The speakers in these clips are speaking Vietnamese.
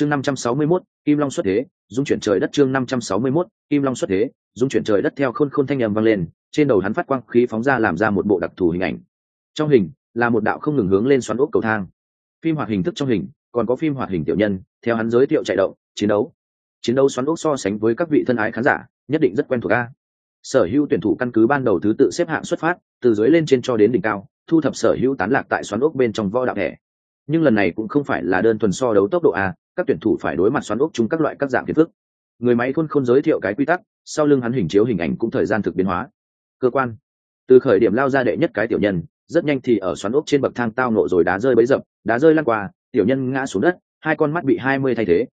chương năm trăm sáu mươi 561, kim long xuất thế dung chuyển trời đất chương năm trăm sáu mươi 561, kim long xuất thế dung chuyển trời đất theo khôn khôn thanh âm vang lên trên đầu hắn phát quang khí phóng ra làm ra một bộ đặc thù hình ảnh. Trong hình là một đạo không ngừng hướng lên xoắn ốc cầu thang. Phim hoạt hình thức trong hình còn có phim hoạt hình tiểu nhân theo hắn giới thiệu chạy động chiến đấu. Chiến đấu xoắn ốc so sánh với các vị thân ái khán giả nhất định rất quen thuộc a. Sở hữu tuyển thủ căn cứ ban đầu thứ tự xếp hạng xuất phát từ dưới lên trên cho đến đỉnh cao thu thập sở hữu tán lạc tại xoắn ốc bên trong võ đạo thẻ. Nhưng lần này cũng không phải là đơn thuần so đấu tốc độ a các tuyển thủ phải đối mặt xoắn ốc chung các loại các dạng kiến thức. Người máy khôn không giới thiệu cái quy tắc, sau lưng hắn hình chiếu hình ảnh cũng thời gian thực biến hóa. Cơ quan. Từ khởi điểm lao ra đệ nhất cái tiểu nhân, rất nhanh thì ở xoắn ốc trên bậc thang tao nộ rồi đá rơi bấy dập, đá rơi lăn qua, tiểu nhân ngã xuống đất, hai con mắt bị hai mươi thay thế.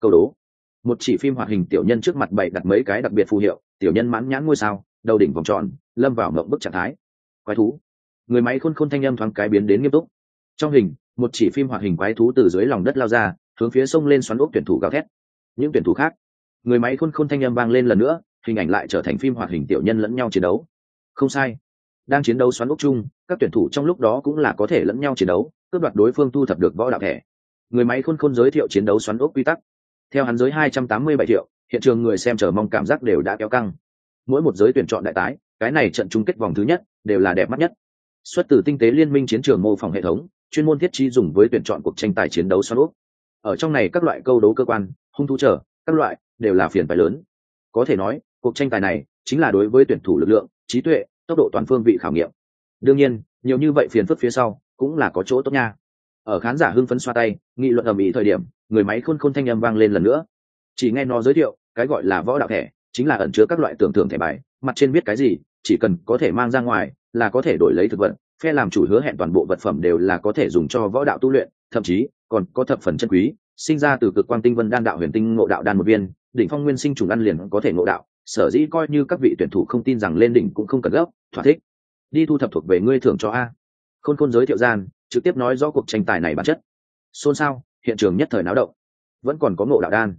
Câu đố. Một chỉ phim hoạt hình tiểu nhân trước mặt bày đặt mấy cái đặc biệt phù hiệu, tiểu nhân mãn nhãn ngôi sao, đầu đỉnh vòng tròn, lâm vào mộng bức trạng thái. Quái thú. Người máy khôn khôn thanh âm thoáng cái biến đến nghiêm túc. Trong hình, một chỉ phim hoạt hình quái thú từ dưới lòng đất lao ra hướng phía sông lên xoắn ốc tuyển thủ gào thét. Những tuyển thủ khác, người máy khôn khôn thanh âm vang lên lần nữa, hình ảnh lại trở thành phim hoạt hình tiểu nhân lẫn nhau chiến đấu. Không sai, đang chiến đấu xoắn ốc chung, các tuyển thủ trong lúc đó cũng là có thể lẫn nhau chiến đấu, cướp đoạt đối phương thu thập được võ đạo thẻ. Người máy khôn khôn giới thiệu chiến đấu xoắn ốc quy tắc. Theo hắn giới hai trăm tám mươi bảy triệu, hiện trường người xem chờ mong cảm giác đều đã kéo căng. Mỗi một giới tuyển chọn đại tái, cái này trận chung kết vòng thứ nhất, đều là đẹp mắt nhất. Xuất từ tinh tế liên minh chiến trường mô phỏng hệ thống, chuyên môn thiết trí dùng với tuyển chọn cuộc tranh tài chiến đấu xoắn úp ở trong này các loại câu đấu cơ quan, hung thú trở, các loại, đều là phiền phải lớn. Có thể nói, cuộc tranh tài này chính là đối với tuyển thủ lực lượng, trí tuệ, tốc độ toàn phương vị khảo nghiệm. Đương nhiên, nhiều như vậy phiền phức phía sau cũng là có chỗ tốt nha. Ở khán giả hưng phấn xoa tay, nghị luận ầm ĩ thời điểm, người máy khôn khôn thanh âm vang lên lần nữa. Chỉ nghe nó giới thiệu, cái gọi là võ đạo thẻ, chính là ẩn chứa các loại tưởng thưởng thẻ bài, mặt trên biết cái gì, chỉ cần có thể mang ra ngoài là có thể đổi lấy thực vật, phe làm chủ hứa hẹn toàn bộ vật phẩm đều là có thể dùng cho võ đạo tu luyện, thậm chí còn có thập phần chân quý, sinh ra từ cực quang tinh vân đan đạo huyền tinh ngộ đạo đan một viên, đỉnh phong nguyên sinh trùng ăn liền có thể ngộ đạo, sở dĩ coi như các vị tuyển thủ không tin rằng lên đỉnh cũng không cần gấp, thỏa thích. Đi thu thập thuộc về ngươi thưởng cho a. Khôn khôn giới thiệu gian, trực tiếp nói rõ cuộc tranh tài này bản chất. Xôn xao, hiện trường nhất thời náo động. Vẫn còn có ngộ đạo đan.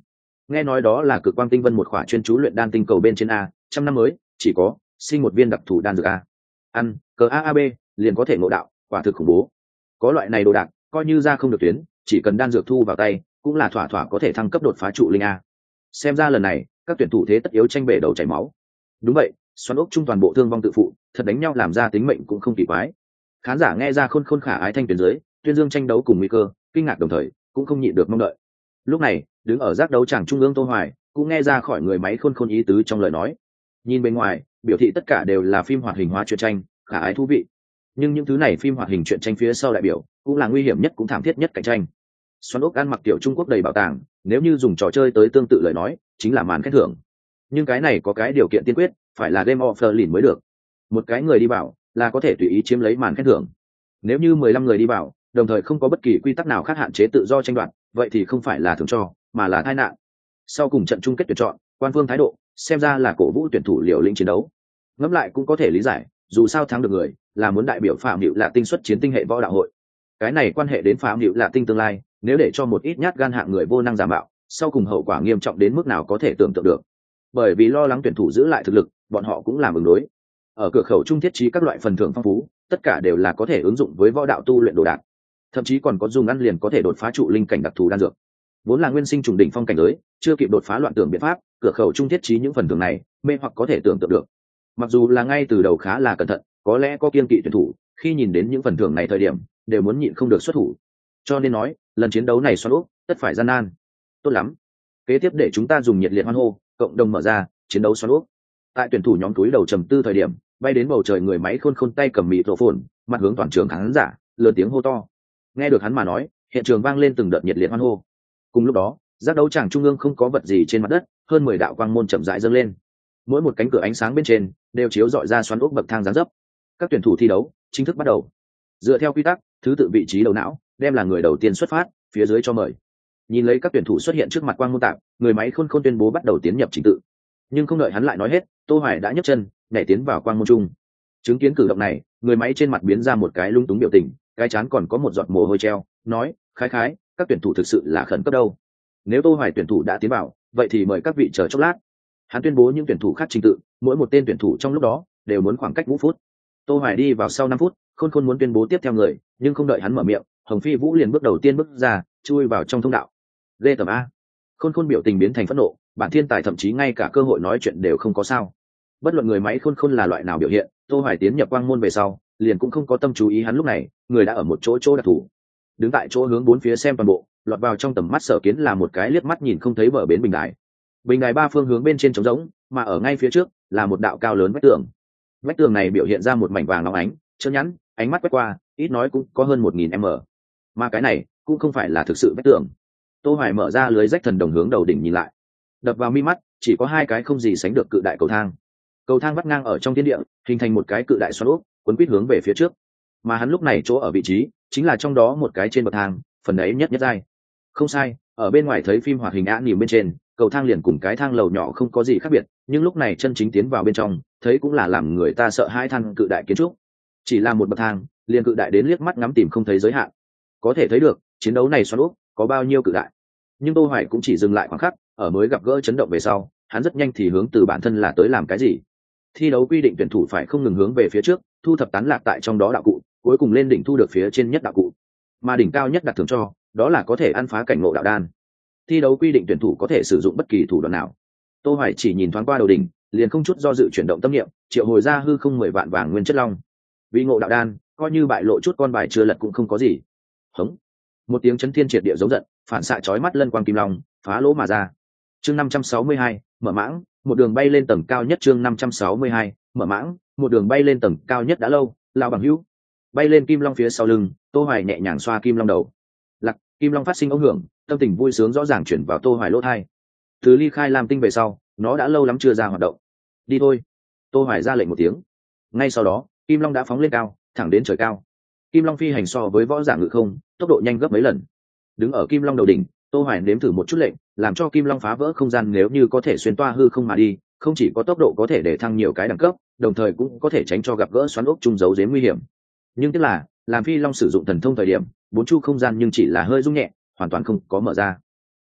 Nghe nói đó là cực quang tinh vân một khỏa chuyên chú luyện đan tinh cầu bên trên a, trăm năm mới, chỉ có, sinh một viên đặc thù đan dược a. Ăn, cờ aab liền có thể ngộ đạo, quả thực khủng bố. Có loại này đồ đạc, coi như ra không được tuyến chỉ cần đan dược thu vào tay, cũng là thỏa thỏa có thể thăng cấp đột phá trụ linh a. Xem ra lần này, các tuyển thủ thế tất yếu tranh bể đầu chảy máu. Đúng vậy, xoắn ốc chung toàn bộ thương vong tự phụ, thật đánh nhau làm ra tính mệnh cũng không kỳ quái. Khán giả nghe ra khôn khôn khả ái thanh tuyến dưới, tuyên dương tranh đấu cùng nguy cơ, kinh ngạc đồng thời, cũng không nhịn được mong đợi. Lúc này, đứng ở giác đấu tràng trung ương tô hoài, cũng nghe ra khỏi người máy khôn khôn ý tứ trong lời nói. Nhìn bên ngoài, biểu thị tất cả đều là phim hoạt hình hóa truyện tranh, khả ái thú vị. Nhưng những thứ này phim hoạt hình truyện tranh phía sau đại biểu, cũng là nguy hiểm nhất cũng thảm thiết nhất cạnh tranh xoắn ốc ăn mặc tiểu trung quốc đầy bảo tàng, nếu như dùng trò chơi tới tương tự lời nói, chính là màn khen thưởng. Nhưng cái này có cái điều kiện tiên quyết, phải là game of lìn mới được. Một cái người đi bảo là có thể tùy ý chiếm lấy màn khen thưởng. Nếu như mười lăm người đi bảo đồng thời không có bất kỳ quy tắc nào khác hạn chế tự do tranh đoạt, vậy thì không phải là thường cho, mà là tai nạn. Sau cùng trận chung kết tuyển chọn, quan phương thái độ, xem ra là cổ vũ tuyển thủ liều lĩnh chiến đấu. Ngẫm lại cũng có thể lý giải, dù sao thắng được người, là muốn đại biểu phạm hữu là tinh xuất chiến tinh hệ võ đạo hội. Cái này quan hệ đến phạm hữu là tinh tương lai nếu để cho một ít nhát gan hạng người vô năng giả mạo, sau cùng hậu quả nghiêm trọng đến mức nào có thể tưởng tượng được. Bởi vì lo lắng tuyển thủ giữ lại thực lực, bọn họ cũng làm ứng đối. Ở cửa khẩu trung thiết trí các loại phần thưởng phong phú, tất cả đều là có thể ứng dụng với võ đạo tu luyện đồ đạc. Thậm chí còn có dùng ăn liền có thể đột phá trụ linh cảnh đặc thù đan dược. Vốn là nguyên sinh trùng đỉnh phong cảnh giới, chưa kịp đột phá loạn tưởng biện pháp, cửa khẩu trung thiết trí những phần thưởng này, mê hoặc có thể tưởng tượng được. Mặc dù là ngay từ đầu khá là cẩn thận, có lẽ có kiên kỵ tuyển thủ, khi nhìn đến những phần thưởng này thời điểm, đều muốn nhịn không được xuất thủ. Cho nên nói lần chiến đấu này xoắn úp, tất phải gian nan. Tốt lắm. Kế tiếp để chúng ta dùng nhiệt liệt hoan hô, cộng đồng mở ra, chiến đấu xoắn úp. Tại tuyển thủ nhóm túi đầu trầm tư thời điểm, bay đến bầu trời người máy khôn khôn tay cầm mịt rổ phồn mặt hướng toàn trường khán giả lừa tiếng hô to. Nghe được hắn mà nói, hiện trường vang lên từng đợt nhiệt liệt hoan hô. Cùng lúc đó, giác đấu tràng trung ương không có vật gì trên mặt đất, hơn mười đạo quang môn chậm rãi dâng lên. Mỗi một cánh cửa ánh sáng bên trên đều chiếu dọi ra xoắn ốc bậc thang gián dấp. Các tuyển thủ thi đấu chính thức bắt đầu. Dựa theo quy tắc, thứ tự vị trí đầu não đem là người đầu tiên xuất phát, phía dưới cho mời. Nhìn lấy các tuyển thủ xuất hiện trước mặt quang môn tạm người máy khôn khôn tuyên bố bắt đầu tiến nhập trình tự. Nhưng không đợi hắn lại nói hết, tô hoài đã nhấc chân, nhảy tiến vào quang môn trung. Chứng kiến cử động này, người máy trên mặt biến ra một cái lung túng biểu tình, cái chán còn có một giọt mồ hôi treo, nói, khái khái, các tuyển thủ thực sự là khẩn cấp đâu. Nếu tô hoài tuyển thủ đã tiến vào, vậy thì mời các vị chờ chốc lát. Hắn tuyên bố những tuyển thủ khác trình tự, mỗi một tên tuyển thủ trong lúc đó đều muốn khoảng cách ngũ phút. Tô hoài đi vào sau 5 phút, khôn khôn muốn tuyên bố tiếp theo người, nhưng không đợi hắn mở miệng hồng phi vũ liền bước đầu tiên bước ra, chui vào trong thông đạo. Lê tầm a. Khôn khôn biểu tình biến thành phẫn nộ, bản thiên tài thậm chí ngay cả cơ hội nói chuyện đều không có sao. Bất luận người máy khôn khôn là loại nào biểu hiện, tô hoài tiến nhập quang môn về sau, liền cũng không có tâm chú ý hắn lúc này, người đã ở một chỗ chỗ đặc thù. Đứng tại chỗ hướng bốn phía xem toàn bộ, lọt vào trong tầm mắt sở kiến là một cái liếc mắt nhìn không thấy bờ bến bình đài. Bình đài ba phương hướng bên trên trống rỗng, mà ở ngay phía trước là một đạo cao lớn vách tường. Vách tường này biểu hiện ra một mảnh vàng óng ánh chớ nhắn ánh mắt quét qua, ít nói cũng có hơn một nghìn m mà cái này cũng không phải là thực sự vách tường. Tô hoài mở ra lưới rách thần đồng hướng đầu đỉnh nhìn lại. Đập vào mi mắt, chỉ có hai cái không gì sánh được cự đại cầu thang. Cầu thang vắt ngang ở trong thiên địa, hình thành một cái cự đại xoắn úp quấn quít hướng về phía trước. Mà hắn lúc này chỗ ở vị trí, chính là trong đó một cái trên bậc thang, phần ấy nhất nhất dai không sai, ở bên ngoài thấy phim hoạt hình ạ nỉm bên trên, cầu thang liền cùng cái thang lầu nhỏ không có gì khác biệt, nhưng lúc này chân chính tiến vào bên trong, thấy cũng là làm người ta sợ hai thang cự đại kiến trúc. Chỉ là một bậc thang, liền cự đại đến liếc mắt ngắm tìm không thấy giới hạn có thể thấy được, chiến đấu này xoắn úp, có bao nhiêu cự đại. Nhưng tô hoài cũng chỉ dừng lại khoảng khắc, ở mới gặp gỡ chấn động về sau, hắn rất nhanh thì hướng từ bản thân là tới làm cái gì. Thi đấu quy định tuyển thủ phải không ngừng hướng về phía trước, thu thập tán lạc tại trong đó đạo cụ, cuối cùng lên đỉnh thu được phía trên nhất đạo cụ. Mà đỉnh cao nhất đặt thưởng cho, đó là có thể ăn phá cảnh ngộ đạo đan. Thi đấu quy định tuyển thủ có thể sử dụng bất kỳ thủ đoạn nào. Tô hoài chỉ nhìn thoáng qua đầu đỉnh, liền không chút do dự chuyển động tâm niệm, triệu hồi ra hư không mười vạn vàng nguyên chất long. Vì ngộ đạo đan, coi như bại lộ chút con bài chưa lật cũng không có gì hống một tiếng chấn thiên triệt địa giống giận phản xạ chói mắt lân quang kim long phá lỗ mà ra. Chương 562, mở mãng. Một đường bay lên tầng cao nhất chương 562, mở mãng. Một đường bay lên tầng cao nhất đã lâu lao bằng hữu. Bay lên kim long phía sau lưng tô hoài nhẹ nhàng xoa kim long đầu. Lặc kim long phát sinh ống hưởng tâm tình vui sướng rõ ràng chuyển vào tô hoài lỗ thai. Từ ly khai làm tinh về sau nó đã lâu lắm chưa ra hoạt động. Đi thôi. Tô hoài ra lệnh một tiếng. Ngay sau đó kim long đã phóng lên cao thẳng đến trời cao kim long phi hành so với võ giả ngự không, tốc độ nhanh gấp mấy lần. Đứng ở kim long đầu đỉnh, tô hoài nếm thử một chút lệnh, làm cho kim long phá vỡ không gian nếu như có thể xuyên toa hư không mà đi, không chỉ có tốc độ có thể để thăng nhiều cái đẳng cấp, đồng thời cũng có thể tránh cho gặp gỡ xoắn ốc trung dấu dếm nguy hiểm. Nhưng tức là, làm phi long sử dụng thần thông thời điểm, bốn chu không gian nhưng chỉ là hơi rung nhẹ, hoàn toàn không có mở ra.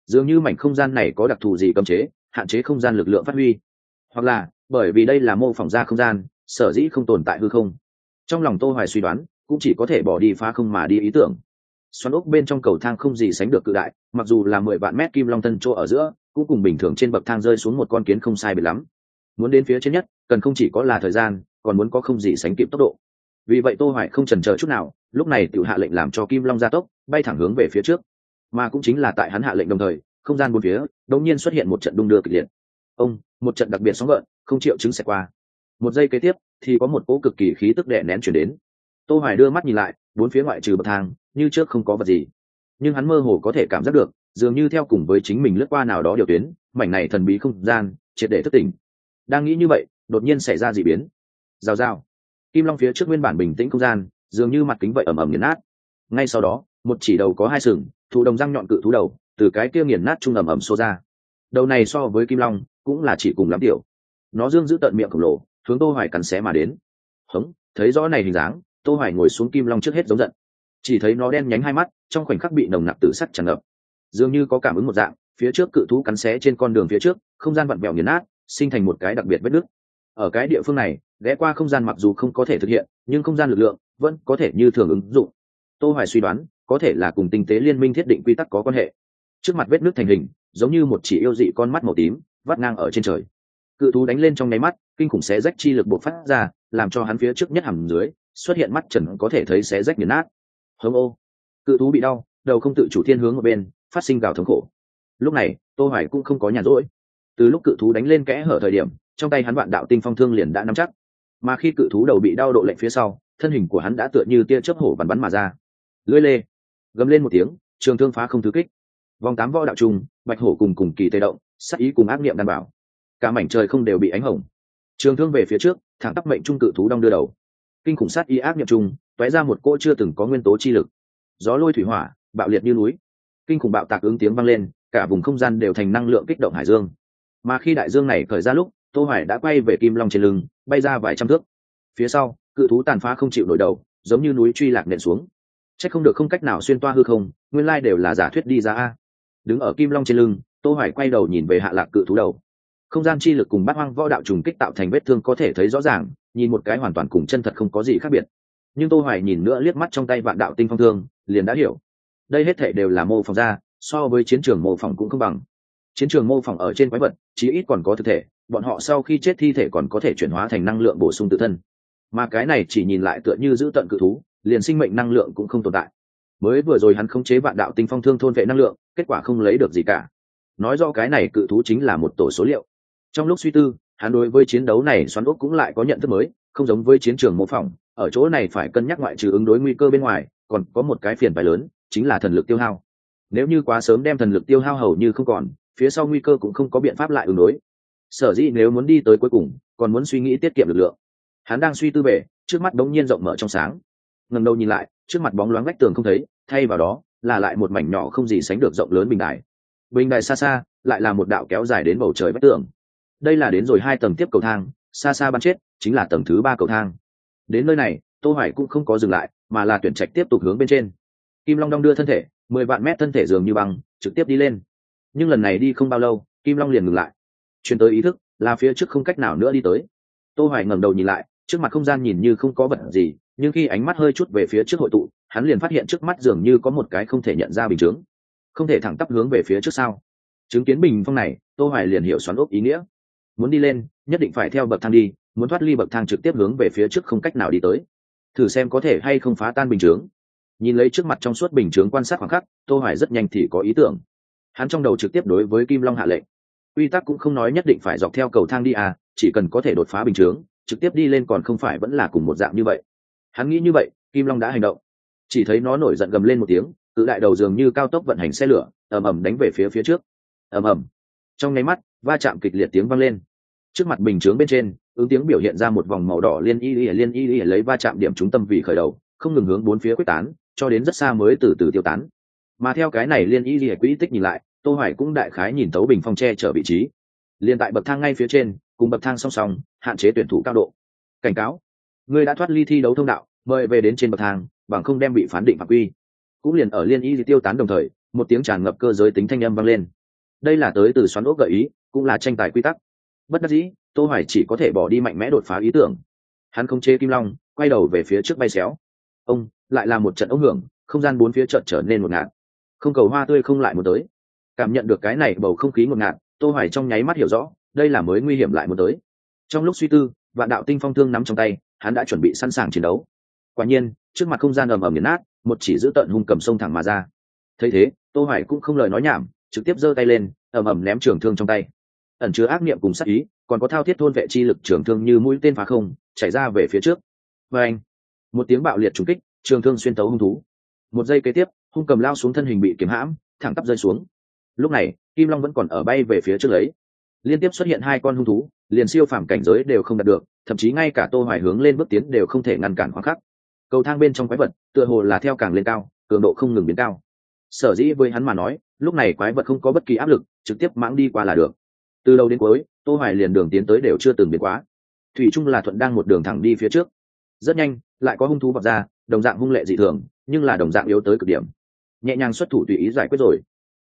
Dường như mảnh không gian này có đặc thù gì cấm chế, hạn chế không gian lực lượng phát huy. Hoặc là, bởi vì đây là mô phỏng ra không gian, sở dĩ không tồn tại hư không. Trong lòng tô hoài suy đoán cũng chỉ có thể bỏ đi phá không mà đi ý tưởng. Xoắn ốc bên trong cầu thang không gì sánh được cự đại, mặc dù là mười vạn mét kim long thân chỗ ở giữa, cũng cùng bình thường trên bậc thang rơi xuống một con kiến không sai biệt lắm. Muốn đến phía trên nhất, cần không chỉ có là thời gian, còn muốn có không gì sánh kịp tốc độ. Vì vậy tô hoài không chần chờ chút nào, lúc này tự hạ lệnh làm cho kim long gia tốc, bay thẳng hướng về phía trước. Mà cũng chính là tại hắn hạ lệnh đồng thời, không gian bốn phía, đột nhiên xuất hiện một trận đung đưa kịch liệt. Ông, một trận đặc biệt sóng gợn, không chịu chứng sẽ qua. Một giây kế tiếp, thì có một cỗ cực kỳ khí tức đè nén chuyển đến tô hoài đưa mắt nhìn lại, bốn phía ngoại trừ bậc thang, như trước không có vật gì. Nhưng hắn mơ hồ có thể cảm giác được, dường như theo cùng với chính mình lướt qua nào đó điều tuyến, mảnh này thần bí không gian, triệt để thức tỉnh. Đang nghĩ như vậy, đột nhiên xảy ra dị biến. Rào rào. Kim long phía trước nguyên bản bình tĩnh không gian, dường như mặt kính vậy ẩm ẩm nghiền nát. Ngay sau đó, một chỉ đầu có hai sừng, thụ đồng răng nhọn cự thú đầu, từ cái kia nghiền nát trung ẩm ẩm xô ra. Đầu này so với kim long, cũng là chỉ cùng lắm tiểu. Nó dương giữ tận miệng khổng lồ, hướng tô hoài cắn xé mà đến. Hống, thấy rõ này hình dáng tô hoài ngồi xuống kim long trước hết giống giận. Chỉ thấy nó đen nhánh hai mắt, trong khoảnh khắc bị nồng nặc tử sắt tràn ngập. Dường như có cảm ứng một dạng, phía trước cự thú cắn xé trên con đường phía trước, không gian vặn vẹo nghiền nát, sinh thành một cái đặc biệt vết nứt. Ở cái địa phương này, ghé qua không gian mặc dù không có thể thực hiện, nhưng không gian lực lượng vẫn có thể như thường ứng dụng. Tô hoài suy đoán, có thể là cùng tinh tế liên minh thiết định quy tắc có quan hệ. Trước mặt vết nước thành hình, giống như một chỉ yêu dị con mắt màu tím, vắt ngang ở trên trời. Cự thú đánh lên trong nháy mắt, kinh khủng xé rách chi lực bộc phát ra, làm cho hắn phía trước nhất hầm dưới xuất hiện mắt trần có thể thấy xé rách nghiền nát. Hông ô. Cự thú bị đau, đầu không tự chủ thiên hướng ở bên, phát sinh gào thống khổ. Lúc này, tô hoài cũng không có nhàn rỗi. Từ lúc cự thú đánh lên kẽ hở thời điểm, trong tay hắn vạn đạo tinh phong thương liền đã nắm chắc. Mà khi cự thú đầu bị đau độ lệnh phía sau, thân hình của hắn đã tựa như tia chớp hổ bắn bắn mà ra. Lưỡi lê. Gầm lên một tiếng, trường thương phá không thứ kích. Vòng tám võ đạo trùng, bạch hổ cùng cùng kỳ tê động sắc ý cùng ác niệm đảm bảo. Cả mảnh trời không đều bị ánh hồng. Trường thương về phía trước, thẳng tắp mệnh trung cự thú đong đưa đầu kinh khủng sát y ác nhập trung tóe ra một cỗ chưa từng có nguyên tố chi lực. Gió lôi thủy hỏa, bạo liệt như núi. Kinh khủng bạo tạc ứng tiếng vang lên, cả vùng không gian đều thành năng lượng kích động hải dương. Mà khi đại dương này khởi ra lúc, tô hoài đã quay về kim long trên lưng, bay ra vài trăm thước. Phía sau, cự thú tàn phá không chịu nổi đầu, giống như núi truy lạc nện xuống. Chắc không được không cách nào xuyên toa hư không, nguyên lai đều là giả thuyết đi ra a. Đứng ở kim long trên lưng, tô hoài quay đầu nhìn về hạ lạc cự thú đầu. Không gian chi lực cùng bát hoang võ đạo trùng kích tạo thành vết thương có thể thấy rõ ràng nhìn một cái hoàn toàn cùng chân thật không có gì khác biệt. Nhưng tô hoài nhìn nữa liếc mắt trong tay vạn đạo tinh phong thương, liền đã hiểu. Đây hết thể đều là mô phỏng ra, so với chiến trường mô phỏng cũng không bằng. Chiến trường mô phỏng ở trên quái vật, chí ít còn có thực thể, bọn họ sau khi chết thi thể còn có thể chuyển hóa thành năng lượng bổ sung tự thân. Mà cái này chỉ nhìn lại tựa như giữ tận cự thú, liền sinh mệnh năng lượng cũng không tồn tại. Mới vừa rồi hắn khống chế vạn đạo tinh phong thương thôn vệ năng lượng, kết quả không lấy được gì cả. Nói do cái này cự thú chính là một tổ số liệu. Trong lúc suy tư hắn đối với chiến đấu này xoắn ốc cũng lại có nhận thức mới, không giống với chiến trường mô phỏng, ở chỗ này phải cân nhắc ngoại trừ ứng đối nguy cơ bên ngoài, còn có một cái phiền phái lớn, chính là thần lực tiêu hao. Nếu như quá sớm đem thần lực tiêu hao hầu như không còn, phía sau nguy cơ cũng không có biện pháp lại ứng đối. Sở dĩ nếu muốn đi tới cuối cùng, còn muốn suy nghĩ tiết kiệm lực lượng. Hắn đang suy tư về, trước mắt đống nhiên rộng mở trong sáng. Ngần đầu nhìn lại, trước mặt bóng loáng vách tường không thấy, thay vào đó, là lại một mảnh nhỏ không gì sánh được rộng lớn bình đài. Bình đài xa xa, lại là một đạo kéo dài đến bầu trời vách tường đây là đến rồi hai tầng tiếp cầu thang, xa xa bắn chết, chính là tầng thứ ba cầu thang. Đến nơi này, tô hoài cũng không có dừng lại, mà là tuyển trạch tiếp tục hướng bên trên. Kim long đong đưa thân thể, mười vạn mét thân thể dường như băng, trực tiếp đi lên. Nhưng lần này đi không bao lâu, kim long liền ngừng lại. Truyền tới ý thức, là phía trước không cách nào nữa đi tới. Tô hoài ngẩng đầu nhìn lại, trước mặt không gian nhìn như không có vật gì, nhưng khi ánh mắt hơi chút về phía trước hội tụ, hắn liền phát hiện trước mắt dường như có một cái không thể nhận ra bình chướng. Không thể thẳng tắp hướng về phía trước sau chứng kiến bình phong này, tô hoài liền hiểu xoắn ốc ý nghĩa muốn đi lên, nhất định phải theo bậc thang đi, muốn thoát ly bậc thang trực tiếp hướng về phía trước không cách nào đi tới. Thử xem có thể hay không phá tan bình chướng. Nhìn lấy trước mặt trong suốt bình chướng quan sát khoảng khắc, tô hoài rất nhanh thì có ý tưởng. Hắn trong đầu trực tiếp đối với kim long hạ lệnh. Quy tắc cũng không nói nhất định phải dọc theo cầu thang đi à chỉ cần có thể đột phá bình chướng, trực tiếp đi lên còn không phải vẫn là cùng một dạng như vậy. Hắn nghĩ như vậy, kim long đã hành động. Chỉ thấy nó nổi giận gầm lên một tiếng, cự đại đầu dường như cao tốc vận hành xe lửa, ầm ầm đánh về phía phía trước. Ầm ầm. Trong nháy mắt va chạm kịch liệt tiếng vang lên. Trước mặt bình chướng bên trên, ứng tiếng biểu hiện ra một vòng màu đỏ liên y y, liên y y lấy va chạm điểm trung tâm vì khởi đầu, không ngừng hướng bốn phía quyết tán, cho đến rất xa mới từ từ tiêu tán. Mà theo cái này liên y y quỹ tích nhìn lại, tô hoài cũng đại khái nhìn tấu bình phong che chở vị trí. Liên tại bậc thang ngay phía trên, cùng bậc thang song song, hạn chế tuyển thủ cao độ. Cảnh cáo, người đã thoát ly thi đấu thông đạo, mời về đến trên bậc thang, bằng không đem bị phán định phạm quy. Cũng liền ở liên y tiêu tán đồng thời, một tiếng tràn ngập cơ giới tính thanh âm vang lên. Đây là tới từ xoắn ốc gợi ý cũng là tranh tài quy tắc. Bất đắc dĩ, tô hoài chỉ có thể bỏ đi mạnh mẽ đột phá ý tưởng. Hắn không chế kim long, quay đầu về phía trước bay xéo. Ông, lại là một trận ống hưởng, không gian bốn phía chợt trở nên một ngạt. Không cầu hoa tươi không lại một tới. Cảm nhận được cái này bầu không khí một ngạt, tô hoài trong nháy mắt hiểu rõ, đây là mới nguy hiểm lại một tới. Trong lúc suy tư, vạn đạo tinh phong thương nắm trong tay, hắn đã chuẩn bị sẵn sàng chiến đấu. Quả nhiên, trước mặt không gian ầm ầm nghiền nát, một chỉ giữ tận hung cầm sông thẳng mà ra. Thấy thế, tô hoài cũng không lời nói nhảm, trực tiếp giơ tay lên, ầm ầm ném trường thương trong tay ẩn chứa ác niệm cùng sát ý, còn có thao thiết thôn vệ chi lực trường thương như mũi tên phá không chạy ra về phía trước. Và anh, một tiếng bạo liệt trúng kích, trường thương xuyên tấu hung thú. Một giây kế tiếp, hung cầm lao xuống thân hình bị kiếm hãm, thẳng tắp rơi xuống. Lúc này, kim long vẫn còn ở bay về phía trước lấy. Liên tiếp xuất hiện hai con hung thú, liền siêu phàm cảnh giới đều không đạt được, thậm chí ngay cả tô hoài hướng lên bước tiến đều không thể ngăn cản khoảng khắc. Cầu thang bên trong quái vật, tựa hồ là theo càng lên cao, cường độ không ngừng biến cao. Sở dĩ với hắn mà nói, lúc này quái vật không có bất kỳ áp lực, trực tiếp mãng đi qua là được từ đầu đến cuối, tô hoài liền đường tiến tới đều chưa từng biến quá. Thủy trung là thuận đang một đường thẳng đi phía trước. Rất nhanh, lại có hung thú vọt ra, đồng dạng hung lệ dị thường, nhưng là đồng dạng yếu tới cực điểm. Nhẹ nhàng xuất thủ tùy ý giải quyết rồi.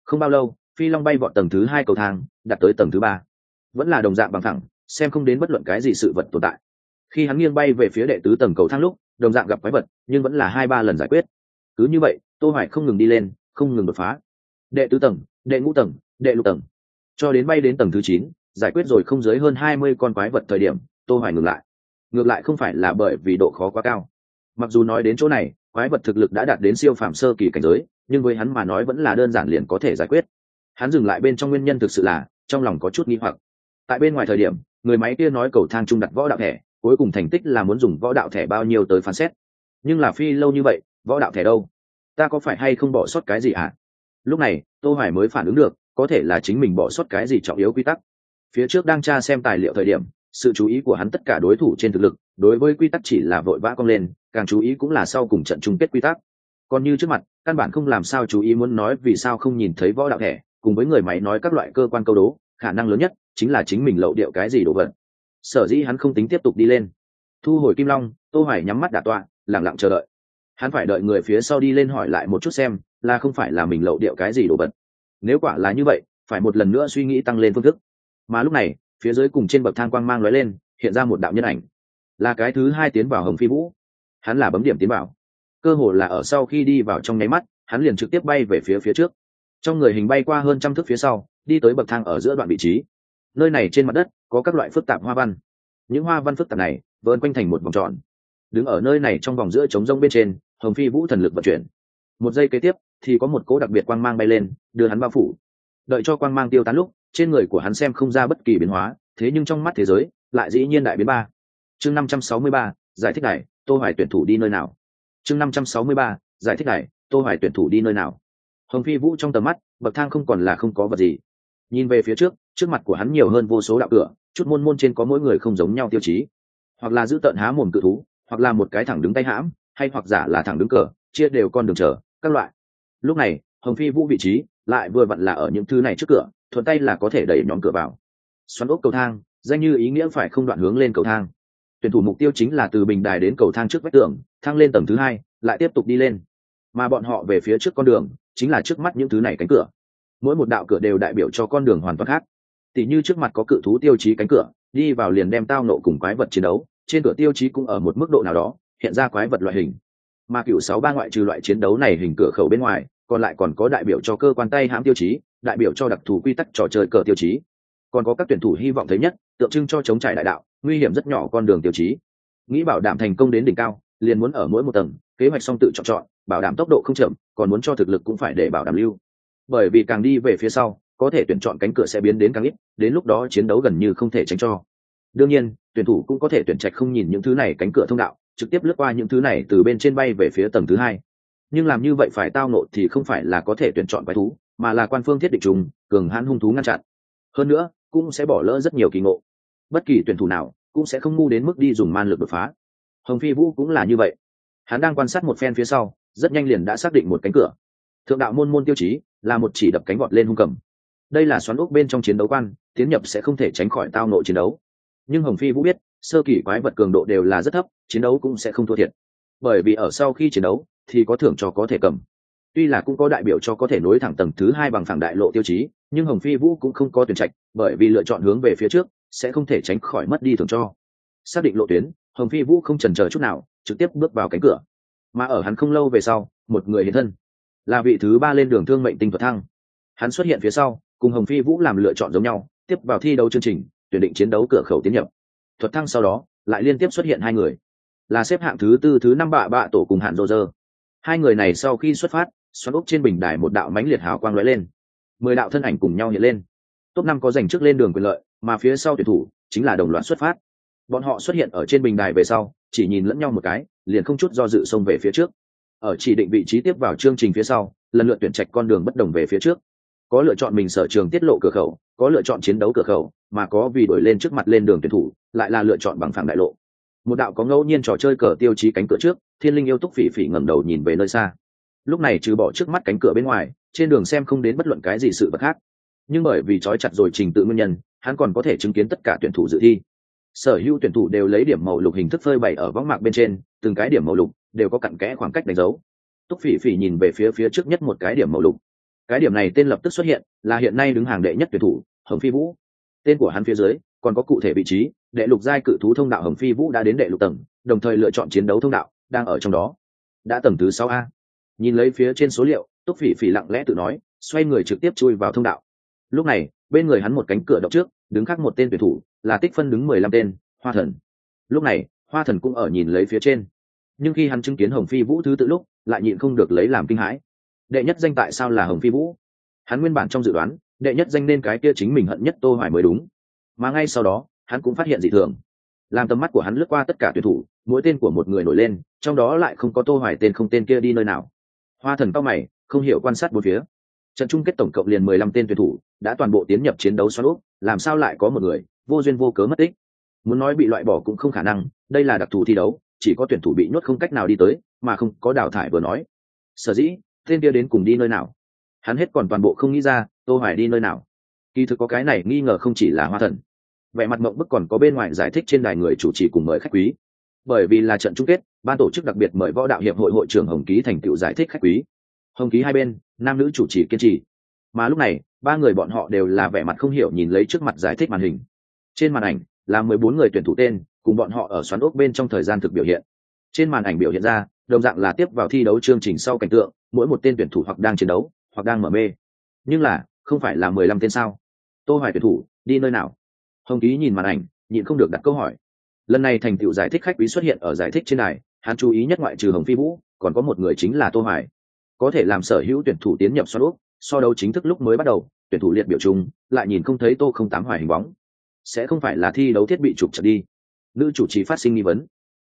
Không bao lâu, phi long bay vọt tầng thứ hai cầu thang đặt tới tầng thứ ba. Vẫn là đồng dạng bằng thẳng, xem không đến bất luận cái gì sự vật tồn tại. Khi hắn nghiêng bay về phía đệ tứ tầng cầu thang lúc, đồng dạng gặp quái vật, nhưng vẫn là hai ba lần giải quyết. Cứ như vậy, tô hoài không ngừng đi lên, không ngừng đột phá. Đệ tứ tầng, đệ ngũ tầng, đệ lục tầng cho đến bay đến tầng thứ chín, giải quyết rồi không dưới hơn hai mươi con quái vật thời điểm, tô hoài ngừng lại. Ngược lại không phải là bởi vì độ khó quá cao. Mặc dù nói đến chỗ này, quái vật thực lực đã đạt đến siêu phàm sơ kỳ cảnh giới, nhưng với hắn mà nói vẫn là đơn giản liền có thể giải quyết. Hắn dừng lại bên trong nguyên nhân thực sự là, trong lòng có chút nghi hoặc. Tại bên ngoài thời điểm, người máy kia nói cầu thang trung đặt võ đạo thẻ, cuối cùng thành tích là muốn dùng võ đạo thẻ bao nhiêu tới phán xét. Nhưng là phi lâu như vậy, võ đạo thẻ đâu? Ta có phải hay không bỏ sót cái gì à lúc này, tô hoài mới phản ứng được có thể là chính mình bỏ sót cái gì trọng yếu quy tắc. Phía trước đang tra xem tài liệu thời điểm, sự chú ý của hắn tất cả đối thủ trên thực lực, đối với quy tắc chỉ là vội vã cong lên, càng chú ý cũng là sau cùng trận chung kết quy tắc. Còn như trước mặt, căn bản không làm sao chú ý muốn nói vì sao không nhìn thấy võ đạo thẻ, cùng với người máy nói các loại cơ quan câu đố, khả năng lớn nhất chính là chính mình lậu điệu cái gì đồ vật. Sở dĩ hắn không tính tiếp tục đi lên. Thu hồi kim long, tô hoài nhắm mắt đả tọa, lặng lặng chờ đợi. Hắn phải đợi người phía sau đi lên hỏi lại một chút xem, là không phải là mình lậu điệu cái gì đồ vật nếu quả là như vậy, phải một lần nữa suy nghĩ tăng lên phương thức. Mà lúc này, phía dưới cùng trên bậc thang quang mang lóe lên, hiện ra một đạo nhân ảnh. Là cái thứ hai tiến vào hồng phi vũ. Hắn là bấm điểm tiến vào. Cơ hồ là ở sau khi đi vào trong nháy mắt, hắn liền trực tiếp bay về phía phía trước. Trong người hình bay qua hơn trăm thước phía sau, đi tới bậc thang ở giữa đoạn vị trí. Nơi này trên mặt đất, có các loại phức tạp hoa văn. Những hoa văn phức tạp này vơn quanh thành một vòng tròn. Đứng ở nơi này trong vòng giữa trống rông bên trên, hồng phi vũ thần lực vận chuyển. Một giây kế tiếp thì có một cỗ đặc biệt quang mang bay lên, đưa hắn bao phủ. Đợi cho quang mang tiêu tán lúc, trên người của hắn xem không ra bất kỳ biến hóa, thế nhưng trong mắt thế giới, lại dĩ nhiên đại biến ba. Chương năm trăm sáu mươi ba, giải thích này, tô hoài tuyển thủ đi nơi nào? Chương năm trăm sáu mươi ba, giải thích này, tô hoài tuyển thủ đi nơi nào? Hồng phi vũ trong tầm mắt, bậc thang không còn là không có vật gì. Nhìn về phía trước trước mặt của hắn nhiều hơn vô số đạo cửa, chút môn môn trên có mỗi người không giống nhau tiêu chí. Hoặc là giữ tận há mồm cự thú, hoặc là một cái thẳng đứng tay hãm, hay hoặc giả là thẳng đứng cờ, chia đều con đường chờ, các loại lúc này, hồng phi vũ vị trí lại vừa vặn là ở những thứ này trước cửa, thuận tay là có thể đẩy nhóm cửa vào. Xoắn ốc cầu thang, danh như ý nghĩa phải không đoạn hướng lên cầu thang. Tuyển thủ mục tiêu chính là từ bình đài đến cầu thang trước vách tường thang lên tầng thứ hai, lại tiếp tục đi lên. Mà bọn họ về phía trước con đường, chính là trước mắt những thứ này cánh cửa. Mỗi một đạo cửa đều đại biểu cho con đường hoàn toàn khác. Tỉ như trước mặt có cự thú tiêu chí cánh cửa, đi vào liền đem tao nộ cùng quái vật chiến đấu, trên cửa tiêu chí cũng ở một mức độ nào đó, hiện ra quái vật loại hình mà cựu sáu ba ngoại trừ loại chiến đấu này hình cửa khẩu bên ngoài, còn lại còn có đại biểu cho cơ quan tay hãm tiêu chí, đại biểu cho đặc thù quy tắc trò chơi cờ tiêu chí. Còn có các tuyển thủ hy vọng thấy nhất, tượng trưng cho chống trải đại đạo, nguy hiểm rất nhỏ con đường tiêu chí. Nghĩ bảo đảm thành công đến đỉnh cao, liền muốn ở mỗi một tầng, kế hoạch xong tự chọn chọn, bảo đảm tốc độ không chậm, còn muốn cho thực lực cũng phải để bảo đảm lưu. Bởi vì càng đi về phía sau, có thể tuyển chọn cánh cửa sẽ biến đến càng ít, đến lúc đó chiến đấu gần như không thể tránh cho. Đương nhiên tuyển thủ cũng có thể tuyển trạch không nhìn những thứ này cánh cửa thông đạo, trực tiếp lướt qua những thứ này từ bên trên bay về phía tầng thứ hai. Nhưng làm như vậy phải tao nộ thì không phải là có thể tuyển chọn quái thú, mà là quan phương thiết định trùng, cường hãn hung thú ngăn chặn. Hơn nữa, cũng sẽ bỏ lỡ rất nhiều kỳ ngộ. Bất kỳ tuyển thủ nào cũng sẽ không ngu đến mức đi dùng man lực đột phá. Hồng phi vũ cũng là như vậy. Hắn đang quan sát một phen phía sau, rất nhanh liền đã xác định một cánh cửa. Thượng đạo môn môn tiêu chí là một chỉ đập cánh vọt lên hung cầm. Đây là xoắn ốc bên trong chiến đấu quan, tiến nhập sẽ không thể tránh khỏi tao nộ chiến đấu nhưng hồng phi vũ biết, sơ kỳ quái vật cường độ đều là rất thấp, chiến đấu cũng sẽ không thua thiệt. Bởi vì ở sau khi chiến đấu, thì có thưởng cho có thể cầm. Tuy là cũng có đại biểu cho có thể nối thẳng tầng thứ hai bằng phẳng đại lộ tiêu chí, nhưng hồng phi vũ cũng không có tuyển trạch, bởi vì lựa chọn hướng về phía trước, sẽ không thể tránh khỏi mất đi thưởng cho. Xác định lộ tuyến, hồng phi vũ không chần chờ chút nào, trực tiếp bước vào cánh cửa. Mà ở hắn không lâu về sau, một người hiện thân. Là vị thứ ba lên đường thương mệnh tinh thuật thăng. Hắn xuất hiện phía sau, cùng hồng phi vũ làm lựa chọn giống nhau, tiếp vào thi đấu chương trình tuyển định chiến đấu cửa khẩu tiến nhập. Thuật thăng sau đó, lại liên tiếp xuất hiện hai người. Là xếp hạng thứ tư, thứ năm bạ bạ tổ cùng hạn rô rơ hai người này sau khi xuất phát, xoắn ốc trên bình đài một đạo mánh liệt hào quang lóe lên. Mười đạo thân ảnh cùng nhau hiện lên. Top năm có giành trước lên đường quyền lợi, mà phía sau tuyển thủ chính là đồng loạt xuất phát. Bọn họ xuất hiện ở trên bình đài về sau, chỉ nhìn lẫn nhau một cái, liền không chút do dự xông về phía trước. Ở chỉ định vị trí tiếp vào chương trình phía sau, lần lượt tuyển trạch con đường bất đồng về phía trước có lựa chọn mình sở trường tiết lộ cửa khẩu, có lựa chọn chiến đấu cửa khẩu, mà có vì đổi lên trước mặt lên đường tuyển thủ, lại là lựa chọn bằng phẳng đại lộ. Một đạo có ngẫu nhiên trò chơi cờ tiêu chí cánh cửa trước, thiên linh yêu túc phỉ phỉ ngẩng đầu nhìn về nơi xa. Lúc này trừ bỏ trước mắt cánh cửa bên ngoài, trên đường xem không đến bất luận cái gì sự vật khác. Nhưng bởi vì trói chặt rồi trình tự nguyên nhân, hắn còn có thể chứng kiến tất cả tuyển thủ dự thi. Sở hữu tuyển thủ đều lấy điểm màu lục hình thức phơi bày ở võng mạc bên trên, từng cái điểm màu lục đều có cặn kẽ khoảng cách đánh dấu. Túc phỉ phỉ nhìn về phía phía trước nhất một cái điểm màu lục cái điểm này tên lập tức xuất hiện, là hiện nay đứng hàng đệ nhất tuyển thủ, hồng phi vũ. Tên của hắn phía dưới, còn có cụ thể vị trí, đệ lục giai cự thú thông đạo hồng phi vũ đã đến đệ lục tầng, đồng thời lựa chọn chiến đấu thông đạo, đang ở trong đó. Đã tầng thứ sáu a. Nhìn lấy phía trên số liệu, túc phỉ phỉ lặng lẽ tự nói, xoay người trực tiếp chui vào thông đạo. Lúc này, bên người hắn một cánh cửa động trước, đứng khác một tên tuyển thủ, là tích phân đứng mười lăm tên, hoa thần. Lúc này, hoa thần cũng ở nhìn lấy phía trên. Nhưng khi hắn chứng kiến hồng phi vũ thứ tự lúc, lại nhịn không được lấy làm kinh hãi đệ nhất danh tại sao là hồng phi vũ? Hắn nguyên bản trong dự đoán, đệ nhất danh nên cái kia chính mình hận nhất tô hoài mới đúng. Mà ngay sau đó, hắn cũng phát hiện dị thường. Làm tầm mắt của hắn lướt qua tất cả tuyển thủ, mỗi tên của một người nổi lên, trong đó lại không có tô hoài tên không tên kia đi nơi nào. Hoa thần cao mày, không hiểu quan sát bốn phía. Trận chung kết tổng cộng liền 15 tên tuyển thủ, đã toàn bộ tiến nhập chiến đấu xoắn úp, làm sao lại có một người, vô duyên vô cớ mất tích? Muốn nói bị loại bỏ cũng không khả năng, đây là đặc thù thi đấu, chỉ có tuyển thủ bị nhốt không cách nào đi tới, mà không có đào thải vừa nói. Sở dĩ tên kia đến cùng đi nơi nào? Hắn hết còn toàn bộ không nghĩ ra, tô hoài đi nơi nào? Kỳ thực có cái này nghi ngờ không chỉ là hoa thần. Vẻ mặt mộng bức còn có bên ngoài giải thích trên đài người chủ trì cùng mời khách quý. Bởi vì là trận chung kết, ban tổ chức đặc biệt mời võ đạo hiệp hội hội trưởng hồng ký thành tựu giải thích khách quý. Hồng ký hai bên, nam nữ chủ trì kiên trì. Mà lúc này, ba người bọn họ đều là vẻ mặt không hiểu nhìn lấy trước mặt giải thích màn hình. Trên màn ảnh, là mười bốn người tuyển thủ tên, cùng bọn họ ở xoắn ốc bên trong thời gian thực biểu hiện trên màn ảnh biểu hiện ra, đồng dạng là tiếp vào thi đấu chương trình sau cảnh tượng, mỗi một tên tuyển thủ hoặc đang chiến đấu, hoặc đang mở mê. Nhưng là, không phải là mười lăm tên sao? Tô hoài tuyển thủ, đi nơi nào? Hồng ký nhìn màn ảnh, nhịn không được đặt câu hỏi. Lần này thành tựu giải thích khách quý xuất hiện ở giải thích trên này hắn chú ý nhất ngoại trừ hồng phi vũ, còn có một người chính là tô hoài. Có thể làm sở hữu tuyển thủ tiến nhập xoan úp so đấu chính thức lúc mới bắt đầu, tuyển thủ liệt biểu chung lại nhìn không thấy tô không tám hoài hình bóng. Sẽ không phải là thi đấu thiết bị trục trật đi. Nữ chủ trì phát sinh nghi vấn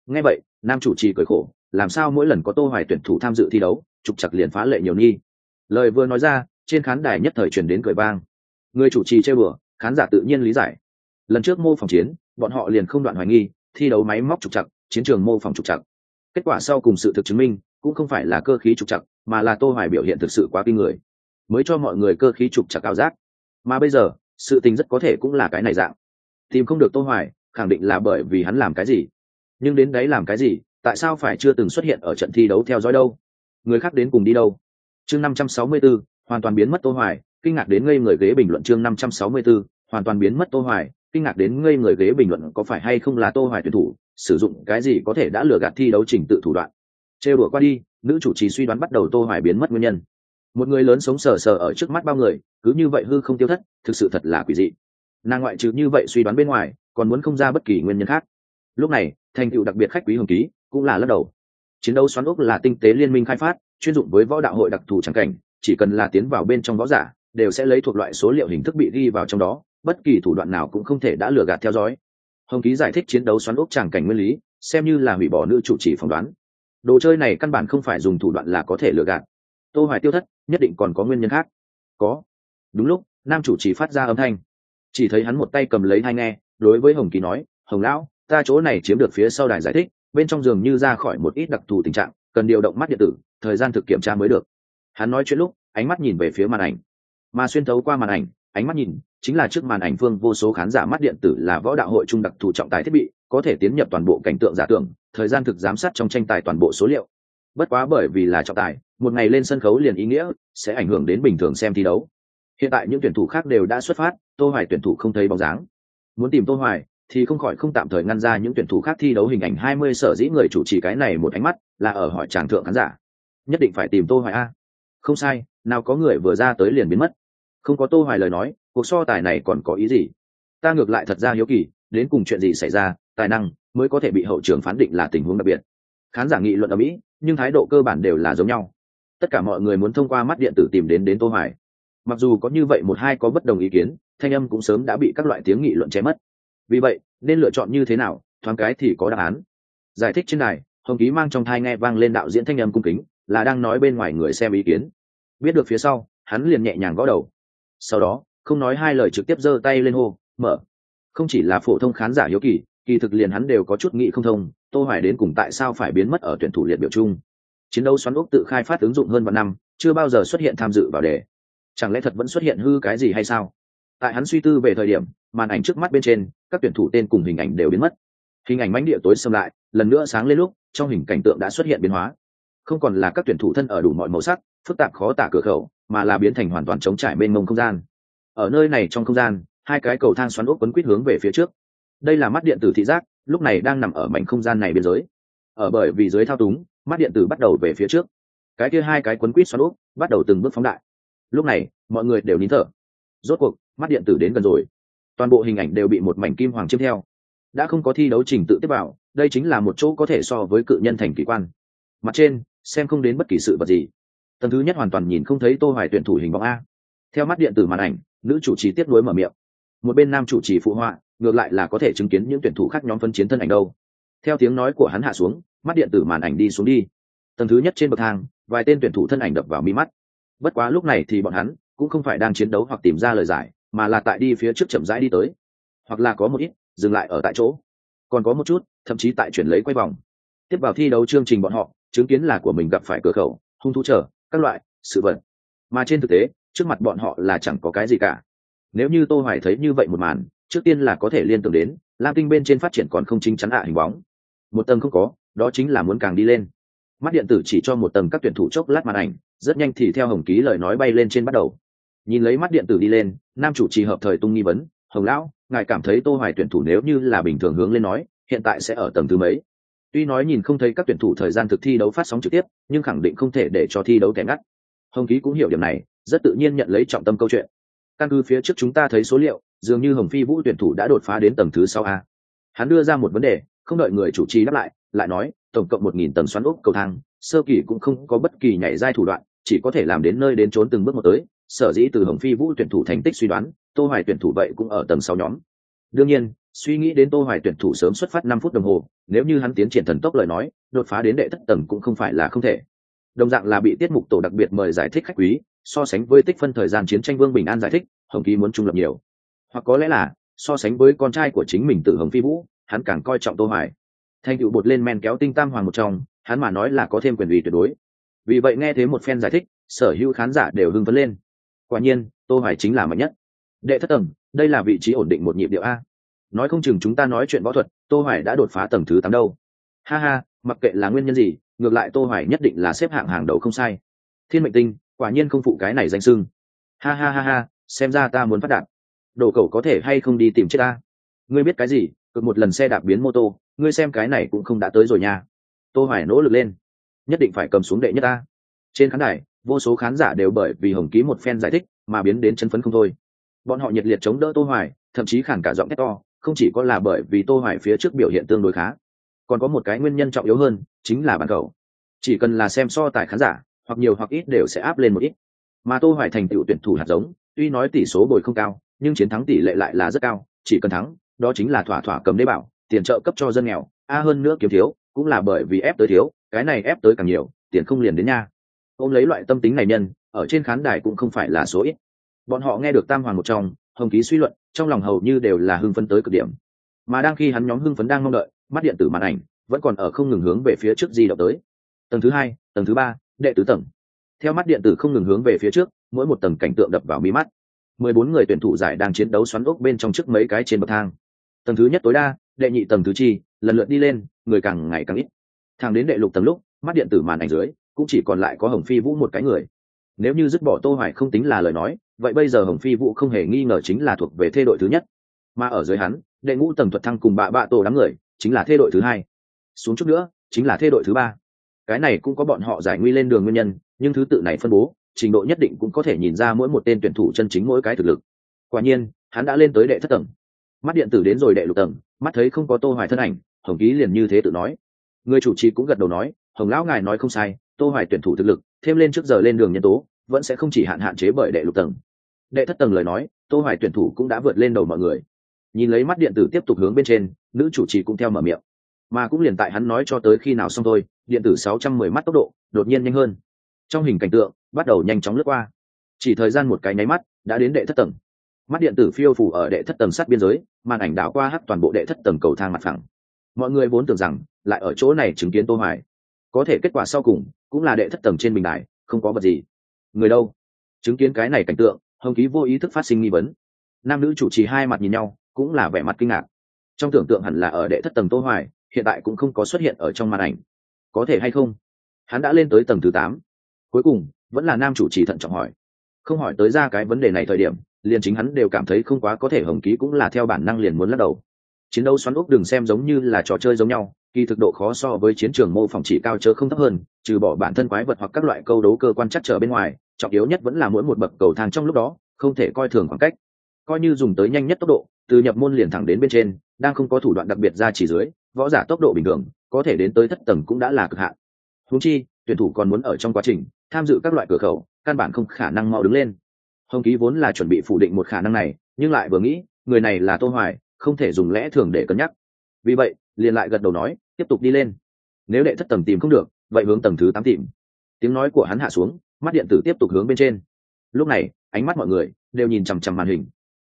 nghe vậy, nam chủ trì cười khổ, làm sao mỗi lần có tô hoài tuyển thủ tham dự thi đấu, trục chặt liền phá lệ nhiều nghi. Lời vừa nói ra, trên khán đài nhất thời truyền đến cười vang. Người chủ trì chơi bừa, khán giả tự nhiên lý giải. Lần trước mô phòng chiến, bọn họ liền không đoạn hoài nghi, thi đấu máy móc trục chặt, chiến trường mô phòng trục chặt. Kết quả sau cùng sự thực chứng minh, cũng không phải là cơ khí trục chặt, mà là tô hoài biểu hiện thực sự quá kinh người. Mới cho mọi người cơ khí trục chặt cao giác. Mà bây giờ, sự tình rất có thể cũng là cái này dạng. Tìm không được tô hoài, khẳng định là bởi vì hắn làm cái gì nhưng đến đấy làm cái gì? Tại sao phải chưa từng xuất hiện ở trận thi đấu theo dõi đâu? Người khác đến cùng đi đâu? Chương 564, hoàn toàn biến mất tô hoài kinh ngạc đến ngây người ghế bình luận chương 564, hoàn toàn biến mất tô hoài kinh ngạc đến ngây người ghế bình luận có phải hay không là tô hoài tuyển thủ sử dụng cái gì có thể đã lừa gạt thi đấu trình tự thủ đoạn. Trêu đùa qua đi nữ chủ trì suy đoán bắt đầu tô hoài biến mất nguyên nhân. Một người lớn sống sờ sờ ở trước mắt bao người cứ như vậy hư không tiêu thất thực sự thật là quỷ dị. Nàng ngoại trừ như vậy suy đoán bên ngoài còn muốn không ra bất kỳ nguyên nhân khác. Lúc này thành tựu đặc biệt khách quý hồng ký, cũng là lắc đầu. Chiến đấu xoắn ốc là tinh tế liên minh khai phát, chuyên dụng với võ đạo hội đặc thù trắng cảnh, chỉ cần là tiến vào bên trong võ giả, đều sẽ lấy thuộc loại số liệu hình thức bị ghi vào trong đó, bất kỳ thủ đoạn nào cũng không thể đã lừa gạt theo dõi. Hồng ký giải thích chiến đấu xoắn ốc tràng cảnh nguyên lý, xem như là hủy bỏ nữ chủ trì phỏng đoán. Đồ chơi này căn bản không phải dùng thủ đoạn là có thể lừa gạt. Tô hoài tiêu thất, nhất định còn có nguyên nhân khác. Có. Đúng lúc, nam chủ trì phát ra âm thanh. Chỉ thấy hắn một tay cầm lấy hai nghe, đối với hồng kỳ nói, hồng lão ta chỗ này chiếm được phía sau đài giải thích, bên trong giường như ra khỏi một ít đặc thù tình trạng, cần điều động mắt điện tử, thời gian thực kiểm tra mới được. Hắn nói chuyện lúc, ánh mắt nhìn về phía màn ảnh. Mà xuyên thấu qua màn ảnh, ánh mắt nhìn, chính là trước màn ảnh phương vô số khán giả mắt điện tử là võ đạo hội trung đặc thù trọng tài thiết bị, có thể tiến nhập toàn bộ cảnh tượng giả tưởng, thời gian thực giám sát trong tranh tài toàn bộ số liệu. Bất quá bởi vì là trọng tài, một ngày lên sân khấu liền ý nghĩa sẽ ảnh hưởng đến bình thường xem thi đấu. Hiện tại những tuyển thủ khác đều đã xuất phát, tô hoài tuyển thủ không thấy bóng dáng. Muốn tìm tô hoài thì không khỏi không tạm thời ngăn ra những tuyển thủ khác thi đấu hình ảnh 20 sở dĩ người chủ trì cái này một ánh mắt là ở hỏi tràng thượng khán giả. Nhất định phải tìm tô hoài a. Không sai, nào có người vừa ra tới liền biến mất. Không có tô hoài lời nói, cuộc so tài này còn có ý gì? Ta ngược lại thật ra hiếu kỳ, đến cùng chuyện gì xảy ra, tài năng mới có thể bị hậu trường phán định là tình huống đặc biệt. Khán giả nghị luận ở mỹ, nhưng thái độ cơ bản đều là giống nhau. Tất cả mọi người muốn thông qua mắt điện tử tìm đến đến tô hoài. Mặc dù có như vậy một hai có bất đồng ý kiến, thanh âm cũng sớm đã bị các loại tiếng nghị luận che mất vì vậy, nên lựa chọn như thế nào, thoáng cái thì có đáp án. Giải thích trên này hồng ký mang trong thai nghe vang lên đạo diễn thanh âm cung kính, là đang nói bên ngoài người xem ý kiến. Biết được phía sau, hắn liền nhẹ nhàng gõ đầu. Sau đó, không nói hai lời trực tiếp giơ tay lên hô, mở. Không chỉ là phổ thông khán giả hiếu kỳ kỳ thực liền hắn đều có chút nghị không thông, tô hoài đến cùng tại sao phải biến mất ở tuyển thủ liệt biểu chung. Chiến đấu xoắn ốc tự khai phát ứng dụng hơn vạn năm, chưa bao giờ xuất hiện tham dự vào đề. Chẳng lẽ thật vẫn xuất hiện hư cái gì hay sao? Tại hắn suy tư về thời điểm, màn ảnh trước mắt bên trên, các tuyển thủ tên cùng hình ảnh đều biến mất. Hình ảnh mánh địa tối xâm lại, lần nữa sáng lên lúc, trong hình cảnh tượng đã xuất hiện biến hóa. Không còn là các tuyển thủ thân ở đủ mọi màu sắc, phức tạp khó tả cửa khẩu, mà là biến thành hoàn toàn chống trải bên mông không gian. Ở nơi này trong không gian, hai cái cầu thang xoắn ốc quấn quýt hướng về phía trước. Đây là mắt điện tử thị giác, lúc này đang nằm ở mảnh không gian này biên giới. Ở bởi vì dưới thao túng, mắt điện tử bắt đầu về phía trước. Cái kia hai cái quấn quýt xoắn ốc bắt đầu từng bước phóng đại. Lúc này, mọi người đều nín thở rốt cuộc, mắt điện tử đến gần rồi. Toàn bộ hình ảnh đều bị một mảnh kim hoàng chiếm theo. Đã không có thi đấu trình tự tiếp vào, đây chính là một chỗ có thể so với cự nhân thành kỳ quan. Mặt trên, xem không đến bất kỳ sự vật gì. Tầng thứ nhất hoàn toàn nhìn không thấy tô hoài tuyển thủ hình bóng a. Theo mắt điện tử màn ảnh, nữ chủ trì tiếp nối mở miệng. Một bên nam chủ trì phụ họa, ngược lại là có thể chứng kiến những tuyển thủ khác nhóm phân chiến thân ảnh đâu. Theo tiếng nói của hắn hạ xuống, mắt điện tử màn ảnh đi xuống đi. Tầng thứ nhất trên bậc thang, vài tên tuyển thủ thân ảnh đập vào mi mắt. Bất quá lúc này thì bọn hắn cũng không phải đang chiến đấu hoặc tìm ra lời giải, mà là tại đi phía trước chậm rãi đi tới. Hoặc là có một ít, dừng lại ở tại chỗ. Còn có một chút, thậm chí tại chuyển lấy quay vòng. Tiếp vào thi đấu chương trình bọn họ, chứng kiến là của mình gặp phải cửa khẩu, hung thú trở, các loại, sự vật. Mà trên thực tế, trước mặt bọn họ là chẳng có cái gì cả. Nếu như tô hoài thấy như vậy một màn, trước tiên là có thể liên tưởng đến, lam tinh bên trên phát triển còn không chính chắn ạ hình bóng. Một tầng không có, đó chính là muốn càng đi lên. Mắt điện tử chỉ cho một tầng các tuyển thủ chốc lát màn ảnh, rất nhanh thì theo hồng ký lời nói bay lên trên bắt đầu nhìn lấy mắt điện tử đi lên, nam chủ trì hợp thời tung nghi vấn, hồng lão, ngài cảm thấy tô hoài tuyển thủ nếu như là bình thường hướng lên nói, hiện tại sẽ ở tầng thứ mấy? Tuy nói nhìn không thấy các tuyển thủ thời gian thực thi đấu phát sóng trực tiếp, nhưng khẳng định không thể để cho thi đấu kẻ ngắt. Hồng ký cũng hiểu điểm này, rất tự nhiên nhận lấy trọng tâm câu chuyện. Căn cứ phía trước chúng ta thấy số liệu, dường như hồng phi vũ tuyển thủ đã đột phá đến tầng thứ sáu a. Hắn đưa ra một vấn đề, không đợi người chủ trì đáp lại lại nói, tổng cộng một nghìn tầng xoắn ốc cầu thang, sơ kỳ cũng không có bất kỳ nhảy giai thủ đoạn, chỉ có thể làm đến nơi đến trốn từng bước một tới sở dĩ từ hồng phi vũ tuyển thủ thành tích suy đoán, tô hoài tuyển thủ vậy cũng ở tầng sáu nhóm. Đương nhiên, suy nghĩ đến tô hoài tuyển thủ sớm xuất phát 5 phút đồng hồ, nếu như hắn tiến triển thần tốc lời nói, đột phá đến đệ thất tầng cũng không phải là không thể. Đồng dạng là bị tiết mục tổ đặc biệt mời giải thích khách quý, so sánh với tích phân thời gian chiến tranh vương bình an giải thích, hồng ký muốn trung lập nhiều. Hoặc có lẽ là, so sánh với con trai của chính mình từ hồng phi vũ, hắn càng coi trọng tô hoài. Thành tựu bột lên men kéo tinh tam hoàng một trong, hắn mà nói là có thêm quyền uy tuyệt đối. Vì vậy nghe thế một phen giải thích, sở hữu khán giả đều hưng phấn lên quả nhiên, tô hoài chính là mạnh nhất. Đệ thất tầng, đây là vị trí ổn định một nhịp điệu a. Nói không chừng chúng ta nói chuyện võ thuật, tô hoài đã đột phá tầng thứ tám đâu. Ha ha, mặc kệ là nguyên nhân gì, ngược lại tô hoài nhất định là xếp hạng hàng đầu không sai. Thiên mệnh tinh, quả nhiên không phụ cái này danh sưng ha ha ha ha, xem ra ta muốn phát đạt. Đồ cầu có thể hay không đi tìm chết ta? Ngươi biết cái gì? Cực một lần xe đạp biến mô tô, ngươi xem cái này cũng không đã tới rồi nha. Tô hoài nỗ lực lên. Nhất định phải cầm xuống đệ nhất ta trên khán đài vô số khán giả đều bởi vì hồng ký một phen giải thích mà biến đến chân phấn không thôi. Bọn họ nhiệt liệt chống đỡ tô hoài, thậm chí khản cả giọng thét to, không chỉ có là bởi vì tô hoài phía trước biểu hiện tương đối khá, còn có một cái nguyên nhân trọng yếu hơn, chính là bản cầu. Chỉ cần là xem so tài khán giả, hoặc nhiều hoặc ít đều sẽ áp lên một ít. Mà tô hoài thành tựu tuyển thủ hạt giống, tuy nói tỷ số bồi không cao, nhưng chiến thắng tỷ lệ lại là rất cao, chỉ cần thắng, đó chính là thỏa thỏa cầm đế bảo, tiền trợ cấp cho dân nghèo, a hơn nữa kiếm thiếu, cũng là bởi vì ép tới thiếu, cái này ép tới càng nhiều, tiền không liền đến nha ôm lấy loại tâm tính này nhân, ở trên khán đài cũng không phải là số ít. Bọn họ nghe được tam hoàng một trong, hồng ký suy luận, trong lòng hầu như đều là hưng phấn tới cực điểm. Mà đang khi hắn nhóm hưng phấn đang mong đợi, mắt điện tử màn ảnh vẫn còn ở không ngừng hướng về phía trước di động tới. Tầng thứ hai, tầng thứ ba, đệ tứ tầng. Theo mắt điện tử không ngừng hướng về phía trước, mỗi một tầng cảnh tượng đập vào mí mắt. Mười bốn người tuyển thủ giải đang chiến đấu xoắn ốc bên trong trước mấy cái trên bậc thang. Tầng thứ nhất tối đa, đệ nhị tầng thứ chi, lần lượt đi lên, người càng ngày càng ít. Thang đến đệ lục tầng lúc, mắt điện tử màn ảnh dưới cũng chỉ còn lại có hồng phi vũ một cái người. Nếu như dứt bỏ tô hoài không tính là lời nói, vậy bây giờ hồng phi vũ không hề nghi ngờ chính là thuộc về thê đội thứ nhất. Mà ở dưới hắn, đệ ngũ tầng thuật thăng cùng bạ bạ tổ đám người, chính là thê đội thứ hai. Xuống chút nữa, chính là thê đội thứ ba. Cái này cũng có bọn họ giải nguy lên đường nguyên nhân, nhưng thứ tự này phân bố, trình độ nhất định cũng có thể nhìn ra mỗi một tên tuyển thủ chân chính mỗi cái thực lực. Quả nhiên, hắn đã lên tới đệ thất tầng. Mắt điện tử đến rồi đệ lục tầng, mắt thấy không có tô hoài thân ảnh, hồng ký liền như thế tự nói. Người chủ trì cũng gật đầu nói, hồng lão ngài nói không sai tô hoài tuyển thủ thực lực, thêm lên trước giờ lên đường nhân tố, vẫn sẽ không chỉ hạn hạn chế bởi đệ lục tầng. Đệ thất tầng lời nói, tô hoài tuyển thủ cũng đã vượt lên đầu mọi người. Nhìn lấy mắt điện tử tiếp tục hướng bên trên, nữ chủ trì cũng theo mở miệng. Mà cũng liền tại hắn nói cho tới khi nào xong thôi, điện tử 610 mắt tốc độ, đột nhiên nhanh hơn. Trong hình cảnh tượng, bắt đầu nhanh chóng lướt qua. Chỉ thời gian một cái nháy mắt, đã đến đệ thất tầng. Mắt điện tử phiêu phủ ở đệ thất tầng sát biên giới, màn ảnh đảo qua hắt toàn bộ đệ thất tầng cầu thang mặt phẳng. Mọi người vốn tưởng rằng, lại ở chỗ này chứng kiến tô hoài có thể kết quả sau cùng cũng là đệ thất tầng trên bình đài, không có vật gì. Người đâu? Chứng kiến cái này cảnh tượng, hồng ký vô ý thức phát sinh nghi vấn. Nam nữ chủ trì hai mặt nhìn nhau, cũng là vẻ mặt kinh ngạc. Trong tưởng tượng hẳn là ở đệ thất tầng tô hoài, hiện tại cũng không có xuất hiện ở trong màn ảnh. Có thể hay không? Hắn đã lên tới tầng thứ tám. Cuối cùng, vẫn là nam chủ trì thận trọng hỏi. Không hỏi tới ra cái vấn đề này thời điểm, liền chính hắn đều cảm thấy không quá có thể hồng ký cũng là theo bản năng liền muốn lắc đầu. Chiến đấu xoắn ốc đừng xem giống như là trò chơi giống nhau kỳ thực độ khó so với chiến trường mô phỏng chỉ cao chớ không thấp hơn, trừ bỏ bản thân quái vật hoặc các loại câu đấu cơ quan chắc trở bên ngoài, trọng yếu nhất vẫn là mỗi một bậc cầu thang trong lúc đó, không thể coi thường khoảng cách. Coi như dùng tới nhanh nhất tốc độ, từ nhập môn liền thẳng đến bên trên, đang không có thủ đoạn đặc biệt ra chỉ dưới, võ giả tốc độ bình thường, có thể đến tới thất tầng cũng đã là cực hạn. Húng chi, tuyển thủ còn muốn ở trong quá trình, tham dự các loại cửa khẩu, căn bản không khả năng mau đứng lên. Hồng ký vốn là chuẩn bị phủ định một khả năng này, nhưng lại vừa nghĩ, người này là tô hoài, không thể dùng lẽ thường để cân nhắc. Vì vậy liền lại gật đầu nói, tiếp tục đi lên. Nếu đệ thất tầng tìm không được, vậy hướng tầng thứ tám tìm. Tiếng nói của hắn hạ xuống, mắt điện tử tiếp tục hướng bên trên. Lúc này, ánh mắt mọi người đều nhìn chằm chằm màn hình.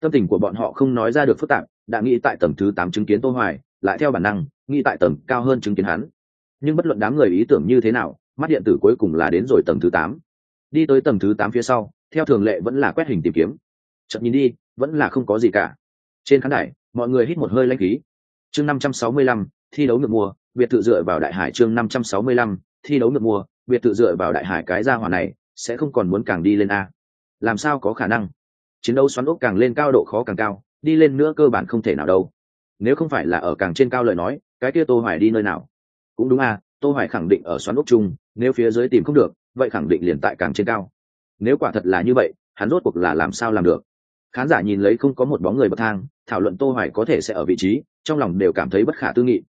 Tâm tình của bọn họ không nói ra được phức tạp, đã nghĩ tại tầng thứ tám chứng kiến tô hoài, lại theo bản năng, nghĩ tại tầng cao hơn chứng kiến hắn. Nhưng bất luận đám người ý tưởng như thế nào, mắt điện tử cuối cùng là đến rồi tầng thứ tám. Đi tới tầng thứ tám phía sau, theo thường lệ vẫn là quét hình tìm kiếm. Chậm nhìn đi, vẫn là không có gì cả. Trên khán đài, mọi người hít một hơi lãnh khí chương năm trăm sáu mươi lăm, thi đấu ngược mùa, biệt thự dựa vào đại hải chương năm trăm sáu mươi lăm, thi đấu ngược mùa, biệt thự dựa vào đại hải cái gia hỏa này, sẽ không còn muốn càng đi lên a. Làm sao có khả năng? Chiến đấu xoắn ốc càng lên cao độ khó càng cao, đi lên nữa cơ bản không thể nào đâu. Nếu không phải là ở càng trên cao lời nói, cái kia tô hoài đi nơi nào? Cũng đúng a, tô hoài khẳng định ở xoắn ốc chung, nếu phía dưới tìm không được, vậy khẳng định liền tại càng trên cao. Nếu quả thật là như vậy, hắn rốt cuộc là làm sao làm được? Khán giả nhìn lấy không có một bóng người bậc thang, thảo luận tô hoài có thể sẽ ở vị trí trong lòng đều cảm thấy bất khả tư nghị.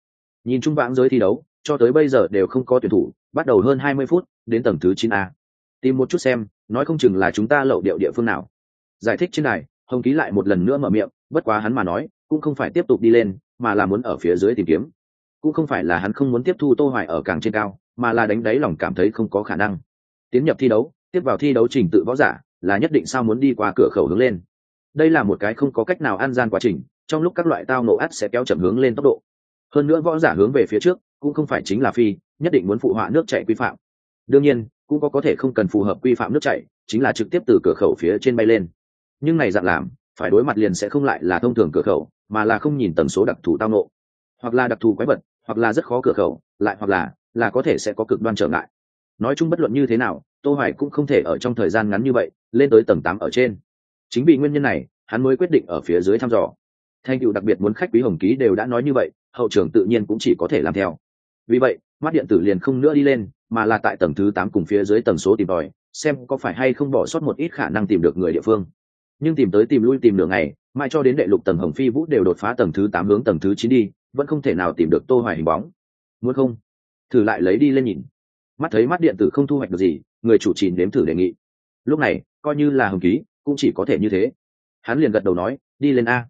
Nhìn chung vãng giới thi đấu, cho tới bây giờ đều không có tuyển thủ, bắt đầu hơn 20 phút, đến tầng thứ 9 a. Tìm một chút xem, nói không chừng là chúng ta lậu điệu địa phương nào. Giải thích trên này hồng ký lại một lần nữa mở miệng, bất quá hắn mà nói, cũng không phải tiếp tục đi lên, mà là muốn ở phía dưới tìm kiếm. Cũng không phải là hắn không muốn tiếp thu tô hoài ở càng trên cao, mà là đánh đáy lòng cảm thấy không có khả năng. Tiến nhập thi đấu, tiếp vào thi đấu trình tự võ giả, là nhất định sao muốn đi qua cửa khẩu hướng lên. Đây là một cái không có cách nào an gian quá trình trong lúc các loại tao nổ ắt sẽ kéo chậm hướng lên tốc độ. Hơn nữa võ giả hướng về phía trước cũng không phải chính là phi, nhất định muốn phụ họa nước chạy quy phạm. Đương nhiên, cũng có có thể không cần phù hợp quy phạm nước chạy chính là trực tiếp từ cửa khẩu phía trên bay lên. Nhưng này dạng làm, phải đối mặt liền sẽ không lại là thông thường cửa khẩu, mà là không nhìn tần số đặc thù tao nộ. Hoặc là đặc thù quái vật, hoặc là rất khó cửa khẩu, lại hoặc là là có thể sẽ có cực đoan trở ngại. Nói chung bất luận như thế nào, tô hoài cũng không thể ở trong thời gian ngắn như vậy, lên tới tầng 8 ở trên. Chính vì nguyên nhân này, hắn mới quyết định ở phía dưới thăm dò thanh cựu đặc biệt muốn khách quý hồng ký đều đã nói như vậy, hậu trưởng tự nhiên cũng chỉ có thể làm theo. Vì vậy, mắt điện tử liền không nữa đi lên, mà là tại tầng thứ tám cùng phía dưới tầng số tìm tòi, xem có phải hay không bỏ sót một ít khả năng tìm được người địa phương. Nhưng tìm tới tìm lui tìm nửa ngày mai cho đến đệ lục tầng hồng phi vũ đều đột phá tầng thứ tám hướng tầng thứ chín đi, vẫn không thể nào tìm được tô hoài hình bóng. Muốn không? Thử lại lấy đi lên nhìn. Mắt thấy mắt điện tử không thu hoạch được gì, người chủ trì nếm thử đề nghị. Lúc này, coi như là hồng ký, cũng chỉ có thể như thế. Hắn liền gật đầu nói, đi lên a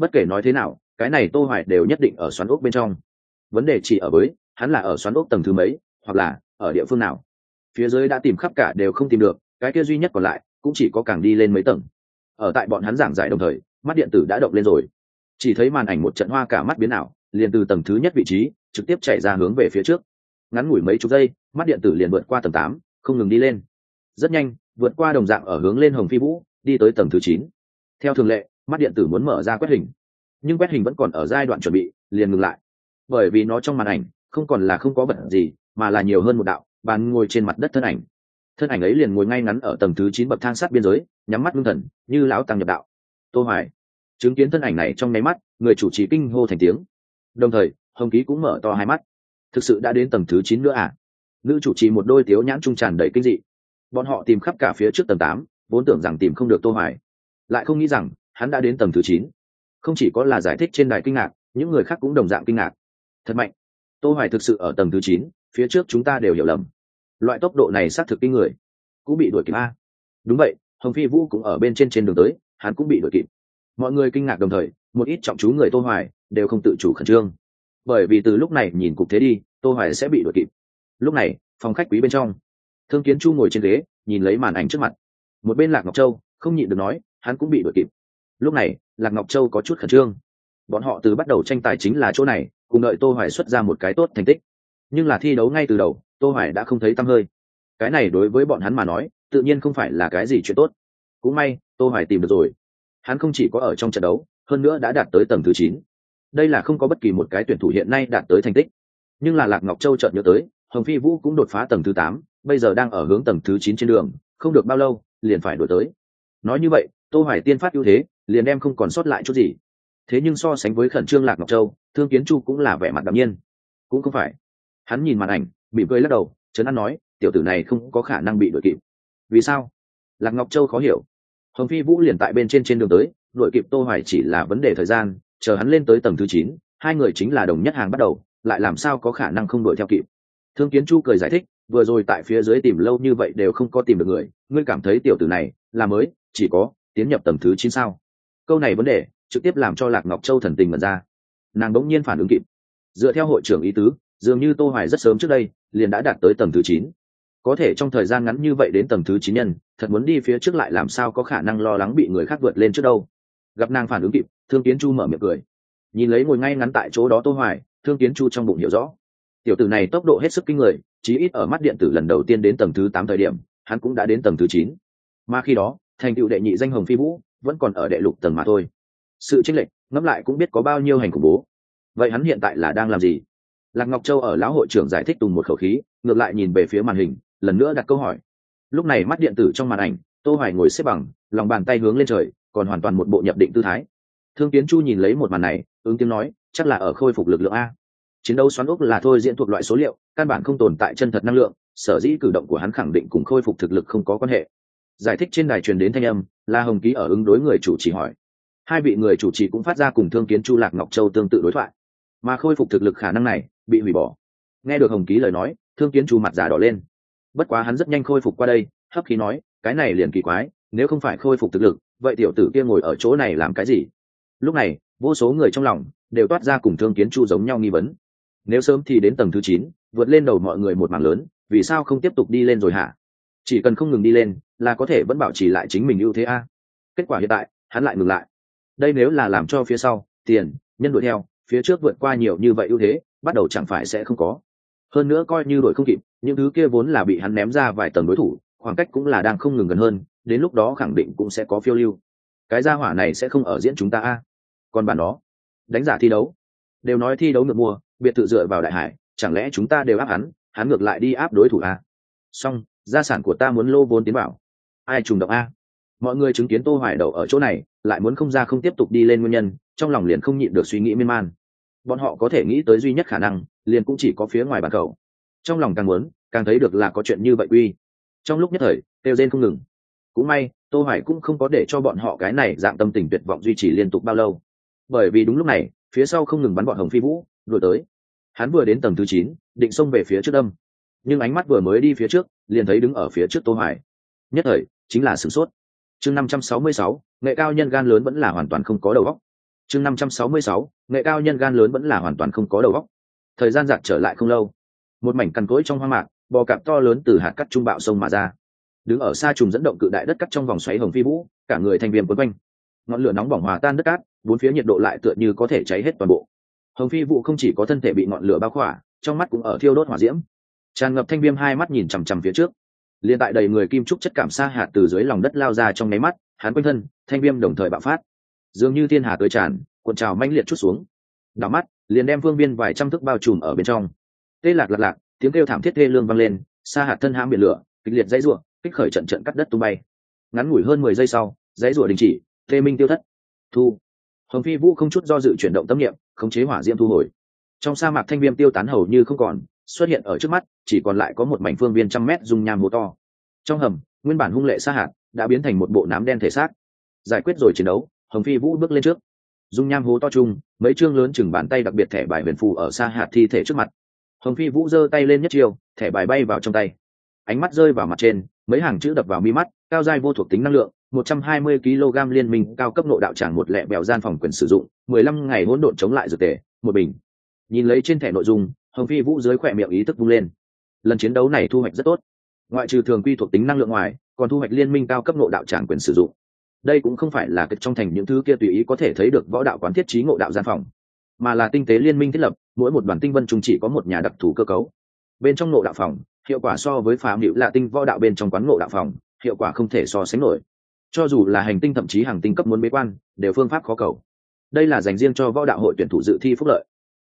bất kể nói thế nào, cái này tô hoài đều nhất định ở xoắn ốc bên trong. Vấn đề chỉ ở với, hắn là ở xoắn ốc tầng thứ mấy, hoặc là ở địa phương nào. Phía dưới đã tìm khắp cả đều không tìm được, cái kia duy nhất còn lại cũng chỉ có càng đi lên mấy tầng. Ở tại bọn hắn giảng giải đồng thời, mắt điện tử đã động lên rồi. Chỉ thấy màn ảnh một trận hoa cả mắt biến ảo, liền từ tầng thứ nhất vị trí, trực tiếp chạy ra hướng về phía trước. Ngắn ngủi mấy chục giây, mắt điện tử liền vượt qua tầng tám, không ngừng đi lên. Rất nhanh, vượt qua đồng dạng ở hướng lên hồng phi vũ, đi tới tầng thứ chín. Theo thường lệ mắt điện tử muốn mở ra quét hình. Nhưng quét hình vẫn còn ở giai đoạn chuẩn bị, liền ngừng lại. Bởi vì nó trong màn ảnh, không còn là không có vật gì, mà là nhiều hơn một đạo bàn ngồi trên mặt đất thân ảnh. Thân ảnh ấy liền ngồi ngay ngắn ở tầng thứ chín bậc thang sát biên giới, nhắm mắt ngưng thần, như lão tăng nhập đạo. Tô hoài, chứng kiến thân ảnh này trong nháy mắt, người chủ trì kinh hô thành tiếng. Đồng thời, hồng ký cũng mở to hai mắt. Thực sự đã đến tầng thứ chín nữa à? Nữ chủ trì một đôi tiếu nhãn trung tràn đầy kinh dị. Bọn họ tìm khắp cả phía trước tầng tám, vốn tưởng rằng tìm không được tô hoài. Lại không nghĩ rằng hắn đã đến tầng thứ chín. Không chỉ có là giải thích trên đài kinh ngạc, những người khác cũng đồng dạng kinh ngạc. Thật mạnh. Tô hoài thực sự ở tầng thứ chín, phía trước chúng ta đều hiểu lầm. Loại tốc độ này xác thực kinh người. Cũng bị đuổi kịp a. Đúng vậy, hồng phi vũ cũng ở bên trên trên đường tới, hắn cũng bị đuổi kịp. Mọi người kinh ngạc đồng thời, một ít trọng chú người tô hoài đều không tự chủ khẩn trương. Bởi vì từ lúc này nhìn cục thế đi, tô hoài sẽ bị đuổi kịp. Lúc này, phòng khách quý bên trong, thương kiến chu ngồi trên ghế, nhìn lấy màn ảnh trước mặt. Một bên lạc ngọc châu, không nhịn được nói, hắn cũng bị đuổi kịp lúc này lạc ngọc châu có chút khẩn trương. Bọn họ từ bắt đầu tranh tài chính là chỗ này cùng đợi tô hoài xuất ra một cái tốt thành tích. Nhưng là thi đấu ngay từ đầu tô hoài đã không thấy tâm hơi. Cái này đối với bọn hắn mà nói tự nhiên không phải là cái gì chuyện tốt. Cũng may tô hoài tìm được rồi. Hắn không chỉ có ở trong trận đấu hơn nữa đã đạt tới tầng thứ 9. đây là không có bất kỳ một cái tuyển thủ hiện nay đạt tới thành tích. Nhưng là lạc ngọc châu chợt nhớ tới hồng phi vũ cũng đột phá tầng thứ 8, bây giờ đang ở hướng tầng thứ 9 trên đường không được bao lâu liền phải đổi tới. Nói như vậy tô hoài tiên phát ưu thế liền đem không còn sót lại chút gì. Thế nhưng so sánh với khẩn trương lạc ngọc châu thương kiến chu cũng là vẻ mặt đạm nhiên. Cũng không phải. Hắn nhìn màn ảnh bị cười lắc đầu trấn an nói tiểu tử này không có khả năng bị đuổi kịp. Vì sao? Lạc ngọc châu khó hiểu. Hồng phi vũ liền tại bên trên trên đường tới đuổi kịp tô hoài chỉ là vấn đề thời gian chờ hắn lên tới tầng thứ 9, hai người chính là đồng nhất hàng bắt đầu lại làm sao có khả năng không đuổi theo kịp. Thương kiến chu cười giải thích vừa rồi tại phía dưới tìm lâu như vậy đều không có tìm được người ngươi cảm thấy tiểu tử này là mới chỉ có tiến nhập tầng thứ chín sao? Câu này vấn đề trực tiếp làm cho lạc ngọc châu thần tình mật ra. Nàng bỗng nhiên phản ứng kịp. Dựa theo hội trưởng ý tứ, dường như tô hoài rất sớm trước đây liền đã đạt tới tầng thứ chín. Có thể trong thời gian ngắn như vậy đến tầng thứ chín nhân, thật muốn đi phía trước lại làm sao có khả năng lo lắng bị người khác vượt lên trước đâu. Gặp nàng phản ứng kịp, thương kiến chu mở miệng cười. Nhìn lấy ngồi ngay ngắn tại chỗ đó tô hoài, thương kiến chu trong bụng hiểu rõ. Tiểu tử này tốc độ hết sức kinh người, chí ít ở mắt điện tử lần đầu tiên đến tầng thứ 8 thời điểm, hắn cũng đã đến tầng thứ 9. mà khi đó, thành tựu đệ nhị danh hồng phi vũ vẫn còn ở đệ lục tầng mà thôi. Sự chênh lệch, ngẫm lại cũng biết có bao nhiêu hành khủng bố. Vậy hắn hiện tại là đang làm gì? Lạc ngọc châu ở lão hội trưởng giải thích tùng một khẩu khí, ngược lại nhìn về phía màn hình, lần nữa đặt câu hỏi. Lúc này mắt điện tử trong màn ảnh, tô hoài ngồi xếp bằng, lòng bàn tay hướng lên trời, còn hoàn toàn một bộ nhập định tư thái. Thương kiến chu nhìn lấy một màn này, ứng tiếng nói, chắc là ở khôi phục lực lượng a. Chiến đấu xoắn ốc là thôi diễn thuộc loại số liệu, căn bản không tồn tại chân thật năng lượng, sở dĩ cử động của hắn khẳng định cùng khôi phục thực lực không có quan hệ giải thích trên đài truyền đến thanh âm là hồng ký ở ứng đối người chủ trì hỏi. Hai vị người chủ trì cũng phát ra cùng thương kiến chu lạc ngọc châu tương tự đối thoại. Mà khôi phục thực lực khả năng này, bị hủy bỏ. Nghe được hồng ký lời nói, thương kiến chu mặt giả đỏ lên. Bất quá hắn rất nhanh khôi phục qua đây, hấp khí nói, cái này liền kỳ quái, nếu không phải khôi phục thực lực, vậy tiểu tử kia ngồi ở chỗ này làm cái gì? Lúc này, vô số người trong lòng đều toát ra cùng thương kiến chu giống nhau nghi vấn. Nếu sớm thì đến tầng thứ chín, vượt lên đầu mọi người một mảng lớn, vì sao không tiếp tục đi lên rồi hả? Chỉ cần không ngừng đi lên là có thể vẫn bảo trì lại chính mình ưu thế a. Kết quả hiện tại, hắn lại ngừng lại. Đây nếu là làm cho phía sau, tiền, nhân đuổi theo, phía trước vượt qua nhiều như vậy ưu thế, bắt đầu chẳng phải sẽ không có. Hơn nữa coi như đuổi không kịp, những thứ kia vốn là bị hắn ném ra vài tầng đối thủ, khoảng cách cũng là đang không ngừng gần hơn, đến lúc đó khẳng định cũng sẽ có phiêu lưu. Cái gia hỏa này sẽ không ở diễn chúng ta a. Còn bản đó, đánh giả thi đấu. Đều nói thi đấu ngược mua biệt tự dựa vào đại hải, chẳng lẽ chúng ta đều áp hắn hắn ngược lại đi áp đối thủ a. Song gia sản của ta muốn lô vốn tiến bảo. Ai trùng động a? Mọi người chứng kiến tô hoài đầu ở chỗ này lại muốn không ra không tiếp tục đi lên nguyên nhân trong lòng liền không nhịn được suy nghĩ miên man. Bọn họ có thể nghĩ tới duy nhất khả năng liền cũng chỉ có phía ngoài bàn cầu. Trong lòng càng muốn càng thấy được là có chuyện như vậy quy trong lúc nhất thời kêu rên không ngừng. Cũng may tô hoài cũng không có để cho bọn họ cái này dạng tâm tình tuyệt vọng duy trì liên tục bao lâu. Bởi vì đúng lúc này phía sau không ngừng bắn bọn hồng phi vũ đuổi tới. Hắn vừa đến tầng thứ 9, định xông về phía trước đâm nhưng ánh mắt vừa mới đi phía trước liền thấy đứng ở phía trước tô hoài. Nhất thời chính là sửng sốt. Chương 566, nghệ cao nhân gan lớn vẫn là hoàn toàn không có đầu óc. Chương 566, nghệ cao nhân gan lớn vẫn là hoàn toàn không có đầu óc. Thời gian giặt trở lại không lâu. Một mảnh cằn cỗi trong hoang mạc bò cạp to lớn từ hạt cắt trung bạo sông mà ra. Đứng ở xa trùng dẫn động cự đại đất cắt trong vòng xoáy hồng phi vũ cả người thành viêm quấn quanh. Ngọn lửa nóng bỏng hòa tan đất cát bốn phía nhiệt độ lại tựa như có thể cháy hết toàn bộ. Hồng phi vũ không chỉ có thân thể bị ngọn lửa bao khỏa trong mắt cũng ở thiêu đốt hỏa diễm tràn ngập thanh viêm hai mắt nhìn chằm chằm phía trước. Liền tại đầy người kim trúc chất cảm sa hạt từ dưới lòng đất lao ra trong nháy mắt, hắn quanh thân, thanh viêm đồng thời bạo phát. Dường như thiên hà tới tràn, cuộn trào manh liệt chút xuống. Đảo mắt, liền đem phương viên vài trăm thước bao trùm ở bên trong. Tê lạc lạc lạc, tiếng kêu thảm thiết thê lương vang lên, sa hạt thân hãm biển lửa, kịch liệt dãy ruộng kích khởi trận trận cắt đất tung bay. Ngắn ngủi hơn mười giây sau, dãy ruộng đình chỉ, tê minh tiêu thất. Thu. Hồng phi vũ không chút do dự chuyển động tâm niệm, khống chế hỏa diễm thu hồi. Trong sa mạc thanh viêm tiêu tán hầu như không còn, xuất hiện ở trước mắt chỉ còn lại có một mảnh phương viên trăm mét dung nham hố to. Trong hầm, nguyên bản hung lệ sa hạt đã biến thành một bộ nám đen thể xác. Giải quyết rồi chiến đấu, hồng phi vũ bước lên trước. Dung nham hố to chung, mấy chương lớn chừng bàn tay đặc biệt thẻ bài huyền phù ở xa hạt thi thể trước mặt. Hồng phi vũ giơ tay lên nhất chiều thẻ bài bay vào trong tay. Ánh mắt rơi vào mặt trên, mấy hàng chữ đập vào mi mắt, cao dai vô thuộc tính năng lượng, một trăm hai mươi kg liên minh, cao cấp nội đạo tràng một lẹ bèo gian phòng quyền sử dụng, mười lăm ngày hỗn độn chống lại dược tề, một bình. Nhìn lấy trên thẻ nội dung, hồng phi vũ dưới khỏe miệng ý thức vung lên lần chiến đấu này thu hoạch rất tốt. Ngoại trừ thường quy thuộc tính năng lượng ngoài, còn thu hoạch liên minh cao cấp nộ đạo tràng quyền sử dụng. Đây cũng không phải là kịch trong thành những thứ kia tùy ý có thể thấy được võ đạo quán thiết trí ngộ đạo gian phòng, mà là tinh tế liên minh thiết lập, mỗi một đoàn tinh vân trùng chỉ có một nhà đặc thù cơ cấu. Bên trong ngộ đạo phòng, hiệu quả so với phá hữu là tinh võ đạo bên trong quán ngộ đạo phòng, hiệu quả không thể so sánh nổi. Cho dù là hành tinh thậm chí hàng tinh cấp muốn bế quan, đều phương pháp khó cầu. Đây là dành riêng cho võ đạo hội tuyển thủ dự thi phúc lợi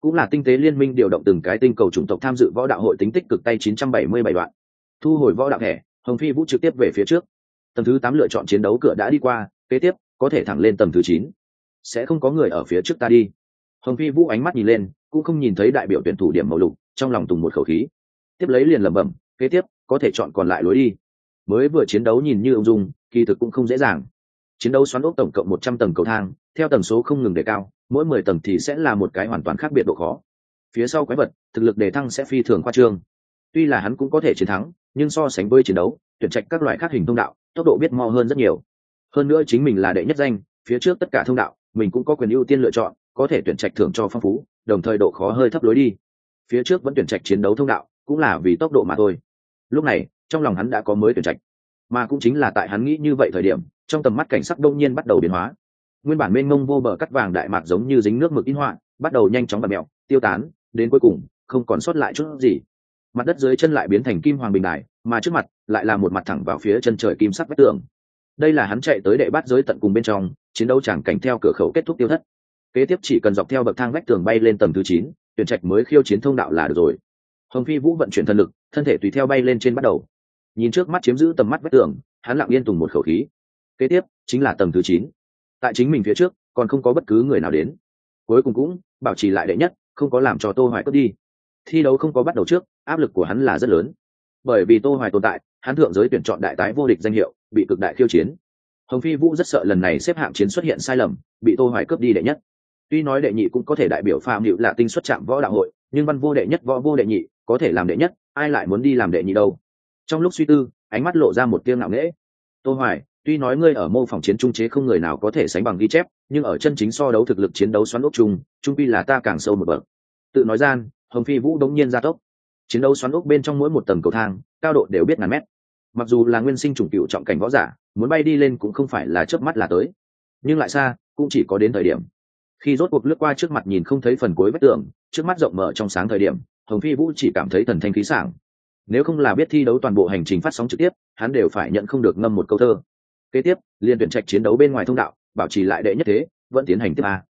cũng là tinh tế liên minh điều động từng cái tinh cầu chủng tộc tham dự võ đạo hội tính tích cực tay 977 đoạn, thu hồi võ đạo thẻ, hồng phi vũ trực tiếp về phía trước. Tầng thứ tám lựa chọn chiến đấu cửa đã đi qua, kế tiếp, có thể thẳng lên tầng thứ chín. Sẽ không có người ở phía trước ta đi. Hồng phi vũ ánh mắt nhìn lên, cũng không nhìn thấy đại biểu tuyển thủ điểm màu lục, trong lòng tùng một khẩu khí. Tiếp lấy liền lẩm bẩm, kế tiếp, có thể chọn còn lại lối đi. Mới vừa chiến đấu nhìn như ông dung, kỳ thực cũng không dễ dàng. Chiến đấu xoắn ốc tổng cộng một trăm tầng cầu thang, theo tầng số không ngừng đề cao mỗi mười tầng thì sẽ là một cái hoàn toàn khác biệt độ khó. Phía sau quái vật, thực lực đề thăng sẽ phi thường khoa trương. Tuy là hắn cũng có thể chiến thắng, nhưng so sánh với chiến đấu, tuyển trạch các loại khác hình thông đạo, tốc độ biết mo hơn rất nhiều. Hơn nữa chính mình là đệ nhất danh, phía trước tất cả thông đạo, mình cũng có quyền ưu tiên lựa chọn, có thể tuyển trạch thưởng cho phong phú, đồng thời độ khó hơi thấp lối đi. Phía trước vẫn tuyển trạch chiến đấu thông đạo, cũng là vì tốc độ mà thôi. Lúc này, trong lòng hắn đã có mới tuyển trạch. Mà cũng chính là tại hắn nghĩ như vậy thời điểm, trong tầm mắt cảnh sắc đông nhiên bắt đầu biến hóa nguyên bản mênh mông vô bờ cắt vàng đại mạc giống như dính nước mực in họa, bắt đầu nhanh chóng và mẹo tiêu tán, đến cuối cùng, không còn sót lại chút gì. Mặt đất dưới chân lại biến thành kim hoàng bình đài, mà trước mặt lại là một mặt thẳng vào phía chân trời kim sắc vách tường. Đây là hắn chạy tới đệ bát giới tận cùng bên trong, chiến đấu chẳng cảnh theo cửa khẩu kết thúc tiêu thất. Kế tiếp chỉ cần dọc theo bậc thang vách tường bay lên tầng thứ chín, tuyển trạch mới khiêu chiến thông đạo là được rồi. Hồng phi vũ vận chuyển thân lực, thân thể tùy theo bay lên trên bắt đầu. Nhìn trước mắt chiếm giữ tầm mắt vách tường, hắn lặng yên tùng một khẩu khí. Kế tiếp chính là tầng thứ chín tại chính mình phía trước, còn không có bất cứ người nào đến. Cuối cùng cũng bảo trì lại đệ nhất, không có làm cho tô hoài cướp đi. Thi đấu không có bắt đầu trước, áp lực của hắn là rất lớn. Bởi vì tô hoài tồn tại, hắn thượng giới tuyển chọn đại tái vô địch danh hiệu, bị cực đại khiêu chiến. Hồng phi vũ rất sợ lần này xếp hạng chiến xuất hiện sai lầm, bị tô hoài cướp đi đệ nhất. Tuy nói đệ nhị cũng có thể đại biểu phạm hiệu là tinh xuất chạm võ đạo hội, nhưng văn vô đệ nhất, võ vô đệ nhị, có thể làm đệ nhất, ai lại muốn đi làm đệ nhị đâu? Trong lúc suy tư, ánh mắt lộ ra một tiếng ngạo nghễ. Tô hoài tuy nói ngươi ở mô phỏng chiến trung chế không người nào có thể sánh bằng ghi chép, nhưng ở chân chính so đấu thực lực chiến đấu xoắn ốc chung, trung pi là ta càng sâu một bậc. Tự nói gian, hồng phi vũ đống nhiên ra tốc. Chiến đấu xoắn ốc bên trong mỗi một tầng cầu thang, cao độ đều biết ngàn mét. Mặc dù là nguyên sinh trùng cựu trọng cảnh võ giả, muốn bay đi lên cũng không phải là chớp mắt là tới. Nhưng lại xa, cũng chỉ có đến thời điểm. Khi rốt cuộc lướt qua trước mặt nhìn không thấy phần cuối vách tường, trước mắt rộng mở trong sáng thời điểm, hồng phi vũ chỉ cảm thấy thần thanh khí sảng. Nếu không là biết thi đấu toàn bộ hành trình phát sóng trực tiếp, hắn đều phải nhận không được ngâm một câu thơ kế tiếp, liên tuyển trạch chiến đấu bên ngoài thông đạo, bảo trì lại đệ nhất thế, vẫn tiến hành tiếp a.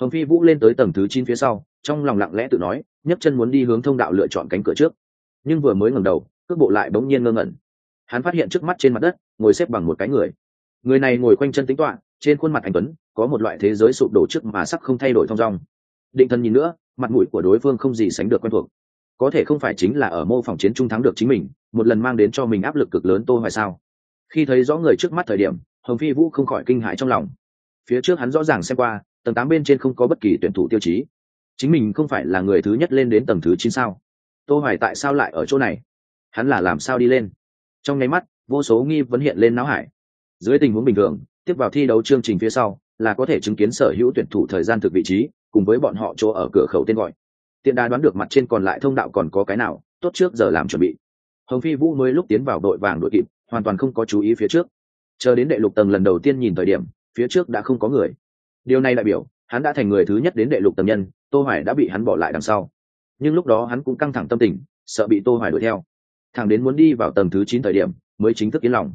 Hồng phi vũ lên tới tầng thứ chín phía sau, trong lòng lặng lẽ tự nói, nhấc chân muốn đi hướng thông đạo lựa chọn cánh cửa trước. Nhưng vừa mới ngẩng đầu, cước bộ lại bỗng nhiên ngơ ngẩn. Hắn phát hiện trước mắt trên mặt đất, ngồi xếp bằng một cái người. Người này ngồi quanh chân tính toạ trên khuôn mặt anh tuấn, có một loại thế giới sụp đổ trước mà sắc không thay đổi thong dong. Định thần nhìn nữa, mặt mũi của đối phương không gì sánh được quen thuộc. Có thể không phải chính là ở mô phỏng chiến trung thắng được chính mình, một lần mang đến cho mình áp lực cực lớn tô hoài sao? Khi thấy rõ người trước mắt thời điểm, hồng phi vũ không khỏi kinh hãi trong lòng. Phía trước hắn rõ ràng xem qua, tầng tám bên trên không có bất kỳ tuyển thủ tiêu chí. Chính mình không phải là người thứ nhất lên đến tầng thứ chín sao? Tô hoài tại sao lại ở chỗ này? Hắn là làm sao đi lên? Trong nháy mắt, vô số nghi vấn hiện lên não hải. Dưới tình huống bình thường, tiếp vào thi đấu chương trình phía sau, là có thể chứng kiến sở hữu tuyển thủ thời gian thực vị trí, cùng với bọn họ chỗ ở cửa khẩu tên gọi. Tiện đà đoán được mặt trên còn lại thông đạo còn có cái nào, tốt trước giờ làm chuẩn bị. Hồng phi vũ mới lúc tiến vào đội vàng đội kịp hoàn toàn không có chú ý phía trước. Chờ đến đệ lục tầng lần đầu tiên nhìn thời điểm, phía trước đã không có người. Điều này đại biểu, hắn đã thành người thứ nhất đến đệ lục tầng nhân, tô hoài đã bị hắn bỏ lại đằng sau. Nhưng lúc đó hắn cũng căng thẳng tâm tình, sợ bị tô hoài đuổi theo. Thằng đến muốn đi vào tầng thứ 9 thời điểm, mới chính thức yên lòng.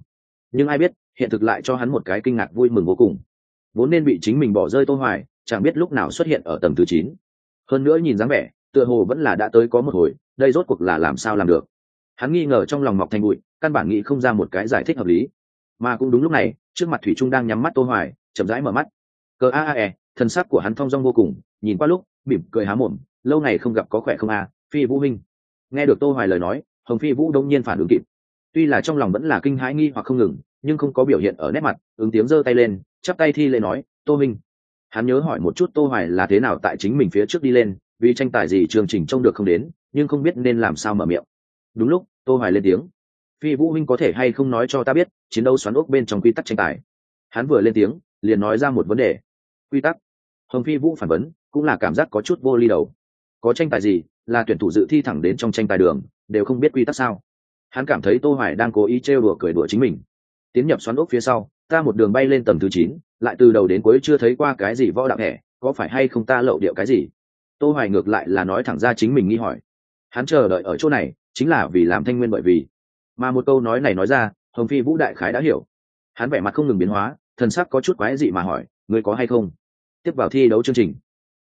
Nhưng ai biết, hiện thực lại cho hắn một cái kinh ngạc vui mừng vô cùng. Vốn nên bị chính mình bỏ rơi tô hoài, chẳng biết lúc nào xuất hiện ở tầng thứ 9. hơn nữa nhìn dáng vẻ, tựa hồ vẫn là đã tới có một hồi, đây rốt cuộc là làm sao làm được. Hắn nghi ngờ trong lòng mọc thành bụi căn bản nghĩ không ra một cái giải thích hợp lý. Mà cũng đúng lúc này, trước mặt thủy trung đang nhắm mắt tô hoài, chậm rãi mở mắt. Cờ a a e thần sắc của hắn thong dong vô cùng, nhìn qua lúc, mỉm cười há mồm, lâu ngày không gặp có khỏe không a, phi vũ minh nghe được tô hoài lời nói, hồng phi vũ đông nhiên phản ứng kịp. Tuy là trong lòng vẫn là kinh hãi nghi hoặc không ngừng, nhưng không có biểu hiện ở nét mặt, ứng tiếng giơ tay lên, chắp tay thi lễ nói, tô minh hắn nhớ hỏi một chút tô hoài là thế nào tại chính mình phía trước đi lên, vì tranh tài gì chương trình trông được không đến, nhưng không biết nên làm sao mở miệng. Đúng lúc, tô hoài lên tiếng phi vũ huynh có thể hay không nói cho ta biết chiến đấu xoắn ốc bên trong quy tắc tranh tài? Hắn vừa lên tiếng liền nói ra một vấn đề. Quy tắc? Hồng phi vũ phản vấn cũng là cảm giác có chút vô ly đầu. Có tranh tài gì là tuyển thủ dự thi thẳng đến trong tranh tài đường đều không biết quy tắc sao. Hắn cảm thấy tô hoài đang cố ý trêu đùa cười đùa chính mình. Tiến nhập xoắn ốc phía sau ta một đường bay lên tầng thứ 9, lại từ đầu đến cuối chưa thấy qua cái gì võ đạo hẻ. có phải hay không ta lậu điệu cái gì? Tô hoài ngược lại là nói thẳng ra chính mình nghi hỏi. Hắn chờ đợi ở chỗ này chính là vì làm thanh nguyên bởi vì mà một câu nói này nói ra, hồng phi vũ đại khái đã hiểu. Hắn vẻ mặt không ngừng biến hóa, thần sắc có chút quái dị mà hỏi, ngươi có hay không? Tiếp vào thi đấu chương trình.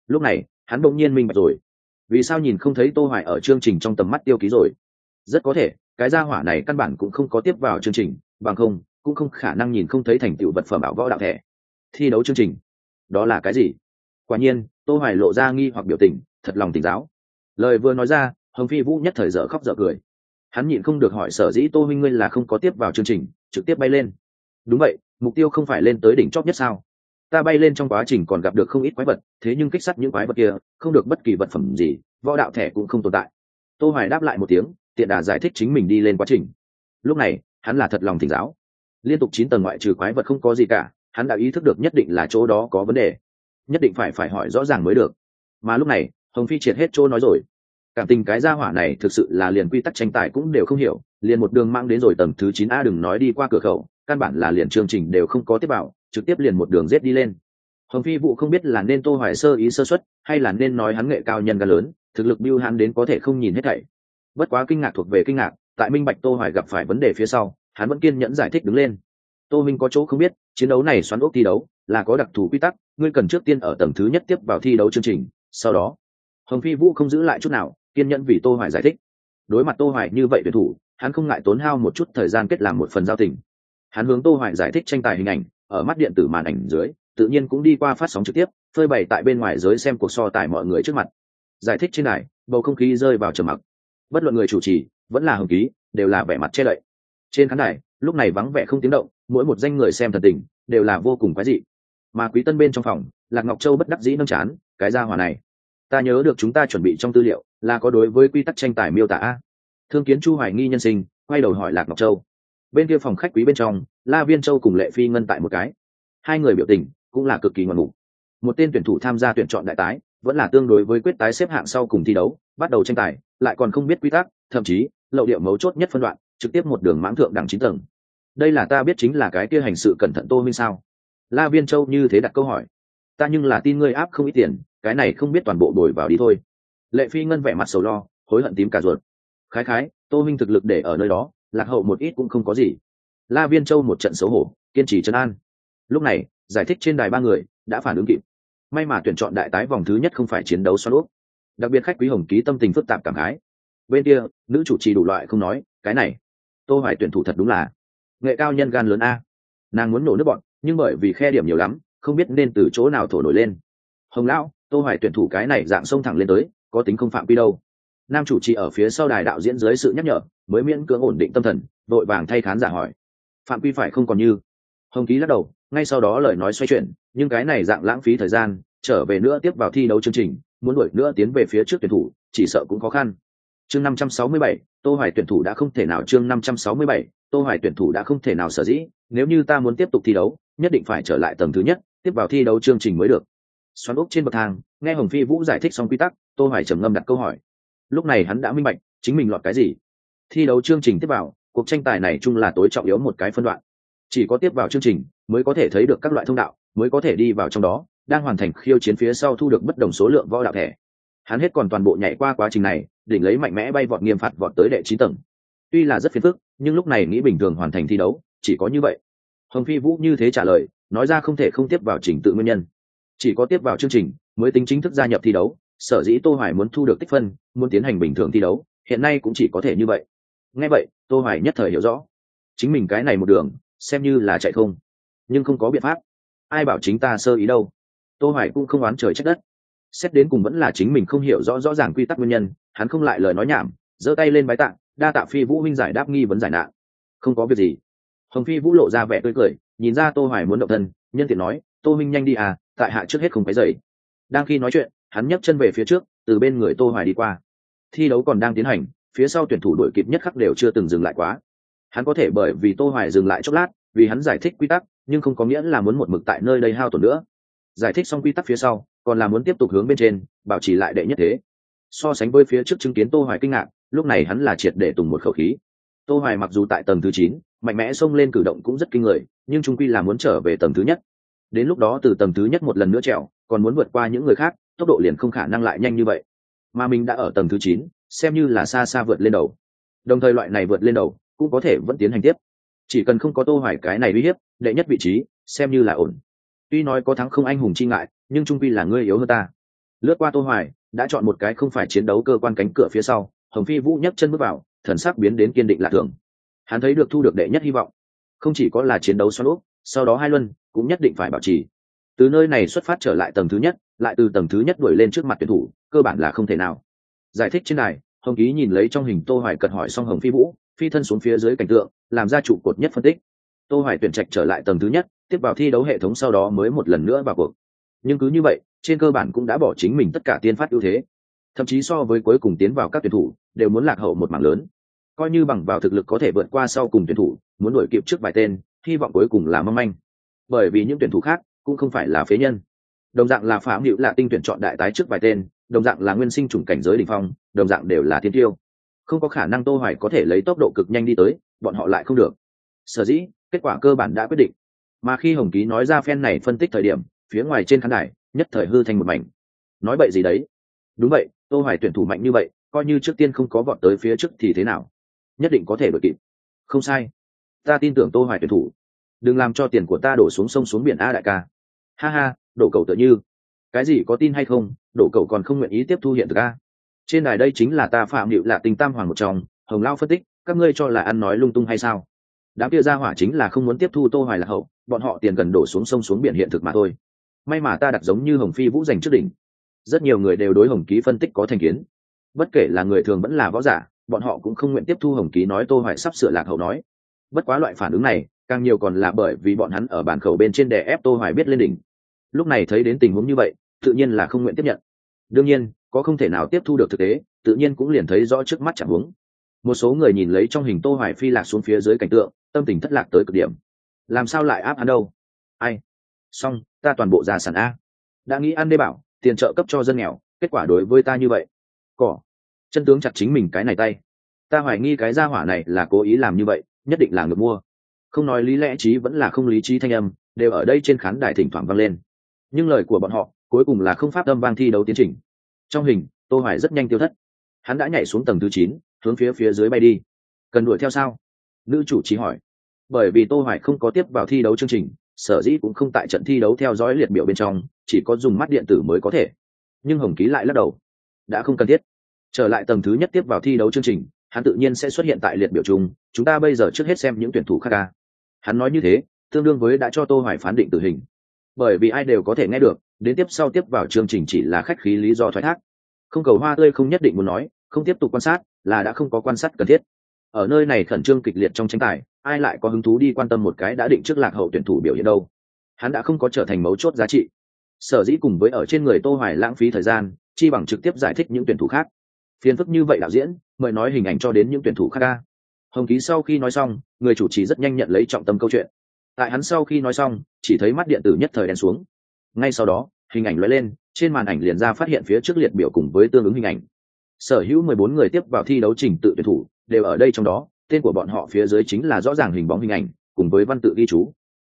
Lúc này, hắn bỗng nhiên minh bạch rồi. Vì sao nhìn không thấy tô hoài ở chương trình trong tầm mắt tiêu ký rồi? Rất có thể, cái gia hỏa này căn bản cũng không có tiếp vào chương trình, bằng không, cũng không khả năng nhìn không thấy thành tựu vật phẩm ảo võ đạo thẻ. Thi đấu chương trình. Đó là cái gì? Quả nhiên, tô hoài lộ ra nghi hoặc biểu tình, thật lòng tỉnh giáo. Lời vừa nói ra, hồng phi vũ nhất thời dở khóc dở cười hắn nhịn không được hỏi sở dĩ tô huynh ngươi là không có tiếp vào chương trình, trực tiếp bay lên. Đúng vậy, mục tiêu không phải lên tới đỉnh chóp nhất sao? Ta bay lên trong quá trình còn gặp được không ít quái vật, thế nhưng kích sắt những quái vật kia, không được bất kỳ vật phẩm gì, võ đạo thẻ cũng không tồn tại. Tô hoài đáp lại một tiếng, tiện đà giải thích chính mình đi lên quá trình. Lúc này, hắn là thật lòng thỉnh giáo. Liên tục chín tầng ngoại trừ quái vật không có gì cả, hắn đã ý thức được nhất định là chỗ đó có vấn đề. Nhất định phải phải hỏi rõ ràng mới được. Mà lúc này, hồng phi triệt hết chỗ nói rồi cảm tình cái gia hỏa này thực sự là liền quy tắc tranh tài cũng đều không hiểu, liền một đường mang đến rồi tầng thứ chín a đừng nói đi qua cửa khẩu, căn bản là liền chương trình đều không có tiếp bảo, trực tiếp liền một đường rết đi lên. Hồng phi vụ không biết là nên tô hoài sơ ý sơ xuất hay là nên nói hắn nghệ cao nhân ca lớn, thực lực biêu hắn đến có thể không nhìn hết thảy. Bất quá kinh ngạc thuộc về kinh ngạc, tại minh bạch tô hoài gặp phải vấn đề phía sau, hắn vẫn kiên nhẫn giải thích đứng lên. Tô minh có chỗ không biết, chiến đấu này xoắn ốc thi đấu, là có đặc thù quy tắc, ngươi cần trước tiên ở tầng thứ nhất tiếp vào thi đấu chương trình, sau đó. Hồng phi vũ không giữ lại chút nào kiên nhẫn vì tô hoài giải thích. Đối mặt tô hoài như vậy tuyển thủ, hắn không ngại tốn hao một chút thời gian kết làm một phần giao tình. Hắn hướng tô hoài giải thích tranh tài hình ảnh, ở mắt điện tử màn ảnh dưới, tự nhiên cũng đi qua phát sóng trực tiếp, phơi bày tại bên ngoài giới xem cuộc so tài mọi người trước mặt. Giải thích trên này bầu không khí rơi vào trầm mặc. Bất luận người chủ trì, vẫn là hồng ký, đều là vẻ mặt che lậy trên khán đài, lúc này vắng vẻ không tiếng động, mỗi một danh người xem thần tình, đều là vô cùng quái dị. Mà quý tân bên trong phòng, lạc ngọc châu bất đắc dĩ nâng chán, cái ra hỏa này, ta nhớ được chúng ta chuẩn bị trong tư liệu là có đối với quy tắc tranh tài miêu tả. Thương kiến chu hoài nghi nhân sinh, quay đầu hỏi lạc ngọc châu. Bên kia phòng khách quý bên trong, la viên châu cùng lệ phi ngân tại một cái. Hai người biểu tình cũng là cực kỳ ngoan mục. Một tên tuyển thủ tham gia tuyển chọn đại tái, vẫn là tương đối với quyết tái xếp hạng sau cùng thi đấu, bắt đầu tranh tài, lại còn không biết quy tắc, thậm chí, lậu điệu mấu chốt nhất phân đoạn, trực tiếp một đường mãng thượng đẳng chín tầng. Đây là ta biết chính là cái kia hành sự cẩn thận tô minh sao? La viên châu như thế đặt câu hỏi. Ta nhưng là tin ngươi áp không ít tiền, cái này không biết toàn bộ đổi vào đi thôi lệ phi ngân vẻ mặt sầu lo, hối hận tím cả ruột. Khái khái, tô minh thực lực để ở nơi đó, lạc hậu một ít cũng không có gì. La viên châu một trận xấu hổ, kiên trì chân an. Lúc này, giải thích trên đài ba người, đã phản ứng kịp. May mà tuyển chọn đại tái vòng thứ nhất không phải chiến đấu xoan úp đặc biệt khách quý hồng ký tâm tình phức tạp cảm khái. Bên kia, nữ chủ trì đủ loại không nói, cái này, tô hoài tuyển thủ thật đúng là nghệ cao nhân gan lớn a. Nàng muốn nổ nước bọn, nhưng bởi vì khe điểm nhiều lắm, không biết nên từ chỗ nào thổ nổi lên. Hồng lão, tô hoài tuyển thủ cái này dạng sông thẳng lên tới có tính không phạm quy đâu. Nam chủ trì ở phía sau đài đạo diễn dưới sự nhắc nhở mới miễn cưỡng ổn định tâm thần đội vàng thay khán giả hỏi. Phạm quy phải không còn như? Hồng ký lắc đầu ngay sau đó lời nói xoay chuyển nhưng cái này dạng lãng phí thời gian trở về nữa tiếp vào thi đấu chương trình muốn đuổi nữa tiến về phía trước tuyển thủ chỉ sợ cũng khó khăn. Chương 567, tô hoài tuyển thủ đã không thể nào chương 567, tô hoài tuyển thủ đã không thể nào sở dĩ nếu như ta muốn tiếp tục thi đấu nhất định phải trở lại tầng thứ nhất tiếp vào thi đấu chương trình mới được. Xoắn ốc trên bậc thang nghe hồng phi vũ giải thích xong quy tắc, tô hoài trầm ngâm đặt câu hỏi. Lúc này hắn đã minh bạch, chính mình lọt cái gì. Thi đấu chương trình tiếp vào, cuộc tranh tài này chung là tối trọng yếu một cái phân đoạn. Chỉ có tiếp vào chương trình, mới có thể thấy được các loại thông đạo, mới có thể đi vào trong đó, đang hoàn thành khiêu chiến phía sau thu được bất đồng số lượng võ đạo thẻ. Hắn hết còn toàn bộ nhảy qua quá trình này, đỉnh lấy mạnh mẽ bay vọt nghiêm phạt vọt tới đệ chín tầng. Tuy là rất phiền phức, nhưng lúc này nghĩ bình thường hoàn thành thi đấu, chỉ có như vậy. Hồng phi vũ như thế trả lời, nói ra không thể không tiếp vào trình tự nguyên nhân. Chỉ có tiếp vào chương trình mới tính chính thức gia nhập thi đấu, sở dĩ tô hoài muốn thu được tích phân, muốn tiến hành bình thường thi đấu, hiện nay cũng chỉ có thể như vậy. Nghe vậy, tô hoài nhất thời hiểu rõ. Chính mình cái này một đường, xem như là chạy không. Nhưng không có biện pháp. Ai bảo chính ta sơ ý đâu? Tô hoài cũng không oán trời trách đất. Xét đến cùng vẫn là chính mình không hiểu rõ rõ ràng quy tắc nguyên nhân, hắn không lại lời nói nhảm, giơ tay lên bái tạng đa tạ phi vũ minh giải đáp nghi vấn giải nạn. Không có việc gì. Hồng phi vũ lộ ra vẻ tươi cười, nhìn ra tô hoài muốn động thân, nhân tiện nói, tô minh nhanh đi à tại hạ trước hết không phải dậy đang khi nói chuyện hắn nhấc chân về phía trước từ bên người tô hoài đi qua. Thi đấu còn đang tiến hành phía sau tuyển thủ đội kịp nhất khắc đều chưa từng dừng lại quá. Hắn có thể bởi vì tô hoài dừng lại chốc lát vì hắn giải thích quy tắc nhưng không có nghĩa là muốn một mực tại nơi đây hao tổn nữa. Giải thích xong quy tắc phía sau còn là muốn tiếp tục hướng bên trên bảo trì lại đệ nhất thế. So sánh với phía trước chứng kiến tô hoài kinh ngạc lúc này hắn là triệt để tùng một khẩu khí. Tô hoài mặc dù tại tầng thứ 9, mạnh mẽ xông lên cử động cũng rất kinh người nhưng trung quy là muốn trở về tầng thứ nhất. Đến lúc đó từ tầng thứ nhất một lần nữa trèo còn muốn vượt qua những người khác tốc độ liền không khả năng lại nhanh như vậy. Mà mình đã ở tầng thứ chín, xem như là xa xa vượt lên đầu. Đồng thời loại này vượt lên đầu cũng có thể vẫn tiến hành tiếp. Chỉ cần không có tô hoài cái này uy hiếp đệ nhất vị trí xem như là ổn. Tuy nói có thắng không anh hùng chi ngại nhưng trung quy là ngươi yếu hơn ta. Lướt qua tô hoài đã chọn một cái không phải chiến đấu cơ quan cánh cửa phía sau hồng phi vũ nhấc chân bước vào thần sắc biến đến kiên định lạ thường. Hắn thấy được thu được đệ nhất hy vọng. Không chỉ có là chiến đấu xoắn úp sau đó hai luân cũng nhất định phải bảo trì từ nơi này xuất phát trở lại tầng thứ nhất, lại từ tầng thứ nhất đuổi lên trước mặt tuyển thủ, cơ bản là không thể nào. Giải thích trên này hồng ký nhìn lấy trong hình tô hoài cật hỏi xong hồng phi vũ, phi thân xuống phía dưới cảnh tượng, làm ra trụ cột nhất phân tích. Tô hoài tuyển trạch trở lại tầng thứ nhất, tiếp vào thi đấu hệ thống sau đó mới một lần nữa vào cuộc. Nhưng cứ như vậy, trên cơ bản cũng đã bỏ chính mình tất cả tiên phát ưu thế. Thậm chí so với cuối cùng tiến vào các tuyển thủ, đều muốn lạc hậu một mảng lớn. Coi như bằng vào thực lực có thể vượt qua sau cùng tuyển thủ, muốn đuổi kịp trước vài tên, hy vọng cuối cùng là mong manh. Bởi vì những tuyển thủ khác cũng không phải là phế nhân. Đồng dạng là phạm hữu lạ tinh tuyển chọn đại tái trước vài tên, đồng dạng là nguyên sinh chủng cảnh giới đ ỉ n h phong, đồng dạng đều là thiên tiêu. Không có khả năng tô hoài có thể lấy tốc độ cực nhanh đi tới, bọn họ lại không được. Sở dĩ, kết quả cơ bản đã quyết định. Mà khi hồng ký nói ra phen này phân tích thời điểm, phía ngoài trên khán đài, nhất thời hư thành một mảnh. Nói bậy gì đấy? Đúng vậy, tô hoài tuyển thủ mạnh như vậy, coi như trước tiên không có vọt tới phía trước thì thế nào? Nhất định có thể đuổi kịp. Không sai. Ta tin tưởng tô hoài tuyển thủ đừng làm cho tiền của ta đổ xuống sông xuống biển a đại ca. Ha ha, đổ cầu tự như. Cái gì, có tin hay không? Đổ cầu còn không nguyện ý tiếp thu hiện thực a. Trên đài đây chính là ta phạm điệu là tình tam hoàng một chồng hồng lao phân tích, các ngươi cho là ăn nói lung tung hay sao? Đám kia ra hỏa chính là không muốn tiếp thu tô hoài là hậu, bọn họ tiền cần đổ xuống sông xuống biển hiện thực mà thôi. May mà ta đặt giống như hồng phi vũ giành trước đỉnh. Rất nhiều người đều đối hồng ký phân tích có thành kiến. Bất kể là người thường vẫn là võ giả, bọn họ cũng không nguyện tiếp thu hồng ký nói tô hoài sắp sửa lạc hậu nói. Bất quá loại phản ứng này càng nhiều còn là bởi vì bọn hắn ở bàn khẩu bên trên đè ép tô hoài biết lên đỉnh. Lúc này thấy đến tình huống như vậy, tự nhiên là không nguyện tiếp nhận. Đương nhiên, có không thể nào tiếp thu được thực tế, tự nhiên cũng liền thấy rõ trước mắt chẳng huống. Một số người nhìn lấy trong hình tô hoài phi lạc xuống phía dưới cảnh tượng, tâm tình thất lạc tới cực điểm. Làm sao lại áp hắn đâu? Ai? Xong, ta toàn bộ gia sản a. Đã nghĩ ăn đê bảo, tiền trợ cấp cho dân nghèo, kết quả đối với ta như vậy. Cỏ. Chân tướng chặt chính mình cái này tay. Ta hoài nghi cái gia hỏa này là cố ý làm như vậy, nhất định là ngược mua không nói lý lẽ trí vẫn là không lý trí thanh âm đều ở đây trên khán đài thỉnh thoảng vang lên. Nhưng lời của bọn họ cuối cùng là không pháp âm vang thi đấu tiến trình. Trong hình tô hoài rất nhanh tiêu thất. Hắn đã nhảy xuống tầng thứ 9, hướng phía phía dưới bay đi. Cần đuổi theo sao? Nữ chủ trí hỏi. Bởi vì tô hoài không có tiếp vào thi đấu chương trình sở dĩ cũng không tại trận thi đấu theo dõi liệt biểu bên trong chỉ có dùng mắt điện tử mới có thể. Nhưng hồng ký lại lắc đầu. Đã không cần thiết. Trở lại tầng thứ nhất tiếp vào thi đấu chương trình hắn tự nhiên sẽ xuất hiện tại liệt biểu chung chúng ta bây giờ trước hết xem những tuyển thủ khác ca hắn nói như thế, tương đương với đã cho tô hoài phán định tử hình. Bởi vì ai đều có thể nghe được, đến tiếp sau tiếp vào chương trình chỉ là khách khí lý do thoái thác. Không cầu hoa tươi không nhất định muốn nói, không tiếp tục quan sát, là đã không có quan sát cần thiết. Ở nơi này khẩn trương kịch liệt trong tranh tài, ai lại có hứng thú đi quan tâm một cái đã định trước lạc hậu tuyển thủ biểu hiện đâu? Hắn đã không có trở thành mấu chốt giá trị. Sở dĩ cùng với ở trên người tô hoài lãng phí thời gian, chi bằng trực tiếp giải thích những tuyển thủ khác. Phiền phức như vậy đạo diễn, mời nói hình ảnh cho đến những tuyển thủ khác ca hồng ký sau khi nói xong người chủ trì rất nhanh nhận lấy trọng tâm câu chuyện. Tại hắn sau khi nói xong, chỉ thấy mắt điện tử nhất thời đen xuống. Ngay sau đó, hình ảnh lóe lên, trên màn ảnh liền ra phát hiện phía trước liệt biểu cùng với tương ứng hình ảnh. Sở hữu 14 người tiếp vào thi đấu trình tự tuyển thủ, đều ở đây trong đó, tên của bọn họ phía dưới chính là rõ ràng hình bóng hình ảnh, cùng với văn tự ghi chú.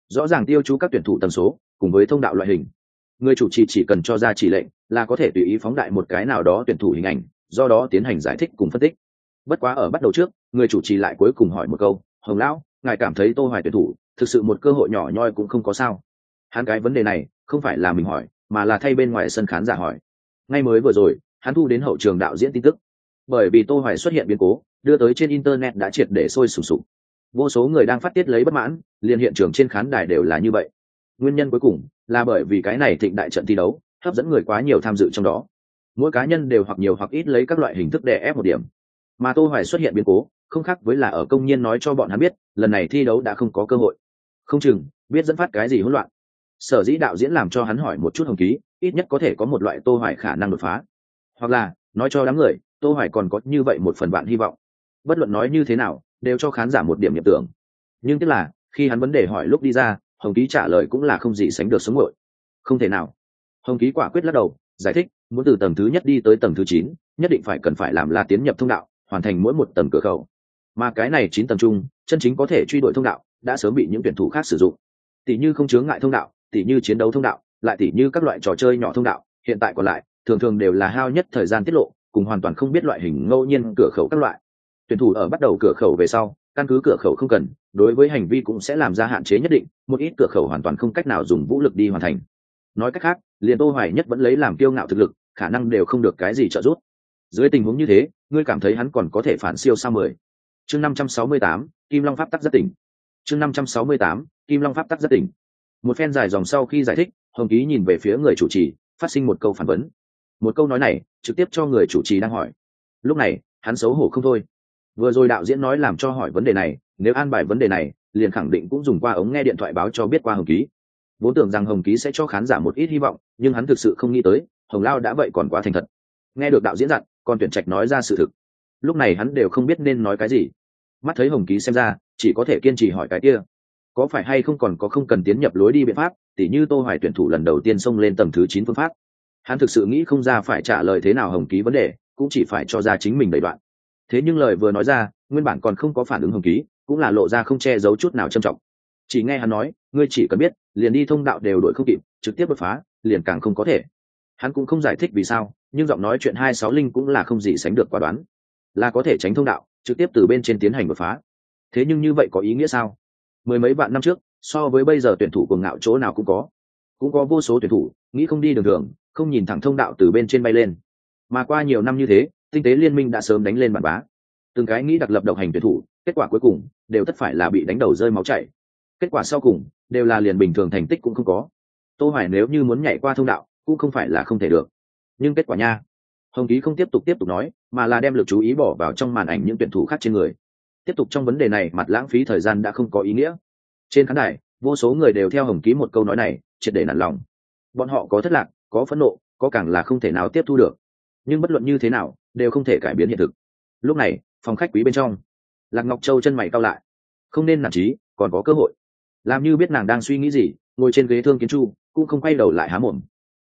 Rõ ràng tiêu chú các tuyển thủ tần số, cùng với thông đạo loại hình. Người chủ trì chỉ cần cho ra chỉ lệnh, là có thể tùy ý phóng đại một cái nào đó tuyển thủ hình ảnh, do đó tiến hành giải thích cùng phân tích. Bất quá ở bắt đầu trước, người chủ trì lại cuối cùng hỏi một câu hồng lão, ngài cảm thấy tô hoài tuyển thủ thực sự một cơ hội nhỏ nhoi cũng không có sao. Hắn cái vấn đề này không phải là mình hỏi, mà là thay bên ngoài sân khán giả hỏi. Ngay mới vừa rồi, hắn thu đến hậu trường đạo diễn tin tức. Bởi vì tô hoài xuất hiện biến cố, đưa tới trên internet đã triệt để sôi sùng sục. Vô số người đang phát tiết lấy bất mãn, liền hiện trường trên khán đài đều là như vậy. Nguyên nhân cuối cùng là bởi vì cái này thịnh đại trận thi đấu, hấp dẫn người quá nhiều tham dự trong đó. Mỗi cá nhân đều hoặc nhiều hoặc ít lấy các loại hình thức đè ép một điểm. Mà tô hoài xuất hiện biến cố không khác với là ở công nhân nói cho bọn hắn biết, lần này thi đấu đã không có cơ hội. Không chừng, biết dẫn phát cái gì hỗn loạn. Sở dĩ đạo diễn làm cho hắn hỏi một chút hồng ký, ít nhất có thể có một loại tô hoài khả năng đột phá. Hoặc là, nói cho đám người, tô hoài còn có như vậy một phần bạn hy vọng. Bất luận nói như thế nào, đều cho khán giả một điểm nhập tưởng. Nhưng tức là, khi hắn vấn đề hỏi lúc đi ra, hồng ký trả lời cũng là không gì sánh được sống ngội không thể nào. Hồng ký quả quyết lắc đầu, giải thích, muốn từ tầng thứ nhất đi tới tầng thứ chín, nhất định phải cần phải làm là tiến nhập thông đạo, hoàn thành mỗi một tầng cửa khẩu mà cái này chín tầng trung, chân chính có thể truy đuổi thông đạo đã sớm bị những tuyển thủ khác sử dụng. Tỷ như không chướng ngại thông đạo tỷ như chiến đấu thông đạo lại tỷ như các loại trò chơi nhỏ thông đạo hiện tại còn lại thường thường đều là hao nhất thời gian tiết lộ cùng hoàn toàn không biết loại hình ngẫu nhiên cửa khẩu các loại. Tuyển thủ ở bắt đầu cửa khẩu về sau căn cứ cửa khẩu không cần đối với hành vi cũng sẽ làm ra hạn chế nhất định một ít cửa khẩu hoàn toàn không cách nào dùng vũ lực đi hoàn thành. Nói cách khác liền tô hoài nhất vẫn lấy làm kiêu ngạo thực lực khả năng đều không được cái gì trợ giúp. Dưới tình huống như thế ngươi cảm thấy hắn còn có thể phản siêu sao mười? Chương 568, kim long pháp tắc rất tỉnh. Chương 568, kim long pháp tắc rất tỉnh. Một phen dài dòng sau khi giải thích hồng ký nhìn về phía người chủ trì phát sinh một câu phản vấn. Một câu nói này trực tiếp cho người chủ trì đang hỏi. Lúc này hắn xấu hổ không thôi. Vừa rồi đạo diễn nói làm cho hỏi vấn đề này nếu an bài vấn đề này liền khẳng định cũng dùng qua ống nghe điện thoại báo cho biết qua hồng ký. Vốn tưởng rằng hồng ký sẽ cho khán giả một ít hy vọng nhưng hắn thực sự không nghĩ tới hồng lao đã vậy còn quá thành thật. Nghe được đạo diễn dặn còn tuyển trạch nói ra sự thực. Lúc này hắn đều không biết nên nói cái gì mắt thấy hồng ký xem ra, chỉ có thể kiên trì hỏi cái kia. Có phải hay không còn có không cần tiến nhập lối đi biện pháp, tỉ như tô hoài tuyển thủ lần đầu tiên xông lên tầng thứ 9 phương pháp. Hắn thực sự nghĩ không ra phải trả lời thế nào hồng ký vấn đề, cũng chỉ phải cho ra chính mình đầy đoạn. Thế nhưng lời vừa nói ra, nguyên bản còn không có phản ứng hồng ký, cũng là lộ ra không che giấu chút nào trầm trọng. Chỉ nghe hắn nói, ngươi chỉ cần biết, liền đi thông đạo đều đội không kịp, trực tiếp bứt phá, liền càng không có thể. Hắn cũng không giải thích vì sao, nhưng giọng nói chuyện hai sáu linh cũng là không gì sánh được quả đoán. Là có thể tránh thông đạo trực tiếp từ bên trên tiến hành đột phá. Thế nhưng như vậy có ý nghĩa sao? Mười mấy vạn năm trước, so với bây giờ tuyển thủ cuồng ngạo chỗ nào cũng có. Cũng có vô số tuyển thủ, nghĩ không đi đường đường, không nhìn thẳng thông đạo từ bên trên bay lên. Mà qua nhiều năm như thế, tinh tế liên minh đã sớm đánh lên bản bá. Từng cái nghĩ đặc lập độc hành tuyển thủ, kết quả cuối cùng đều tất phải là bị đánh đầu rơi máu chảy. Kết quả sau cùng đều là liền bình thường thành tích cũng không có. Tô hoài nếu như muốn nhảy qua thông đạo, cũng không phải là không thể được. Nhưng kết quả nha hồng ký không tiếp tục tiếp tục nói, mà là đem lực chú ý bỏ vào trong màn ảnh những tuyển thủ khác trên người. Tiếp tục trong vấn đề này, mặt lãng phí thời gian đã không có ý nghĩa. Trên khán đài, vô số người đều theo hồng ký một câu nói này, triệt để nản lòng. Bọn họ có thất lạc, có phẫn nộ, có càng là không thể nào tiếp thu được. Nhưng bất luận như thế nào, đều không thể cải biến hiện thực. Lúc này, phòng khách quý bên trong, lạc ngọc châu chân mày cao lại. Không nên nản trí, còn có cơ hội. Làm như biết nàng đang suy nghĩ gì, ngồi trên ghế thương kiến chu, cũng không quay đầu lại há mồm.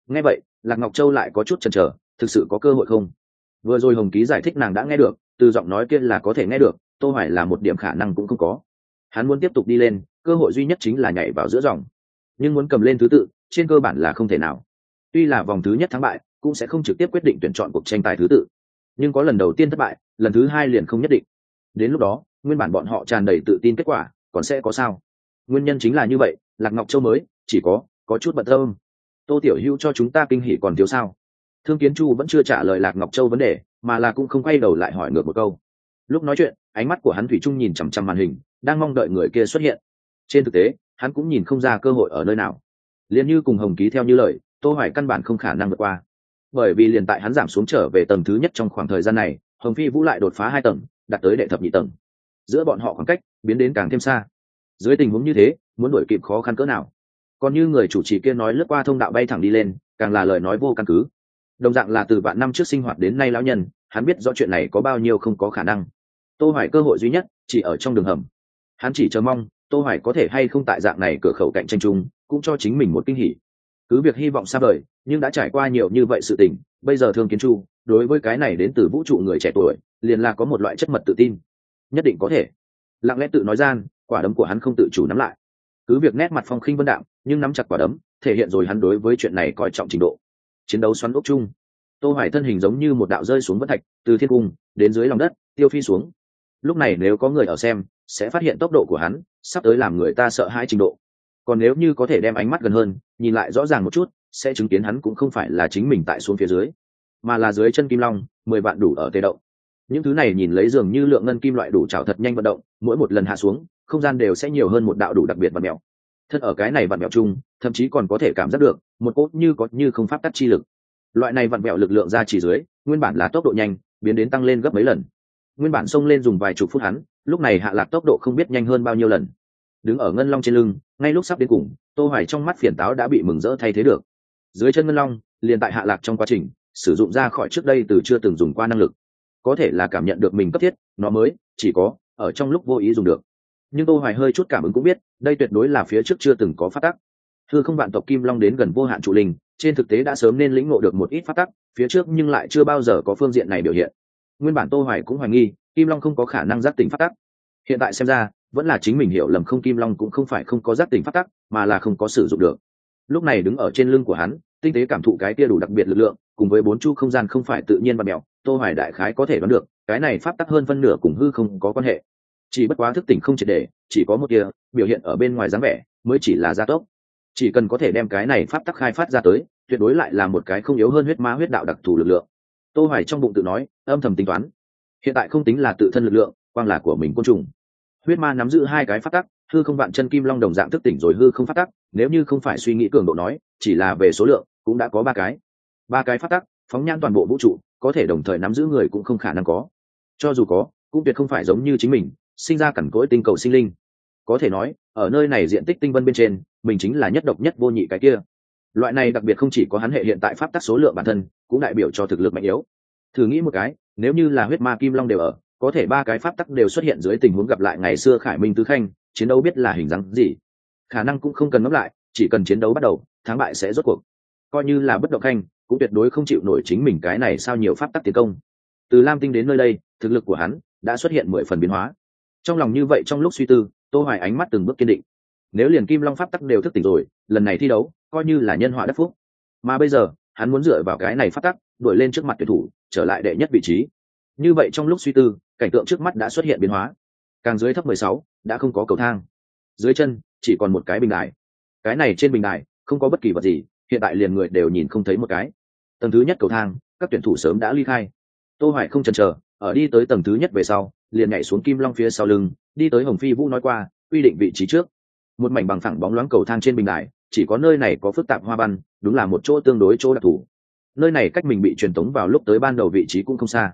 Nghe vậy, lạc ngọc châu lại có chút chần chờ thực sự có cơ hội không? Vừa rồi hồng ký giải thích nàng đã nghe được từ giọng nói kia là có thể nghe được tô hoài là một điểm khả năng cũng không có. Hắn muốn tiếp tục đi lên cơ hội duy nhất chính là nhảy vào giữa dòng. Nhưng muốn cầm lên thứ tự trên cơ bản là không thể nào. Tuy là vòng thứ nhất thắng bại cũng sẽ không trực tiếp quyết định tuyển chọn cuộc tranh tài thứ tự. Nhưng có lần đầu tiên thất bại lần thứ hai liền không nhất định. Đến lúc đó nguyên bản bọn họ tràn đầy tự tin kết quả còn sẽ có sao? Nguyên nhân chính là như vậy lạc ngọc châu mới chỉ có có chút bận tâm, tô tiểu hữu cho chúng ta kinh hỉ còn thiếu sao? Thương kiến chu vẫn chưa trả lời lạc ngọc châu vấn đề, mà là cũng không quay đầu lại hỏi ngược một câu. Lúc nói chuyện, ánh mắt của hắn thủy trung nhìn chằm chằm màn hình, đang mong đợi người kia xuất hiện. Trên thực tế, hắn cũng nhìn không ra cơ hội ở nơi nào. Liền như cùng hồng ký theo như lời, tô hoài căn bản không khả năng vượt qua. Bởi vì liền tại hắn giảm xuống trở về tầng thứ nhất trong khoảng thời gian này, hồng phi vũ lại đột phá hai tầng, đạt tới đệ thập nhị tầng. Giữa bọn họ khoảng cách, biến đến càng thêm xa. Dưới tình huống như thế, muốn đuổi kịp khó khăn cỡ nào? Còn như người chủ trì kia nói lướt qua thông đạo bay thẳng đi lên, càng là lời nói vô căn cứ đồng dạng là từ vạn năm trước sinh hoạt đến nay lão nhân, hắn biết rõ chuyện này có bao nhiêu không có khả năng. Tô hoài cơ hội duy nhất, chỉ ở trong đường hầm. Hắn chỉ chờ mong, tô hoài có thể hay không tại dạng này cửa khẩu cạnh tranh chung, cũng cho chính mình một kinh hỉ. Cứ việc hy vọng xa vời, nhưng đã trải qua nhiều như vậy sự tình, bây giờ thương kiến chu, đối với cái này đến từ vũ trụ người trẻ tuổi, liền là có một loại chất mật tự tin. Nhất định có thể. Lặng lẽ tự nói gian, quả đấm của hắn không tự chủ nắm lại. Cứ việc nét mặt phong khinh vân đạm, nhưng nắm chặt quả đấm, thể hiện rồi hắn đối với chuyện này coi trọng trình độ chiến đấu xoắn ốc chung. Tô hoài thân hình giống như một đạo rơi xuống vân thạch, từ thiên cung đến dưới lòng đất, tiêu phi xuống. Lúc này nếu có người ở xem, sẽ phát hiện tốc độ của hắn, sắp tới làm người ta sợ hãi trình độ. Còn nếu như có thể đem ánh mắt gần hơn, nhìn lại rõ ràng một chút, sẽ chứng kiến hắn cũng không phải là chính mình tại xuống phía dưới, mà là dưới chân kim long, mười vạn đủ ở tê động. Những thứ này nhìn lấy dường như lượng ngân kim loại đủ trào thật nhanh vận động, mỗi một lần hạ xuống, không gian đều sẽ nhiều hơn một đạo đủ đặc biệt vật mèo thật ở cái này vặn mèo chung, thậm chí còn có thể cảm giác được, một cốt như có như không pháp tắc chi lực. Loại này vặn mèo lực lượng ra chỉ dưới, nguyên bản là tốc độ nhanh, biến đến tăng lên gấp mấy lần. Nguyên bản xông lên dùng vài chục phút hắn, lúc này hạ lạc tốc độ không biết nhanh hơn bao nhiêu lần. Đứng ở ngân long trên lưng, ngay lúc sắp đến cùng, tô hoài trong mắt phiền táo đã bị mừng rỡ thay thế được. Dưới chân ngân long, liền tại hạ lạc trong quá trình, sử dụng ra khỏi trước đây từ chưa từng dùng qua năng lực. Có thể là cảm nhận được mình cấp thiết, nó mới, chỉ có, ở trong lúc vô ý dùng được nhưng tô hoài hơi chút cảm ứng cũng biết, đây tuyệt đối là phía trước chưa từng có phát tắc. Thư không vạn tộc kim long đến gần vô hạn trụ linh, trên thực tế đã sớm nên lĩnh ngộ được một ít phát tắc, phía trước nhưng lại chưa bao giờ có phương diện này biểu hiện. Nguyên bản tô hoài cũng hoài nghi, kim long không có khả năng giác tỉnh phát tắc. Hiện tại xem ra, vẫn là chính mình hiểu lầm không kim long cũng không phải không có giác tỉnh phát tắc, mà là không có sử dụng được. Lúc này đứng ở trên lưng của hắn, tinh tế cảm thụ cái kia đủ đặc biệt lực lượng, cùng với bốn chu không gian không phải tự nhiên và mèo, tô hoài đại khái có thể đoán được, cái này pháp tắc hơn phân nửa cùng hư không có quan hệ chỉ bất quá thức tỉnh không triệt để, chỉ có một kia biểu hiện ở bên ngoài dáng vẻ, mới chỉ là gia tốc. Chỉ cần có thể đem cái này pháp tắc khai phát ra tới, tuyệt đối lại là một cái không yếu hơn huyết ma huyết đạo đặc thù lực lượng. Tô hoài trong bụng tự nói, âm thầm tính toán. Hiện tại không tính là tự thân lực lượng, quang là của mình côn trùng. Huyết ma nắm giữ hai cái pháp tắc, hư không vạn chân kim long đồng dạng thức tỉnh rồi hư không pháp tắc, nếu như không phải suy nghĩ cường độ nói, chỉ là về số lượng, cũng đã có ba cái. Ba cái pháp tắc, phóng nhan toàn bộ vũ trụ, có thể đồng thời nắm giữ người cũng không khả năng có. Cho dù có, cũng tuyệt không phải giống như chính mình sinh ra cẩn cỗi tinh cầu sinh linh. Có thể nói, ở nơi này diện tích tinh vân bên trên, mình chính là nhất độc nhất vô nhị cái kia. Loại này đặc biệt không chỉ có hắn hệ hiện tại pháp tắc số lượng bản thân, cũng đại biểu cho thực lực mạnh yếu. Thử nghĩ một cái, nếu như là huyết ma kim long đều ở, có thể ba cái pháp tắc đều xuất hiện dưới tình huống gặp lại ngày xưa khải minh tứ khanh, chiến đấu biết là hình dáng gì. Khả năng cũng không cần ngẫm lại, chỉ cần chiến đấu bắt đầu, thắng bại sẽ rốt cuộc. Coi như là bất động khanh cũng tuyệt đối không chịu nổi chính mình cái này sao nhiều pháp tắc tiến công. Từ lam tinh đến nơi đây, thực lực của hắn đã xuất hiện mười phần biến hóa trong lòng như vậy trong lúc suy tư tô hoài ánh mắt từng bước kiên định. Nếu liền kim long pháp tắc đều thức tỉnh rồi lần này thi đấu coi như là nhân họa đất phúc. Mà bây giờ hắn muốn dựa vào cái này pháp tắc đuổi lên trước mặt tuyển thủ trở lại đệ nhất vị trí. Như vậy trong lúc suy tư cảnh tượng trước mắt đã xuất hiện biến hóa. Càng dưới thấp 16, đã không có cầu thang. Dưới chân chỉ còn một cái bình đài. Cái này trên bình đài không có bất kỳ vật gì hiện tại liền người đều nhìn không thấy một cái. Tầng thứ nhất cầu thang các tuyển thủ sớm đã ly khai. Tô hoài không chần chờ ở đi tới tầng thứ nhất về sau liền nhảy xuống kim long phía sau lưng, đi tới hồng phi vũ nói qua, quy định vị trí trước. Một mảnh bằng phẳng bóng loáng cầu thang trên bình đài, chỉ có nơi này có phức tạp hoa văn, đúng là một chỗ tương đối chỗ đặc thù. Nơi này cách mình bị truyền tống vào lúc tới ban đầu vị trí cũng không xa.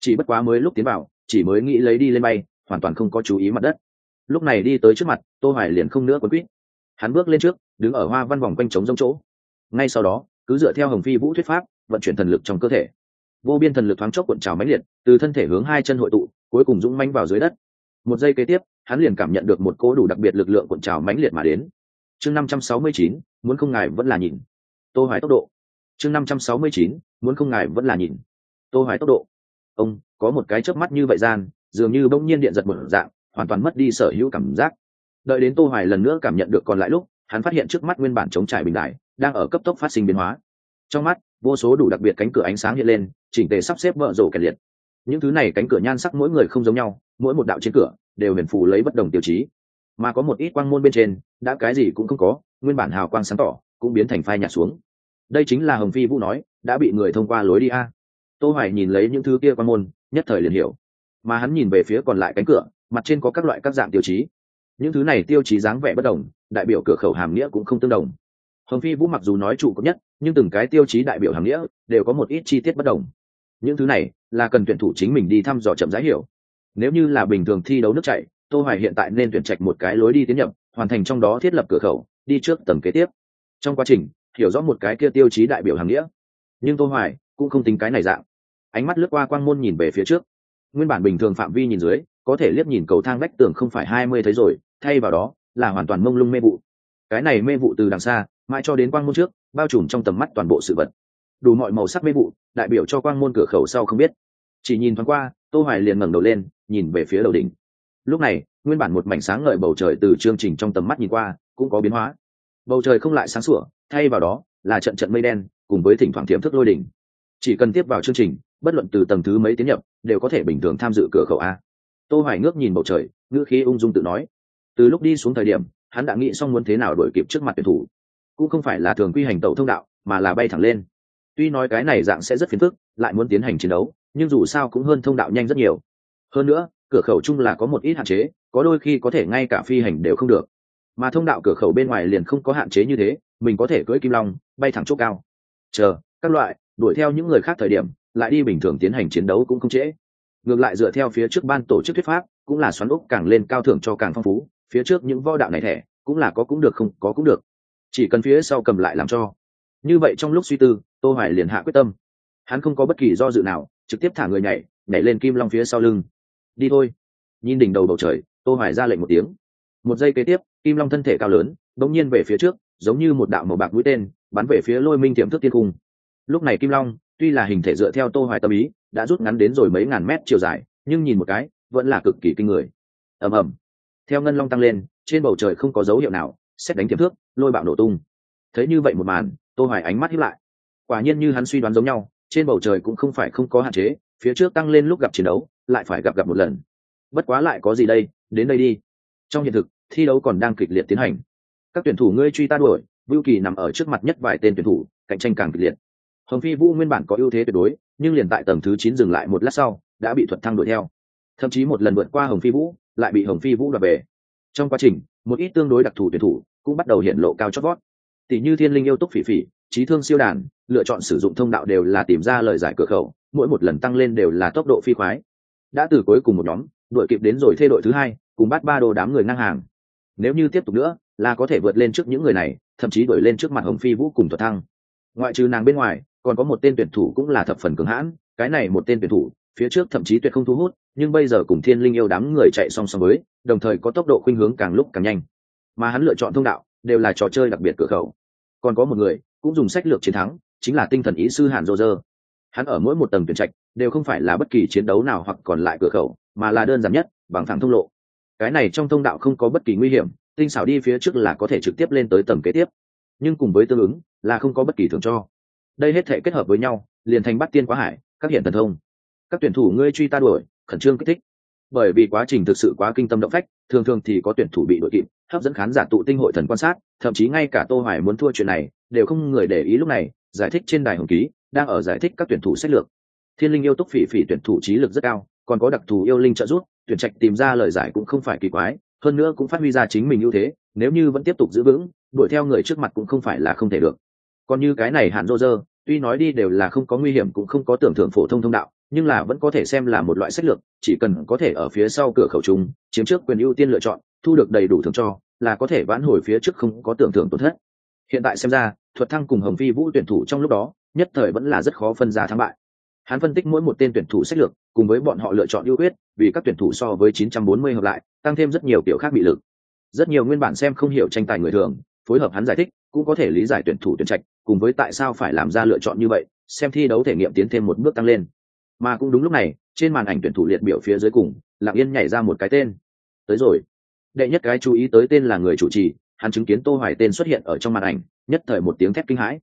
Chỉ bất quá mới lúc tiến vào, chỉ mới nghĩ lấy đi lên bay, hoàn toàn không có chú ý mặt đất. Lúc này đi tới trước mặt, tô hoài liền không nữa quấn quýt. Hắn bước lên trước, đứng ở hoa văn vòng quanh trống rông chỗ. Ngay sau đó, cứ dựa theo hồng phi vũ thuyết pháp, vận chuyển thần lực trong cơ thể. Vô biên thần lực thoáng chốc cuộn trào mãnh liệt, từ thân thể hướng hai chân hội tụ cuối cùng dũng manh vào dưới đất. Một giây kế tiếp hắn liền cảm nhận được một cỗ đủ đặc biệt lực lượng cuộn trào mãnh liệt mà đến. Chương 569, muốn không ngài vẫn là nhìn. Tô hoài tốc độ. Chương 569, muốn không ngài vẫn là nhìn. Tô hoài tốc độ. Ông có một cái chớp mắt như vậy gian dường như bỗng nhiên điện giật một dạng hoàn toàn mất đi sở hữu cảm giác. Đợi đến tô hoài lần nữa cảm nhận được còn lại lúc hắn phát hiện trước mắt nguyên bản chống trải bình đại đang ở cấp tốc phát sinh biến hóa. Trong mắt vô số đủ đặc biệt cánh cửa ánh sáng hiện lên chỉnh tề sắp xếp vợ rổ kẻ liệt những thứ này cánh cửa nhan sắc mỗi người không giống nhau, mỗi một đạo trên cửa đều huyền phù lấy bất đồng tiêu chí. Mà có một ít quang môn bên trên, đã cái gì cũng không có, nguyên bản hào quang sáng tỏ, cũng biến thành phai nhạt xuống. Đây chính là hồng phi vũ nói, đã bị người thông qua lối đi a. Tô hoài nhìn lấy những thứ kia quang môn, nhất thời liền hiểu. Mà hắn nhìn về phía còn lại cánh cửa, mặt trên có các loại các dạng tiêu chí. Những thứ này tiêu chí dáng vẻ bất đồng, đại biểu cửa khẩu hàm nghĩa cũng không tương đồng. Hồng phi vũ mặc dù nói trụ cấp nhất, nhưng từng cái tiêu chí đại biểu hàm nghĩa đều có một ít chi tiết bất đồng những thứ này là cần tuyển thủ chính mình đi thăm dò chậm rãi hiểu. Nếu như là bình thường thi đấu nước chạy, tô hoài hiện tại nên tuyển trạch một cái lối đi tiến nhập, hoàn thành trong đó thiết lập cửa khẩu, đi trước tầng kế tiếp. Trong quá trình, hiểu rõ một cái kia tiêu chí đại biểu hàng nghĩa. Nhưng tô hoài cũng không tính cái này dạng. Ánh mắt lướt qua quang môn nhìn về phía trước. Nguyên bản bình thường phạm vi nhìn dưới, có thể liếc nhìn cầu thang vách tường không phải hai mươi thấy rồi, thay vào đó là hoàn toàn mông lung mê vụ. Cái này mê vụ từ đằng xa, mãi cho đến quang môn trước, bao trùm trong tầm mắt toàn bộ sự vật. Đủ mọi màu sắc mê vụ đại biểu cho quang môn cửa khẩu sau không biết. Chỉ nhìn thoáng qua, tô hoài liền ngẩng đầu lên, nhìn về phía đầu đỉnh. Lúc này, nguyên bản một mảnh sáng ngời bầu trời từ chương trình trong tầm mắt nhìn qua, cũng có biến hóa. Bầu trời không lại sáng sủa, thay vào đó là trận trận mây đen, cùng với thỉnh thoảng tiềm thức lôi đỉnh. Chỉ cần tiếp vào chương trình, bất luận từ tầng thứ mấy tiến nhập, đều có thể bình thường tham dự cửa khẩu a. Tô hoài ngước nhìn bầu trời, ngữ khí ung dung tự nói. Từ lúc đi xuống thời điểm, hắn đã nghĩ xong muốn thế nào đuổi kịp trước mặt tuyển thủ. Cũng không phải là thường quy hành tẩu thông đạo, mà là bay thẳng lên tuy nói cái này dạng sẽ rất phiền phức, lại muốn tiến hành chiến đấu, nhưng dù sao cũng hơn thông đạo nhanh rất nhiều. Hơn nữa, cửa khẩu chung là có một ít hạn chế, có đôi khi có thể ngay cả phi hành đều không được. Mà thông đạo cửa khẩu bên ngoài liền không có hạn chế như thế, mình có thể cưỡi kim long, bay thẳng chỗ cao. Chờ, các loại, đuổi theo những người khác thời điểm, lại đi bình thường tiến hành chiến đấu cũng không trễ. Ngược lại dựa theo phía trước ban tổ chức thuyết pháp, cũng là xoắn úc càng lên cao thưởng cho càng phong phú, phía trước những võ đạo này thẻ, cũng là có cũng được không, có cũng được. Chỉ cần phía sau cầm lại làm cho như vậy trong lúc suy tư, tô hoài liền hạ quyết tâm. Hắn không có bất kỳ do dự nào, trực tiếp thả người nhảy nhảy lên kim long phía sau lưng. Đi thôi. Nhìn đỉnh đầu bầu trời, tô hoài ra lệnh một tiếng. Một giây kế tiếp, kim long thân thể cao lớn đống nhiên về phía trước, giống như một đạo màu bạc mũi tên, bắn về phía lôi minh tiềm thức tiên cung. Lúc này kim long, tuy là hình thể dựa theo tô hoài tâm ý, đã rút ngắn đến rồi mấy ngàn mét chiều dài, nhưng nhìn một cái, vẫn là cực kỳ kinh người. Ầm ầm. Theo ngân long tăng lên, trên bầu trời không có dấu hiệu nào, xét đánh tiềm thước, lôi bạo nổ tung. Thấy như vậy một màn tô hoài ánh mắt hiếp lại. Quả nhiên như hắn suy đoán giống nhau, trên bầu trời cũng không phải không có hạn chế, phía trước tăng lên lúc gặp chiến đấu, lại phải gặp gặp một lần. Bất quá lại có gì đây, đến đây đi. Trong hiện thực, thi đấu còn đang kịch liệt tiến hành. Các tuyển thủ ngươi truy ta đuổi, vưu kỳ nằm ở trước mặt nhất vài tên tuyển thủ, cạnh tranh càng kịch liệt. Hồng phi vũ nguyên bản có ưu thế tuyệt đối, nhưng liền tại tầng thứ chín dừng lại một lát sau, đã bị thuật thăng đuổi theo. Thậm chí một lần vượt qua hồng phi vũ, lại bị hồng phi vũ đoạt về. Trong quá trình, một ít tương đối đặc thù tuyển thủ cũng bắt đầu hiện lộ cao chót vót tỷ như thiên linh yêu túc phỉ phỉ, trí thương siêu đàn, lựa chọn sử dụng thông đạo đều là tìm ra lời giải cửa khẩu, mỗi một lần tăng lên đều là tốc độ phi khoái. Đã từ cuối cùng một nhóm, đuổi kịp đến rồi thê đội thứ hai, cùng bắt ba đồ đám người ngang hàng. Nếu như tiếp tục nữa, là có thể vượt lên trước những người này, thậm chí đuổi lên trước mặt hồng phi vũ cùng thuật thăng. Ngoại trừ nàng bên ngoài, còn có một tên tuyển thủ cũng là thập phần cường hãn, cái này một tên tuyển thủ, phía trước thậm chí tuyệt không thu hút, nhưng bây giờ cùng thiên linh yêu đám người chạy song song với, đồng thời có tốc độ khuynh hướng càng lúc càng nhanh. Mà hắn lựa chọn thông đạo đều là trò chơi đặc biệt cửa khẩu. Còn có một người, cũng dùng sách lược chiến thắng, chính là tinh thần ý sư hàn dô dơ hắn ở mỗi một tầng tuyển trạch, đều không phải là bất kỳ chiến đấu nào hoặc còn lại cửa khẩu, mà là đơn giản nhất, bằng thẳng thông lộ. Cái này trong thông đạo không có bất kỳ nguy hiểm, tinh xảo đi phía trước là có thể trực tiếp lên tới tầng kế tiếp. Nhưng cùng với tương ứng, là không có bất kỳ thưởng cho. Đây hết thể kết hợp với nhau, liền thành bắt tiên quá hải, các hiện thần thông. Các tuyển thủ ngươi truy ta đuổi, khẩn trương kích thích. Bởi vì quá trình thực sự quá kinh tâm động phách thường thường thì có tuyển thủ bị đội kịp, hấp dẫn khán giả tụ tinh hội thần quan sát, thậm chí ngay cả tô hoài muốn thua chuyện này, đều không người để ý lúc này, giải thích trên đài hồng ký, đang ở giải thích các tuyển thủ sách lược. Thiên linh yêu túc phỉ phỉ tuyển thủ trí lực rất cao, còn có đặc thù yêu linh trợ giúp, tuyển trạch tìm ra lời giải cũng không phải kỳ quái, hơn nữa cũng phát huy ra chính mình ưu thế, nếu như vẫn tiếp tục giữ vững, đuổi theo người trước mặt cũng không phải là không thể được. Còn như cái này hạn rô rơ tuy nói đi đều là không có nguy hiểm cũng không có tưởng thưởng phổ thông thông đạo nhưng là vẫn có thể xem là một loại sách lược, chỉ cần có thể ở phía sau cửa khẩu chung chiếm trước quyền ưu tiên lựa chọn, thu được đầy đủ thưởng cho, là có thể vãn hồi phía trước không có tưởng tượng tổn thất. Hiện tại xem ra, thuật thăng cùng hồng phi vũ tuyển thủ trong lúc đó, nhất thời vẫn là rất khó phân ra thắng bại. Hắn phân tích mỗi một tên tuyển thủ sách lược, cùng với bọn họ lựa chọn ưu huyết, vì các tuyển thủ so với 940 hợp lại, tăng thêm rất nhiều kiểu khác bị lực. Rất nhiều nguyên bản xem không hiểu tranh tài người thường, phối hợp hắn giải thích, cũng có thể lý giải tuyển thủ tuyển trạch, cùng với tại sao phải làm ra lựa chọn như vậy, xem thi đấu thể nghiệm tiến thêm một bước tăng lên mà cũng đúng lúc này, trên màn ảnh tuyển thủ liệt biểu phía dưới cùng, lặng yên nhảy ra một cái tên. Tới rồi. Đệ nhất cái chú ý tới tên là người chủ trì, hắn chứng kiến tô hoài tên xuất hiện ở trong màn ảnh, nhất thời một tiếng thét kinh hãi.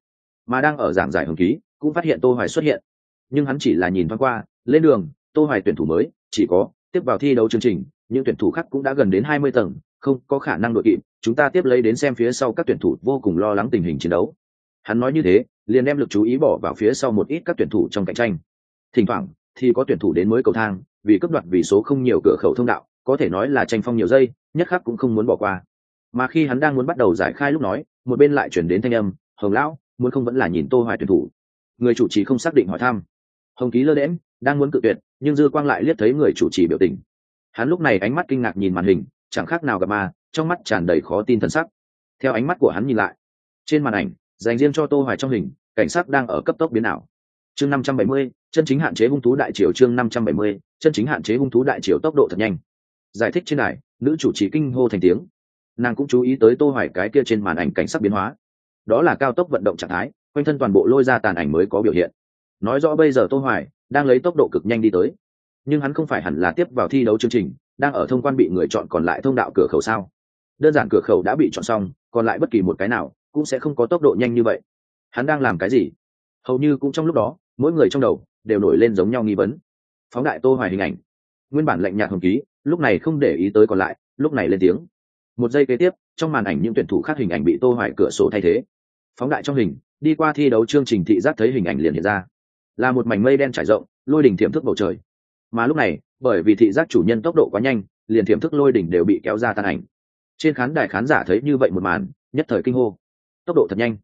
Mà đang ở giảng giải hồng ký cũng phát hiện tô hoài xuất hiện. Nhưng hắn chỉ là nhìn thoáng qua, lên đường, tô hoài tuyển thủ mới, chỉ có tiếp vào thi đấu chương trình, những tuyển thủ khác cũng đã gần đến 20 tầng, không có khả năng đội kịp, chúng ta tiếp lấy đến xem phía sau các tuyển thủ vô cùng lo lắng tình hình chiến đấu. Hắn nói như thế, liền đem lực chú ý bỏ vào phía sau một ít các tuyển thủ trong cạnh tranh thỉnh thoảng thì có tuyển thủ đến mới cầu thang vì cấp đoạt vì số không nhiều cửa khẩu thông đạo có thể nói là tranh phong nhiều giây nhất khắc cũng không muốn bỏ qua. Mà khi hắn đang muốn bắt đầu giải khai lúc nói một bên lại chuyển đến thanh âm hồng lão muốn không vẫn là nhìn tô hoài tuyển thủ? Người chủ trì không xác định hỏi thăm. Hồng ký lơ đễm đang muốn cự tuyệt nhưng dư quang lại liếc thấy người chủ trì biểu tình. Hắn lúc này ánh mắt kinh ngạc nhìn màn hình chẳng khác nào gặp mà trong mắt tràn đầy khó tin thần sắc. Theo ánh mắt của hắn nhìn lại trên màn ảnh dành riêng cho tô hoài trong hình cảnh sắc đang ở cấp tốc biến ảo. Chương 570, chân chính hạn chế hung thú đại triều chương 570, chân chính hạn chế hung thú đại triều tốc độ thật nhanh. Giải thích trên này, nữ chủ trì kinh hô thành tiếng. Nàng cũng chú ý tới tô hoài cái kia trên màn ảnh cảnh sắc biến hóa. Đó là cao tốc vận động trạng thái quanh thân toàn bộ lôi ra tàn ảnh mới có biểu hiện. Nói rõ bây giờ tô hoài đang lấy tốc độ cực nhanh đi tới. Nhưng hắn không phải hẳn là tiếp vào thi đấu chương trình đang ở thông quan bị người chọn còn lại thông đạo cửa khẩu sao? Đơn giản cửa khẩu đã bị chọn xong còn lại bất kỳ một cái nào cũng sẽ không có tốc độ nhanh như vậy. Hắn đang làm cái gì? Hầu như cũng trong lúc đó mỗi người trong đầu đều nổi lên giống nhau nghi vấn. Phóng đại tô hoài hình ảnh. Nguyên bản lệnh nhạt hồng ký, lúc này không để ý tới còn lại, lúc này lên tiếng. Một giây kế tiếp, trong màn ảnh những tuyển thủ khác hình ảnh bị tô hoài cửa sổ thay thế. Phóng đại trong hình, đi qua thi đấu chương trình thị giác thấy hình ảnh liền hiện ra. Là một mảnh mây đen trải rộng, lôi đỉnh thiểm thức bầu trời. Mà lúc này, bởi vì thị giác chủ nhân tốc độ quá nhanh, liền thiểm thức lôi đỉnh đều bị kéo ra tan ảnh. Trên khán đài khán giả thấy như vậy một màn, nhất thời kinh hô. Tốc độ thật nhanh.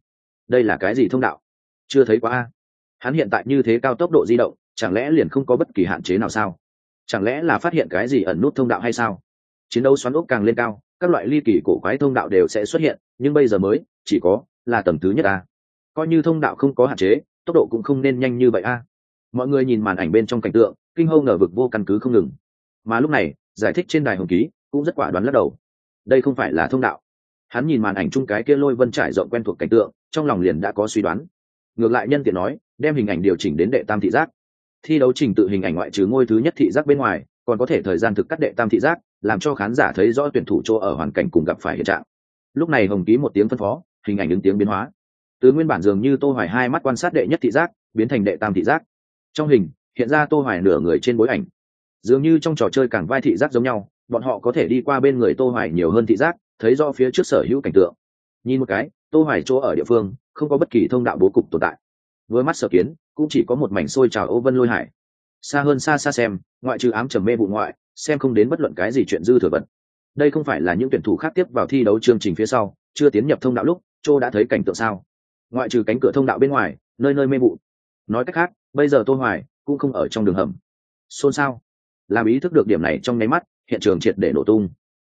Đây là cái gì thông đạo? Chưa thấy quá a hắn hiện tại như thế cao tốc độ di động, chẳng lẽ liền không có bất kỳ hạn chế nào sao? Chẳng lẽ là phát hiện cái gì ẩn nút thông đạo hay sao? Chiến đấu xoắn ốc càng lên cao, các loại ly kỳ cổ quái thông đạo đều sẽ xuất hiện, nhưng bây giờ mới, chỉ có là tầng thứ nhất a. Coi như thông đạo không có hạn chế, tốc độ cũng không nên nhanh như vậy a. Mọi người nhìn màn ảnh bên trong cảnh tượng, kinh hâu nở vực vô căn cứ không ngừng. Mà lúc này, giải thích trên đài hồng ký, cũng rất quả đoán lắc đầu. Đây không phải là thông đạo. Hắn nhìn màn ảnh chung cái kia lôi vân trải rộng quen thuộc cảnh tượng, trong lòng liền đã có suy đoán. Ngược lại nhân tiện nói đem hình ảnh điều chỉnh đến đệ tam thị giác. Thi đấu trình tự hình ảnh ngoại trừ ngôi thứ nhất thị giác bên ngoài, còn có thể thời gian thực cắt đệ tam thị giác, làm cho khán giả thấy rõ tuyển thủ chỗ ở hoàn cảnh cùng gặp phải hiện trạng. Lúc này hồng ký một tiếng phân phó, hình ảnh ứng tiếng biến hóa. Từ nguyên bản dường như tô hoài hai mắt quan sát đệ nhất thị giác, biến thành đệ tam thị giác. Trong hình, hiện ra tô hoài nửa người trên bối ảnh. Dường như trong trò chơi càng vai thị giác giống nhau, bọn họ có thể đi qua bên người tô hoài nhiều hơn thị giác, thấy rõ phía trước sở hữu cảnh tượng. Nhìn một cái, tô hoài chỗ ở địa phương, không có bất kỳ thông đạo bố cục tồn tại với mắt sở kiến, cũng chỉ có một mảnh xôi trào ô vân lôi hải. Xa hơn xa xa xem, ngoại trừ ám trầm mê vụ ngoại, xem không đến bất luận cái gì chuyện dư thừa vật. Đây không phải là những tuyển thủ khác tiếp vào thi đấu chương trình phía sau, chưa tiến nhập thông đạo lúc châu đã thấy cảnh tượng sao? Ngoại trừ cánh cửa thông đạo bên ngoài, nơi nơi mê vụ. Nói cách khác, bây giờ tô hoài cũng không ở trong đường hầm. Xôn xao. Làm ý thức được điểm này trong nháy mắt, hiện trường triệt để nổ tung.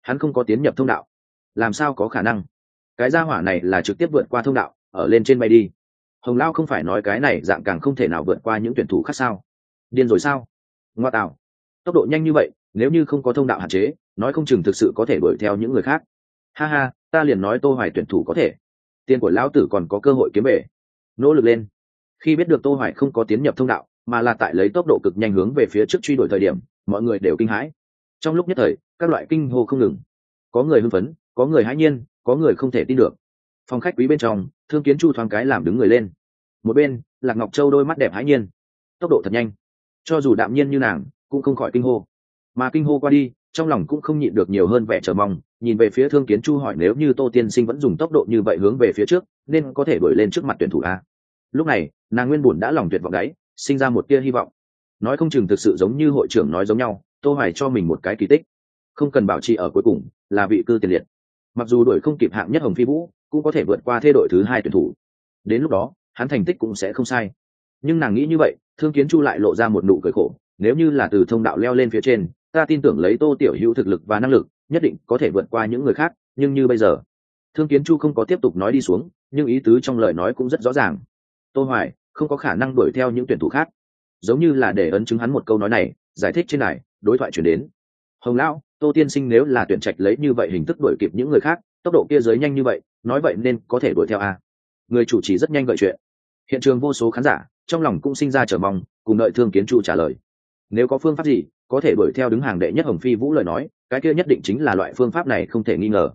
Hắn không có tiến nhập thông đạo. Làm sao có khả năng? Cái gia hỏa này là trực tiếp vượt qua thông đạo, ở lên trên bay đi hồng lao không phải nói cái này dạng càng không thể nào vượt qua những tuyển thủ khác sao? Điên rồi sao? Ngoa tạo. Tốc độ nhanh như vậy, nếu như không có thông đạo hạn chế, nói không chừng thực sự có thể đuổi theo những người khác. Ha ha, ta liền nói tô hoài tuyển thủ có thể. Tiền của lão tử còn có cơ hội kiếm về nỗ lực lên. Khi biết được tô hoài không có tiến nhập thông đạo, mà là tại lấy tốc độ cực nhanh hướng về phía trước truy đuổi thời điểm, mọi người đều kinh hãi. Trong lúc nhất thời, các loại kinh hô không ngừng. Có người hưng phấn, có người hãi nhiên, có người không thể tin được. Phòng khách quý bên trong thương kiến chu thoáng cái làm đứng người lên. Một bên, lạc ngọc châu đôi mắt đẹp hãi nhiên. Tốc độ thật nhanh. Cho dù đạm nhiên như nàng, cũng không khỏi kinh hô. Mà kinh hô qua đi, trong lòng cũng không nhịn được nhiều hơn vẻ chờ mong, nhìn về phía thương kiến chu hỏi nếu như tô tiên sinh vẫn dùng tốc độ như vậy hướng về phía trước, nên có thể đuổi lên trước mặt tuyển thủ a. Lúc này, nàng nguyên bùn đã lòng tuyệt vọng đáy sinh ra một tia hy vọng. Nói không chừng thực sự giống như hội trưởng nói giống nhau, tô hoài cho mình một cái kỳ tích. Không cần bảo trì ở cuối cùng, là vị cư tiền liệt. Mặc dù đuổi không kịp hạng nhất hồng phi vũ cũng có thể vượt qua thê đội thứ hai tuyển thủ. Đến lúc đó, hắn thành tích cũng sẽ không sai. Nhưng nàng nghĩ như vậy, thương kiến chu lại lộ ra một nụ cười khổ, nếu như là từ thông đạo leo lên phía trên, ta tin tưởng lấy tô tiểu hữu thực lực và năng lực, nhất định có thể vượt qua những người khác, nhưng như bây giờ, thương kiến chu không có tiếp tục nói đi xuống, nhưng ý tứ trong lời nói cũng rất rõ ràng. Tô hoài, không có khả năng đuổi theo những tuyển thủ khác. Giống như là để ấn chứng hắn một câu nói này, giải thích trên này đối thoại chuyển đến. Hồng lão, tô tiên sinh nếu là tuyển trạch lấy như vậy hình thức đuổi kịp những người khác, tốc độ kia giới nhanh như vậy nói vậy nên có thể đuổi theo a người chủ trì rất nhanh gợi chuyện. Hiện trường vô số khán giả, trong lòng cũng sinh ra chờ mong, cùng đợi thương kiến chu trả lời. Nếu có phương pháp gì, có thể đuổi theo đứng hàng đệ nhất hồng phi vũ lời nói, cái kia nhất định chính là loại phương pháp này không thể nghi ngờ.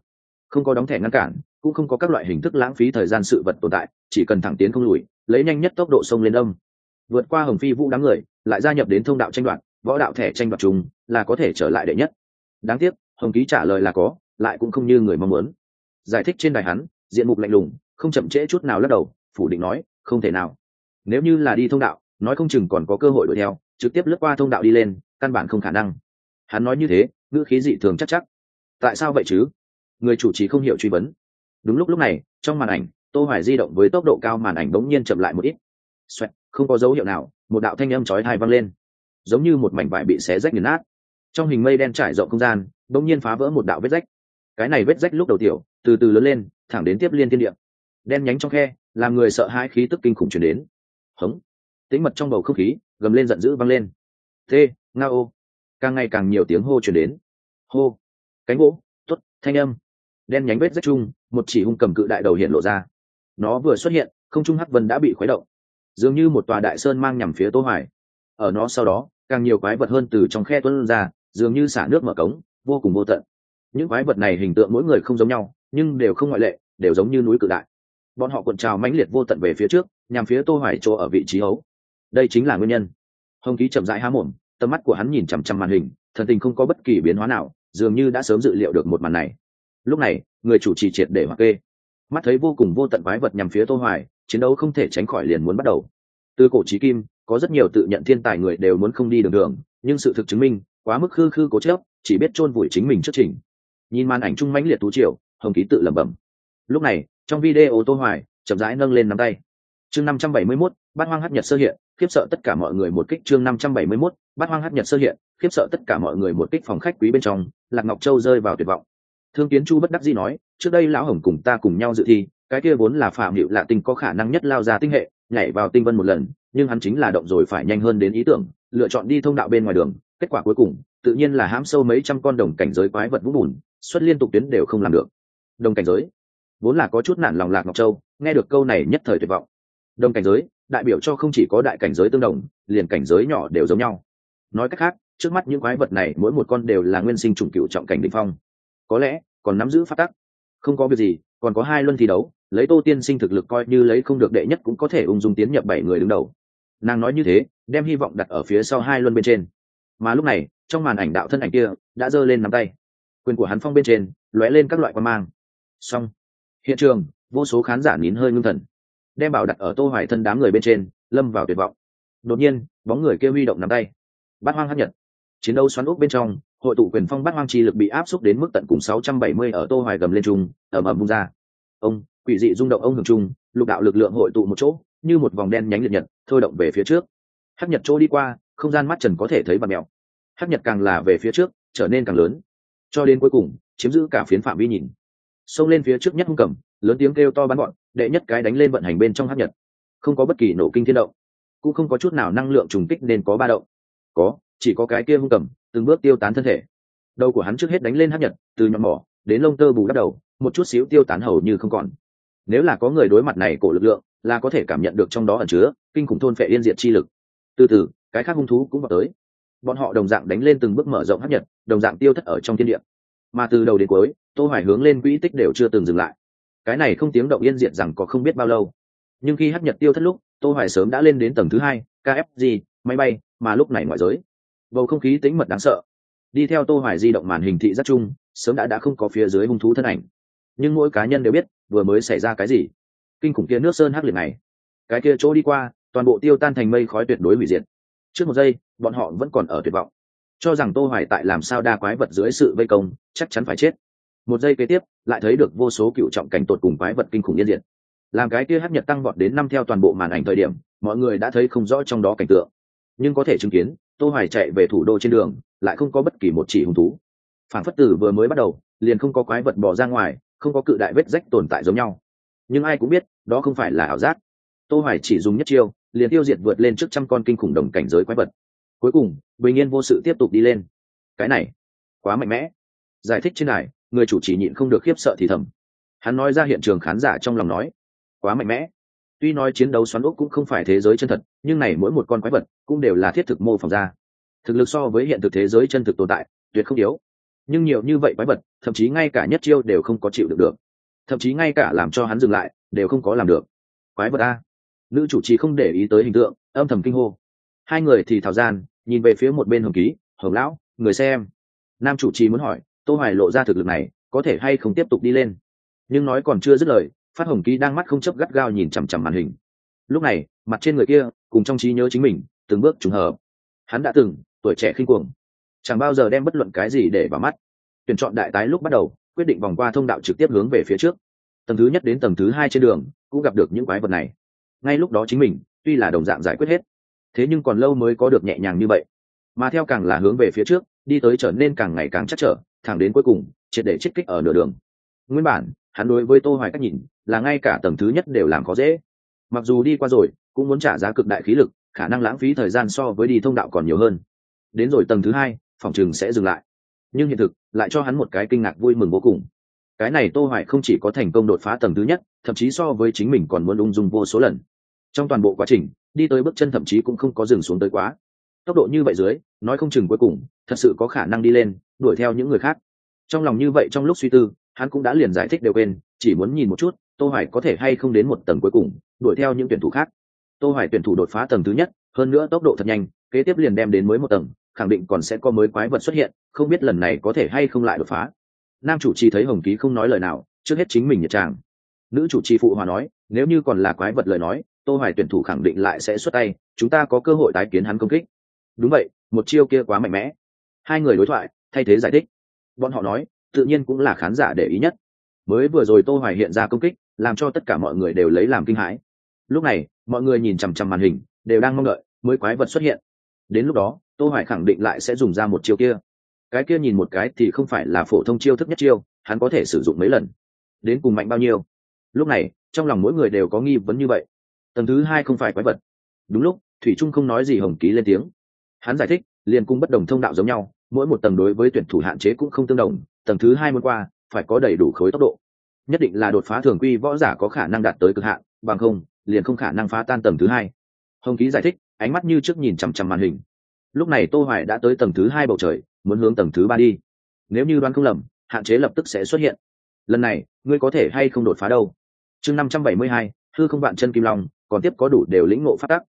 Không có đóng thẻ ngăn cản, cũng không có các loại hình thức lãng phí thời gian sự vật tồn tại, chỉ cần thẳng tiến không lùi, lấy nhanh nhất tốc độ sông lên âm. Vượt qua hồng phi vũ đám người, lại gia nhập đến thông đạo tranh đoạt, võ đạo thẻ tranh đoạt chung, là có thể trở lại đệ nhất. Đáng tiếc, hồng ký trả lời là có, lại cũng không như người mong muốn giải thích trên đài hắn diện mục lạnh lùng không chậm trễ chút nào lắc đầu phủ định nói không thể nào. Nếu như là đi thông đạo nói không chừng còn có cơ hội đuổi theo trực tiếp lướt qua thông đạo đi lên căn bản không khả năng. Hắn nói như thế ngữ khí dị thường chắc chắc. Tại sao vậy chứ? Người chủ trì không hiểu truy vấn. Đúng lúc lúc này trong màn ảnh tô hoài di động với tốc độ cao màn ảnh bỗng nhiên chậm lại một ít. Xoẹt, không có dấu hiệu nào một đạo thanh âm chói tai vang lên. Giống như một mảnh vải bị xé rách nghiền nát. Trong hình mây đen trải rộng không gian bỗng nhiên phá vỡ một đạo vết rách cái này vết rách lúc đầu tiểu, từ từ lớn lên, thẳng đến tiếp liên thiên địa. Đen nhánh trong khe, làm người sợ hãi khí tức kinh khủng chuyển đến. Hống. Tĩnh mật trong bầu không khí, gầm lên giận dữ vang lên. T nga ô. Càng ngày càng nhiều tiếng hô chuyển đến. Hô. Cánh gỗ t ố t thanh âm. Đen nhánh vết rách chung, một chỉ hung cầm cự đại đầu hiện lộ ra. Nó vừa xuất hiện, không trung hắc vân đã bị khuấy động. Dường như một tòa đại sơn mang nhằm phía tô hoài. Ở nó sau đó, càng nhiều quái vật hơn từ trong khe tuân ra, dường như xả nước mở cống, vô cùng vô tận những quái vật này hình tượng mỗi người không giống nhau, nhưng đều không ngoại lệ, đều giống như núi cự đại. Bọn họ cuộn trào mãnh liệt vô tận về phía trước, nhằm phía tô hoài chỗ ở vị trí hấu đây chính là nguyên nhân. Hồng ký chậm rãi há mồm, tầm mắt của hắn nhìn chằm chằm màn hình, thần tình không có bất kỳ biến hóa nào, dường như đã sớm dự liệu được một màn này. Lúc này, người chủ trì triệt để hoặc kê. Mắt thấy vô cùng vô tận quái vật nhằm phía tô hoài, chiến đấu không thể tránh khỏi liền muốn bắt đầu. Từ cổ chí kim, có rất nhiều tự nhận thiên tài người đều muốn không đi đường đường, nhưng sự thực chứng minh, quá mức khư khư cố chấp, chỉ biết chôn vùi chính mình trước trình nhìn màn ảnh trung mãnh liệt tú triều hồng ký tự lẩm bẩm. Lúc này trong video tô hoài chậm rãi nâng lên nắm tay. Chương 571, bát hoang hấp nhật sơ hiện khiếp sợ tất cả mọi người một kích. Chương 571, bát hoang hấp nhật sơ hiện khiếp sợ tất cả mọi người một kích phòng khách quý bên trong lạc ngọc châu rơi vào tuyệt vọng. Thương kiến chu bất đắc dĩ nói trước đây lão hồng cùng ta cùng nhau dự thi cái kia vốn là phạm hiệu lạ tinh có khả năng nhất lao ra tinh hệ nhảy vào tinh vân một lần nhưng hắn chính là động rồi phải nhanh hơn đến ý tưởng lựa chọn đi thông đạo bên ngoài đường kết quả cuối cùng tự nhiên là hãm sâu mấy trăm con đồng cảnh giới quái vật vũ bùn xuất liên tục tuyến đều không làm được. Đồng cảnh giới. Vốn là có chút nản lòng lạc ngọc châu, nghe được câu này nhất thời tuyệt vọng. Đồng cảnh giới, đại biểu cho không chỉ có đại cảnh giới tương đồng, liền cảnh giới nhỏ đều giống nhau. Nói cách khác, trước mắt những quái vật này mỗi một con đều là nguyên sinh trùng cựu trọng cảnh định phong. Có lẽ, còn nắm giữ phát tắc. Không có việc gì, còn có hai luân thi đấu, lấy tô tiên sinh thực lực coi như lấy không được đệ nhất cũng có thể ung dung tiến nhập bảy người đứng đầu. Nàng nói như thế, đem hy vọng đặt ở phía sau hai luân bên trên. Mà lúc này, trong màn ảnh đạo thân ảnh kia đã giơ lên nắm tay quyền của hắn phong bên trên, lóe lên các loại quan mang. Xong. Hiện trường, vô số khán giả nín hơi ngưng thần. Đem bảo đặt ở tô hoài thân đám người bên trên, lâm vào tuyệt vọng. Đột nhiên, bóng người kia huy động nắm tay. Bát hoang hấp nhật. Chiến đấu xoắn ốc bên trong, hội tụ quyền phong bát hoang chi lực bị áp xúc đến mức tận cùng 670 ở tô hoài gầm lên trung ầm ầm bung ra. Ông, quỷ dị rung động ông hưởng trung lục đạo lực lượng hội tụ một chỗ, như một vòng đen nhánh liệt nhật, thôi động về phía trước. Hấp nhật chỗ đi qua, không gian mắt trần có thể thấy bạt mèo. Hấp nhật càng là về phía trước, trở nên càng lớn cho đến cuối cùng, chiếm giữ cả phiến phạm vi nhìn. Xông lên phía trước nhất hung cầm, lớn tiếng kêu to bắn gọn đệ nhất cái đánh lên vận hành bên trong hát nhật. Không có bất kỳ nổ kinh thiên động, cũng không có chút nào năng lượng trùng kích nên có ba động. Có, chỉ có cái kia hung cầm, từng bước tiêu tán thân thể. Đầu của hắn trước hết đánh lên hát nhật, từ nhọn mỏ, đến lông tơ bù đắp đầu, một chút xíu tiêu tán hầu như không còn. Nếu là có người đối mặt này cổ lực lượng, là có thể cảm nhận được trong đó ẩn chứa kinh khủng thôn phệ yên diệt chi lực. Từ từ, cái khác hung thú cũng vào tới bọn họ đồng dạng đánh lên từng bước mở rộng hấp nhật, đồng dạng tiêu thất ở trong thiên địa. Mà từ đầu đến cuối, tô hoài hướng lên quỹ tích đều chưa từng dừng lại. Cái này không tiếng động yên diệt rằng có không biết bao lâu. Nhưng khi hấp nhật tiêu thất lúc, tô hoài sớm đã lên đến tầng thứ hai kfg máy bay, mà lúc này ngoại giới. Bầu không khí tĩnh mật đáng sợ. Đi theo tô hoài di động màn hình thị rất chung, sớm đã đã không có phía dưới hung thú thân ảnh. Nhưng mỗi cá nhân đều biết, vừa mới xảy ra cái gì. Kinh khủng kia nước sơn hắc liệt này. Cái kia chỗ đi qua, toàn bộ tiêu tan thành mây khói tuyệt đối hủy diệt. Trước một giây bọn họ vẫn còn ở tuyệt vọng. Cho rằng tô hoài tại làm sao đa quái vật dưới sự vây công, chắc chắn phải chết. Một giây kế tiếp, lại thấy được vô số cựu trọng cảnh tột cùng quái vật kinh khủng yên diện. làm cái kia hấp nhật tăng vọt đến năm theo toàn bộ màn ảnh thời điểm, mọi người đã thấy không rõ trong đó cảnh tượng. Nhưng có thể chứng kiến, tô hoài chạy về thủ đô trên đường, lại không có bất kỳ một chỉ hung thú. Phản phất tử vừa mới bắt đầu, liền không có quái vật bỏ ra ngoài, không có cự đại vết rách tồn tại giống nhau. Nhưng ai cũng biết, đó không phải là ảo giác. Tô hoài chỉ dùng nhất chiêu, liền tiêu diệt vượt lên trước trăm con kinh khủng đồng cảnh giới quái vật cuối cùng, bình yên vô sự tiếp tục đi lên. Cái này, quá mạnh mẽ. Giải thích trên này người chủ chỉ nhịn không được khiếp sợ thì thầm. Hắn nói ra hiện trường khán giả trong lòng nói, quá mạnh mẽ. Tuy nói chiến đấu xoắn ốc cũng không phải thế giới chân thật, nhưng này mỗi một con quái vật cũng đều là thiết thực mô phỏng ra. Thực lực so với hiện thực thế giới chân thực tồn tại, tuyệt không yếu. Nhưng nhiều như vậy quái vật, thậm chí ngay cả nhất chiêu đều không có chịu được được. Thậm chí ngay cả làm cho hắn dừng lại, đều không có làm được. Quái vật a. Nữ chủ trì không để ý tới hình tượng, âm thầm kinh hô. Hai người thì thảo gian nhìn về phía một bên hồng ký, hồng lão, người xem. Nam chủ trì muốn hỏi, tô hoài lộ ra thực lực này, có thể hay không tiếp tục đi lên? Nhưng nói còn chưa dứt lời, phát hồng ký đang mắt không chấp gắt gao nhìn chằm chằm màn hình. Lúc này, mặt trên người kia, cùng trong trí nhớ chính mình, từng bước trùng hợp. Hắn đã từng, tuổi trẻ khinh cuồng. Chẳng bao giờ đem bất luận cái gì để vào mắt. Tuyển chọn đại tái lúc bắt đầu, quyết định vòng qua thông đạo trực tiếp hướng về phía trước. Tầng thứ nhất đến tầng thứ hai trên đường, cũng gặp được những quái vật này. Ngay lúc đó chính mình, tuy là đồng dạng giải quyết hết thế nhưng còn lâu mới có được nhẹ nhàng như vậy. Mà theo càng là hướng về phía trước, đi tới trở nên càng ngày càng chắc trở, thẳng đến cuối cùng, triệt để chết kích ở nửa đường. Nguyên bản, hắn đối với tô hoài cách nhìn, là ngay cả tầng thứ nhất đều làm khó dễ. Mặc dù đi qua rồi, cũng muốn trả giá cực đại khí lực, khả năng lãng phí thời gian so với đi thông đạo còn nhiều hơn. Đến rồi tầng thứ hai, phòng chừng sẽ dừng lại. Nhưng hiện thực, lại cho hắn một cái kinh ngạc vui mừng vô cùng. Cái này tô hoài không chỉ có thành công đột phá tầng thứ nhất, thậm chí so với chính mình còn muốn ung dung vô số lần. Trong toàn bộ quá trình đi tới bước chân thậm chí cũng không có dừng xuống tới quá. Tốc độ như vậy dưới, nói không chừng cuối cùng, thật sự có khả năng đi lên, đuổi theo những người khác. Trong lòng như vậy trong lúc suy tư, hắn cũng đã liền giải thích đều quên, chỉ muốn nhìn một chút, tô hoài có thể hay không đến một tầng cuối cùng, đuổi theo những tuyển thủ khác. Tô hoài tuyển thủ đột phá tầng thứ nhất, hơn nữa tốc độ thật nhanh, kế tiếp liền đem đến mới một tầng, khẳng định còn sẽ có mới quái vật xuất hiện, không biết lần này có thể hay không lại đột phá. Nam chủ trì thấy hồng ký không nói lời nào, trước hết chính mình nhiệt tràng nữ chủ trì phụ hòa nói, nếu như còn là quái vật lời nói tô hoài tuyển thủ khẳng định lại sẽ xuất tay, chúng ta có cơ hội tái kiến hắn công kích. Đúng vậy, một chiêu kia quá mạnh mẽ. Hai người đối thoại, thay thế giải thích. Bọn họ nói, tự nhiên cũng là khán giả để ý nhất. Mới vừa rồi tô hoài hiện ra công kích, làm cho tất cả mọi người đều lấy làm kinh hãi. Lúc này, mọi người nhìn chằm chằm màn hình, đều đang mong đợi, mới quái vật xuất hiện. Đến lúc đó, tô hoài khẳng định lại sẽ dùng ra một chiêu kia. Cái kia nhìn một cái thì không phải là phổ thông chiêu thức nhất chiêu, hắn có thể sử dụng mấy lần. Đến cùng mạnh bao nhiêu? Lúc này, trong lòng mỗi người đều có nghi vấn như vậy tầng thứ hai không phải quái vật. Đúng lúc thủy trung không nói gì hồng ký lên tiếng. Hắn giải thích liền cung bất đồng thông đạo giống nhau mỗi một tầng đối với tuyển thủ hạn chế cũng không tương đồng tầng thứ hai muốn qua phải có đầy đủ khối tốc độ. Nhất định là đột phá thường quy võ giả có khả năng đạt tới cực hạn bằng không liền không khả năng phá tan tầng thứ hai. Hồng ký giải thích ánh mắt như trước nhìn chằm chằm màn hình. Lúc này tô hoài đã tới tầng thứ hai bầu trời muốn hướng tầng thứ ba đi. Nếu như đoán không lầm hạn chế lập tức sẽ xuất hiện. Lần này ngươi có thể hay không đột phá đâu? Chương 572, hư không vạn chân kim long còn tiếp có đủ đều lĩnh ngộ phát tắc.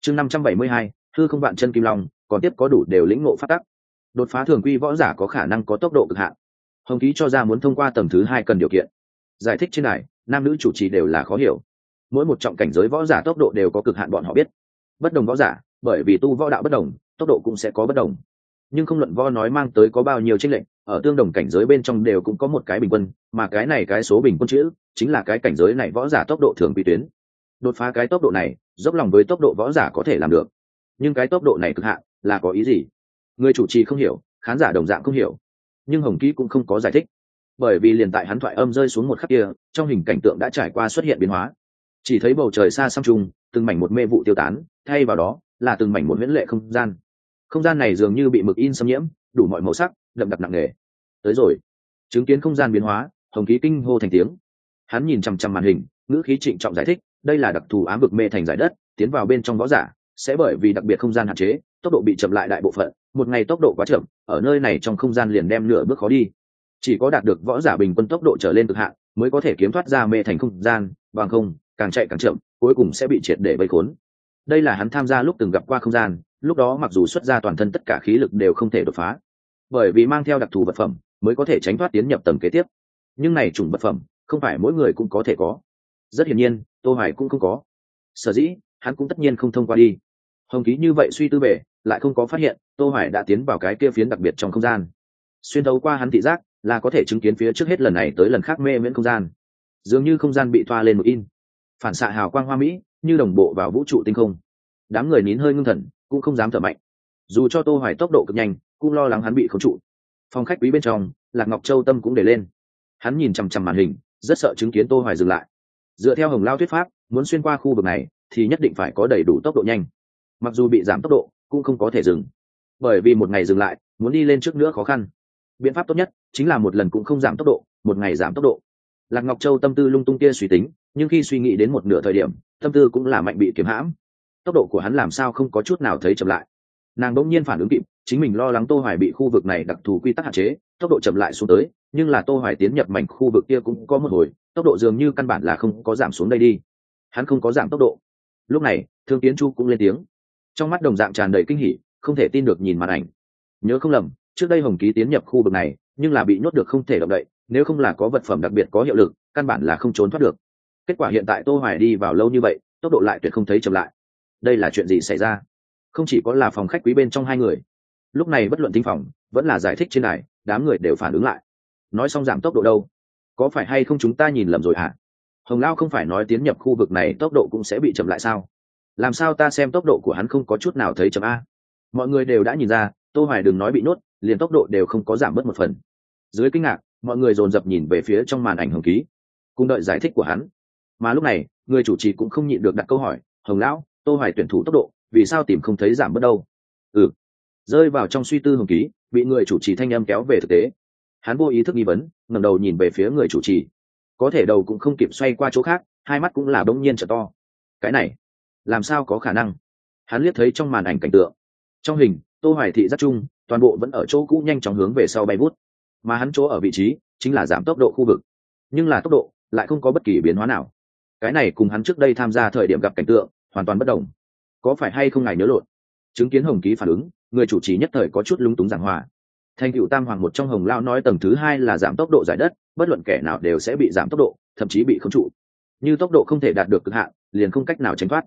Chương 572, hư không vạn chân kim long còn tiếp có đủ đều lĩnh ngộ phát tắc. Đột phá thường quy võ giả có khả năng có tốc độ cực hạn. Hồng ký cho ra muốn thông qua tầng thứ hai cần điều kiện. Giải thích trên này nam nữ chủ trì đều là khó hiểu. Mỗi một trọng cảnh giới võ giả tốc độ đều có cực hạn bọn họ biết. Bất đồng võ giả bởi vì tu võ đạo bất đồng tốc độ cũng sẽ có bất đồng. Nhưng không luận võ nói mang tới có bao nhiêu tranh lệnh ở tương đồng cảnh giới bên trong đều cũng có một cái bình quân mà cái này cái số bình quân chữ chính là cái cảnh giới này võ giả tốc độ thường quy tuyến đột phá cái tốc độ này dốc lòng với tốc độ võ giả có thể làm được. Nhưng cái tốc độ này cực hạn là có ý gì? Người chủ trì không hiểu khán giả đồng dạng không hiểu. Nhưng hồng ký cũng không có giải thích. Bởi vì liền tại hắn thoại âm rơi xuống một khắc kia trong hình cảnh tượng đã trải qua xuất hiện biến hóa. Chỉ thấy bầu trời xa xăm trùng, từng mảnh một mê vụ tiêu tán thay vào đó là từng mảnh một huyễn lệ không gian. Không gian này dường như bị mực in xâm nhiễm đủ mọi màu sắc đậm đặc nặng nề. Tới rồi. Chứng kiến không gian biến hóa hồng ký kinh hô thành tiếng. Hắn nhìn chằm chằm màn hình ngữ khí trịnh trọng giải thích đây là đặc thù ám vực mê thành giải đất, tiến vào bên trong võ giả, sẽ bởi vì đặc biệt không gian hạn chế, tốc độ bị chậm lại đại bộ phận, một ngày tốc độ quá chậm, ở nơi này trong không gian liền đem nửa bước khó đi. Chỉ có đạt được võ giả bình quân tốc độ trở lên cực hạn, mới có thể kiếm thoát ra mê thành không gian, bằng không, càng chạy càng chậm, cuối cùng sẽ bị triệt để vây khốn. Đây là hắn tham gia lúc từng gặp qua không gian, lúc đó mặc dù xuất ra toàn thân tất cả khí lực đều không thể đột phá, bởi vì mang theo đặc thù vật phẩm, mới có thể tránh thoát tiến nhập tầng kế tiếp. Nhưng này chủng vật phẩm, không phải mỗi người cũng có thể có. Rất hiển nhiên tô hoài cũng không có. Sở dĩ, hắn cũng tất nhiên không thông qua đi. Hồng ký như vậy suy tư bể lại không có phát hiện, tô hoài đã tiến vào cái kia phiến đặc biệt trong không gian. Xuyên thấu qua hắn thị giác, là có thể chứng kiến phía trước hết lần này tới lần khác mê miễn không gian. Dường như không gian bị thoa lên một in. Phản xạ hào quang hoa mỹ, như đồng bộ vào vũ trụ tinh không. Đám người nín hơi ngưng thần, cũng không dám thở mạnh. Dù cho tô hoài tốc độ cực nhanh, cũng lo lắng hắn bị khống trụ. Phòng khách quý bên trong, lạc ngọc châu tâm cũng để lên. Hắn nhìn chằm chằm màn hình, rất sợ chứng kiến tô hoài dừng lại dựa theo hồng lao thuyết pháp, muốn xuyên qua khu vực này, thì nhất định phải có đầy đủ tốc độ nhanh. Mặc dù bị giảm tốc độ, cũng không có thể dừng. Bởi vì một ngày dừng lại, muốn đi lên trước nữa khó khăn. Biện pháp tốt nhất chính là một lần cũng không giảm tốc độ, một ngày giảm tốc độ. Lạc ngọc châu tâm tư lung tung kia suy tính, nhưng khi suy nghĩ đến một nửa thời điểm, tâm tư cũng là mạnh bị kiếm hãm. Tốc độ của hắn làm sao không có chút nào thấy chậm lại. Nàng bỗng nhiên phản ứng kịp chính mình lo lắng tô hoài bị khu vực này đặc thù quy tắc hạn chế, tốc độ chậm lại xuống tới, nhưng là tô hoài tiến nhập mảnh khu vực kia cũng có một hồi, tốc độ dường như căn bản là không có giảm xuống đây đi. Hắn không có giảm tốc độ. Lúc này, thương tiến chu cũng lên tiếng. Trong mắt đồng dạng tràn đầy kinh hỉ, không thể tin được nhìn màn ảnh. Nhớ không lầm, trước đây hồng ký tiến nhập khu vực này, nhưng là bị nhốt được không thể động đậy, nếu không là có vật phẩm đặc biệt có hiệu lực, căn bản là không trốn thoát được. Kết quả hiện tại tô hoài đi vào lâu như vậy, tốc độ lại tuyệt không thấy chậm lại. Đây là chuyện gì xảy ra? Không chỉ có là phòng khách quý bên trong hai người lúc này bất luận tinh phòng vẫn là giải thích trên này đám người đều phản ứng lại. Nói xong giảm tốc độ đâu? Có phải hay không chúng ta nhìn lầm rồi hả? Hồng lao không phải nói tiến nhập khu vực này tốc độ cũng sẽ bị chậm lại sao? Làm sao ta xem tốc độ của hắn không có chút nào thấy chậm a? Mọi người đều đã nhìn ra, tô hoài đừng nói bị nhốt, liền tốc độ đều không có giảm bớt một phần. Dưới kinh ngạc, mọi người dồn dập nhìn về phía trong màn ảnh hồng ký, cùng đợi giải thích của hắn. Mà lúc này, người chủ trì cũng không nhịn được đặt câu hỏi, hồng lão, tô hoài tuyển thủ tốc độ, vì sao tìm không thấy giảm bớt đâu? Ừ rơi vào trong suy tư hồng ký, bị người chủ trì thanh âm kéo về thực tế. Hắn vô ý thức nghi vấn, ngẩng đầu nhìn về phía người chủ trì. Có thể đầu cũng không kịp xoay qua chỗ khác, hai mắt cũng là bỗng nhiên trở to. Cái này, làm sao có khả năng? Hắn liếc thấy trong màn ảnh cảnh tượng. Trong hình, tô hoài thị rất chung toàn bộ vẫn ở chỗ cũ nhanh chóng hướng về sau bay vút. Mà hắn chỗ ở vị trí, chính là giảm tốc độ khu vực. Nhưng là tốc độ lại không có bất kỳ biến hóa nào. Cái này cùng hắn trước đây tham gia thời điểm gặp cảnh tượng hoàn toàn bất đồng. Có phải hay không ngài nhớ lộn? Chứng kiến hồng ký phản ứng người chủ trì nhất thời có chút lúng túng giảng hòa. Thành cựu tam hoàng một trong hồng lao nói tầng thứ hai là giảm tốc độ giải đất, bất luận kẻ nào đều sẽ bị giảm tốc độ, thậm chí bị không trụ. Như tốc độ không thể đạt được cực hạn, liền không cách nào tránh thoát.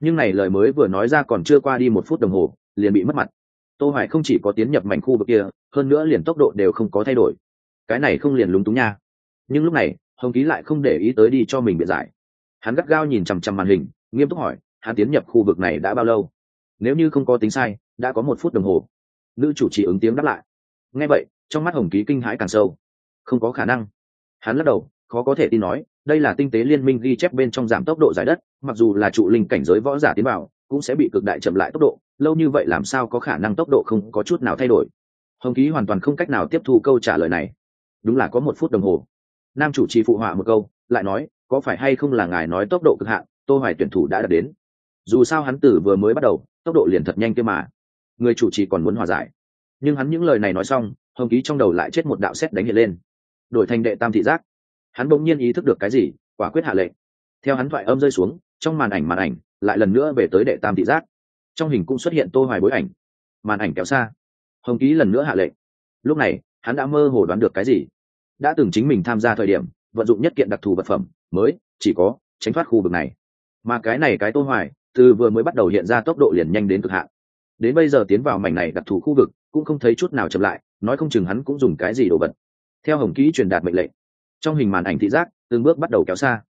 Nhưng này lời mới vừa nói ra còn chưa qua đi một phút đồng hồ, liền bị mất mặt. Tô hoài không chỉ có tiến nhập mảnh khu vực kia, hơn nữa liền tốc độ đều không có thay đổi. Cái này không liền lúng túng nha. Nhưng lúc này, hồng ký lại không để ý tới đi cho mình biện giải. Hắn gắt gao nhìn chằm chằm màn hình, nghiêm túc hỏi, hắn tiến nhập khu vực này đã bao lâu? Nếu như không có tính sai, đã có một phút đồng hồ. Nữ chủ trì ứng tiếng đáp lại. Nghe vậy, trong mắt hồng ký kinh hãi càng sâu. Không có khả năng. Hắn lắc đầu, khó có thể tin nói, đây là tinh tế liên minh ghi chép bên trong giảm tốc độ giải đất, mặc dù là trụ linh cảnh giới võ giả tiến vào, cũng sẽ bị cực đại chậm lại tốc độ, lâu như vậy làm sao có khả năng tốc độ không có chút nào thay đổi. Hồng ký hoàn toàn không cách nào tiếp thu câu trả lời này. Đúng là có một phút đồng hồ. Nam chủ trì phụ họa một câu, lại nói, có phải hay không là ngài nói tốc độ cực hạn, tô hoài tuyển thủ đã đạt đến dù sao hắn tử vừa mới bắt đầu, tốc độ liền thật nhanh kia mà. Người chủ trì còn muốn hòa giải. Nhưng hắn những lời này nói xong, hồng ký trong đầu lại chết một đạo xét đánh hiện lên. Đổi thành đệ tam thị giác. Hắn bỗng nhiên ý thức được cái gì, quả quyết hạ lệnh. Theo hắn thoại âm rơi xuống, trong màn ảnh màn ảnh, lại lần nữa về tới đệ tam thị giác. Trong hình cũng xuất hiện tô hoài bối ảnh. Màn ảnh kéo xa. Hồng ký lần nữa hạ lệnh. Lúc này, hắn đã mơ hồ đoán được cái gì. Đã từng chính mình tham gia thời điểm, vận dụng nhất kiện đặc thù vật phẩm, mới, chỉ có tránh thoát khu vực này. Mà cái này cái tô hoài từ vừa mới bắt đầu hiện ra tốc độ liền nhanh đến cực hạn. Đến bây giờ tiến vào mảnh này đặc thù khu vực, cũng không thấy chút nào chậm lại, nói không chừng hắn cũng dùng cái gì đồ vật. Theo hồng ký truyền đạt mệnh lệnh, trong hình màn ảnh thị giác, từng bước bắt đầu kéo xa.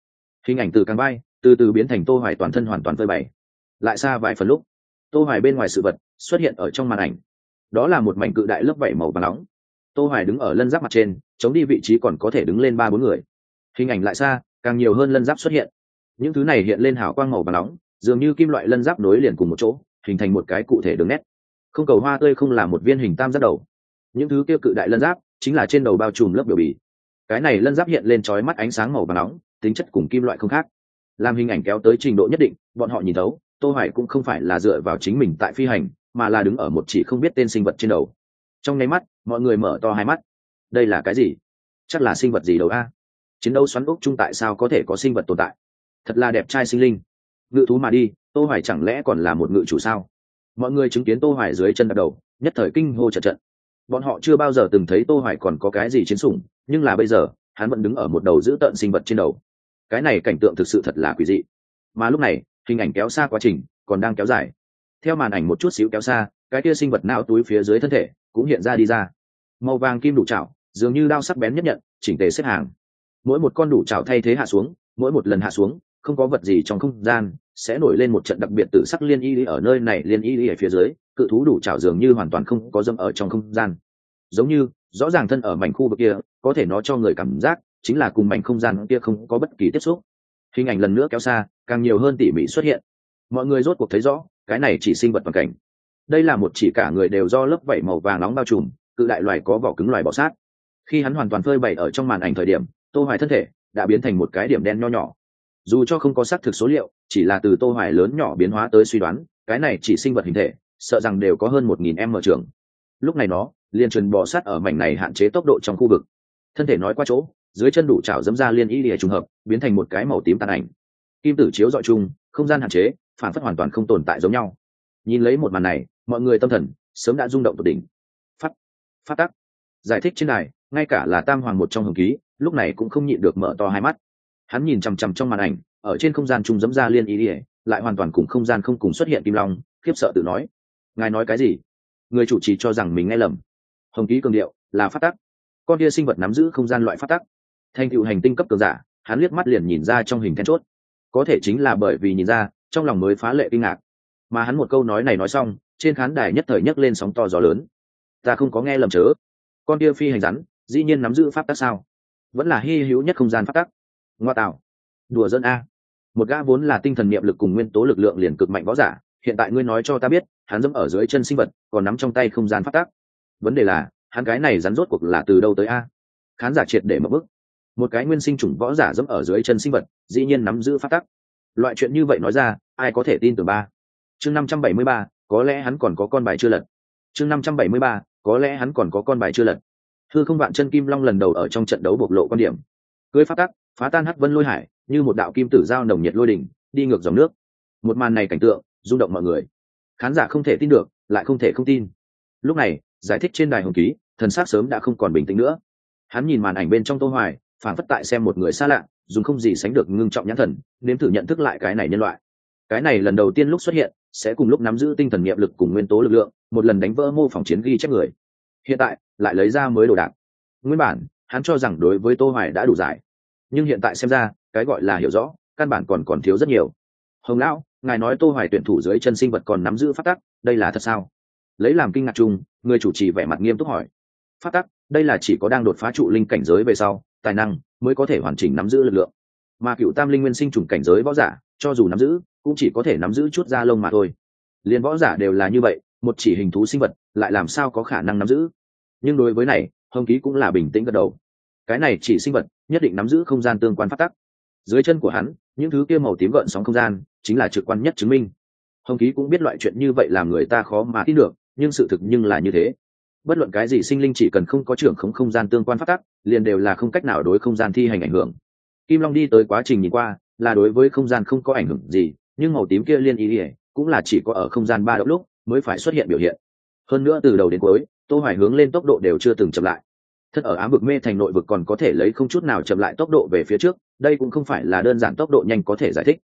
Hình ảnh từ càng bay, từ từ biến thành tô hoài toàn thân hoàn toàn phơi bày. Lại xa vài phần lúc, tô hoài bên ngoài sự vật xuất hiện ở trong màn ảnh. Đó là một mảnh cự đại lớp vảy màu vàng nóng. Tô hoài đứng ở lân giáp mặt trên, chống đi vị trí còn có thể đứng lên ba bốn người. Hình ảnh lại xa, càng nhiều hơn lân giáp xuất hiện. Những thứ này hiện lên hào quang màu vàng nóng dường như kim loại lân giáp nối liền cùng một chỗ, hình thành một cái cụ thể đường nét. Không cầu hoa tươi không là một viên hình tam giác đầu. Những thứ kia cự đại lân giáp chính là trên đầu bao trùm lớp biểu bì. Cái này lân giáp hiện lên trói mắt ánh sáng màu vàng nóng, tính chất cùng kim loại không khác. Làm hình ảnh kéo tới trình độ nhất định, bọn họ nhìn thấu, tô hoài cũng không phải là dựa vào chính mình tại phi hành, mà là đứng ở một chỉ không biết tên sinh vật trên đầu. Trong nháy mắt, mọi người mở to hai mắt. Đây là cái gì? Chắc là sinh vật gì đầu a? Chiến đấu xoắn ốc chung tại sao có thể có sinh vật tồn tại? Thật là đẹp trai sinh linh ngự thú mà đi, tô hoài chẳng lẽ còn là một ngự chủ sao? Mọi người chứng kiến tô hoài dưới chân đặt đầu, nhất thời kinh hô trận trận bọn họ chưa bao giờ từng thấy tô hoài còn có cái gì chiến sủng, nhưng là bây giờ, hắn vẫn đứng ở một đầu giữ tận sinh vật trên đầu. Cái này cảnh tượng thực sự thật là quỷ dị. Mà lúc này, hình ảnh kéo xa quá trình còn đang kéo dài. Theo màn ảnh một chút xíu kéo xa, cái kia sinh vật não túi phía dưới thân thể cũng hiện ra đi ra. Màu vàng kim đủ chảo, dường như đao sắc bén nhất nhận, chỉnh tề xếp hàng. Mỗi một con đủ chảo thay thế hạ xuống, mỗi một lần hạ xuống, không có vật gì trong không gian sẽ nổi lên một trận đặc biệt tự sắc liên y ở nơi này, liên y ở phía dưới, cự thú đủ trào dường như hoàn toàn không có dâm ở trong không gian. Giống như, rõ ràng thân ở mảnh khu vực kia, có thể nó cho người cảm giác, chính là cùng mảnh không gian kia không có bất kỳ tiếp xúc. Hình ảnh lần nữa kéo xa, càng nhiều hơn tỉ mỉ xuất hiện. Mọi người rốt cuộc thấy rõ, cái này chỉ sinh vật bằng cảnh. Đây là một chỉ cả người đều do lớp vảy màu vàng nóng bao trùm, cự đại loài có vỏ cứng loài bọ sát. Khi hắn hoàn toàn phơi bày ở trong màn ảnh thời điểm, tô hoài thân thể đã biến thành một cái điểm đen nho nhỏ. Dù cho không có xác thực số liệu chỉ là từ tô hoài lớn nhỏ biến hóa tới suy đoán, cái này chỉ sinh vật hình thể, sợ rằng đều có hơn 1.000 m trường. Lúc này nó liên truyền bò sát ở mảnh này hạn chế tốc độ trong khu vực. Thân thể nói qua chỗ, dưới chân đủ chảo dẫm ra liên y lìa trùng hợp, biến thành một cái màu tím tàn ảnh. Kim tử chiếu dọi chung, không gian hạn chế, phản phất hoàn toàn không tồn tại giống nhau. Nhìn lấy một màn này, mọi người tâm thần sớm đã rung động tột đỉnh. Phát phát tắc. Giải thích trên này ngay cả là tam hoàng một trong hồng ký, lúc này cũng không nhịn được mở to hai mắt. Hắn nhìn chằm chằm trong màn ảnh ở trên không gian trung dẫm ra liên ý ỉa, lại hoàn toàn cùng không gian không cùng xuất hiện kim long, khiếp sợ tự nói. Ngài nói cái gì? Người chủ trì cho rằng mình nghe lầm. Hồng ký cường điệu là phát tắc. Con kia sinh vật nắm giữ không gian loại phát tắc. Thành tựu hành tinh cấp cường giả, hắn liếc mắt liền nhìn ra trong hình then chốt. Có thể chính là bởi vì nhìn ra, trong lòng mới phá lệ kinh ngạc. Mà hắn một câu nói này nói xong, trên khán đài nhất thời nhấc lên sóng to gió lớn. Ta không có nghe lầm chớ. Con kia phi hành rắn, dĩ nhiên nắm giữ pháp tắc sao? Vẫn là hy hữu nhất không gian pháp tắc. Ngoa tạo. Đùa dân a một gã vốn là tinh thần niệm lực cùng nguyên tố lực lượng liền cực mạnh võ giả, hiện tại ngươi nói cho ta biết, hắn dẫm ở dưới chân sinh vật, còn nắm trong tay không gian phát tác. vấn đề là, hắn cái này rắn rốt cuộc là từ đâu tới a? Khán giả triệt để mất bức. Một cái nguyên sinh chủng võ giả dẫm ở dưới chân sinh vật, dĩ nhiên nắm giữ phát tắc loại chuyện như vậy nói ra, ai có thể tin tưởng ba? Chương năm trăm bảy mươi ba, có lẽ hắn còn có con bài chưa lật. Chương năm trăm bảy mươi ba, có lẽ hắn còn có con bài chưa lật. Thư không vạn chân kim long lần đầu ở trong trận đấu bộc lộ quan điểm. Cưới phát tắc phá tan hắc vân lôi hải như một đạo kim tử giao nồng nhiệt lôi đỉnh, đi ngược dòng nước. Một màn này cảnh tượng, rung động mọi người. Khán giả không thể tin được, lại không thể không tin. Lúc này, giải thích trên đài hồng ký, thần s á c sớm đã không còn bình tĩnh nữa. Hắn nhìn màn ảnh bên trong tô hoài, phản phất tại xem một người xa lạ, dùng không gì sánh được ngưng trọng nhãn thần, nếm thử nhận thức lại cái này nhân loại. Cái này lần đầu tiên lúc xuất hiện, sẽ cùng lúc nắm giữ tinh thần nghiệm lực cùng nguyên tố lực lượng, một lần đánh vỡ mô phỏng chiến ghi chép người. Hiện tại, lại lấy ra mới đồ đạc. Nguyên bản, hắn cho rằng đối với tô hoài đã đủ giải. Nhưng hiện tại xem ra cái gọi là hiểu rõ, căn bản còn còn thiếu rất nhiều. Hồng lão, ngài nói tô hoài tuyển thủ dưới chân sinh vật còn nắm giữ phát tắc, đây là thật sao? Lấy làm kinh ngạc chung, người chủ trì vẻ mặt nghiêm túc hỏi. Phát tắc, đây là chỉ có đang đột phá trụ linh cảnh giới về sau, tài năng mới có thể hoàn chỉnh nắm giữ lực lượng. Mà cựu tam linh nguyên sinh trùng cảnh giới võ giả, cho dù nắm giữ, cũng chỉ có thể nắm giữ chút da lông mà thôi. Liền võ giả đều là như vậy, một chỉ hình thú sinh vật, lại làm sao có khả năng nắm giữ? Nhưng đối với này, hồng ký cũng là bình tĩnh gật đầu. Cái này chỉ sinh vật, nhất định nắm giữ không gian tương quan phát tắc dưới chân của hắn, những thứ kia màu tím gợn sóng không gian, chính là trực quan nhất chứng minh. Hồng ký cũng biết loại chuyện như vậy làm người ta khó mà tin được, nhưng sự thực nhưng là như thế. Bất luận cái gì sinh linh chỉ cần không có trưởng khống không gian tương quan phát tắc, liền đều là không cách nào đối không gian thi hành ảnh hưởng. Kim long đi tới quá trình nhìn qua, là đối với không gian không có ảnh hưởng gì, nhưng màu tím kia liên ý ỉa cũng là chỉ có ở không gian ba động lúc, mới phải xuất hiện biểu hiện. Hơn nữa từ đầu đến cuối, tô hoài hướng lên tốc độ đều chưa từng chậm lại thật ở ám vực mê thành nội vực còn có thể lấy không chút nào chậm lại tốc độ về phía trước, đây cũng không phải là đơn giản tốc độ nhanh có thể giải thích.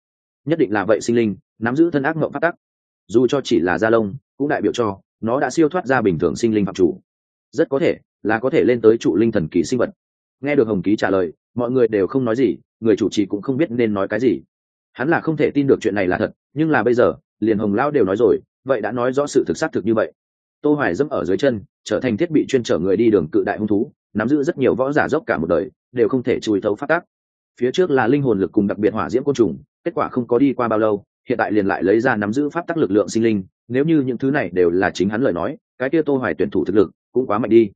Nhất định là vậy sinh linh, nắm giữ thân ác mộng phát tắc. Dù cho chỉ là da lông, cũng đại biểu cho, nó đã siêu thoát ra bình thường sinh linh phạm chủ. Rất có thể, là có thể lên tới trụ linh thần kỳ sinh vật. Nghe được hồng ký trả lời, mọi người đều không nói gì, người chủ trì cũng không biết nên nói cái gì. Hắn là không thể tin được chuyện này là thật, nhưng là bây giờ, liền hồng lão đều nói rồi, vậy đã nói rõ sự thực xác thực như vậy tô hoài dẫm ở dưới chân, trở thành thiết bị chuyên chở người đi đường cự đại hung thú, nắm giữ rất nhiều võ giả dốc cả một đời, đều không thể chui thấu phát tác. Phía trước là linh hồn lực cùng đặc biệt hỏa diễm côn trùng, kết quả không có đi qua bao lâu, hiện tại liền lại lấy ra nắm giữ pháp tắc lực lượng sinh linh, nếu như những thứ này đều là chính hắn lời nói, cái kia tô hoài tuyển thủ thực lực cũng quá mạnh đi.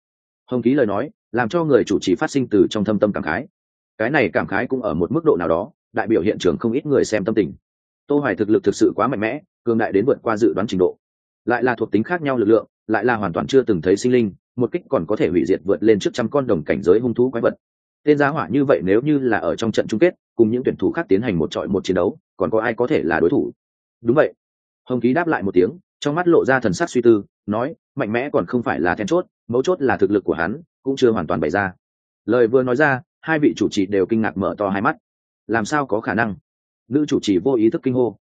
Hồng ký lời nói, làm cho người chủ trì phát sinh từ trong thâm tâm cảm khái. Cái này cảm khái cũng ở một mức độ nào đó, đại biểu hiện trường không ít người xem tâm tình. Tô hoài thực lực thực sự quá mạnh mẽ, cường đại đến vượt qua dự đoán trình độ. Lại là thuộc tính khác nhau lực lượng lại là hoàn toàn chưa từng thấy sinh linh, một kích còn có thể hủy diệt vượt lên trước trăm con đồng cảnh giới hung thú quái vật. Tên giá hỏa như vậy nếu như là ở trong trận chung kết, cùng những tuyển thủ khác tiến hành một trọi một chiến đấu, còn có ai có thể là đối thủ? Đúng vậy. Hồng ký đáp lại một tiếng, trong mắt lộ ra thần sắc suy tư, nói, mạnh mẽ còn không phải là then chốt, mấu chốt là thực lực của hắn, cũng chưa hoàn toàn bày ra. Lời vừa nói ra, hai vị chủ trì đều kinh ngạc mở to hai mắt. Làm sao có khả năng? Nữ chủ trì vô ý thức kinh hô.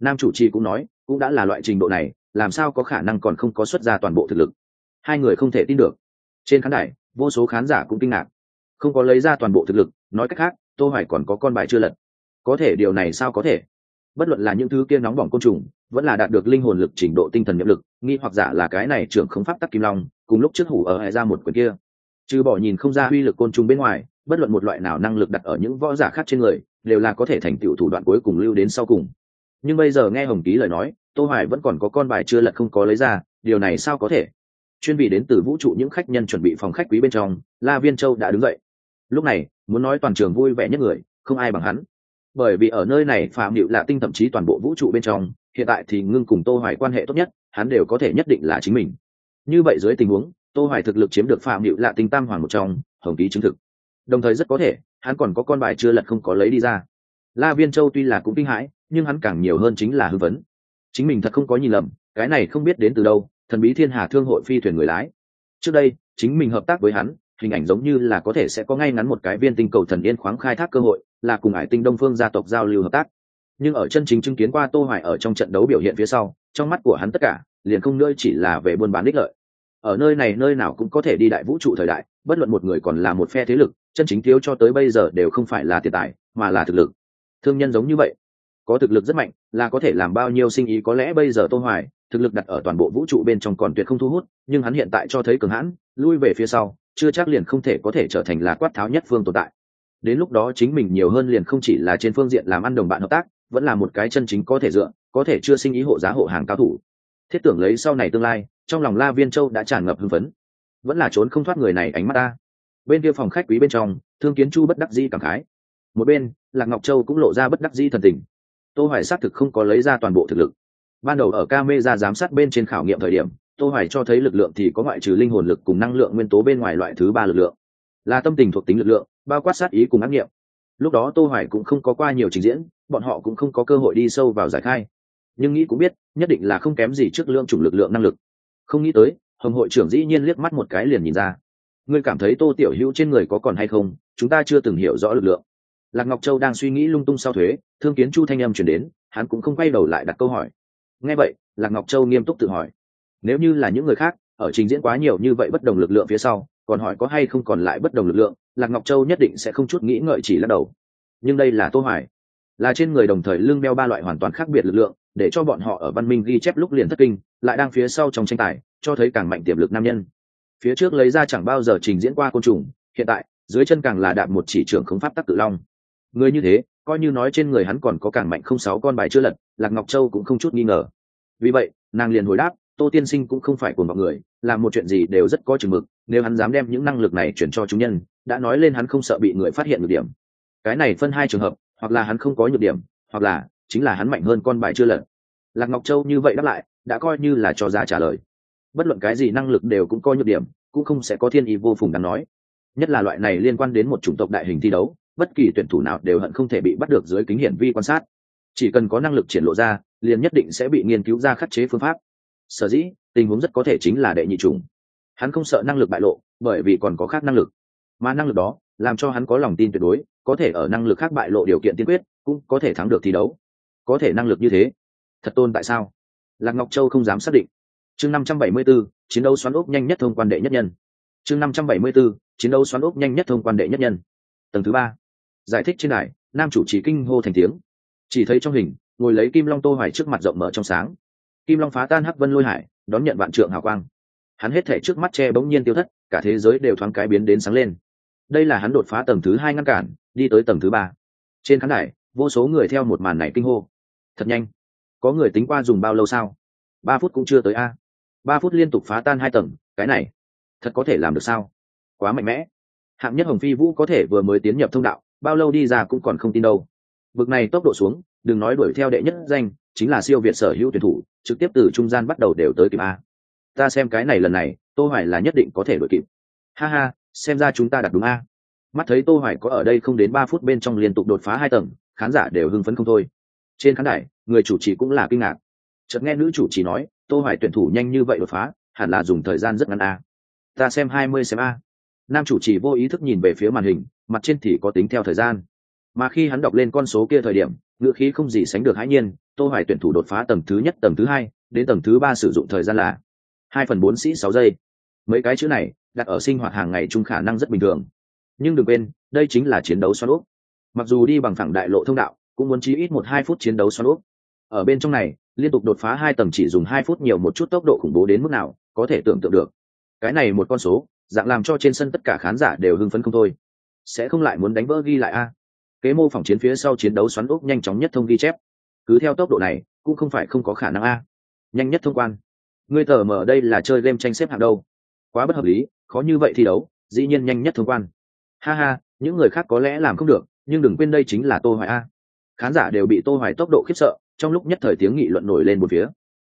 Nam chủ trì cũng nói, cũng đã là loại trình độ này làm sao có khả năng còn không có xuất ra toàn bộ thực lực? Hai người không thể tin được. Trên khán đài, vô số khán giả cũng kinh ngạc. Không có lấy ra toàn bộ thực lực, nói cách khác, tô hoài còn có con bài chưa lật. Có thể điều này sao có thể? Bất luận là những thứ kia nóng bỏng côn trùng, vẫn là đạt được linh hồn lực trình độ tinh thần nhiệm lực, nghi hoặc giả là cái này trưởng không pháp tắc kim long, cùng lúc trước hủ ở hệ ra một quyển kia. Trừ bỏ nhìn không ra uy lực côn trùng bên ngoài, bất luận một loại nào năng lực đặt ở những võ giả khác trên người, đều là có thể thành tựu thủ đoạn cuối cùng lưu đến sau cùng. Nhưng bây giờ nghe hồng ký lời nói tô hoài vẫn còn có con bài chưa lật không có lấy ra, điều này sao có thể? Chuyên vị đến từ vũ trụ những khách nhân chuẩn bị phòng khách quý bên trong, la viên châu đã đứng dậy. Lúc này, muốn nói toàn trường vui vẻ nhất người, không ai bằng hắn. Bởi vì ở nơi này phạm điệu là tinh thậm chí toàn bộ vũ trụ bên trong, hiện tại thì ngưng cùng tô hoài quan hệ tốt nhất, hắn đều có thể nhất định là chính mình. Như vậy dưới tình huống, tô hoài thực lực chiếm được phạm điệu là tinh tam hoàng một trong, hồng ký chứng thực. Đồng thời rất có thể, hắn còn có con bài chưa lật không có lấy đi ra. La viên châu tuy là cũng kinh hãi, nhưng hắn càng nhiều hơn chính là hư vấn chính mình thật không có nhìn lầm, cái này không biết đến từ đâu, thần bí thiên hà thương hội phi thuyền người lái. Trước đây, chính mình hợp tác với hắn, hình ảnh giống như là có thể sẽ có ngay ngắn một cái viên tinh cầu thần yên khoáng khai thác cơ hội, là cùng ải tinh đông phương gia tộc giao lưu hợp tác. Nhưng ở chân chính chứng kiến qua tô hoài ở trong trận đấu biểu hiện phía sau, trong mắt của hắn tất cả, liền không nơi chỉ là về buôn bán đích lợi. Ở nơi này nơi nào cũng có thể đi đại vũ trụ thời đại, bất luận một người còn là một phe thế lực, chân chính thiếu cho tới bây giờ đều không phải là tiền tài, mà là thực lực. Thương nhân giống như vậy, có thực lực rất mạnh là có thể làm bao nhiêu sinh ý có lẽ bây giờ tô hoài, thực lực đặt ở toàn bộ vũ trụ bên trong còn tuyệt không thu hút, nhưng hắn hiện tại cho thấy cường hãn, lui về phía sau, chưa chắc liền không thể có thể trở thành là quát tháo nhất phương tồn tại. Đến lúc đó chính mình nhiều hơn liền không chỉ là trên phương diện làm ăn đồng bạn hợp tác, vẫn là một cái chân chính có thể dựa, có thể chưa sinh ý hộ giá hộ hàng cao thủ. Thiết tưởng lấy sau này tương lai, trong lòng la viên châu đã tràn ngập hưng phấn. Vẫn là trốn không thoát người này ánh mắt ta. Bên kia phòng khách quý bên trong, thương kiến chu bất đắc di cảm khái. Một bên, lạc ngọc châu cũng lộ ra bất đắc di thần tình tô hoài xác thực không có lấy ra toàn bộ thực lực. Ban đầu ở camera giám sát bên trên khảo nghiệm thời điểm, tô hoài cho thấy lực lượng thì có ngoại trừ linh hồn lực cùng năng lượng nguyên tố bên ngoài loại thứ ba lực lượng. Là tâm tình thuộc tính lực lượng, bao quát sát ý cùng ác nghiệm. Lúc đó tô hoài cũng không có qua nhiều trình diễn, bọn họ cũng không có cơ hội đi sâu vào giải khai. Nhưng nghĩ cũng biết, nhất định là không kém gì trước lượng chủng lực lượng năng lực. Không nghĩ tới, hồng hội trưởng dĩ nhiên liếc mắt một cái liền nhìn ra. Ngươi cảm thấy tô tiểu hữu trên người có còn hay không? Chúng ta chưa từng hiểu rõ lực lượng lạc ngọc châu đang suy nghĩ lung tung sau thuế, thương kiến chu thanh âm chuyển đến, hắn cũng không quay đầu lại đặt câu hỏi. Nghe vậy, lạc ngọc châu nghiêm túc tự hỏi. Nếu như là những người khác, ở trình diễn quá nhiều như vậy bất đồng lực lượng phía sau, còn hỏi có hay không còn lại bất đồng lực lượng, lạc ngọc châu nhất định sẽ không chút nghĩ ngợi chỉ lắc đầu. Nhưng đây là tô hoài. Là trên người đồng thời lưng đeo ba loại hoàn toàn khác biệt lực lượng, để cho bọn họ ở văn minh ghi chép lúc liền thất kinh, lại đang phía sau trong tranh tài, cho thấy càng mạnh tiềm lực nam nhân. Phía trước lấy ra chẳng bao giờ trình diễn qua côn trùng, hiện tại, dưới chân càng là đạp một chỉ trưởng khống pháp tắc tự long người như thế, coi như nói trên người hắn còn có càng mạnh không sáu con bài chưa lật, lạc ngọc châu cũng không chút nghi ngờ. Vì vậy, nàng liền hồi đáp, tô tiên sinh cũng không phải của mọi người, làm một chuyện gì đều rất có chừng mực, nếu hắn dám đem những năng lực này chuyển cho chúng nhân, đã nói lên hắn không sợ bị người phát hiện nhược điểm. Cái này phân hai trường hợp, hoặc là hắn không có nhược điểm, hoặc là chính là hắn mạnh hơn con bài chưa lật. Lạc ngọc châu như vậy đáp lại, đã coi như là cho ra trả lời. Bất luận cái gì năng lực đều cũng có nhược điểm, cũng không sẽ có thiên ý vô phùng đáng nói. Nhất là loại này liên quan đến một chủng tộc đại hình thi đấu bất kỳ tuyển thủ nào đều hận không thể bị bắt được dưới kính hiển vi quan sát. Chỉ cần có năng lực triển lộ ra liền nhất định sẽ bị nghiên cứu ra khắc chế phương pháp. Sở dĩ tình huống rất có thể chính là đệ nhị trùng hắn không sợ năng lực bại lộ bởi vì còn có khác năng lực. Mà năng lực đó làm cho hắn có lòng tin tuyệt đối có thể ở năng lực khác bại lộ điều kiện tiên quyết cũng có thể thắng được thi đấu. Có thể năng lực như thế thật tôn tại sao? Lạc ngọc châu không dám xác định. Chương năm trăm bảy mươi 574, chiến đấu xoắn ốc nhanh nhất thông quan đệ nhất nhân. Chương năm trăm bảy mươi 574, chiến đấu xoắn ốc nhanh nhất thông quan đệ nhất nhân. Tầng thứ ba giải thích trên đài, nam chủ trì kinh hô thành tiếng. Chỉ thấy trong hình, ngồi lấy kim long tô hoài trước mặt rộng mở trong sáng. Kim long phá tan hắc vân lôi hải, đón nhận vạn trượng hào quang. Hắn hết thể trước mắt che bỗng nhiên tiêu thất, cả thế giới đều thoáng cái biến đến sáng lên. Đây là hắn đột phá tầng thứ hai ngăn cản, đi tới tầng thứ ba. Trên khán đài, vô số người theo một màn này kinh hô. Thật nhanh. Có người tính qua dùng bao lâu sao? Ba phút cũng chưa tới a. Ba phút liên tục phá tan hai tầng, cái này, thật có thể làm được sao? Quá mạnh mẽ. Hạng nhất hồng phi vũ có thể vừa mới tiến nhập thông đạo bao lâu đi ra cũng còn không tin đâu. Bực này tốc độ xuống, đừng nói đuổi theo đệ nhất danh, chính là siêu việt sở hữu tuyển thủ, trực tiếp từ trung gian bắt đầu đều tới kịp a. Ta xem cái này lần này, tô hoài là nhất định có thể đuổi kịp. Ha ha, xem ra chúng ta đặt đúng a. Mắt thấy tô hoài có ở đây không đến ba phút bên trong liên tục đột phá hai tầng, khán giả đều hưng phấn không thôi. Trên khán đài, người chủ trì cũng là kinh ngạc. Chợt nghe nữ chủ trì nói, tô hoài tuyển thủ nhanh như vậy đột phá, hẳn là dùng thời gian rất ngắn a. Ta xem 20 xem a. Nam chủ trì vô ý thức nhìn về phía màn hình mặt trên thì có tính theo thời gian. Mà khi hắn đọc lên con số kia thời điểm, ngữ khí không gì sánh được hãi nhiên, tô hoài tuyển thủ đột phá tầng thứ nhất, tầng thứ hai, đến tầng thứ ba sử dụng thời gian là hai phần bốn sĩ sáu giây. Mấy cái chữ này đặt ở sinh hoạt hàng ngày chung khả năng rất bình thường. Nhưng đừng quên, đây chính là chiến đấu xoắn úp mặc dù đi bằng thẳng đại lộ thông đạo, cũng muốn chí ít một hai phút chiến đấu xoắn úp ở bên trong này, liên tục đột phá hai tầng chỉ dùng hai phút nhiều một chút tốc độ khủng bố đến mức nào, có thể tưởng tượng được. Cái này một con số, dạng làm cho trên sân tất cả khán giả đều hưng phấn không thôi sẽ không lại muốn đánh vỡ ghi lại a. Kế mô phỏng chiến phía sau chiến đấu xoắn ốc nhanh chóng nhất thông ghi chép. Cứ theo tốc độ này, cũng không phải không có khả năng a. Nhanh nhất thông quan. Ngươi tờ mở đây là chơi game tranh xếp hạng đâu. Quá bất hợp lý, khó như vậy thi đấu, dĩ nhiên nhanh nhất thông quan. Ha ha, những người khác có lẽ làm không được, nhưng đừng quên đây chính là tô hoài a. Khán giả đều bị tô hoài tốc độ khiếp sợ, trong lúc nhất thời tiếng nghị luận nổi lên một phía.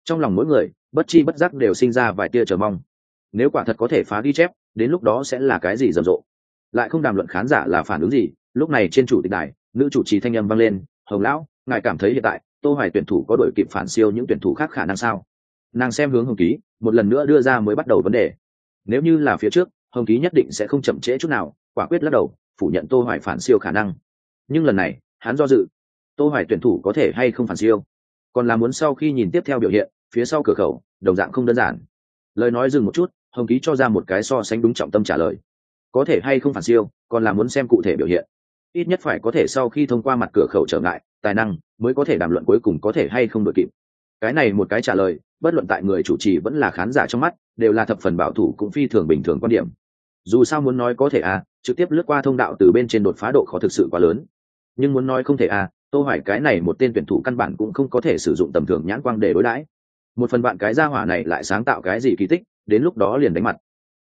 Trong lòng mỗi người, bất chi bất giác đều sinh ra vài tia chờ mong. Nếu quả thật có thể phá ghi chép, đến lúc đó sẽ là cái gì rầm rộ? Lại không đàm luận khán giả là phản ứng gì. Lúc này trên chủ tịch đài, nữ chủ trì thanh âm vang lên, hồng lão, ngài cảm thấy hiện tại, tô hoài tuyển thủ có đội kịp phản siêu những tuyển thủ khác khả năng sao? Nàng xem hướng hồng ký, một lần nữa đưa ra mới bắt đầu vấn đề. Nếu như là phía trước, hồng ký nhất định sẽ không chậm trễ chút nào, quả quyết lắc đầu, phủ nhận tô hoài phản siêu khả năng. Nhưng lần này, hắn do dự. Tô hoài tuyển thủ có thể hay không phản siêu? Còn là muốn sau khi nhìn tiếp theo biểu hiện, phía sau cửa khẩu, đồng dạng không đơn giản. Lời nói dừng một chút, hồng ký cho ra một cái so sánh đúng trọng tâm trả lời có thể hay không phản siêu, còn là muốn xem cụ thể biểu hiện. Ít nhất phải có thể sau khi thông qua mặt cửa khẩu trở ngại, tài năng mới có thể đàm luận cuối cùng có thể hay không đội kịp. Cái này một cái trả lời, bất luận tại người chủ trì vẫn là khán giả trong mắt, đều là thập phần bảo thủ cũng phi thường bình thường quan điểm. Dù sao muốn nói có thể à trực tiếp lướt qua thông đạo từ bên trên đột phá độ khó thực sự quá lớn. Nhưng muốn nói không thể à tôi hỏi cái này một tên tuyển thủ căn bản cũng không có thể sử dụng tầm thường nhãn quang để đối đãi. Một phần bạn cái gia hỏa này lại sáng tạo cái gì kỳ tích, đến lúc đó liền đánh mặt.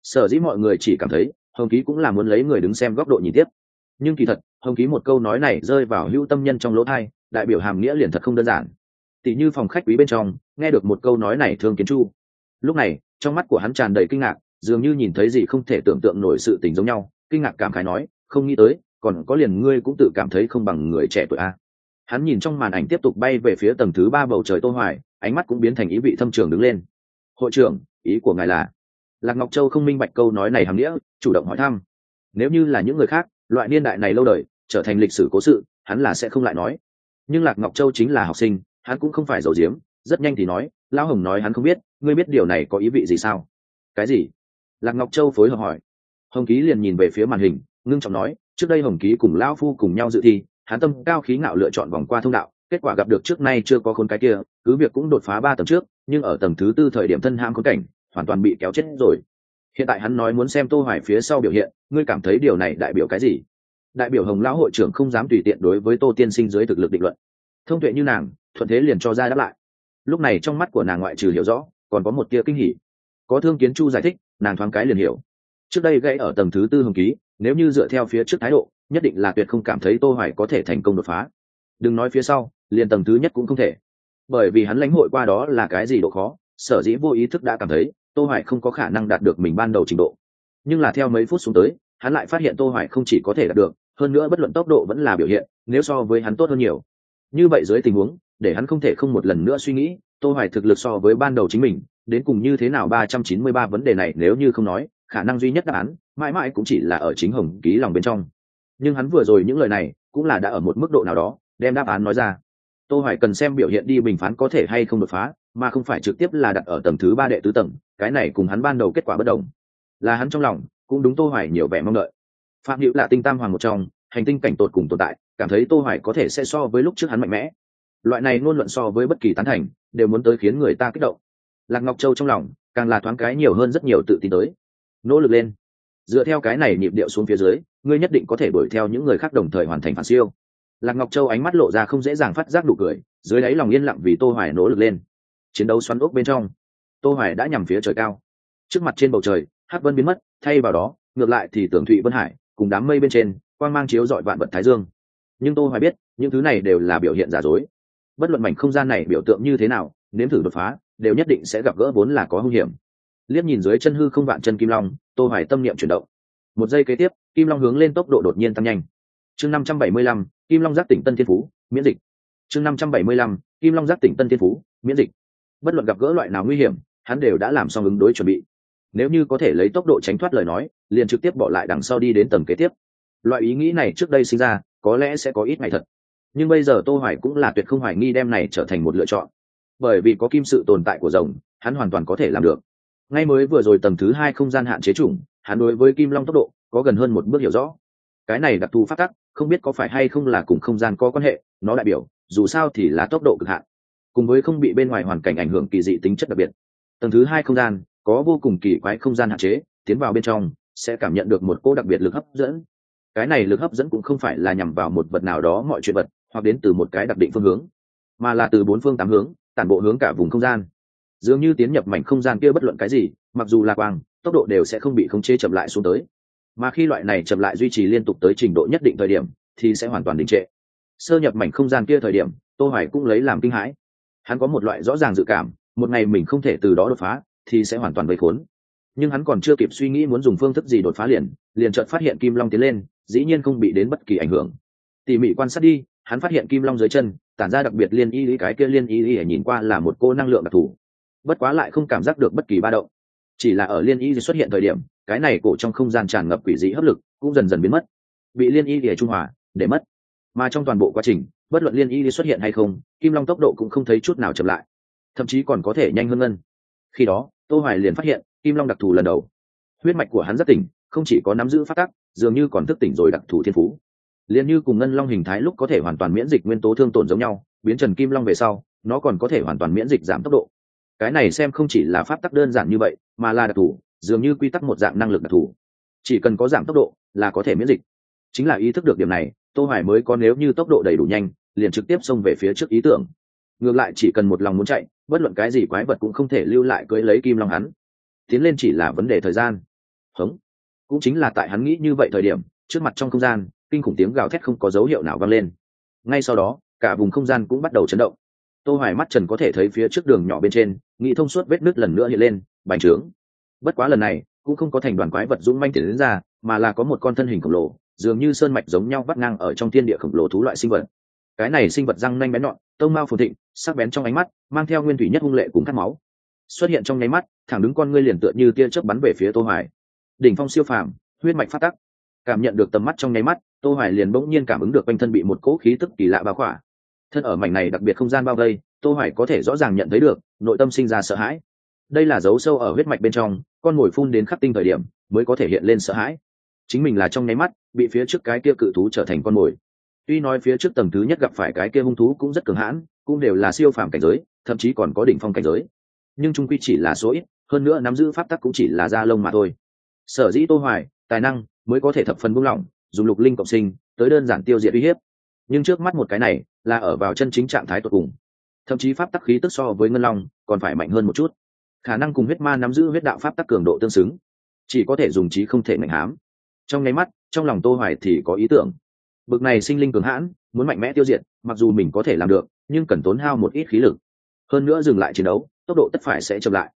Sở dĩ mọi người chỉ cảm thấy hồng ký cũng là muốn lấy người đứng xem góc độ nhìn tiếp. Nhưng kỳ thật, hồng ký một câu nói này rơi vào hữu tâm nhân trong lỗ thai, đại biểu hàm nghĩa liền thật không đơn giản. Tỷ như phòng khách quý bên trong, nghe được một câu nói này thương kiến chu. Lúc này, trong mắt của hắn tràn đầy kinh ngạc, dường như nhìn thấy gì không thể tưởng tượng nổi sự tình giống nhau, kinh ngạc cảm khái nói, không nghĩ tới, còn có liền ngươi cũng tự cảm thấy không bằng người trẻ tuổi a. Hắn nhìn trong màn ảnh tiếp tục bay về phía tầng thứ ba bầu trời tô hoài, ánh mắt cũng biến thành ý vị thâm trường đứng lên. Hội trưởng, ý của ngài là lạc ngọc châu không minh bạch câu nói này hàm nghĩa, chủ động hỏi thăm. Nếu như là những người khác, loại niên đại này lâu đời, trở thành lịch sử cố sự, hắn là sẽ không lại nói. Nhưng lạc ngọc châu chính là học sinh, hắn cũng không phải giàu giếm, rất nhanh thì nói, lão hồng nói hắn không biết, ngươi biết điều này có ý vị gì sao? Cái gì? Lạc ngọc châu phối hợp hỏi. Hồng ký liền nhìn về phía màn hình, ngưng trọng nói, trước đây hồng ký cùng lão phu cùng nhau dự thi, hắn tâm cao khí ngạo lựa chọn vòng qua thông đạo, kết quả gặp được trước nay chưa có khôn cái kia, cứ việc cũng đột phá ba tầng trước, nhưng ở tầng thứ tư thời điểm thân ham khốn cảnh hoàn toàn bị kéo chết rồi. Hiện tại hắn nói muốn xem tô hoài phía sau biểu hiện, ngươi cảm thấy điều này đại biểu cái gì? Đại biểu hồng lão hội trưởng không dám tùy tiện đối với tô tiên sinh dưới thực lực định luận. Thông tuệ như nàng, thuận thế liền cho ra đáp lại. Lúc này trong mắt của nàng ngoại trừ hiểu rõ, còn có một tia kinh hỉ. Có thương kiến chu giải thích, nàng thoáng cái liền hiểu. Trước đây gãy ở tầng thứ tư hồng ký, nếu như dựa theo phía trước thái độ, nhất định là tuyệt không cảm thấy tô hoài có thể thành công đột phá. Đừng nói phía sau, liền tầng thứ nhất cũng không thể. Bởi vì hắn lãnh hội qua đó là cái gì độ khó, sở dĩ vô ý thức đã cảm thấy tô hoài không có khả năng đạt được mình ban đầu trình độ. Nhưng là theo mấy phút xuống tới, hắn lại phát hiện tô hoài không chỉ có thể đạt được, hơn nữa bất luận tốc độ vẫn là biểu hiện, nếu so với hắn tốt hơn nhiều. Như vậy dưới tình huống, để hắn không thể không một lần nữa suy nghĩ, tô hoài thực lực so với ban đầu chính mình, đến cùng như thế nào 393 vấn đề này nếu như không nói, khả năng duy nhất đáp án, mãi mãi cũng chỉ là ở chính hồng ký lòng bên trong. Nhưng hắn vừa rồi những lời này, cũng là đã ở một mức độ nào đó, đem đáp án nói ra. Tô hoài cần xem biểu hiện đi bình phán có thể hay không đột phá mà không phải trực tiếp là đặt ở tầng thứ ba đệ tứ tầng, cái này cùng hắn ban đầu kết quả bất đồng. Là hắn trong lòng, cũng đúng tô hoài nhiều vẻ mong đợi. Phạm hữu là tinh tam hoàng một trong, hành tinh cảnh tột cùng tồn tại, cảm thấy tô hoài có thể sẽ so với lúc trước hắn mạnh mẽ. Loại này ngôn luận so với bất kỳ tán thành, đều muốn tới khiến người ta kích động. Lạc ngọc châu trong lòng, càng là thoáng cái nhiều hơn rất nhiều tự tin tới. Nỗ lực lên. Dựa theo cái này nhịp điệu xuống phía dưới, ngươi nhất định có thể đuổi theo những người khác đồng thời hoàn thành phản siêu. Lạc ngọc châu ánh mắt lộ ra không dễ dàng phát giác đủ cười, dưới đáy lòng yên lặng vì tô hoài nỗ lực lên chiến đấu xoắn ốc bên trong. Tô hoài đã nhằm phía trời cao. Trước mặt trên bầu trời hắc vân biến mất thay vào đó ngược lại thì tưởng thụy vân hải cùng đám mây bên trên quang mang chiếu dọi vạn vật thái dương. Nhưng tô hoài biết những thứ này đều là biểu hiện giả dối. Bất luận mảnh không gian này biểu tượng như thế nào nếm thử đột phá đều nhất định sẽ gặp gỡ vốn là có hung hiểm. Liếc nhìn dưới chân hư không vạn chân kim long tô hoài tâm niệm chuyển động. Một giây kế tiếp kim long hướng lên tốc độ đột nhiên tăng nhanh. Chương 575, kim long giác tỉnh tân thiên phú miễn dịch. Chương 575, kim long giác tỉnh tân thiên phú miễn dịch bất luận gặp gỡ loại nào nguy hiểm, hắn đều đã làm xong ứng đối chuẩn bị. Nếu như có thể lấy tốc độ tránh thoát lời nói, liền trực tiếp bỏ lại đằng sau đi đến tầng kế tiếp. Loại ý nghĩ này trước đây sinh ra, có lẽ sẽ có ít ngày thật. Nhưng bây giờ tô hoài cũng là tuyệt không hoài nghi đem này trở thành một lựa chọn. Bởi vì có kim sự tồn tại của rồng, hắn hoàn toàn có thể làm được. Ngay mới vừa rồi tầng thứ hai không gian hạn chế chủng, hắn đối với kim long tốc độ có gần hơn một bước hiểu rõ. Cái này đặc thù phát tắc, không biết có phải hay không là cùng không gian có quan hệ, nó đại biểu, dù sao thì là tốc độ cực hạn cùng với không bị bên ngoài hoàn cảnh ảnh hưởng kỳ dị tính chất đặc biệt. Tầng thứ hai không gian, có vô cùng kỳ quái không gian hạn chế, tiến vào bên trong, sẽ cảm nhận được một cô đặc biệt lực hấp dẫn. Cái này lực hấp dẫn cũng không phải là nhằm vào một vật nào đó mọi chuyện vật, hoặc đến từ một cái đặc định phương hướng, mà là từ bốn phương tám hướng, tản bộ hướng cả vùng không gian. Dường như tiến nhập mảnh không gian kia bất luận cái gì, mặc dù là quang, tốc độ đều sẽ không bị khống chế chậm lại xuống tới. Mà khi loại này chậm lại duy trì liên tục tới trình độ nhất định thời điểm, thì sẽ hoàn toàn đình trệ. Sơ nhập mảnh không gian kia thời điểm, tô hoài cũng lấy làm kinh hãi hắn có một loại rõ ràng dự cảm, một ngày mình không thể từ đó đột phá, thì sẽ hoàn toàn vây khốn. Nhưng hắn còn chưa kịp suy nghĩ muốn dùng phương thức gì đột phá liền liền chợt phát hiện kim long tiến lên, dĩ nhiên không bị đến bất kỳ ảnh hưởng. Tỉ mỉ quan sát đi, hắn phát hiện kim long dưới chân, tản ra đặc biệt liên y lý, cái kia liên y lý nhìn qua là một cô năng lượng đặc thù. Bất quá lại không cảm giác được bất kỳ ba động. Chỉ là ở liên y xuất hiện thời điểm, cái này cổ trong không gian tràn ngập quỷ dị hấp lực cũng dần dần biến mất. Bị liên y để trung hòa, để mất. Mà trong toàn bộ quá trình bất luận liên y xuất hiện hay không, kim long tốc độ cũng không thấy chút nào chậm lại. Thậm chí còn có thể nhanh hơn ngân. Khi đó, tô hoài liền phát hiện, kim long đặc thù lần đầu. Huyết mạch của hắn rất tỉnh, không chỉ có nắm giữ phát tắc, dường như còn thức tỉnh rồi đặc thù thiên phú. Liền như cùng ngân long hình thái lúc có thể hoàn toàn miễn dịch nguyên tố thương tổn giống nhau, biến trần kim long về sau, nó còn có thể hoàn toàn miễn dịch giảm tốc độ. Cái này xem không chỉ là pháp tắc đơn giản như vậy, mà là đặc thù, dường như quy tắc một dạng năng lực đặc thù. Chỉ cần có giảm tốc độ là có thể miễn dịch. Chính là ý thức được điểm này, tô hoài mới có nếu như tốc độ đầy đủ nhanh liền trực tiếp xông về phía trước ý tưởng. Ngược lại chỉ cần một lòng muốn chạy, bất luận cái gì quái vật cũng không thể lưu lại cưới lấy kim long hắn. Tiến lên chỉ là vấn đề thời gian. Hống. Cũng chính là tại hắn nghĩ như vậy thời điểm, trước mặt trong không gian, kinh khủng tiếng gào thét không có dấu hiệu nào vang lên. Ngay sau đó, cả vùng không gian cũng bắt đầu chấn động. Tô hoài mắt trần có thể thấy phía trước đường nhỏ bên trên, nghĩ thông suốt vết nứt lần nữa hiện lên, bành trướng. Bất quá lần này, cũng không có thành đoàn quái vật dũng manh tiến đến ra, mà là có một con thân hình khổng lồ, dường như sơn mạch giống nhau vắt ngang ở trong thiên địa khổng lồ thú loại sinh vật cái này sinh vật răng nanh bén nhọn, tông mao phồn thịnh, sắc bén trong ánh mắt, mang theo nguyên thủy nhất hung lệ cùng cắt máu. Xuất hiện trong nháy mắt, thẳng đứng con ngươi liền tựa như tia chớp bắn về phía tô hoài. Đỉnh phong siêu phàm, huyết mạch phát tắc. Cảm nhận được tầm mắt trong nháy mắt, tô hoài liền bỗng nhiên cảm ứng được quanh thân bị một cỗ khí tức kỳ lạ bao khỏa. Thân ở mảnh này đặc biệt không gian bao vây, tô hoài có thể rõ ràng nhận thấy được, nội tâm sinh ra sợ hãi. Đây là dấu sâu ở huyết mạch bên trong, con mồi phun đến khắc tinh thời điểm, mới có thể hiện lên sợ hãi. Chính mình là trong nháy mắt, bị phía trước cái kia cự thú trở thành con mồi tuy nói phía trước tầng thứ nhất gặp phải cái kia hung thú cũng rất cường hãn, cũng đều là siêu phàm cảnh giới, thậm chí còn có đỉnh phong cảnh giới. Nhưng trung quy chỉ là số ít, hơn nữa nắm giữ pháp tắc cũng chỉ là da lông mà thôi. Sở dĩ tô hoài, tài năng mới có thể thập phần buông lỏng, dùng lục linh cộng sinh, tới đơn giản tiêu diệt uy hiếp. Nhưng trước mắt một cái này, là ở vào chân chính trạng thái tuyệt cùng. Thậm chí pháp tắc khí tức so với ngân long, còn phải mạnh hơn một chút. Khả năng cùng huyết ma nắm giữ huyết đạo pháp tắc cường độ tương xứng. Chỉ có thể dùng trí không thể mạnh hám. Trong nháy mắt, trong lòng tô hoài thì có ý tưởng bực này sinh linh cường hãn, muốn mạnh mẽ tiêu diệt, mặc dù mình có thể làm được, nhưng cần tốn hao một ít khí lực. Hơn nữa dừng lại chiến đấu, tốc độ tất phải sẽ chậm lại.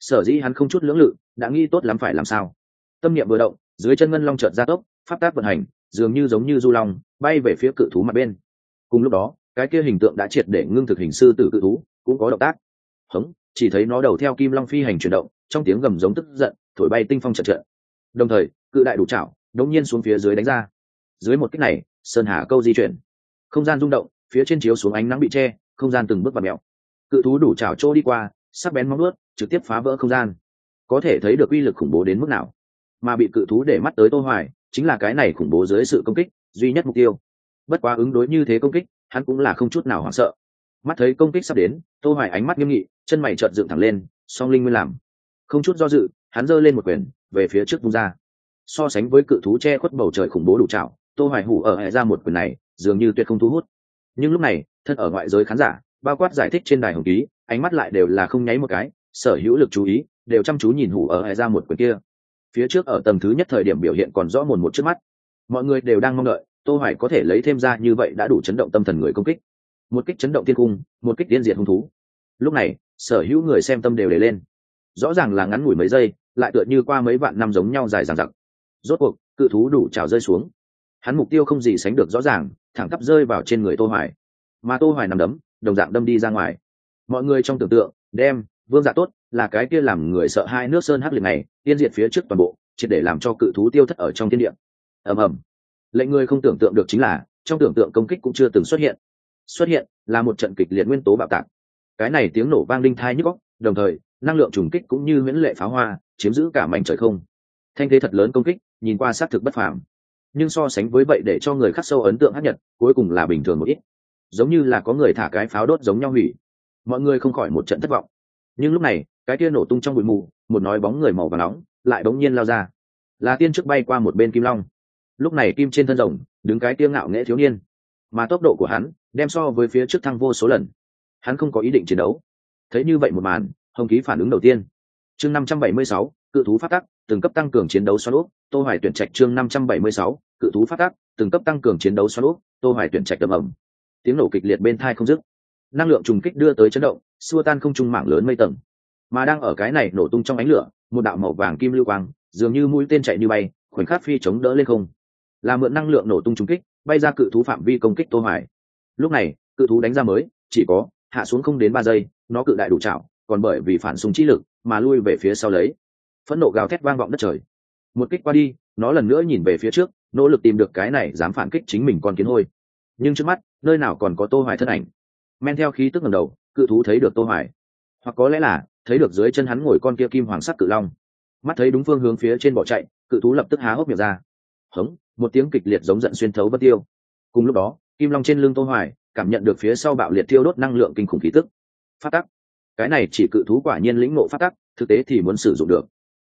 Sở dĩ hắn không chút lưỡng lự, đã nghĩ tốt lắm phải làm sao. Tâm niệm vừa động, dưới chân ngân long chợt ra tốc, pháp tác vận hành, dường như giống như du long, bay về phía cự thú mặt bên. Cùng lúc đó, cái kia hình tượng đã triệt để ngưng thực hình sư tử cự thú, cũng có động tác. Hống, chỉ thấy nó đầu theo kim long phi hành chuyển động, trong tiếng gầm giống tức giận, thổi bay tinh phong trận trận. Đồng thời, cự đại đủ chảo đống nhiên xuống phía dưới đánh ra dưới một kích này, sơn hà câu di chuyển. Không gian rung động, phía trên chiếu xuống ánh nắng bị che, không gian từng bước và mẹo cự thú đủ chảo trô đi qua, sắc bén móng ướt trực tiếp phá vỡ không gian. Có thể thấy được uy lực khủng bố đến mức nào. Mà bị cự thú để mắt tới tô hoài, chính là cái này khủng bố dưới sự công kích, duy nhất mục tiêu. Bất quá ứng đối như thế công kích, hắn cũng là không chút nào hoảng sợ. Mắt thấy công kích sắp đến, tô hoài ánh mắt nghiêm nghị, chân mày trợn dựng thẳng lên, song linh nguyên làm. Không chút do dự, hắn giơ lên một quyền, về phía trước vung ra. So sánh với cự thú che khuất bầu trời khủng bố đủ trạo tô hoài hủ ở hệ ra một quyền này, dường như tuyệt không thu hút. Nhưng lúc này, thân ở ngoại giới khán giả, bao quát giải thích trên đài hồng ký, ánh mắt lại đều là không nháy một cái, sở hữu lực chú ý đều chăm chú nhìn hủ ở hệ ra một quyền kia. Phía trước ở tầng thứ nhất thời điểm biểu hiện còn rõ mồn một trước mắt. Mọi người đều đang mong đợi, tô hoài có thể lấy thêm ra như vậy đã đủ chấn động tâm thần người công kích. Một kích chấn động thiên cung, một kích điên diệt hung thú. Lúc này, sở hữu người xem tâm đều để lên. Rõ ràng là ngắn ngủi mấy giây, lại tựa như qua mấy vạn năm giống nhau dài dằng dặc. Rốt cuộc, cự thú đủ trào rơi xuống hắn mục tiêu không gì sánh được rõ ràng, thẳng tắp rơi vào trên người tô hoài. Mà tô hoài nằm đấm, đồng dạng đâm đi ra ngoài. Mọi người trong tưởng tượng, đem, vương dạ tốt, là cái kia làm người sợ hai nước sơn hắc liệt này, tiên diệt phía trước toàn bộ chỉ để làm cho cự thú tiêu thất ở trong thiên địa. Ầm ầm. Lệnh người không tưởng tượng được chính là, trong tưởng tượng công kích cũng chưa từng xuất hiện. Xuất hiện là một trận kịch liệt nguyên tố bạo tạc. Cái này tiếng nổ vang đinh thai nhức óc, đồng thời, năng lượng trùng kích cũng như miễn lệ pháo hoa, chiếm giữ cả mảnh trời không. Thanh thế thật lớn công kích, nhìn qua sát thực bất phàm nhưng so sánh với vậy để cho người khắc sâu ấn tượng hát nhật, cuối cùng là bình thường một ít. Giống như là có người thả cái pháo đốt giống nhau hủy. Mọi người không khỏi một trận thất vọng. Nhưng lúc này, cái kia nổ tung trong bụi mù, một nói bóng người màu và nóng lại bỗng nhiên lao ra. Là tiên trước bay qua một bên kim long. Lúc này kim trên thân rồng, đứng cái tiêu ngạo nghệ thiếu niên. Mà tốc độ của hắn đem so với phía trước thăng vô số lần. Hắn không có ý định chiến đấu. Thấy như vậy một màn, hồng ký phản ứng đầu tiên. Chương năm trăm bảy mươi sáu cự thú phát tắc, từng cấp tăng cường chiến đấu xoắn úp tô hoài tuyển trạch chương năm trăm bảy mươi sáu, cự thú phát tắc, từng cấp tăng cường chiến đấu xoắn úp tô hoài tuyển trạch đầm ẩm tiếng nổ kịch liệt bên thai không dứt. Năng lượng trùng kích đưa tới chấn động, xua tan không trung mảng lớn mây tầng. Mà đang ở cái này nổ tung trong ánh lửa, một đạo màu vàng kim lưu quang, dường như mũi tên chạy như bay, khoảnh khắc phi chống đỡ lên không. Là mượn năng lượng nổ tung trùng kích, bay ra cự thú phạm vi công kích tô hoài. Lúc này, cự thú đánh ra mới, chỉ có, hạ xuống không đến ba giây, nó cự đại đủ chảo, còn bởi vì phản xung trí lực, mà lui về phía sau lấy phẫn nộ gào thét vang vọng đất trời. Một kích qua đi, nó lần nữa nhìn về phía trước, nỗ lực tìm được cái này dám phản kích chính mình con kiến hôi. Nhưng trước mắt, nơi nào còn có tô hoài thân ảnh? Men theo khí tức ngầm đầu, cự thú thấy được tô hoài. Hoặc có lẽ là, thấy được dưới chân hắn ngồi con kia kim hoàng sắc cự long. Mắt thấy đúng phương hướng phía trên bỏ chạy, cự thú lập tức há hốc miệng ra. Hống, một tiếng kịch liệt giống giận xuyên thấu bất tiêu. Cùng lúc đó, kim long trên lưng tô hoài, cảm nhận được phía sau bạo liệt tiêu đốt năng lượng kinh khủng khí tức. Phát tắc. Cái này chỉ cự thú quả nhiên lĩnh ngộ phát tắc, thực tế thì muốn sử dụng được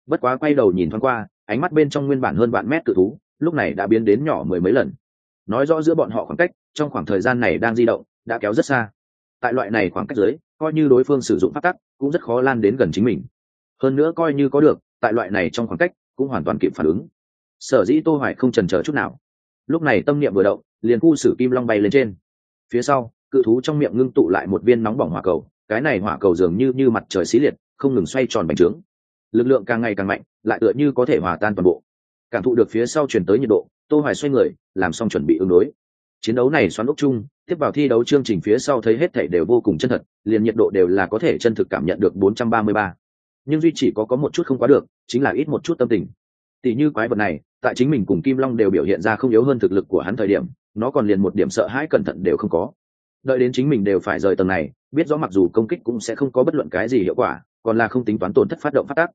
bất quá quay đầu nhìn thoáng qua, ánh mắt bên trong nguyên bản hơn vạn mét cự thú, lúc này đã biến đến nhỏ mười mấy lần. Nói rõ giữa bọn họ khoảng cách, trong khoảng thời gian này đang di động, đã kéo rất xa. Tại loại này khoảng cách dưới, coi như đối phương sử dụng phát tắc, cũng rất khó lan đến gần chính mình. Hơn nữa coi như có được, tại loại này trong khoảng cách, cũng hoàn toàn kịp phản ứng. Sở dĩ tô hoài không chần chờ chút nào. Lúc này tâm niệm vừa động, liền khu sử kim long bay lên trên. Phía sau, cự thú trong miệng ngưng tụ lại một viên nóng bỏng hỏa cầu. Cái này hỏa cầu dường như như mặt trời xí liệt, không ngừng xoay tròn bành trướng lực lượng càng ngày càng mạnh, lại tựa như có thể hòa tan toàn bộ. Cảm thụ được phía sau chuyển tới nhiệt độ, tô hoài xoay người, làm xong chuẩn bị ứng đối. Chiến đấu này xoắn ốc chung, tiếp vào thi đấu chương trình phía sau thấy hết thảy đều vô cùng chân thật, liền nhiệt độ đều là có thể chân thực cảm nhận được 433. nhưng duy chỉ có có một chút không quá được, chính là ít một chút tâm tình. Tỷ như quái vật này, tại chính mình cùng kim long đều biểu hiện ra không yếu hơn thực lực của hắn thời điểm, nó còn liền một điểm sợ hãi cẩn thận đều không có. Đợi đến chính mình đều phải rời tầng này biết rõ mặc dù công kích cũng sẽ không có bất luận cái gì hiệu quả, còn là không tính toán tổn thất phát động phát tác.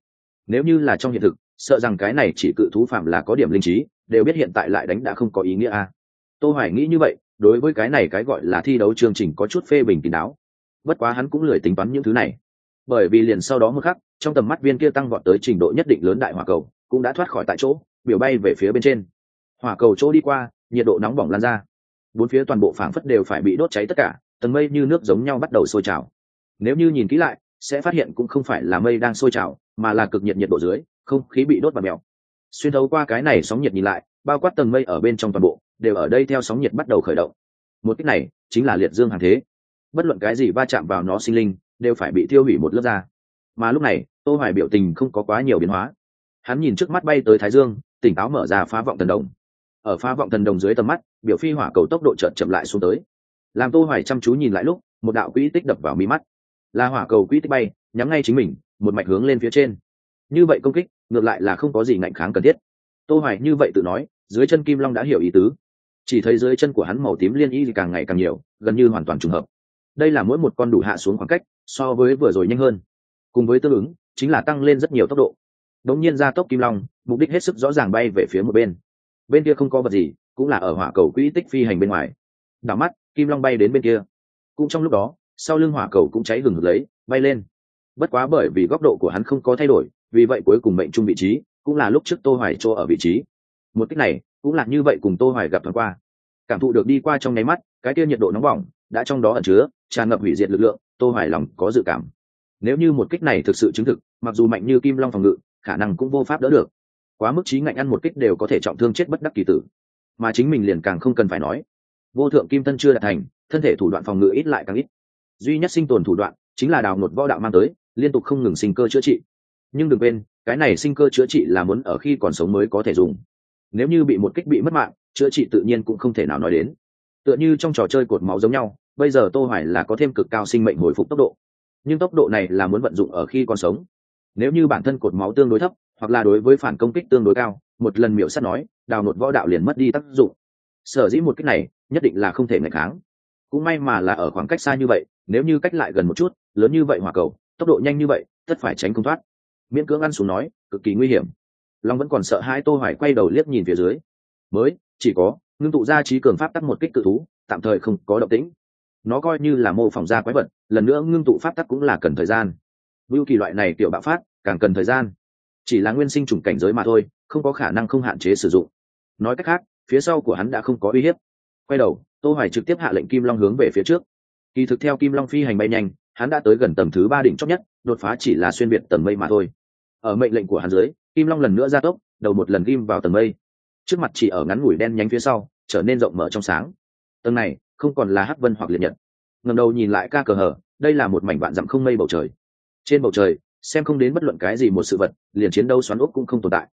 Nếu như là trong hiện thực, sợ rằng cái này chỉ cự thú phạm là có điểm linh trí, đều biết hiện tại lại đánh đã không có ý nghĩa a tô hoài nghĩ như vậy, đối với cái này cái gọi là thi đấu chương trình có chút phê bình kín đáo. Bất quá hắn cũng lười tính toán những thứ này. Bởi vì liền sau đó một khắc, trong tầm mắt viên kia tăng vọt tới trình độ nhất định lớn đại hỏa cầu, cũng đã thoát khỏi tại chỗ, biểu bay về phía bên trên. Hỏa cầu chỗ đi qua, nhiệt độ nóng bỏng lan ra. Bốn phía toàn bộ phảng phất đều phải bị đốt cháy tất cả tầng mây như nước giống nhau bắt đầu sôi trào. Nếu như nhìn kỹ lại, sẽ phát hiện cũng không phải là mây đang sôi trào, mà là cực nhiệt nhiệt độ dưới, không khí bị đốt và mèo. Xuyên thấu qua cái này sóng nhiệt nhìn lại, bao quát tầng mây ở bên trong toàn bộ, đều ở đây theo sóng nhiệt bắt đầu khởi động. Một cách này, chính là liệt dương hàng thế. Bất luận cái gì va chạm vào nó sinh linh, đều phải bị tiêu hủy một lớp da. Mà lúc này, tô hoài biểu tình không có quá nhiều biến hóa. Hắn nhìn trước mắt bay tới thái dương, tỉnh táo mở ra phá vọng thần đồng. Ở phá vọng thần đồng dưới tầm mắt, biểu phi hỏa cầu tốc độ chợt chậm lại xuống tới làm tô hoài chăm chú nhìn lại lúc, một đạo quỹ tích đập vào mi mắt. Là hỏa cầu quỹ tích bay, nhắm ngay chính mình, một mạch hướng lên phía trên. Như vậy công kích, ngược lại là không có gì ngạnh kháng cần thiết. Tô hoài như vậy tự nói, dưới chân kim long đã hiểu ý tứ. Chỉ thấy dưới chân của hắn màu tím liên y càng ngày càng nhiều, gần như hoàn toàn trùng hợp. Đây là mỗi một con đủ hạ xuống khoảng cách, so với vừa rồi nhanh hơn. Cùng với tương ứng, chính là tăng lên rất nhiều tốc độ. Đống nhiên ra tốc kim long, mục đích hết sức rõ ràng bay về phía một bên. Bên kia không có vật gì, cũng là ở hỏa cầu quỹ tích phi hành bên ngoài. Đảo mắt kim long bay đến bên kia. Cũng trong lúc đó, sau lưng hỏa cầu cũng cháy gừng lấy, bay lên. Bất quá bởi vì góc độ của hắn không có thay đổi, vì vậy cuối cùng mệnh chung vị trí cũng là lúc trước tô hoài chỗ ở vị trí. Một cách này, cũng là như vậy cùng tô hoài gặp thoáng qua. Cảm thụ được đi qua trong nháy mắt, cái kia nhiệt độ nóng bỏng đã trong đó ẩn chứa, tràn ngập hủy diệt lực lượng, tô hoài lòng có dự cảm. Nếu như một kích này thực sự chứng thực, mặc dù mạnh như kim long phòng ngự, khả năng cũng vô pháp đỡ được. Quá mức trí ngạnh ăn một kích đều có thể trọng thương chết bất đắc kỳ tử. Mà chính mình liền càng không cần phải nói vô thượng kim thân chưa đạt thành, thân thể thủ đoạn phòng ngự ít lại càng ít. Duy nhất sinh tồn thủ đoạn chính là đào nột võ đạo mang tới, liên tục không ngừng sinh cơ chữa trị. Nhưng đừng quên, cái này sinh cơ chữa trị là muốn ở khi còn sống mới có thể dùng. Nếu như bị một kích bị mất mạng, chữa trị tự nhiên cũng không thể nào nói đến. Tựa như trong trò chơi cột máu giống nhau, bây giờ tô hoài là có thêm cực cao sinh mệnh hồi phục tốc độ. Nhưng tốc độ này là muốn vận dụng ở khi còn sống. Nếu như bản thân cột máu tương đối thấp, hoặc là đối với phản công kích tương đối cao, một lần miểu sát nói, đào nột võ đạo liền mất đi tác dụng. Sở dĩ một kích này nhất định là không thể ngày kháng. Cũng may mà là ở khoảng cách xa như vậy, nếu như cách lại gần một chút, lớn như vậy hỏa cầu, tốc độ nhanh như vậy, tất phải tránh không thoát. Miễn cưỡng ăn xuống nói, cực kỳ nguy hiểm. Long vẫn còn sợ hai tô hoài quay đầu liếc nhìn phía dưới. Mới, chỉ có, ngưng tụ ra trí cường pháp tắc một kích cự thú, tạm thời không có động tĩnh. Nó coi như là mô phỏng ra quái vật, lần nữa ngưng tụ pháp tắc cũng là cần thời gian. Vưu kỳ loại này tiểu bạo phát, càng cần thời gian. Chỉ là nguyên sinh trùng cảnh giới mà thôi, không có khả năng không hạn chế sử dụng. Nói cách khác, phía sau của hắn đã không có uy hiếp quay đầu, tô hoài trực tiếp hạ lệnh kim long hướng về phía trước. Kỳ thực theo kim long phi hành bay nhanh, hắn đã tới gần tầm thứ ba đỉnh chót nhất, đột phá chỉ là xuyên biệt tầng mây mà thôi. Ở mệnh lệnh của hắn dưới, kim long lần nữa ra tốc, đầu một lần ghim vào tầng mây. Trước mặt chỉ ở ngắn ngủi đen nhánh phía sau, trở nên rộng mở trong sáng. Tầng này, không còn là hắc vân hoặc liệt nhật. Ngầm đầu nhìn lại ca cờ hở, đây là một mảnh vạn dặm không mây bầu trời. Trên bầu trời, xem không đến bất luận cái gì một sự vật, liền chiến đấu xoắn ốc cũng không tồn tại.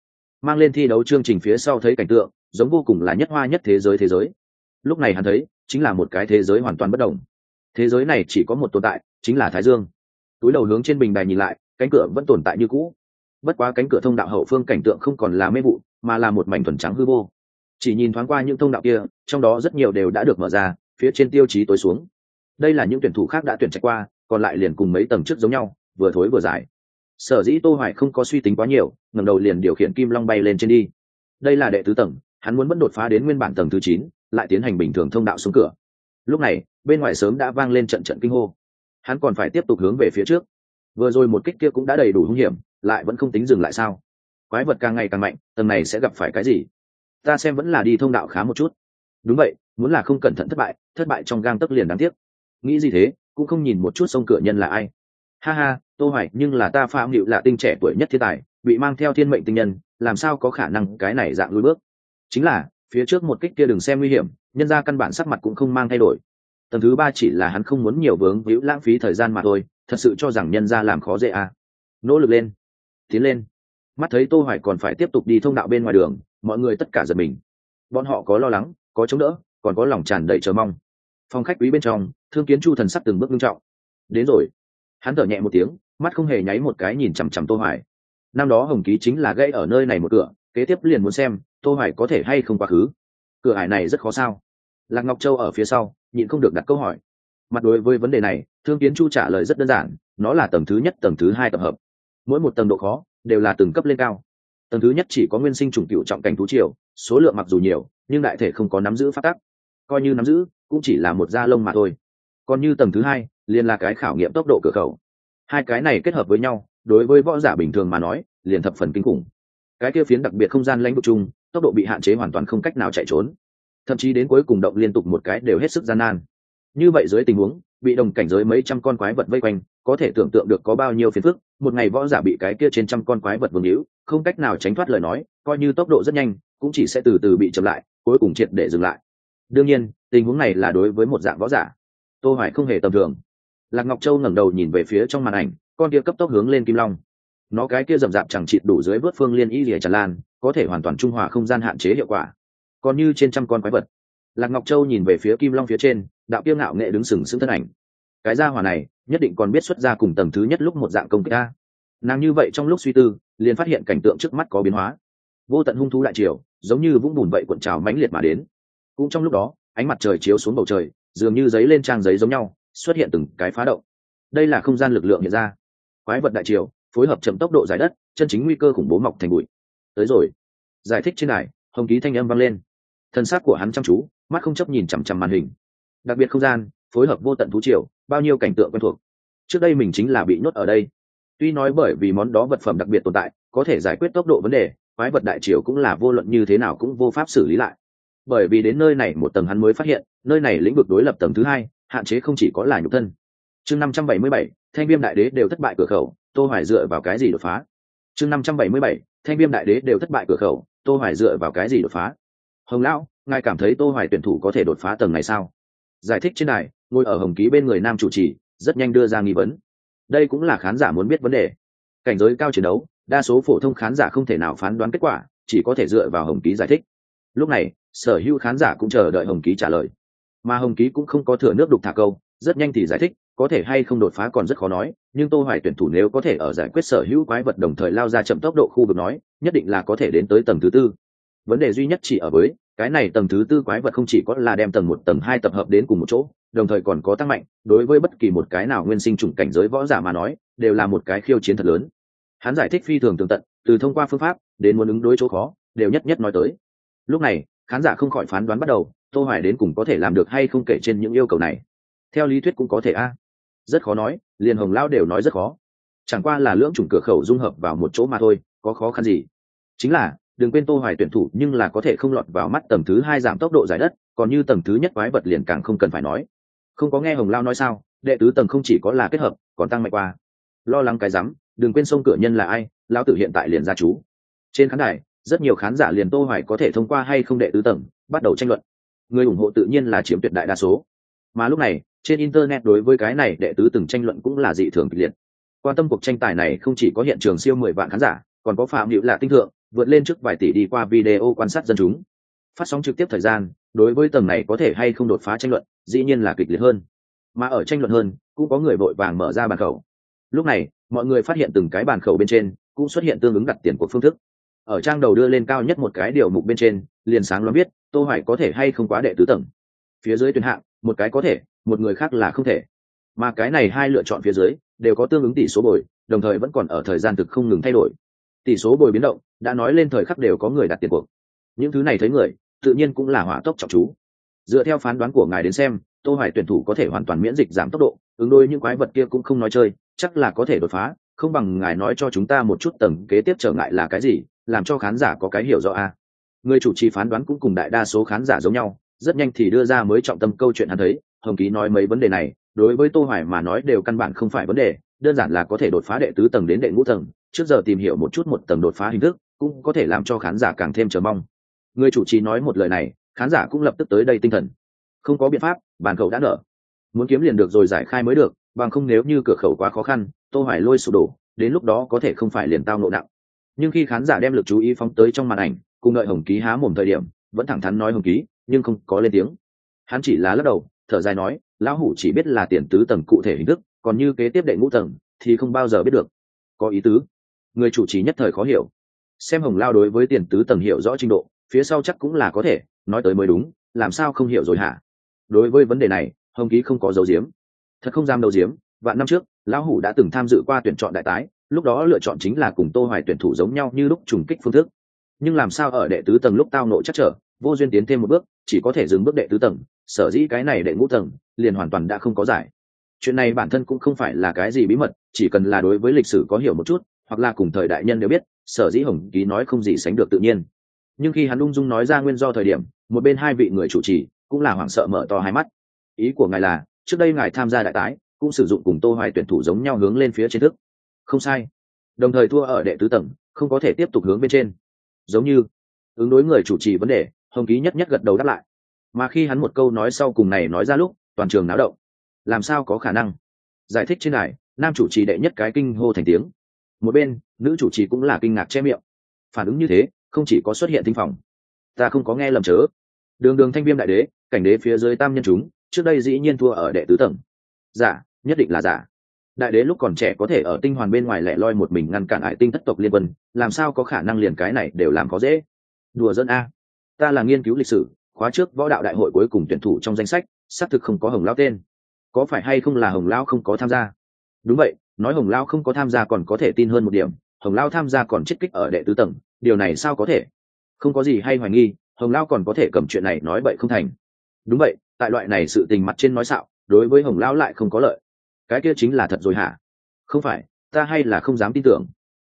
Mang lên thi đấu chương trình phía sau thấy cảnh tượng, giống vô cùng là nhất hoa nhất thế giới thế giới lúc này hắn thấy chính là một cái thế giới hoàn toàn bất đồng thế giới này chỉ có một tồn tại chính là thái dương. Túi đầu hướng trên bình đài nhìn lại cánh cửa vẫn tồn tại như cũ. Bất quá cánh cửa thông đạo hậu phương cảnh tượng không còn là mê vụ mà là một mảnh thuần trắng hư vô. Chỉ nhìn thoáng qua những thông đạo kia trong đó rất nhiều đều đã được mở ra phía trên tiêu chí tối xuống. Đây là những tuyển thủ khác đã tuyển trạch qua còn lại liền cùng mấy tầng trước giống nhau vừa thối vừa dài. Sở dĩ tô hoài không có suy tính quá nhiều ngẩng đầu liền điều khiển kim long bay lên trên đi. Đây là đệ tứ tầng hắn muốn vẫn đột phá đến nguyên bản tầng thứ 9, lại tiến hành bình thường thông đạo xuống cửa. Lúc này, bên ngoài sớm đã vang lên trận trận kinh hô. Hắn còn phải tiếp tục hướng về phía trước. Vừa rồi một kích kia cũng đã đầy đủ hung hiểm, lại vẫn không tính dừng lại sao? Quái vật càng ngày càng mạnh, tầng này sẽ gặp phải cái gì? Ta xem vẫn là đi thông đạo khá một chút. Đúng vậy, muốn là không cẩn thận thất bại thất bại trong gang tấc liền đáng tiếc. Nghĩ gì thế, cũng không nhìn một chút sông cửa nhân là ai. Ha ha, tô hoài, nhưng là ta phạm hiệu là tinh trẻ tuổi nhất thiên tài, bị mang theo thiên mệnh tinh nhân, làm sao có khả năng cái này dạng lui bước? Chính là phía trước một kích kia đừng xem nguy hiểm, nhân ra căn bản sắc mặt cũng không mang thay đổi. Tầng thứ ba chỉ là hắn không muốn nhiều vướng víu lãng phí thời gian mà thôi, thật sự cho rằng nhân ra làm khó dễ à. nỗ lực lên. Tiến lên. Mắt thấy tô hoài còn phải tiếp tục đi thông đạo bên ngoài đường, mọi người tất cả giật mình. Bọn họ có lo lắng, có chống đỡ, còn có lòng tràn đầy chờ mong. Phòng khách quý bên trong, thương kiến chu thần sắc từng bước nghiêm trọng. Đến rồi. Hắn thở nhẹ một tiếng, mắt không hề nháy một cái nhìn chằm chằm tô hoài. Năm đó hồng ký chính là gãy ở nơi này một cửa, kế tiếp liền muốn xem tô hoài có thể hay không quá khứ? Cửa ải này rất khó sao? Lạc ngọc châu ở phía sau, nhịn không được đặt câu hỏi. Mặt đối với vấn đề này, thương kiến chu trả lời rất đơn giản, nó là tầng thứ nhất, tầng thứ hai tập hợp. Mỗi một tầng độ khó đều là từng cấp lên cao. Tầng thứ nhất chỉ có nguyên sinh trùng cựu trọng cảnh thú triều, số lượng mặc dù nhiều, nhưng đại thể không có nắm giữ phát tắc coi như nắm giữ, cũng chỉ là một da lông mà thôi. Còn như tầng thứ hai, liền là cái khảo nghiệm tốc độ cửa khẩu. Hai cái này kết hợp với nhau, đối với võ giả bình thường mà nói, liền thập phần kinh khủng cái kia phiến đặc biệt không gian lãnh vực chung, tốc độ bị hạn chế hoàn toàn không cách nào chạy trốn. Thậm chí đến cuối cùng động liên tục một cái đều hết sức gian nan. Như vậy dưới tình huống, bị đồng cảnh giới mấy trăm con quái vật vây quanh, có thể tưởng tượng được có bao nhiêu phiền phức. Một ngày võ giả bị cái kia trên trăm con quái vật vương hữu không cách nào tránh thoát lời nói, coi như tốc độ rất nhanh, cũng chỉ sẽ từ từ bị chậm lại, cuối cùng triệt để dừng lại. Đương nhiên, tình huống này là đối với một dạng võ giả. Tô hoài không hề tầm thường. Lạc ngọc châu ngẩng đầu nhìn về phía trong màn ảnh, con kia cấp tốc hướng lên kim long nó cái kia rậm rạp chẳng chịt đủ dưới vớt phương liên y lìa tràn lan, có thể hoàn toàn trung hòa không gian hạn chế hiệu quả. Còn như trên trăm con quái vật. Lạc ngọc châu nhìn về phía kim long phía trên, đạo kiêu ngạo nghệ đứng sừng sững thân ảnh. Cái gia hỏa này, nhất định còn biết xuất ra cùng tầng thứ nhất lúc một dạng công kích ta nàng như vậy trong lúc suy tư, liền phát hiện cảnh tượng trước mắt có biến hóa. Vô tận hung thú đại triều giống như vũng bùn vậy cuộn trào mãnh liệt mà đến. Cũng trong lúc đó, ánh mặt trời chiếu xuống bầu trời, dường như giấy lên trang giấy giống nhau, xuất hiện từng cái phá động. Đây là không gian lực lượng hiện ra. Quái vật đại triều phối hợp chậm tốc độ giải đất, chân chính nguy cơ khủng bố mọc thành bụi. Tới rồi. Giải thích trên này hồng ký thanh âm vang lên. Thân xác của hắn chăm chú, mắt không chấp nhìn chằm chằm màn hình. Đặc biệt không gian, phối hợp vô tận thú triều, bao nhiêu cảnh tượng quen thuộc. Trước đây mình chính là bị nhốt ở đây. Tuy nói bởi vì món đó vật phẩm đặc biệt tồn tại, có thể giải quyết tốc độ vấn đề, quái vật đại triều cũng là vô luận như thế nào cũng vô pháp xử lý lại. Bởi vì đến nơi này một tầng hắn mới phát hiện, nơi này lĩnh vực đối lập tầng thứ hai, hạn chế không chỉ có là nhục thân. Chương năm trăm bảy mươi bảy, thanh viêm đại đế đều thất bại cửa khẩu tô hoài dựa vào cái gì đột phá? Chương năm trăm bảy mươi bảy, thanh viêm đại đế đều thất bại cửa khẩu, tô hoài dựa vào cái gì đột phá? Hồng lão, ngài cảm thấy tô hoài tuyển thủ có thể đột phá tầng này sao? Giải thích trên này ngồi ở hồng ký bên người nam chủ trì, rất nhanh đưa ra nghi vấn. Đây cũng là khán giả muốn biết vấn đề. Cảnh giới cao chiến đấu, đa số phổ thông khán giả không thể nào phán đoán kết quả, chỉ có thể dựa vào hồng ký giải thích. Lúc này, sở hữu khán giả cũng chờ đợi hồng ký trả lời. Mà hồng ký cũng không có thừa nước đục thả câu, rất nhanh thì giải thích có thể hay không đột phá còn rất khó nói, nhưng tô hoài tuyển thủ nếu có thể ở giải quyết sở hữu quái vật đồng thời lao ra chậm tốc độ khu vực nói, nhất định là có thể đến tới tầng thứ tư. Vấn đề duy nhất chỉ ở với, cái này tầng thứ tư quái vật không chỉ có là đem tầng một, tầng hai tập hợp đến cùng một chỗ, đồng thời còn có tăng mạnh, đối với bất kỳ một cái nào nguyên sinh chủng cảnh giới võ giả mà nói, đều là một cái khiêu chiến thật lớn. Hắn giải thích phi thường tường tận, từ thông qua phương pháp, đến muốn ứng đối chỗ khó, đều nhất nhất nói tới. Lúc này, khán giả không khỏi phán đoán bắt đầu, tô hoài đến cùng có thể làm được hay không kể trên những yêu cầu này. Theo lý thuyết cũng có thể a rất khó nói, liền hồng lao đều nói rất khó. Chẳng qua là lưỡng chủng cửa khẩu dung hợp vào một chỗ mà thôi, có khó khăn gì? Chính là, đừng quên tô hoài tuyển thủ nhưng là có thể không lọt vào mắt tầng thứ hai giảm tốc độ giải đất, còn như tầng thứ nhất quái vật liền càng không cần phải nói. Không có nghe hồng lao nói sao, đệ tứ tầng không chỉ có là kết hợp, còn tăng mạnh qua. Lo lắng cái rắm, đừng quên sông cửa nhân là ai, lão tử hiện tại liền ra chú. Trên khán đài, rất nhiều khán giả liền tô hoài có thể thông qua hay không đệ tứ tầng, bắt đầu tranh luận. Người ủng hộ tự nhiên là chiếm tuyệt đại đa số. Mà lúc này trên internet đối với cái này đệ tứ từng tranh luận cũng là dị thường kịch liệt. Quan tâm cuộc tranh tài này không chỉ có hiện trường siêu mười vạn khán giả, còn có phạm hữu là tinh thượng, vượt lên trước vài tỷ đi qua video quan sát dân chúng. Phát sóng trực tiếp thời gian, đối với tầng này có thể hay không đột phá tranh luận, dĩ nhiên là kịch liệt hơn. Mà ở tranh luận hơn, cũng có người vội vàng mở ra bàn khẩu. Lúc này, mọi người phát hiện từng cái bàn khẩu bên trên cũng xuất hiện tương ứng đặt tiền của phương thức. Ở trang đầu đưa lên cao nhất một cái điều mục bên trên, liền sáng lo biết tô hoài có thể hay không quá đệ tứ tầng? Phía dưới tuyển hạng một cái có thể, một người khác là không thể. Mà cái này hai lựa chọn phía dưới, đều có tương ứng tỷ số bồi, đồng thời vẫn còn ở thời gian thực không ngừng thay đổi. Tỷ số bồi biến động, đã nói lên thời khắc đều có người đặt tiền cuộc. Những thứ này thấy người, tự nhiên cũng là hỏa tốc trọng chú. Dựa theo phán đoán của ngài đến xem, tô hoài tuyển thủ có thể hoàn toàn miễn dịch giảm tốc độ, ứng đôi những quái vật kia cũng không nói chơi, chắc là có thể đột phá, không bằng ngài nói cho chúng ta một chút tầng kế tiếp trở ngại là cái gì, làm cho khán giả có cái hiểu rõ a người chủ trì phán đoán cũng cùng đại đa số khán giả giống nhau rất nhanh thì đưa ra mới trọng tâm câu chuyện hắn thấy, hồng ký nói mấy vấn đề này, đối với tô hoài mà nói đều căn bản không phải vấn đề, đơn giản là có thể đột phá đệ tứ tầng đến đệ ngũ tầng, trước giờ tìm hiểu một chút một tầng đột phá hình thức, cũng có thể làm cho khán giả càng thêm chờ mong. Người chủ trì nói một lời này, khán giả cũng lập tức tới đây tinh thần. Không có biện pháp, bàn khẩu đã nở. Muốn kiếm liền được rồi giải khai mới được, bằng không nếu như cửa khẩu quá khó khăn, tô hoài lôi sụp đổ, đến lúc đó có thể không phải liền tao nộ nặng. Nhưng khi khán giả đem lực chú ý phóng tới trong màn ảnh, cùng đợi hồng ký há mồm thời điểm, vẫn thẳng thắn nói hồng ký nhưng không có lên tiếng. Hắn chỉ là lắc đầu, thở dài nói, lão hủ chỉ biết là tiền tứ tầng cụ thể hình thức, còn như kế tiếp đệ ngũ tầng thì không bao giờ biết được. Có ý tứ. Người chủ trì nhất thời khó hiểu. Xem hồng lao đối với tiền tứ tầng hiểu rõ trình độ, phía sau chắc cũng là có thể, nói tới mới đúng, làm sao không hiểu rồi hả? Đối với vấn đề này, hồng ký không có dấu diếm. Thật không dám đầu diếm, vạn năm trước, lão hủ đã từng tham dự qua tuyển chọn đại tái, lúc đó lựa chọn chính là cùng tô hoài tuyển thủ giống nhau như lúc trùng kích phương thức. Nhưng làm sao ở đệ tứ tầng lúc tao nộ chắc trở, vô duyên tiến thêm một bước chỉ có thể dừng bước đệ tứ tầng, sở dĩ cái này đệ ngũ tầng liền hoàn toàn đã không có giải. Chuyện này bản thân cũng không phải là cái gì bí mật, chỉ cần là đối với lịch sử có hiểu một chút, hoặc là cùng thời đại nhân đều biết, sở dĩ hồng ký nói không gì sánh được tự nhiên. Nhưng khi hắn ung dung nói ra nguyên do thời điểm, một bên hai vị người chủ trì cũng là hoảng sợ mở to hai mắt. Ý của ngài là, trước đây ngài tham gia đại tái, cũng sử dụng cùng tô hoài tuyển thủ giống nhau hướng lên phía trên thức. Không sai. Đồng thời thua ở đệ tứ tầng, không có thể tiếp tục hướng bên trên. Giống như, ứng đối người chủ trì vấn đề hồng ký nhất nhất gật đầu đáp lại. Mà khi hắn một câu nói sau cùng này nói ra lúc, toàn trường náo động. Làm sao có khả năng? Giải thích trên này nam chủ trì đệ nhất cái kinh hô thành tiếng. Một bên, nữ chủ trì cũng là kinh ngạc che miệng. Phản ứng như thế, không chỉ có xuất hiện tinh phòng. Ta không có nghe lầm chớ. Đường đường thanh viêm đại đế, cảnh đế phía dưới tam nhân chúng, trước đây dĩ nhiên thua ở đệ tứ tầng. Giả, nhất định là giả. Đại đế lúc còn trẻ có thể ở tinh hoàn bên ngoài lẻ loi một mình ngăn cản ải tinh thất tộc liên quân, làm sao có khả năng liền cái này đều làm có dễ? Đùa dân a ta là nghiên cứu lịch sử, khóa trước võ đạo đại hội cuối cùng tuyển thủ trong danh sách, xác thực không có hồng lao tên. Có phải hay không là hồng lao không có tham gia? Đúng vậy, nói hồng lao không có tham gia còn có thể tin hơn một điểm, hồng lao tham gia còn chết kích ở đệ tứ tầng, điều này sao có thể? Không có gì hay hoài nghi, hồng lao còn có thể cầm chuyện này nói bậy không thành. Đúng vậy, tại loại này sự tình mặt trên nói xạo, đối với hồng lao lại không có lợi. Cái kia chính là thật rồi hả? Không phải, ta hay là không dám tin tưởng.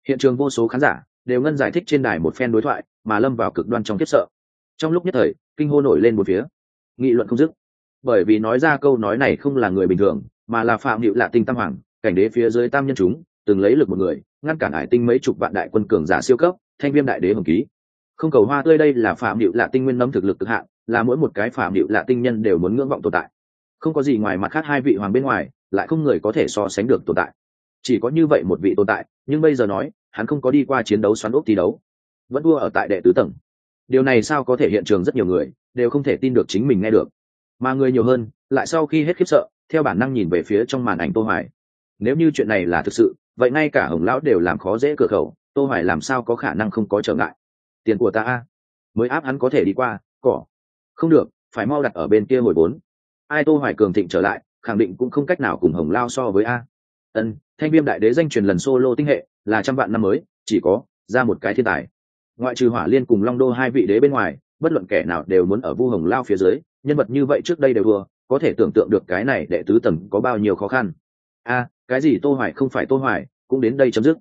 Hiện trường vô số khán giả đều ngân giải thích trên đài một phen đối thoại, mà lâm vào cực đoan trong kiếp sợ trong lúc nhất thời, kinh hô nổi lên một phía. Nghị luận không dứt. Bởi vì nói ra câu nói này không là người bình thường, mà là phạm hiệu lạ tinh tam hoàng, cảnh đế phía dưới tam nhân chúng, từng lấy lực một người, ngăn cản ải tinh mấy chục vạn đại quân cường giả siêu cấp, thanh viêm đại đế hồng ký. Không cầu hoa tươi đây là phạm hiệu lạ tinh nguyên nấm thực lực cực hạn, là mỗi một cái phạm hiệu lạ tinh nhân đều muốn ngưỡng vọng tồn tại. Không có gì ngoài mặt khác hai vị hoàng bên ngoài, lại không người có thể so sánh được tồn tại. Chỉ có như vậy một vị tồn tại, nhưng bây giờ nói, hắn không có đi qua chiến đấu xoắn ốc thi đấu. Vẫn đua ở tại đệ tứ tầng điều này sao có thể hiện trường rất nhiều người, đều không thể tin được chính mình nghe được. Mà người nhiều hơn, lại sau khi hết khiếp sợ, theo bản năng nhìn về phía trong màn ảnh tô hoài. Nếu như chuyện này là thực sự, vậy ngay cả hồng lão đều làm khó dễ cửa khẩu, tô hoài làm sao có khả năng không có trở ngại? Tiền của ta a. Mới áp hắn có thể đi qua, cỏ. Không được, phải mau đặt ở bên kia ngồi bốn. Ai tô hoài cường thịnh trở lại, khẳng định cũng không cách nào cùng hồng lao so với a. Ân, thanh viêm đại đế danh truyền lần solo tinh hệ, là trăm vạn năm mới, chỉ có ra một cái thiên tài ngoại trừ hỏa liên cùng long đô hai vị đế bên ngoài, bất luận kẻ nào đều muốn ở vu hồng lao phía dưới, nhân vật như vậy trước đây đều vừa có thể tưởng tượng được cái này đệ tứ tầng có bao nhiêu khó khăn. A, cái gì tô hoài không phải tô hoài, cũng đến đây chấm dứt.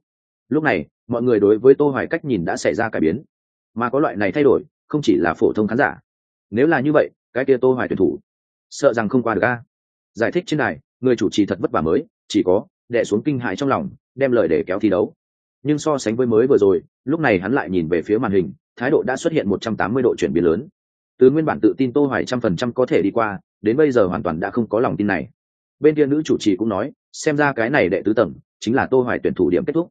Lúc này, mọi người đối với tô hoài cách nhìn đã xảy ra cải biến. Mà có loại này thay đổi, không chỉ là phổ thông khán giả. Nếu là như vậy, cái kia tô hoài tuyển thủ, sợ rằng không qua được a. Giải thích trên này người chủ trì thật vất vả mới, chỉ có đè xuống kinh hãi trong lòng, đem lời để kéo thi đấu nhưng so sánh với mới vừa rồi, lúc này hắn lại nhìn về phía màn hình, thái độ đã xuất hiện 180 độ chuyển biến lớn. Từ nguyên bản tự tin tô hoài trăm phần trăm có thể đi qua, đến bây giờ hoàn toàn đã không có lòng tin này. Bên kia nữ chủ trì cũng nói, xem ra cái này đệ tứ tầng, chính là tô hoài tuyển thủ điểm kết thúc.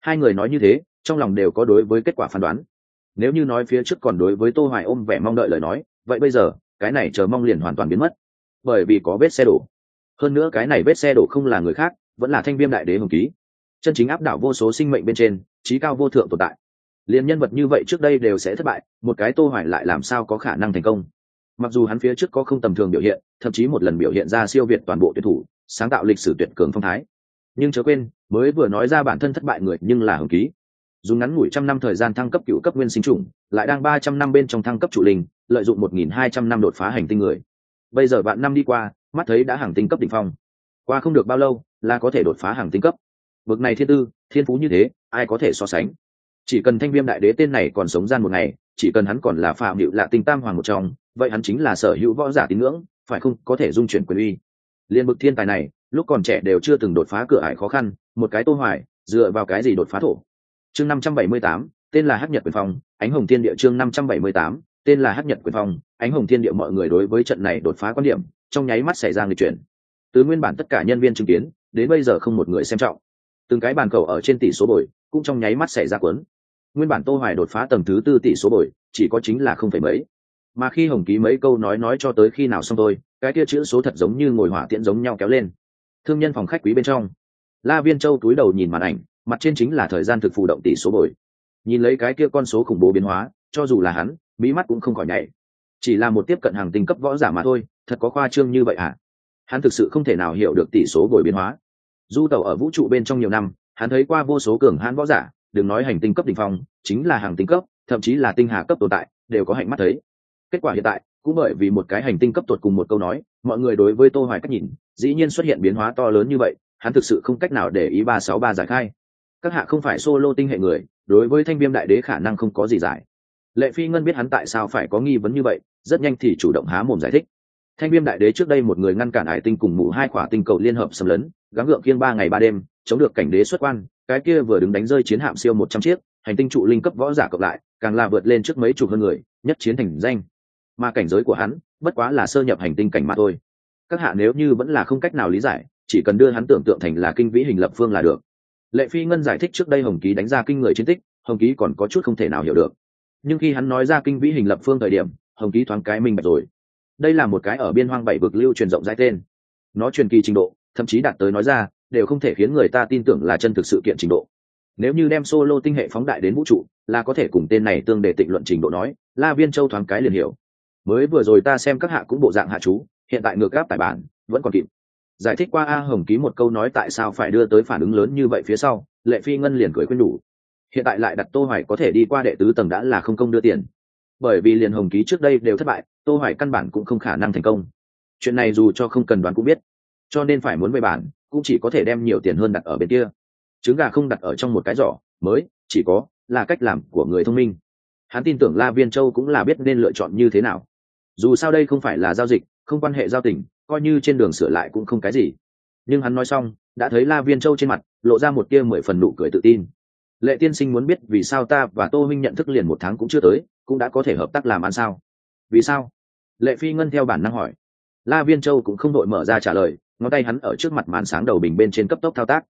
Hai người nói như thế, trong lòng đều có đối với kết quả phán đoán. Nếu như nói phía trước còn đối với tô hoài ôm vẻ mong đợi lời nói, vậy bây giờ, cái này chờ mong liền hoàn toàn biến mất. Bởi vì có vết xe đổ. Hơn nữa cái này vết xe đổ không là người khác, vẫn là thanh viêm đại đế hồng ký chân chính áp đảo vô số sinh mệnh bên trên, trí cao vô thượng tồn tại. Liền nhân vật như vậy trước đây đều sẽ thất bại, một cái tô hoài lại làm sao có khả năng thành công? Mặc dù hắn phía trước có không tầm thường biểu hiện, thậm chí một lần biểu hiện ra siêu việt toàn bộ tuyển thủ, sáng tạo lịch sử tuyệt cường phong thái. Nhưng chớ quên, mới vừa nói ra bản thân thất bại người nhưng là hồng ký. Dùng ngắn ngủi trăm năm thời gian thăng cấp cựu cấp nguyên sinh trùng lại đang ba trăm năm bên trong thăng cấp chủ linh, lợi dụng một nghìn hai trăm năm đột phá hành tinh người. Bây giờ bạn năm đi qua, mắt thấy đã hàng tinh cấp đỉnh phong. Qua không được bao lâu, là có thể đột phá hàng tinh cấp bậc này thiên tư thiên phú như thế ai có thể so sánh? Chỉ cần thanh viêm đại đế tên này còn sống gian một ngày chỉ cần hắn còn là phạm hữu lạ tinh tam hoàng một trong vậy hắn chính là sở hữu võ giả tín ngưỡng phải không? Có thể dung chuyển quyền uy. Liên bực thiên tài này lúc còn trẻ đều chưa từng đột phá cửa ải khó khăn một cái tô hoài dựa vào cái gì đột phá thổ? Chương 578, tên là hắc nhật quyền phong ánh hồng thiên địa chương 578, tên là hắc nhật quyền phong ánh hồng thiên địa mọi người đối với trận này đột phá quan điểm trong nháy mắt xảy ra người chuyển. Từ nguyên bản tất cả nhân viên chứng kiến đến bây giờ không một người xem trọng từng cái bàn cầu ở trên tỷ số bồi, cũng trong nháy mắt xảy ra cuốn. Nguyên bản tô hoài đột phá tầng thứ tư tỷ số bồi, chỉ có chính là không phải mấy. Mà khi hồng ký mấy câu nói nói cho tới khi nào xong thôi, cái kia chữ số thật giống như ngồi hỏa tiễn giống nhau kéo lên. Thương nhân phòng khách quý bên trong. La viên châu túi đầu nhìn màn ảnh, mặt trên chính là thời gian thực phụ động tỷ số bồi. Nhìn lấy cái kia con số khủng bố biến hóa, cho dù là hắn mỹ mắt cũng không khỏi nhảy. Chỉ là một tiếp cận hàng tinh cấp võ giả mà thôi, thật có khoa trương như vậy à hắn thực sự không thể nào hiểu được tỷ số bồi biến hóa du tàu ở vũ trụ bên trong nhiều năm, hắn thấy qua vô số cường hãn võ giả, đừng nói hành tinh cấp đ ỉ n h phong, chính là hàng tinh cấp, thậm chí là tinh hà cấp tồn tại, đều có hạnh mắt thấy. Kết quả hiện tại, cũng bởi vì một cái hành tinh cấp tột cùng một câu nói, mọi người đối với tô hoài cách nhìn, dĩ nhiên xuất hiện biến hóa to lớn như vậy, hắn thực sự không cách nào để ý ba sáu ba giải khai. Các hạ không phải solo tinh hệ người, đối với thanh viêm đại đế khả năng không có gì giải. Lệ phi ngân biết hắn tại sao phải có nghi vấn như vậy, rất nhanh thì chủ động há mồm giải thích. Thanh viêm đại đế trước đây một người ngăn cản hải tinh cùng mụ hai khỏa tinh cầu liên hợp xâm lấn gắng gượng kiên ba ngày ba đêm, chống được cảnh đế xuất quan, cái kia vừa đứng đánh rơi chiến hạm siêu một trăm chiếc, hành tinh trụ linh cấp võ giả cộng lại, càng là vượt lên trước mấy chục hơn người, nhất chiến thành danh. Mà cảnh giới của hắn, bất quá là sơ nhập hành tinh cảnh mà thôi. Các hạ nếu như vẫn là không cách nào lý giải, chỉ cần đưa hắn tưởng tượng thành là kinh vĩ hình lập phương là được. Lệ phi ngân giải thích trước đây hồng ký đánh ra kinh người chiến tích, hồng ký còn có chút không thể nào hiểu được. Nhưng khi hắn nói ra kinh vĩ hình lập phương thời điểm, hồng ký thoáng cái minh bạch rồi. Đây là một cái ở biên hoang bảy vực lưu truyền rộng rãi tên. Nó truyền kỳ trình độ thậm chí đạt tới nói ra, đều không thể khiến người ta tin tưởng là chân thực sự kiện trình độ. Nếu như đem solo tinh hệ phóng đại đến vũ trụ, là có thể cùng tên này tương để tịnh luận trình độ nói, la viên châu thoáng cái liền hiểu. Mới vừa rồi ta xem các hạ cũng bộ dạng hạ chú, hiện tại ngược gáp tài bản, vẫn còn kịp. Giải thích qua a hồng ký một câu nói tại sao phải đưa tới phản ứng lớn như vậy phía sau, lệ phi ngân liền cười quên đủ hiện tại lại đặt tô hoài có thể đi qua đệ tứ tầng đã là không công đưa tiền. Bởi vì liền hồng ký trước đây đều thất bại, tô hoài căn bản cũng không khả năng thành công. Chuyện này dù cho không cần đoán cũng biết cho nên phải muốn về bản, cũng chỉ có thể đem nhiều tiền hơn đặt ở bên kia. Trứng gà không đặt ở trong một cái giỏ, mới chỉ có là cách làm của người thông minh. Hắn tin tưởng la viên châu cũng là biết nên lựa chọn như thế nào. Dù sao đây không phải là giao dịch, không quan hệ giao tình, coi như trên đường sửa lại cũng không cái gì. Nhưng hắn nói xong, đã thấy la viên châu trên mặt, lộ ra một tia mười phần nụ cười tự tin. Lệ tiên sinh muốn biết vì sao ta và tô minh nhận thức liền một tháng cũng chưa tới, cũng đã có thể hợp tác làm ăn sao? Vì sao? Lệ phi ngân theo bản năng hỏi. La viên châu cũng không đội mở ra trả lời ngón tay hắn ở trước mặt màn sáng đầu bình bên trên cấp tốc thao tác.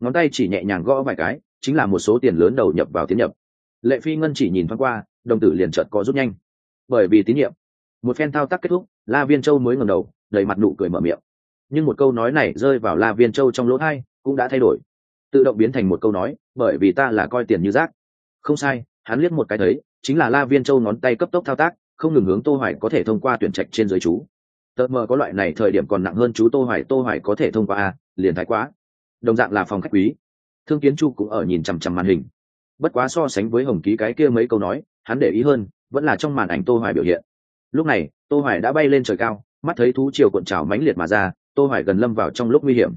Ngón tay chỉ nhẹ nhàng gõ vài cái, chính là một số tiền lớn đầu nhập vào tiến nhập. Lệ phi ngân chỉ nhìn thoáng qua, đồng tử liền chợt có rút nhanh. Bởi vì tín nhiệm. Một phen thao tác kết thúc, la viên châu mới ngẩng đầu, đầy mặt nụ cười mở miệng. Nhưng một câu nói này rơi vào la viên châu trong lỗ thai cũng đã thay đổi. Tự động biến thành một câu nói, bởi vì ta là coi tiền như rác. Không sai, hắn liếc một cái thấy, chính là la viên châu ngón tay cấp tốc thao tác, không ngừng hướng tô hoài có thể thông qua tuyển trạch trên giới chú tờ mờ có loại này thời điểm còn nặng hơn chú tô hoài tô hoài có thể thông qua a, liền thái quá. Đồng dạng là phòng khách quý. Thương kiến chu cũng ở nhìn chằm chằm màn hình. Bất quá so sánh với hồng ký cái kia mấy câu nói, hắn để ý hơn, vẫn là trong màn ảnh tô hoài biểu hiện. Lúc này, tô hoài đã bay lên trời cao, mắt thấy thú triều cuộn trào mãnh liệt mà ra, tô hoài gần lâm vào trong lúc nguy hiểm.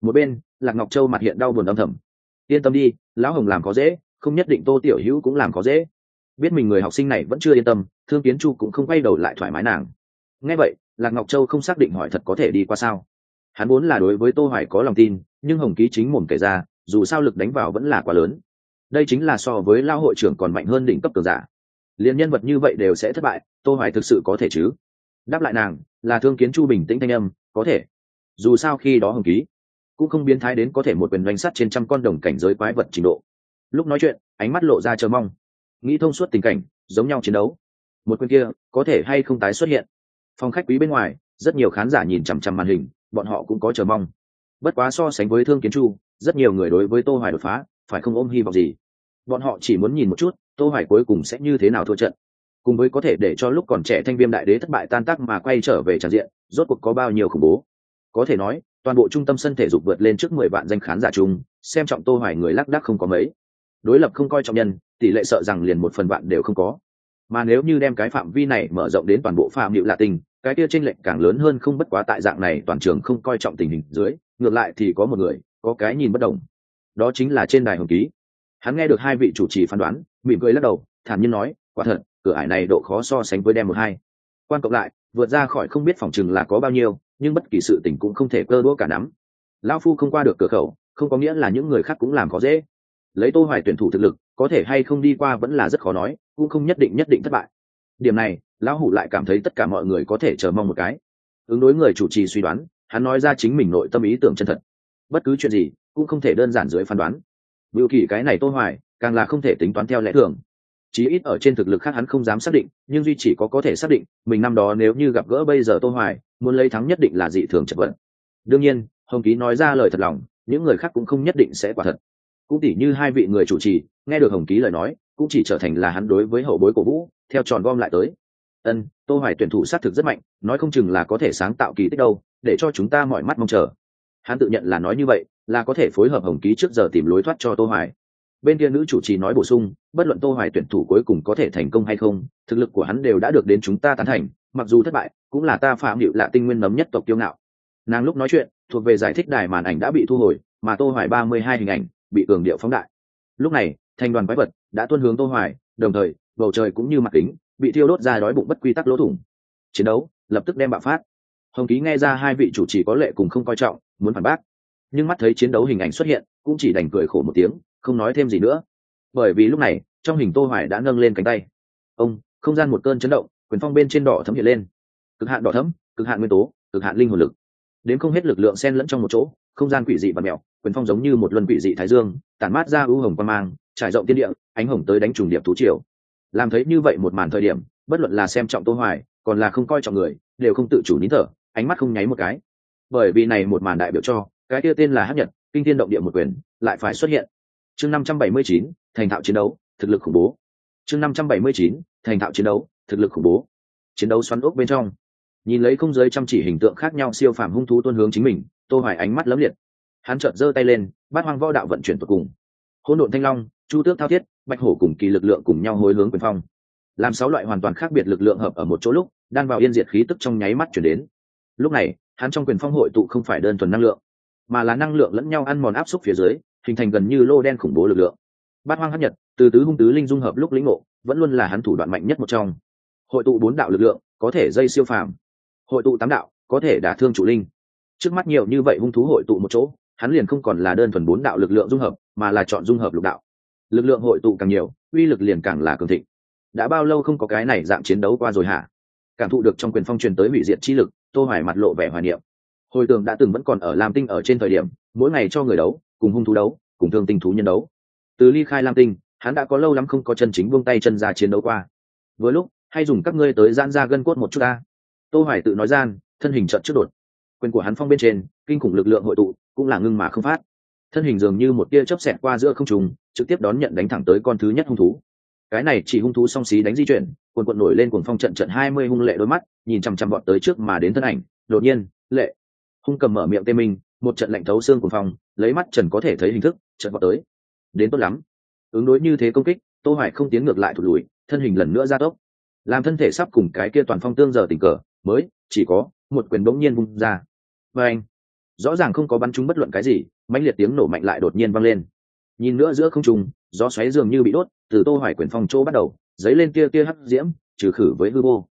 Một bên, lạc ngọc châu mặt hiện đau buồn âm thầm. Yên tâm đi, lão hồng làm có dễ, không nhất định tô tiểu hữu cũng làm có dễ. Biết mình người học sinh này vẫn chưa yên tâm, thương kiến chu cũng không quay đầu lại thoải mái nàng nghe vậy, lạc ngọc châu không xác định hỏi thật có thể đi qua sao. Hắn muốn là đối với tô hoài có lòng tin, nhưng hồng ký chính mồm kể ra, dù sao lực đánh vào vẫn là quá lớn. Đây chính là so với lao hội trưởng còn mạnh hơn đỉnh cấp cường giả. Liền nhân vật như vậy đều sẽ thất bại, tô hoài thực sự có thể chứ? Đáp lại nàng, là thương kiến chu bình tĩnh thanh âm, có thể. Dù sao khi đó hồng ký cũng không biến thái đến có thể một quyền doanh sắt trên trăm con đồng cảnh giới quái vật trình độ. Lúc nói chuyện, ánh mắt lộ ra chờ mong. Nghĩ thông suốt tình cảnh, giống nhau chiến đấu. Một quyền kia có thể hay không tái xuất hiện? Phòng khách quý bên ngoài, rất nhiều khán giả nhìn chằm chằm màn hình, bọn họ cũng có chờ mong. Bất quá so sánh với thương kiến chu, rất nhiều người đối với tô hoài đột phá, phải không ôm hy vọng gì? Bọn họ chỉ muốn nhìn một chút, tô hoài cuối cùng sẽ như thế nào thua trận. Cùng với có thể để cho lúc còn trẻ thanh viêm đại đế thất bại tan tác mà quay trở về tràn diện, rốt cuộc có bao nhiêu khủng bố? Có thể nói, toàn bộ trung tâm sân thể dục vượt lên trước mười vạn danh khán giả chung, xem trọng tô hoài người lắc đắc không có mấy. Đối lập không coi trọng nhân, tỷ lệ sợ rằng liền một phần vạn đều không có mà nếu như đem cái phạm vi này mở rộng đến toàn bộ phạm hiệu lạ tình cái kia tranh lệch càng lớn hơn không bất quá tại dạng này toàn trường không coi trọng tình hình dưới, ngược lại thì có một người, có cái nhìn bất đồng. Đó chính là trên đài hồng ký. Hắn nghe được hai vị chủ trì phán đoán, mỉm cười lắc đầu, thản nhiên nói, quả thật, cửa ải này độ khó so sánh với đem một hai. Quan cộng lại, vượt ra khỏi không biết phòng chừng là có bao nhiêu, nhưng bất kỳ sự tình cũng không thể cơ đũa cả nắm. Lão phu không qua được cửa khẩu, không có nghĩa là những người khác cũng làm có dễ. Lấy tô hoài tuyển thủ thực lực có thể hay không đi qua vẫn là rất khó nói, cũng không nhất định nhất định thất bại. Điểm này, lão hủ lại cảm thấy tất cả mọi người có thể chờ mong một cái. Ứng đối người chủ trì suy đoán, hắn nói ra chính mình nội tâm ý tưởng chân thật. Bất cứ chuyện gì, cũng không thể đơn giản dưới phán đoán. Biểu kỳ cái này tô hoài, càng là không thể tính toán theo lẽ thường. Chí ít ở trên thực lực khác hắn không dám xác định, nhưng duy chỉ có có thể xác định, mình năm đó nếu như gặp gỡ bây giờ tô hoài, muốn lấy thắng nhất định là dị thường chật vật. Đương nhiên, hồng ký nói ra lời thật lòng, những người khác cũng không nhất định sẽ quả thật cũng tỉ như hai vị người chủ trì, nghe được hồng ký lời nói, cũng chỉ trở thành là hắn đối với hậu bối cổ vũ, theo tròn gom lại tới. Ân, tô hoài tuyển thủ sát thực rất mạnh, nói không chừng là có thể sáng tạo kỳ tích đâu, để cho chúng ta mọi mắt mong chờ. Hắn tự nhận là nói như vậy, là có thể phối hợp hồng ký trước giờ tìm lối thoát cho tô hoài. Bên kia nữ chủ trì nói bổ sung, bất luận tô hoài tuyển thủ cuối cùng có thể thành công hay không, thực lực của hắn đều đã được đến chúng ta tán thành, mặc dù thất bại, cũng là ta phạm điệu lạ tinh nguyên nấm nhất tộc tiêu ngạo. Nàng lúc nói chuyện, thuộc về giải thích đài màn ảnh đã bị thu hồi, mà tô hoài 32 hình ảnh bị cường điệu phóng đại. Lúc này, thành đoàn quái vật đã tuân hướng tô hoài, đồng thời, bầu trời cũng như mặt kính, bị thiêu đốt ra đói bụng bất quy tắc lỗ thủng. Chiến đấu lập tức đem bạo phát. Hồng ký nghe ra hai vị chủ trì có lệ cùng không coi trọng, muốn phản bác. Nhưng mắt thấy chiến đấu hình ảnh xuất hiện, cũng chỉ đành cười khổ một tiếng, không nói thêm gì nữa. Bởi vì lúc này, trong hình tô hoài đã nâng lên cánh tay. Ông, không gian một cơn chấn động, quyền phong bên trên đỏ thấm hiện lên. Cực hạn đỏ thấm, cực hạn nguyên tố, cực hạn linh hồn lực. Đến không hết lực lượng xen lẫn trong một chỗ, không gian quỷ dị và mèo quyền phong giống như một luân quỷ dị thái dương tản mát ra ưu hồng quan mang trải rộng tiên địa ánh hồng tới đánh trùng điệp thú triều. Làm thấy như vậy một màn thời điểm bất luận là xem trọng tô hoài còn là không coi trọng người đều không tự chủ nín thở ánh mắt không nháy một cái. Bởi vì này một màn đại biểu cho cái kia tên là hấp nhật kinh thiên động địa một quyền lại phải xuất hiện. Chương 579, thành thạo chiến đấu thực lực khủng bố. Chương 579, thành thạo chiến đấu thực lực khủng bố. Chiến đấu xoắn ốc bên trong. Nhìn lấy không giới chăm chỉ hình tượng khác nhau siêu phàm hung thú tuôn hướng chính mình tô hoài ánh mắt lấm liệt hắn chợt giơ tay lên, bát hoang võ đạo vận chuyển tột cùng. Hỗn độn thanh long, chu tước thao thiết, bạch hổ cùng kỳ lực lượng cùng nhau hối hướng quyền phong. Làm sáu loại hoàn toàn khác biệt lực lượng hợp ở một chỗ lúc, đan vào yên diệt khí tức trong nháy mắt chuyển đến. Lúc này, hắn trong quyền phong hội tụ không phải đơn thuần năng lượng, mà là năng lượng lẫn nhau ăn mòn áp xúc phía dưới, hình thành gần như lô đen khủng bố lực lượng. Bát hoang hấp nhật, từ tứ hung tứ linh dung hợp lúc lĩnh ngộ, vẫn luôn là hắn thủ đoạn mạnh nhất một trong. Hội tụ bốn đạo lực lượng, có thể dây siêu phàm. Hội tụ tám đạo, có thể đả thương chủ linh. Trước mắt nhiều như vậy hung thú hội tụ một chỗ hắn liền không còn là đơn thuần bốn đạo lực lượng dung hợp, mà là chọn dung hợp lục đạo. Lực lượng hội tụ càng nhiều, uy lực liền càng là cường thịnh. Đã bao lâu không có cái này dạng chiến đấu qua rồi hả? Cảm thụ được trong quyền phong truyền tới hủy diệt chi lực, tô hoài mặt lộ vẻ hoài niệm. Hồi tưởng đã từng vẫn còn ở lam tinh ở trên thời điểm, mỗi ngày cho người đấu, cùng hung thú đấu, cùng thương tinh thú nhân đấu. Từ ly khai lam tinh, hắn đã có lâu lắm không có chân chính buông tay chân ra chiến đấu qua. Vừa lúc, hay dùng các ngươi tới gian ra gân cốt một chút ta. Tô hoài tự nói gian, thân hình chợt trước đột quyền của hắn phong bên trên, kinh khủng lực lượng hội tụ, cũng là ngưng mà không phát. Thân hình dường như một tia chớp xẹt qua giữa không trung, trực tiếp đón nhận đánh thẳng tới con thứ nhất hung thú. Cái này chỉ hung thú song xí đánh di chuyển quần quận nổi lên cuồng phong trận trận hai mươi hung lệ đôi mắt, nhìn chằm chằm bọn tới trước mà đến thân ảnh, đột nhiên, lệ. Hung cầm mở miệng tê minh, một trận lạnh thấu xương cuồng phong, lấy mắt trần có thể thấy hình thức trận bọn tới. Đến tốt lắm. Ứng đối như thế công kích, tô hoài không tiến ngược lại thụt lùi, thân hình lần nữa ra tốc. Làm thân thể sắp cùng cái kia toàn phong tương giờ tình cờ, mới, chỉ có một quyền bỗng nhiên vung ra vê anh, rõ ràng không có bắn trúng bất luận cái gì, mãnh liệt tiếng nổ mạnh lại đột nhiên vang lên. Nhìn nữa giữa không trung, gió xoáy dường như bị đốt, từ tô hoài quyền phong chỗ bắt đầu dấy lên kia kia hắc diễm, trừ khử với hư vô.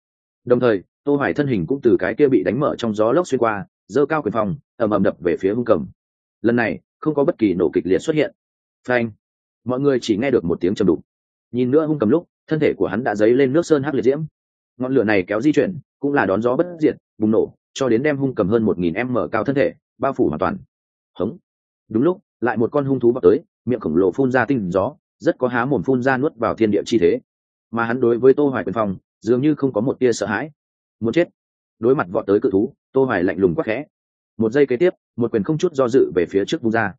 Đồng thời, tô hoài thân hình cũng từ cái kia bị đánh mở trong gió lốc xuyên qua dơ cao quyền phong, ầm ầm đập về phía hung cầm. Lần này, không có bất kỳ nổ kịch liệt xuất hiện. Phanh. Mọi người chỉ nghe được một tiếng trầm đục. Nhìn nữa hung cầm lúc, thân thể của hắn đã dấy lên nước sơn hắc liệt diễm. Ngọn lửa này kéo di chuyển, cũng là đón gió bất diệt, bùng nổ cho đến đem hung cầm hơn một nghìn m cao thân thể, bao phủ hoàn toàn. Hống. Đúng lúc, lại một con hung thú vào tới, miệng khổng lồ phun ra tinh gió, rất có há mồm phun ra nuốt vào thiên địa chi thế. Mà hắn đối với tô hoài quyền phong dường như không có một tia sợ hãi. Muốn chết. Đối mặt vọt tới cự thú, tô hoài lạnh lùng quắc khẽ. Một giây kế tiếp, một quyền không chút do dự về phía trước vung ra.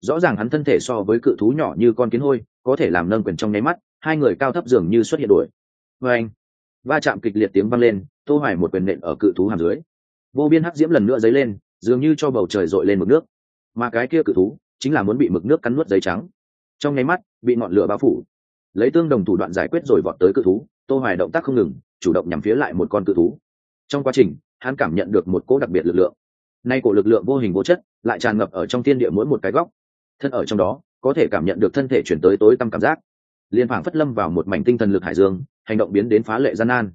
Rõ ràng hắn thân thể so với cự thú nhỏ như con kiến hôi, có thể làm nâng quyền trong nháy mắt, hai người cao thấp dường như xuất hiện đuổi. Với anh, va chạm kịch liệt tiếng vang lên, tô hoài một quyền nện ở cự thú hàm dưới vô biên hắc diễm lần nữa dấy lên, dường như cho bầu trời dội lên mực nước. Mà cái kia cự thú chính là muốn bị mực nước cắn nuốt giấy trắng. Trong nháy mắt, bị ngọn lửa bao phủ. Lấy tương đồng thủ đoạn giải quyết rồi vọt tới cự thú, tô hoài động tác không ngừng, chủ động nhắm phía lại một con cự thú. Trong quá trình, hắn cảm nhận được một cỗ đặc biệt lực lượng. Nay cổ lực lượng vô hình vô chất, lại tràn ngập ở trong thiên địa mỗi một cái góc. Thân ở trong đó, có thể cảm nhận được thân thể chuyển tới tối tâm cảm giác. Liên phảng phất lâm vào một mảnh tinh thần lực hải dương, hành động biến đến phá lệ gian nan.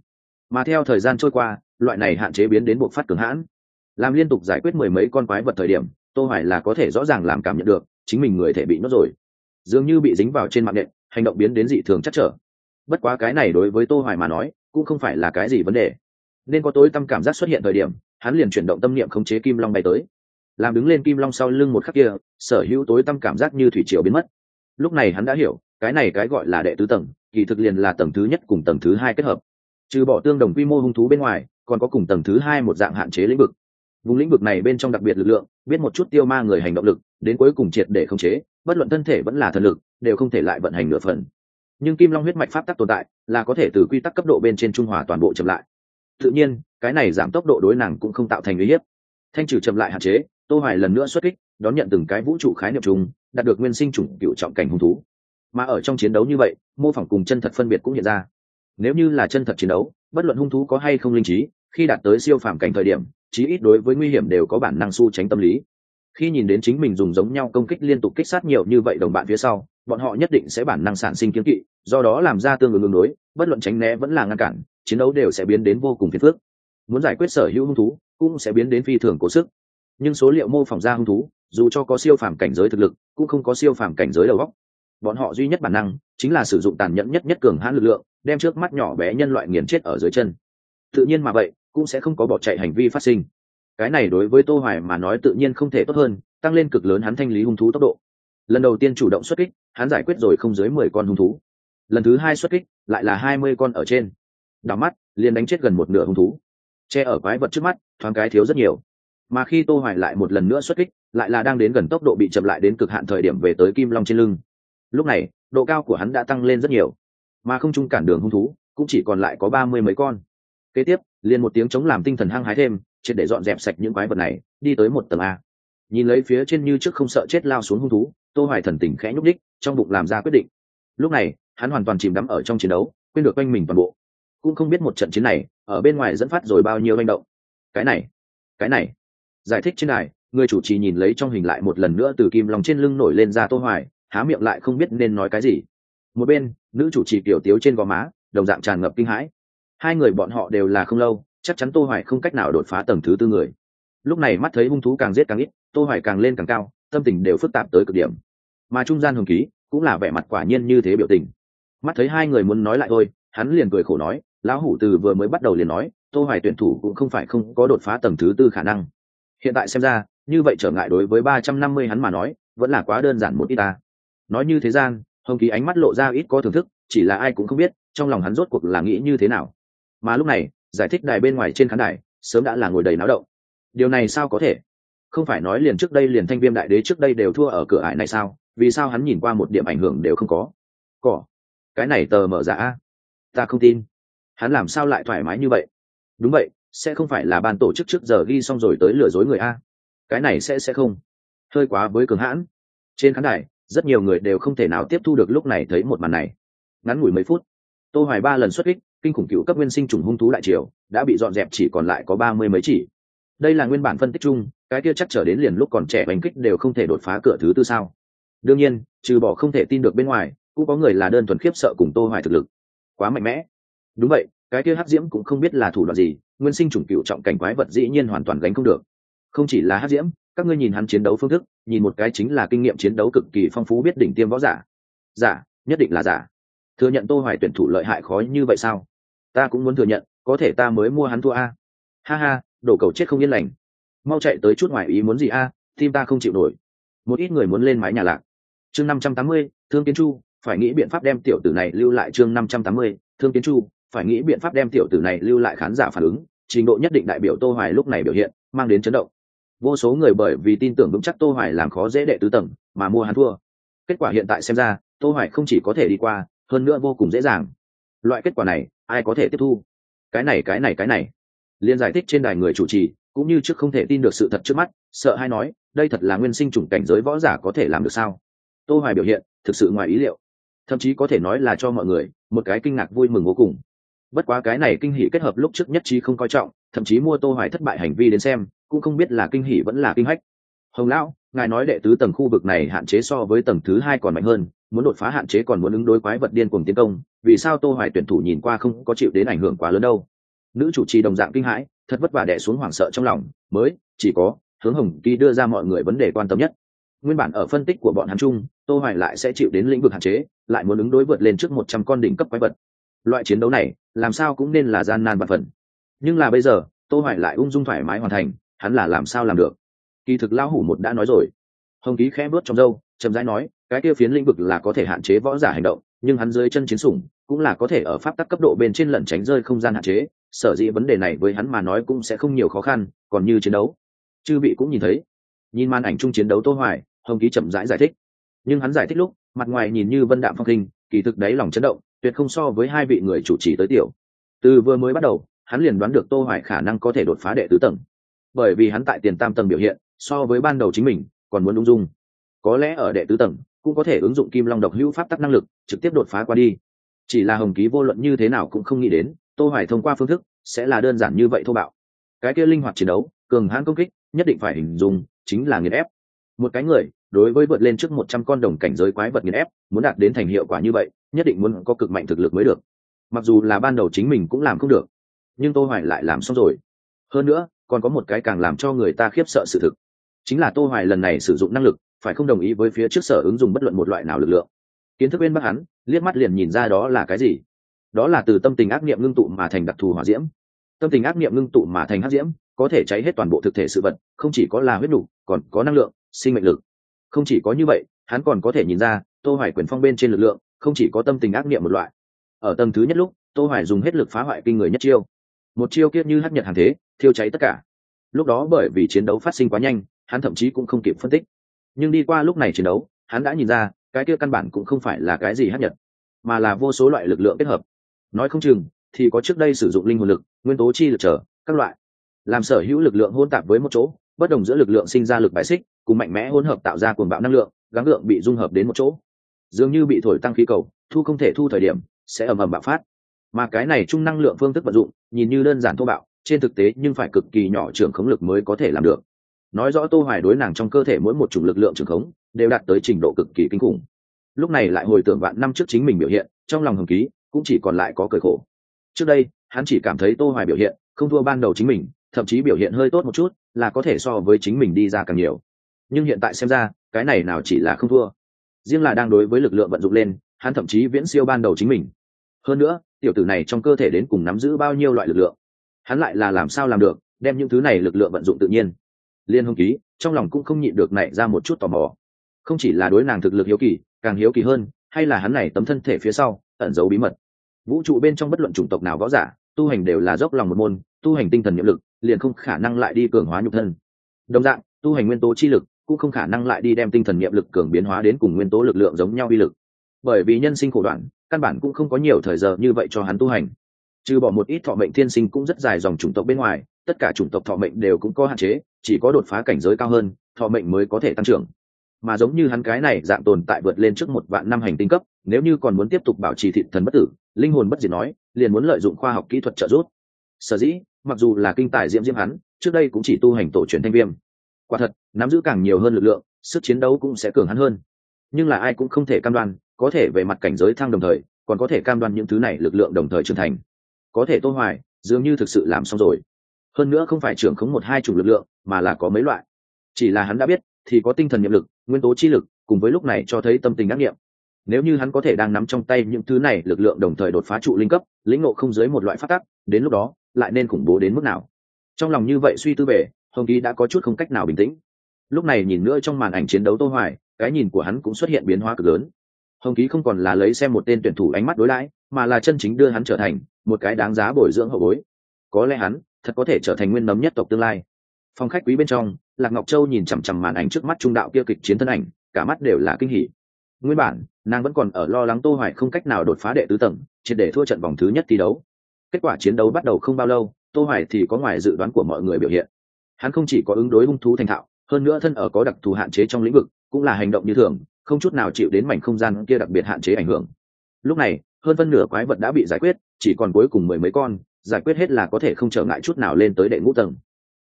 Mà theo thời gian trôi qua loại này hạn chế biến đến buộc phát cường hãn. Làm liên tục giải quyết mười mấy con quái vật thời điểm, tô hoài là có thể rõ ràng làm cảm nhận được, chính mình người thể bị nhốt rồi. Dường như bị dính vào trên mạng nện, hành động biến đến dị thường chắc trở. Bất quá cái này đối với tô hoài mà nói, cũng không phải là cái gì vấn đề. Nên có tối tâm cảm giác xuất hiện thời điểm, hắn liền chuyển động tâm niệm khống chế kim long bay tới. Làm đứng lên kim long sau lưng một khắc kia, sở hữu tối tâm cảm giác như thủy triều biến mất. Lúc này hắn đã hiểu, cái này cái gọi là đệ tứ tầng, kỳ thực liền là tầng thứ nhất cùng tầng thứ hai kết hợp. Trừ bỏ tương đồng quy mô hung thú bên ngoài còn có cùng tầng thứ hai một dạng hạn chế lĩnh vực. Vùng lĩnh vực này bên trong đặc biệt lực lượng, biết một chút tiêu ma người hành động lực, đến cuối cùng triệt để khống chế, bất luận thân thể vẫn là thần lực, đều không thể lại vận hành nửa phần. Nhưng kim long huyết mạch pháp tắc tồn tại, là có thể từ quy tắc cấp độ bên trên trung hòa toàn bộ chậm lại. Tự nhiên, cái này giảm tốc độ đối nàng cũng không tạo thành uy hiếp. Thanh trừ chậm lại hạn chế, tô hoài lần nữa xuất kích, đón nhận từng cái vũ trụ khái niệm chung đạt được nguyên sinh chủng cựu trọng cảnh hung thú. Mà ở trong chiến đấu như vậy, mô phỏng cùng chân thật phân biệt cũng hiện ra. Nếu như là chân thật chiến đấu bất luận hung thú có hay không linh trí, khi đạt tới siêu phàm cảnh thời điểm, chí ít đối với nguy hiểm đều có bản năng su tránh tâm lý. Khi nhìn đến chính mình dùng giống nhau công kích liên tục kích sát nhiều như vậy đồng bạn phía sau, bọn họ nhất định sẽ bản năng sản sinh kiếm kỵ, do đó làm ra tương ứng ứng đối, bất luận tránh né vẫn là ngăn cản, chiến đấu đều sẽ biến đến vô cùng phiền phức. Muốn giải quyết sở hữu hung thú, cũng sẽ biến đến phi thường cố sức. Nhưng số liệu mô phỏng ra hung thú, dù cho có siêu phàm cảnh giới thực lực, cũng không có siêu phàm cảnh giới đầu góc bọn họ duy nhất bản năng chính là sử dụng tàn nhẫn nhất nhất cường hãn lực lượng, đem trước mắt nhỏ bé nhân loại nghiền chết ở dưới chân. Tự nhiên mà vậy, cũng sẽ không có bỏ chạy hành vi phát sinh. Cái này đối với tô hoài mà nói tự nhiên không thể tốt hơn, tăng lên cực lớn hắn thanh lý hung thú tốc độ. Lần đầu tiên chủ động xuất kích, hắn giải quyết rồi không dưới 10 con hung thú. Lần thứ hai xuất kích, lại là 20 con ở trên. Đảo mắt, liền đánh chết gần một nửa hung thú. Che ở quái vật trước mắt, thoáng cái thiếu rất nhiều. Mà khi tô hoài lại một lần nữa xuất kích, lại là đang đến gần tốc độ bị chậm lại đến cực hạn thời điểm về tới kim long trên lưng. Lúc này độ cao của hắn đã tăng lên rất nhiều, mà không chung cản đường hung thú cũng chỉ còn lại có ba mươi mấy con. Kế tiếp, liền một tiếng chống làm tinh thần hăng hái thêm, triệt để dọn dẹp sạch những quái vật này, đi tới một tầng a. Nhìn lấy phía trên như trước không sợ chết lao xuống hung thú, tô hoài thần tình khẽ nhúc đích trong bụng làm ra quyết định. Lúc này, hắn hoàn toàn chìm đắm ở trong chiến đấu, quên được quanh mình toàn bộ. Cũng không biết một trận chiến này, ở bên ngoài dẫn phát rồi bao nhiêu manh động. Cái này cái này. Giải thích trên này người chủ trì nhìn lấy trong hình lại một lần nữa từ kim lòng trên lưng nổi lên ra tô hoài há miệng lại không biết nên nói cái gì. Một bên, nữ chủ trì tiểu tiếu trên gò má, đồng dạng tràn ngập kinh hãi. Hai người bọn họ đều là không lâu, chắc chắn tô hoài không cách nào đột phá tầng thứ tư người. Lúc này mắt thấy hung thú càng giết càng ít, tô hoài càng lên càng cao, tâm tình đều phức tạp tới cực điểm. Mà trung gian hồng ký, cũng là vẻ mặt quả nhiên như thế biểu tình. Mắt thấy hai người muốn nói lại thôi, hắn liền cười khổ nói, lão hủ từ vừa mới bắt đầu liền nói, tô hoài tuyển thủ cũng không phải không có đột phá tầng thứ tư khả năng. Hiện tại xem ra, như vậy trở ngại đối với 350 hắn mà nói, vẫn là quá đơn giản một ít ta nói như thế gian, hồng ký ánh mắt lộ ra ít có thưởng thức, chỉ là ai cũng không biết, trong lòng hắn rốt cuộc là nghĩ như thế nào. Mà lúc này, giải thích đài bên ngoài trên khán đài, sớm đã là ngồi đầy náo động. Điều này sao có thể? Không phải nói liền trước đây liền thanh viêm đại đế trước đây đều thua ở cửa ải này sao? Vì sao hắn nhìn qua một điểm ảnh hưởng đều không có? Cỏ, cái này tờ mở ra ta không tin. Hắn làm sao lại thoải mái như vậy? Đúng vậy, sẽ không phải là ban tổ chức trước giờ ghi xong rồi tới lừa dối người a. Cái này sẽ sẽ không. Hơi quá với cường hãn. Trên khán đài rất nhiều người đều không thể nào tiếp thu được lúc này thấy một màn này. Ngắn ngủi mấy phút, tô hoài ba lần xuất kích, kinh khủng cựu cấp nguyên sinh trùng hung thú đại triều, đã bị dọn dẹp chỉ còn lại có ba mươi mấy chỉ. Đây là nguyên bản phân tích chung, cái kia chắc trở đến liền lúc còn trẻ bánh kích đều không thể đột phá cửa thứ tư sao. Đương nhiên, trừ bỏ không thể tin được bên ngoài, cũng có người là đơn thuần khiếp sợ cùng tô hoài thực lực. Quá mạnh mẽ. Đúng vậy, cái kia hắc diễm cũng không biết là thủ đoạn gì, nguyên sinh trùng cựu trọng cảnh quái vật dĩ nhiên hoàn toàn gánh không được. Không chỉ là hắc diễm các ngươi nhìn hắn chiến đấu phương thức nhìn một cái chính là kinh nghiệm chiến đấu cực kỳ phong phú biết đỉnh tiêm võ giả. Giả nhất định là giả. Thừa nhận tô hoài tuyển thủ lợi hại khó như vậy sao? Ta cũng muốn thừa nhận có thể ta mới mua hắn thua a. Ha ha đổ cầu chết không yên lành. Mau chạy tới chút ngoài ý muốn gì a tim ta không chịu nổi. Một ít người muốn lên mái nhà lạc. Chương 580, thương kiến chu phải nghĩ biện pháp đem tiểu tử này lưu lại chương 580, thương kiến chu phải nghĩ biện pháp đem tiểu tử này lưu lại khán giả phản ứng. Trình độ nhất định đại biểu tô hoài lúc này biểu hiện mang đến chấn động vô số người bởi vì tin tưởng vững chắc tô hoài làm khó dễ đệ tứ tầng mà mua hắn thua. Kết quả hiện tại xem ra, tô hoài không chỉ có thể đi qua, hơn nữa vô cùng dễ dàng. Loại kết quả này, ai có thể tiếp thu? Cái này cái này cái này. Liên giải thích trên đài người chủ trì, cũng như trước không thể tin được sự thật trước mắt, sợ hay nói, đây thật là nguyên sinh chủng cảnh giới võ giả có thể làm được sao? Tô hoài biểu hiện, thực sự ngoài ý liệu. Thậm chí có thể nói là cho mọi người, một cái kinh ngạc vui mừng vô cùng. Bất quá cái này kinh hỉ kết hợp lúc trước nhất trí không coi trọng, thậm chí mua tô hoài thất bại hành vi đến xem cũng không biết là kinh hỉ vẫn là kinh hách. Hồng lão, ngài nói đệ tứ tầng khu vực này hạn chế so với tầng thứ hai còn mạnh hơn, muốn đột phá hạn chế còn muốn ứng đối quái vật điên cuồng tiến công, vì sao tô hoài tuyển thủ nhìn qua không có chịu đến ảnh hưởng quá lớn đâu? Nữ chủ trì đồng dạng kinh hãi, thật vất vả đè xuống hoảng sợ trong lòng, mới, chỉ có, hướng hồng kỳ đưa ra mọi người vấn đề quan tâm nhất. Nguyên bản ở phân tích của bọn hắn chung, tô hoài lại sẽ chịu đến lĩnh vực hạn chế, lại muốn ứng đối vượt lên trước 100 con đỉnh cấp quái vật. Loại chiến đấu này, làm sao cũng nên là gian nan và phần. Nhưng là bây giờ, tô hoài lại ung dung thoải mái hoàn thành hắn là làm sao làm được? Kỳ thực lão hủ một đã nói rồi. Hồng ký khẽ bước trong dâu chậm rãi nói, cái kia phiến lĩnh vực là có thể hạn chế võ giả hành động, nhưng hắn dưới chân chiến sủng, cũng là có thể ở pháp tắc cấp độ bên trên lẩn tránh rơi không gian hạn chế, sở dĩ vấn đề này với hắn mà nói cũng sẽ không nhiều khó khăn, còn như chiến đấu. Chư vị cũng nhìn thấy. Nhìn màn ảnh chung chiến đấu tô hoài, hồng ký chậm rãi giải thích. Nhưng hắn giải thích lúc, mặt ngoài nhìn như vân đạm phong kinh kỳ thực đấy lòng chấn động, tuyệt không so với hai vị người chủ trì tới tiểu. Từ vừa mới bắt đầu, hắn liền đoán được tô hoài khả năng có thể đột phá đệ tứ tầng bởi vì hắn tại tiền tam tầng biểu hiện, so với ban đầu chính mình, còn muốn ung dung. Có lẽ ở đệ tứ tầng, cũng có thể ứng dụng kim long độc hữu pháp tắc năng lực, trực tiếp đột phá qua đi. Chỉ là hồng ký vô luận như thế nào cũng không nghĩ đến, tô hoài thông qua phương thức, sẽ là đơn giản như vậy thô bạo. Cái kia linh hoạt chiến đấu, cường hãn công kích, nhất định phải hình dung, chính là nghiền ép. Một cái người, đối với vượt lên trước 100 con đồng cảnh giới quái vật nghiền ép, muốn đạt đến thành hiệu quả như vậy, nhất định muốn có cực mạnh thực lực mới được. Mặc dù là ban đầu chính mình cũng làm không được, nhưng tô hoài lại làm xong rồi. Hơn nữa còn có một cái càng làm cho người ta khiếp sợ sự thực. Chính là tô hoài lần này sử dụng năng lực, phải không đồng ý với phía trước sở ứng dụng bất luận một loại nào lực lượng. Kiến thức bên bắc hắn, liếc mắt liền nhìn ra đó là cái gì. Đó là từ tâm tình ác niệm ngưng tụ mà thành đặc thù hỏa diễm. Tâm tình ác niệm ngưng tụ mà thành hắc diễm, có thể cháy hết toàn bộ thực thể sự vật, không chỉ có là huyết đủ, còn có năng lượng, sinh mệnh lực. Không chỉ có như vậy, hắn còn có thể nhìn ra, tô hoài quyền phong bên trên lực lượng, không chỉ có tâm tình ác niệm một loại. Ở tầng thứ nhất lúc, tô hoài dùng hết lực phá hoại kinh người nhất chiêu một chiêu kia như hắc nhật hàng thế, thiêu cháy tất cả. Lúc đó bởi vì chiến đấu phát sinh quá nhanh, hắn thậm chí cũng không kịp phân tích. Nhưng đi qua lúc này chiến đấu, hắn đã nhìn ra, cái kia căn bản cũng không phải là cái gì hắc nhật, mà là vô số loại lực lượng kết hợp. Nói không chừng, thì có trước đây sử dụng linh hồn lực, nguyên tố chi lực trở, các loại. Làm sở hữu lực lượng hỗn tạp với một chỗ, bất đồng giữa lực lượng sinh ra lực bài xích, cùng mạnh mẽ hỗn hợp tạo ra cuồng bạo năng lượng, gắng lượng bị dung hợp đến một chỗ. Dường như bị thổi tăng khí cầu, thu không thể thu thời điểm, sẽ ầm ầm bạo phát mà cái này chung năng lượng phương thức vận dụng, nhìn như đơn giản thô bạo, trên thực tế nhưng phải cực kỳ nhỏ trưởng khống lực mới có thể làm được. Nói rõ tô hoài đối nàng trong cơ thể mỗi một chủng lực lượng trưởng khống, đều đạt tới trình độ cực kỳ kinh khủng. Lúc này lại hồi tưởng vạn năm trước chính mình biểu hiện, trong lòng hồng ký, cũng chỉ còn lại có cười khổ. Trước đây, hắn chỉ cảm thấy tô hoài biểu hiện không thua ban đầu chính mình, thậm chí biểu hiện hơi tốt một chút, là có thể so với chính mình đi ra càng nhiều. Nhưng hiện tại xem ra, cái này nào chỉ là không thua. Riêng là đang đối với lực lượng vận dụng lên, hắn thậm chí viễn siêu ban đầu chính mình. Hơn nữa tiểu tử này trong cơ thể đến cùng nắm giữ bao nhiêu loại lực lượng? Hắn lại là làm sao làm được, đem những thứ này lực lượng vận dụng tự nhiên? Liên hông ký, trong lòng cũng không nhịn được nảy ra một chút tò mò. Không chỉ là đối nàng thực lực hiếu kỳ, càng hiếu kỳ hơn, hay là hắn này tấm thân thể phía sau, ẩn giấu bí mật. Vũ trụ bên trong bất luận chủng tộc nào võ giả, tu hành đều là dốc lòng một môn, tu hành tinh thần nhiệm lực, liền không khả năng lại đi cường hóa nhục thân. Đồng dạng, tu hành nguyên tố chi lực, cũng không khả năng lại đi đem tinh thần nhiệm lực cường biến hóa đến cùng nguyên tố lực lượng giống nhau uy lực. Bởi vì nhân sinh khổ đoạn căn bản cũng không có nhiều thời giờ như vậy cho hắn tu hành. Trừ bỏ một ít thọ mệnh thiên sinh cũng rất dài dòng chủng tộc bên ngoài, tất cả chủng tộc thọ mệnh đều cũng có hạn chế, chỉ có đột phá cảnh giới cao hơn, thọ mệnh mới có thể tăng trưởng. Mà giống như hắn cái này dạng tồn tại vượt lên trước một vạn năm hành tinh cấp, nếu như còn muốn tiếp tục bảo trì thị thần bất tử, linh hồn bất diệt nói, liền muốn lợi dụng khoa học kỹ thuật trợ giúp. Sở dĩ, mặc dù là kinh tài diễm diễm hắn, trước đây cũng chỉ tu hành tổ truyền thanh viêm. Quả thật, nắm giữ càng nhiều hơn lực lượng, sức chiến đấu cũng sẽ cường hắn hơn. Nhưng là ai cũng không thể cam đoan có thể về mặt cảnh giới thăng đồng thời, còn có thể cam đoan những thứ này lực lượng đồng thời trưởng thành. Có thể tô hoài, dường như thực sự làm xong rồi. Hơn nữa không phải trưởng khống một hai chủng lực lượng, mà là có mấy loại. Chỉ là hắn đã biết, thì có tinh thần nhiệm lực, nguyên tố chi lực, cùng với lúc này cho thấy tâm tình đắc nghiệm. Nếu như hắn có thể đang nắm trong tay những thứ này lực lượng đồng thời đột phá trụ linh cấp, lĩnh ngộ không dưới một loại phát tắc, đến lúc đó, lại nên khủng bố đến mức nào? Trong lòng như vậy suy tư về, hồng ký đã có chút không cách nào bình tĩnh. Lúc này nhìn nữa trong màn ảnh chiến đấu tô hoài, cái nhìn của hắn cũng xuất hiện biến hóa cực lớn hồng ký không còn là lấy xem một tên tuyển thủ ánh mắt đối lãi, mà là chân chính đưa hắn trở thành một cái đáng giá bồi dưỡng hậu bối. Có lẽ hắn thật có thể trở thành nguyên nấm nhất tộc tương lai. Phòng khách quý bên trong, lạc ngọc châu nhìn chằm chằm màn ảnh trước mắt trung đạo kia kịch chiến thân ảnh, cả mắt đều là kinh hỉ. Nguyên bản, nàng vẫn còn ở lo lắng tô hoài không cách nào đột phá đệ tứ tầng, triệt để thua trận vòng thứ nhất thi đấu. Kết quả chiến đấu bắt đầu không bao lâu, tô hoài thì có ngoài dự đoán của mọi người biểu hiện. Hắn không chỉ có ứng đối hung thú thành thạo, hơn nữa thân ở có đặc thù hạn chế trong lĩnh vực, cũng là hành động như thường không chút nào chịu đến mảnh không gian kia đặc biệt hạn chế ảnh hưởng. Lúc này, hơn phân nửa quái vật đã bị giải quyết, chỉ còn cuối cùng mười mấy con, giải quyết hết là có thể không trở ngại chút nào lên tới đệ ngũ tầng.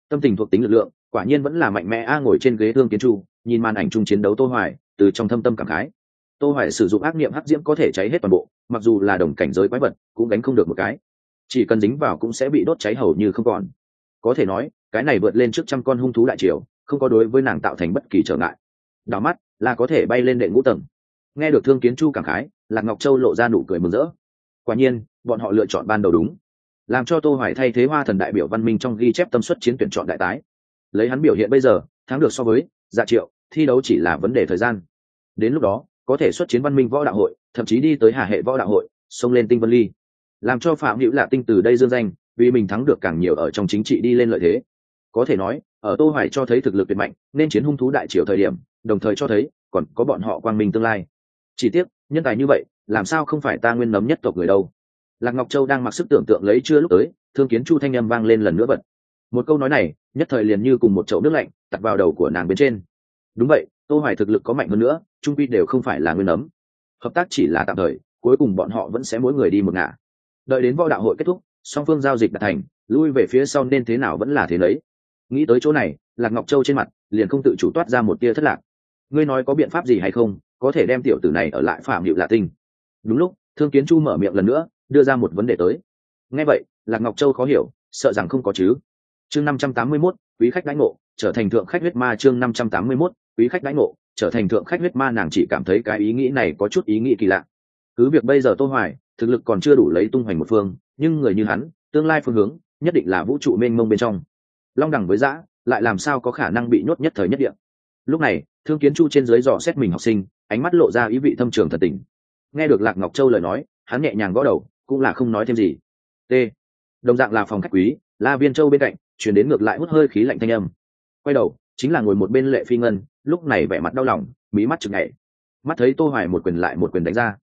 Tâm tình thuộc tính lực lượng, quả nhiên vẫn là mạnh mẽ a, ngồi trên ghế thương kiến chu nhìn màn ảnh chung chiến đấu tô hoài, từ trong thâm tâm cảm khái. Tô hoài sử dụng ác niệm hắc diễm có thể cháy hết toàn bộ, mặc dù là đồng cảnh giới quái vật, cũng đánh không được một cái. Chỉ cần dính vào cũng sẽ bị đốt cháy hầu như không còn. Có thể nói, cái này vượt lên trước trăm con hung thú đại triều, không có đối với nàng tạo thành bất kỳ trở ngại. Đảo mắt là có thể bay lên đệ ngũ tầng. Nghe được thương kiến chu cảm khái, lạc ngọc châu lộ ra nụ cười mừng rỡ. Quả nhiên, bọn họ lựa chọn ban đầu đúng. Làm cho tô hoài thay thế hoa thần đại biểu văn minh trong ghi chép tâm suất chiến tuyển chọn đại tái. Lấy hắn biểu hiện bây giờ, thắng được so với dạ triệu, thi đấu chỉ là vấn đề thời gian. Đến lúc đó, có thể xuất chiến văn minh võ đạo hội, thậm chí đi tới hà hệ võ đạo hội, xông lên tinh vân ly. Làm cho phạm hữu lạ tinh từ đây dương danh, vì mình thắng được càng nhiều ở trong chính trị đi lên lợi thế. Có thể nói, ở tô hoài cho thấy thực lực tuyệt mạnh, nên chiến hung thú đại triều thời điểm đồng thời cho thấy còn có bọn họ quang minh tương lai. Chỉ tiếc, nhân tài như vậy, làm sao không phải ta nguyên nấm nhất tộc người đâu? Lạc ngọc châu đang mặc sức tưởng tượng lấy chưa lúc tới, thương kiến chu thanh âm vang lên lần nữa bật. Một câu nói này, nhất thời liền như cùng một chậu nước lạnh tặt vào đầu của nàng bên trên. Đúng vậy, tô hoài thực lực có mạnh hơn nữa, trung quy đều không phải là nguyên nấm. Hợp tác chỉ là tạm thời, cuối cùng bọn họ vẫn sẽ mỗi người đi một ngả. Đợi đến võ đạo hội kết thúc, song phương giao dịch đạt thành, lui về phía sau nên thế nào vẫn là thế đấy nghĩ tới chỗ này, lạc ngọc châu trên mặt liền không tự chủ toát ra một tia thất lạc ngươi nói có biện pháp gì hay không, có thể đem tiểu tử này ở lại phạm hiệu lạ tinh. Đúng lúc, thương kiến chu mở miệng lần nữa, đưa ra một vấn đề tới. Nghe vậy, lạc ngọc châu khó hiểu, sợ rằng không có chứ. Chương năm trăm tám mươi mốt, quý khách đãi ngộ, trở thành thượng khách huyết ma chương năm trăm tám mươi mốt, quý khách đãi ngộ, trở thành thượng khách huyết ma nàng chỉ cảm thấy cái ý nghĩ này có chút ý nghĩ kỳ lạ. Cứ việc bây giờ tô hoài, thực lực còn chưa đủ lấy tung hoành một phương, nhưng người như hắn, tương lai phương hướng, nhất định là vũ trụ mênh mông bên trong. Long đẳng với dã, lại làm sao có khả năng bị nhốt nhất thời nhất địa? Lúc này, thương kiến chu trên dưới dò xét mình học sinh, ánh mắt lộ ra ý vị thâm trường thật tình. Nghe được lạc ngọc châu lời nói, hắn nhẹ nhàng gõ đầu, cũng là không nói thêm gì. T. Đồng dạng là phòng khách quý, la viên châu bên cạnh chuyển đến ngược lại hút hơi khí lạnh thanh âm. Quay đầu, chính là ngồi một bên lệ phi ngân, lúc này vẻ mặt đau lòng, mí mắt chực nhảy. Mắt thấy tô hoài một quyền lại một quyền đánh ra.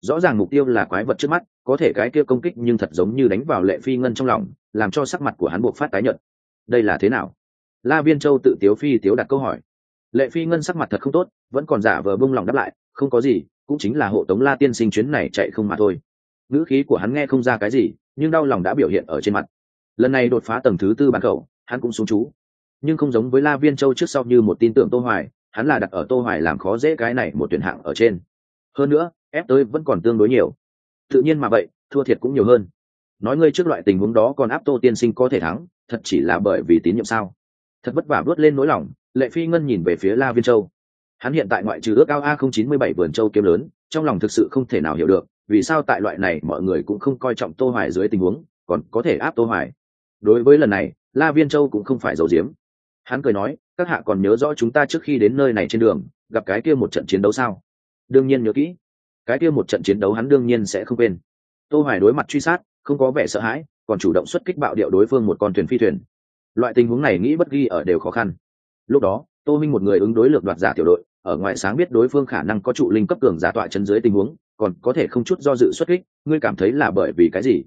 Rõ ràng mục tiêu là quái vật trước mắt, có thể cái kia công kích nhưng thật giống như đánh vào lệ phi ngân trong lòng, làm cho sắc mặt của hắn buộc phát tái nhợt. Đây là thế nào? La viên châu tự tiếu phi tiếu đặt câu hỏi lệ phi ngân sắc mặt thật không tốt, vẫn còn giả vờ bông lòng đáp lại, không có gì, cũng chính là hộ tống la tiên sinh chuyến này chạy không mà thôi. Ngữ khí của hắn nghe không ra cái gì, nhưng đau lòng đã biểu hiện ở trên mặt. Lần này đột phá tầng thứ tư bàn cầu, hắn cũng xuống chú. Nhưng không giống với la viên châu trước sau như một tin tưởng tô hoài, hắn là đặt ở tô hoài làm khó dễ cái này một tuyển hạng ở trên. Hơn nữa, ép tới vẫn còn tương đối nhiều. Tự nhiên mà vậy, thua thiệt cũng nhiều hơn. Nói ngươi trước loại tình huống đó còn áp tô tiên sinh có thể thắng, thật chỉ là bởi vì tín nhiệm sao? Thật vất vả vớt lên nỗi lòng lệ phi ngân nhìn về phía la viên châu. Hắn hiện tại ngoại trừ ước ao a không chín mươi bảy vườn châu kiếm lớn, trong lòng thực sự không thể nào hiểu được, vì sao tại loại này mọi người cũng không coi trọng tô hoài dưới tình huống, còn có thể áp tô hoài. Đối với lần này, la viên châu cũng không phải giấu giếm. Hắn cười nói, các hạ còn nhớ rõ chúng ta trước khi đến nơi này trên đường, gặp cái kia một trận chiến đấu sao? Đương nhiên nhớ kỹ. Cái kia một trận chiến đấu hắn đương nhiên sẽ không quên. Tô hoài đối mặt truy sát, không có vẻ sợ hãi, còn chủ động xuất kích bạo điệu đối phương một con thuyền phi thuyền. Loại tình huống này nghĩ bất ghi ở đều khó khăn lúc đó, tô minh một người ứng đối lược đoạt giả tiểu đội, ở ngoại sáng biết đối phương khả năng có trụ linh cấp cường giả tọa chân dưới tình huống, còn có thể không chút do dự xuất kích, ngươi cảm thấy là bởi vì cái gì?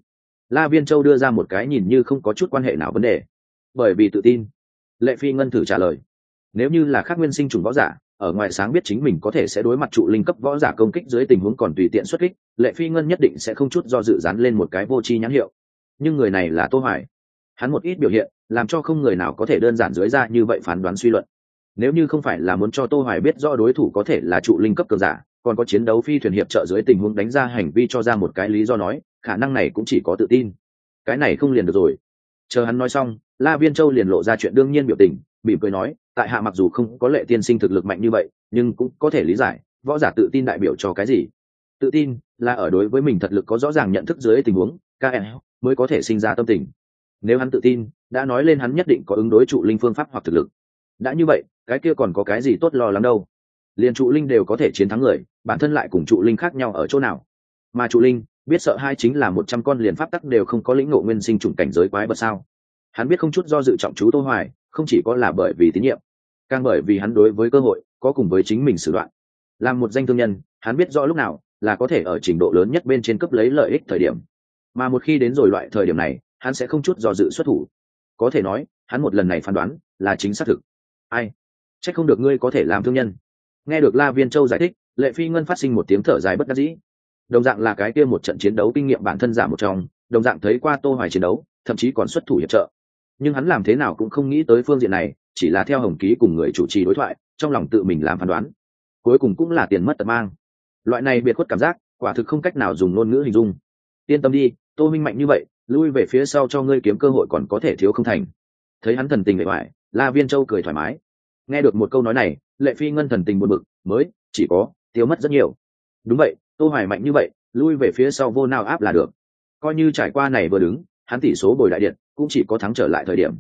La viên châu đưa ra một cái nhìn như không có chút quan hệ nào vấn đề. Bởi vì tự tin. Lệ phi ngân thử trả lời. Nếu như là khác nguyên sinh trùng võ giả, ở ngoài sáng biết chính mình có thể sẽ đối mặt trụ linh cấp võ giả công kích dưới tình huống còn tùy tiện xuất kích, lệ phi ngân nhất định sẽ không chút do dự dán lên một cái vô tri nhãn hiệu. Nhưng người này là tô hoài. Hắn một ít biểu hiện làm cho không người nào có thể đơn giản dưới ra như vậy phán đoán suy luận. Nếu như không phải là muốn cho tô hoài biết rõ đối thủ có thể là trụ linh cấp cường giả, còn có chiến đấu phi thuyền hiệp trợ dưới tình huống đánh ra hành vi cho ra một cái lý do nói, khả năng này cũng chỉ có tự tin. Cái này không liền được rồi. Chờ hắn nói xong, la viên châu liền lộ ra chuyện đương nhiên biểu tình, mỉm cười nói, tại hạ mặc dù không có lệ tiên sinh thực lực mạnh như vậy, nhưng cũng có thể lý giải, võ giả tự tin đại biểu cho cái gì. Tự tin là ở đối với mình thật lực có rõ ràng nhận thức dưới tình huống kn mới có thể sinh ra tâm tình. Nếu hắn tự tin đã nói lên hắn nhất định có ứng đối trụ linh phương pháp hoặc thực lực. Đã như vậy, cái kia còn có cái gì tốt lo lắng đâu? Liền trụ linh đều có thể chiến thắng người, bản thân lại cùng trụ linh khác nhau ở chỗ nào? Mà trụ linh, biết sợ hai chính là một trăm con liền pháp tắc đều không có lĩnh ngộ nguyên sinh chủng cảnh giới quái vật sao? Hắn biết không chút do dự trọng chú tô hoài, không chỉ có là bởi vì tín nhiệm, càng bởi vì hắn đối với cơ hội, có cùng với chính mình xử đoạn. Làm một danh thương nhân, hắn biết rõ lúc nào là có thể ở trình độ lớn nhất bên trên cấp lấy lợi ích thời điểm. Mà một khi đến rồi loại thời điểm này, hắn sẽ không chút do dự xuất thủ có thể nói, hắn một lần này phán đoán là chính xác thực. Ai? Chắc không được ngươi có thể làm thương nhân. Nghe được la viên châu giải thích, lệ phi ngân phát sinh một tiếng thở dài bất đắc dĩ. Đồng dạng là cái kia một trận chiến đấu kinh nghiệm bản thân giả một trong, đồng dạng thấy qua tô hoài chiến đấu, thậm chí còn xuất thủ hiệp trợ. Nhưng hắn làm thế nào cũng không nghĩ tới phương diện này, chỉ là theo hồng ký cùng người chủ trì đối thoại, trong lòng tự mình làm phán đoán. Cuối cùng cũng là tiền mất tật mang. Loại này biệt khuất cảm giác, quả thực không cách nào dùng ngôn ngữ hình dung. Yên tâm đi, tô minh mạnh như vậy lui về phía sau cho ngươi kiếm cơ hội còn có thể thiếu không thành. Thấy hắn thần tình bề hoại la viên châu cười thoải mái. Nghe được một câu nói này, lệ phi ngân thần tình buồn bực, mới, chỉ có thiếu mất rất nhiều. Đúng vậy, tô hoài mạnh như vậy, lui về phía sau vô nào áp là được. Coi như trải qua này vừa đứng, hắn tỷ số bồi đại điện, cũng chỉ có thắng trở lại thời điểm.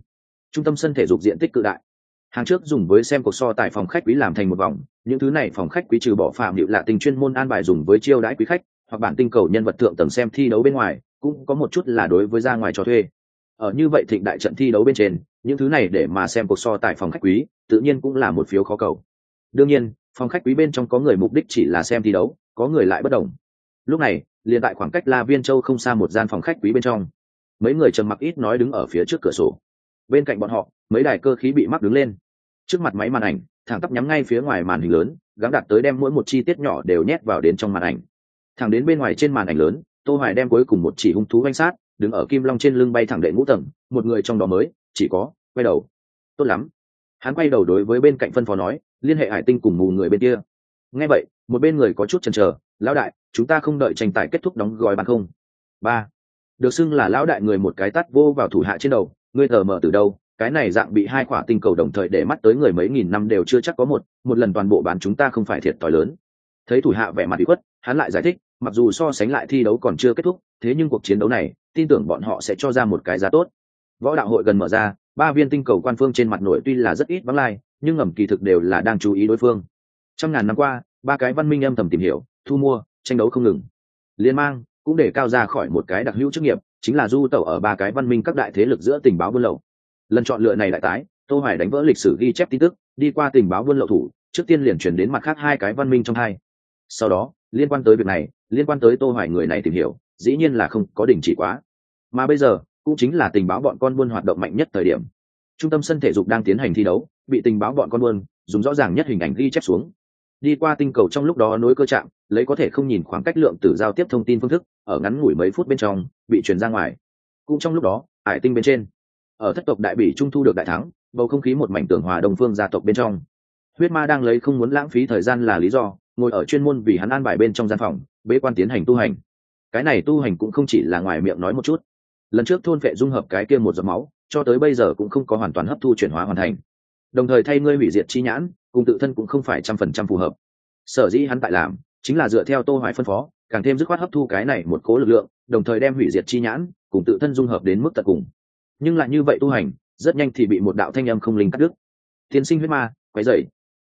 Trung tâm sân thể dục diện tích cự đại. Hàng trước dùng với xem cuộc so tại phòng khách quý làm thành một vòng, những thứ này phòng khách quý trừ bỏ phạm hiệu lạ tình chuyên môn an bài dùng với chiêu đãi quý khách, hoặc bản tinh cầu nhân vật thượng tầng xem thi đấu bên ngoài cũng có một chút là đối với ra ngoài cho thuê. Ở như vậy thịnh đại trận thi đấu bên trên, những thứ này để mà xem cuộc so tại phòng khách quý, tự nhiên cũng là một phiếu khó cầu. Đương nhiên, phòng khách quý bên trong có người mục đích chỉ là xem thi đấu, có người lại bất đồng. Lúc này, liền tại khoảng cách la viên châu không xa một gian phòng khách quý bên trong, mấy người trầm mặc ít nói đứng ở phía trước cửa sổ. Bên cạnh bọn họ, mấy đài cơ khí bị mắc đứng lên. Trước mặt máy màn ảnh, thẳng tắp nhắm ngay phía ngoài màn hình lớn, gắn đặt tới đem mỗi một chi tiết nhỏ đều nhét vào đến trong màn ảnh. Thẳng đến bên ngoài trên màn ảnh lớn tô hoài đem cuối cùng một chỉ hung thú danh sát, đứng ở kim long trên lưng bay thẳng đệ ngũ tầng, một người trong đó mới, chỉ có, quay đầu. Tốt lắm. Hắn quay đầu đối với bên cạnh phân phó nói, liên hệ hải tinh cùng mù người bên kia. Nghe vậy, một bên người có chút chần chờ, lão đại, chúng ta không đợi tranh tài kết thúc đóng gói bàn không? Ba. Được xưng là lão đại người một cái tắt vô vào thủ hạ trên đầu, ngươi tờ mở từ đâu? Cái này dạng bị hai quả tinh cầu đồng thời để mắt tới người mấy nghìn năm đều chưa chắc có một một lần toàn bộ bán chúng ta không phải thiệt thòi lớn. Thấy thủ hạ vẻ mặt bị khuất, hắn lại giải thích mặc dù so sánh lại thi đấu còn chưa kết thúc, thế nhưng cuộc chiến đấu này, tin tưởng bọn họ sẽ cho ra một cái giá tốt. Võ đạo hội gần mở ra, ba viên tinh cầu quan phương trên mặt nổi tuy là rất ít vắng lai, nhưng ngầm kỳ thực đều là đang chú ý đối phương. Trăm ngàn năm qua, ba cái văn minh âm thầm tìm hiểu, thu mua, tranh đấu không ngừng. Liên mang cũng để cao ra khỏi một cái đặc hữu chức nghiệp, chính là du tẩu ở ba cái văn minh các đại thế lực giữa tình báo buôn lậu. Lần chọn lựa này đại tái, tô hoài đánh vỡ lịch sử ghi chép tin tức, đi qua tình báo buôn lậu thủ, trước tiên liền chuyển đến mặt khác hai cái văn minh trong hai. Sau đó, liên quan tới việc này liên quan tới tô hoài người này tìm hiểu, dĩ nhiên là không có đình chỉ quá. Mà bây giờ, cũng chính là tình báo bọn con buôn hoạt động mạnh nhất thời điểm. Trung tâm sân thể dục đang tiến hành thi đấu, bị tình báo bọn con buôn, dùng rõ ràng nhất hình ảnh ghi chép xuống. Đi qua tinh cầu trong lúc đó nối cơ chạm lấy có thể không nhìn khoảng cách lượng tử giao tiếp thông tin phương thức, ở ngắn ngủi mấy phút bên trong, bị truyền ra ngoài. Cũng trong lúc đó, hải tinh bên trên, ở thất tộc đại bỉ trung thu được đại thắng, bầu không khí một mảnh tường hòa đồng phương gia tộc bên trong. Huyết ma đang lấy không muốn lãng phí thời gian là lý do ngồi ở chuyên môn vì hắn an bài bên trong gian phòng, bế quan tiến hành tu hành. Cái này tu hành cũng không chỉ là ngoài miệng nói một chút. Lần trước thôn vệ dung hợp cái kia một giọt máu, cho tới bây giờ cũng không có hoàn toàn hấp thu chuyển hóa hoàn thành. Đồng thời thay ngươi hủy diệt chi nhãn, cùng tự thân cũng không phải trăm phần trăm phù hợp. Sở dĩ hắn tại làm, chính là dựa theo tô hoài phân phó, càng thêm dứt khoát hấp thu cái này một cố lực lượng, đồng thời đem hủy diệt chi nhãn, cùng tự thân dung hợp đến mức tận cùng. Nhưng lại như vậy tu hành, rất nhanh thì bị một đạo thanh âm không linh cắt đứt. Tiên sinh huyết ma, quấy dậy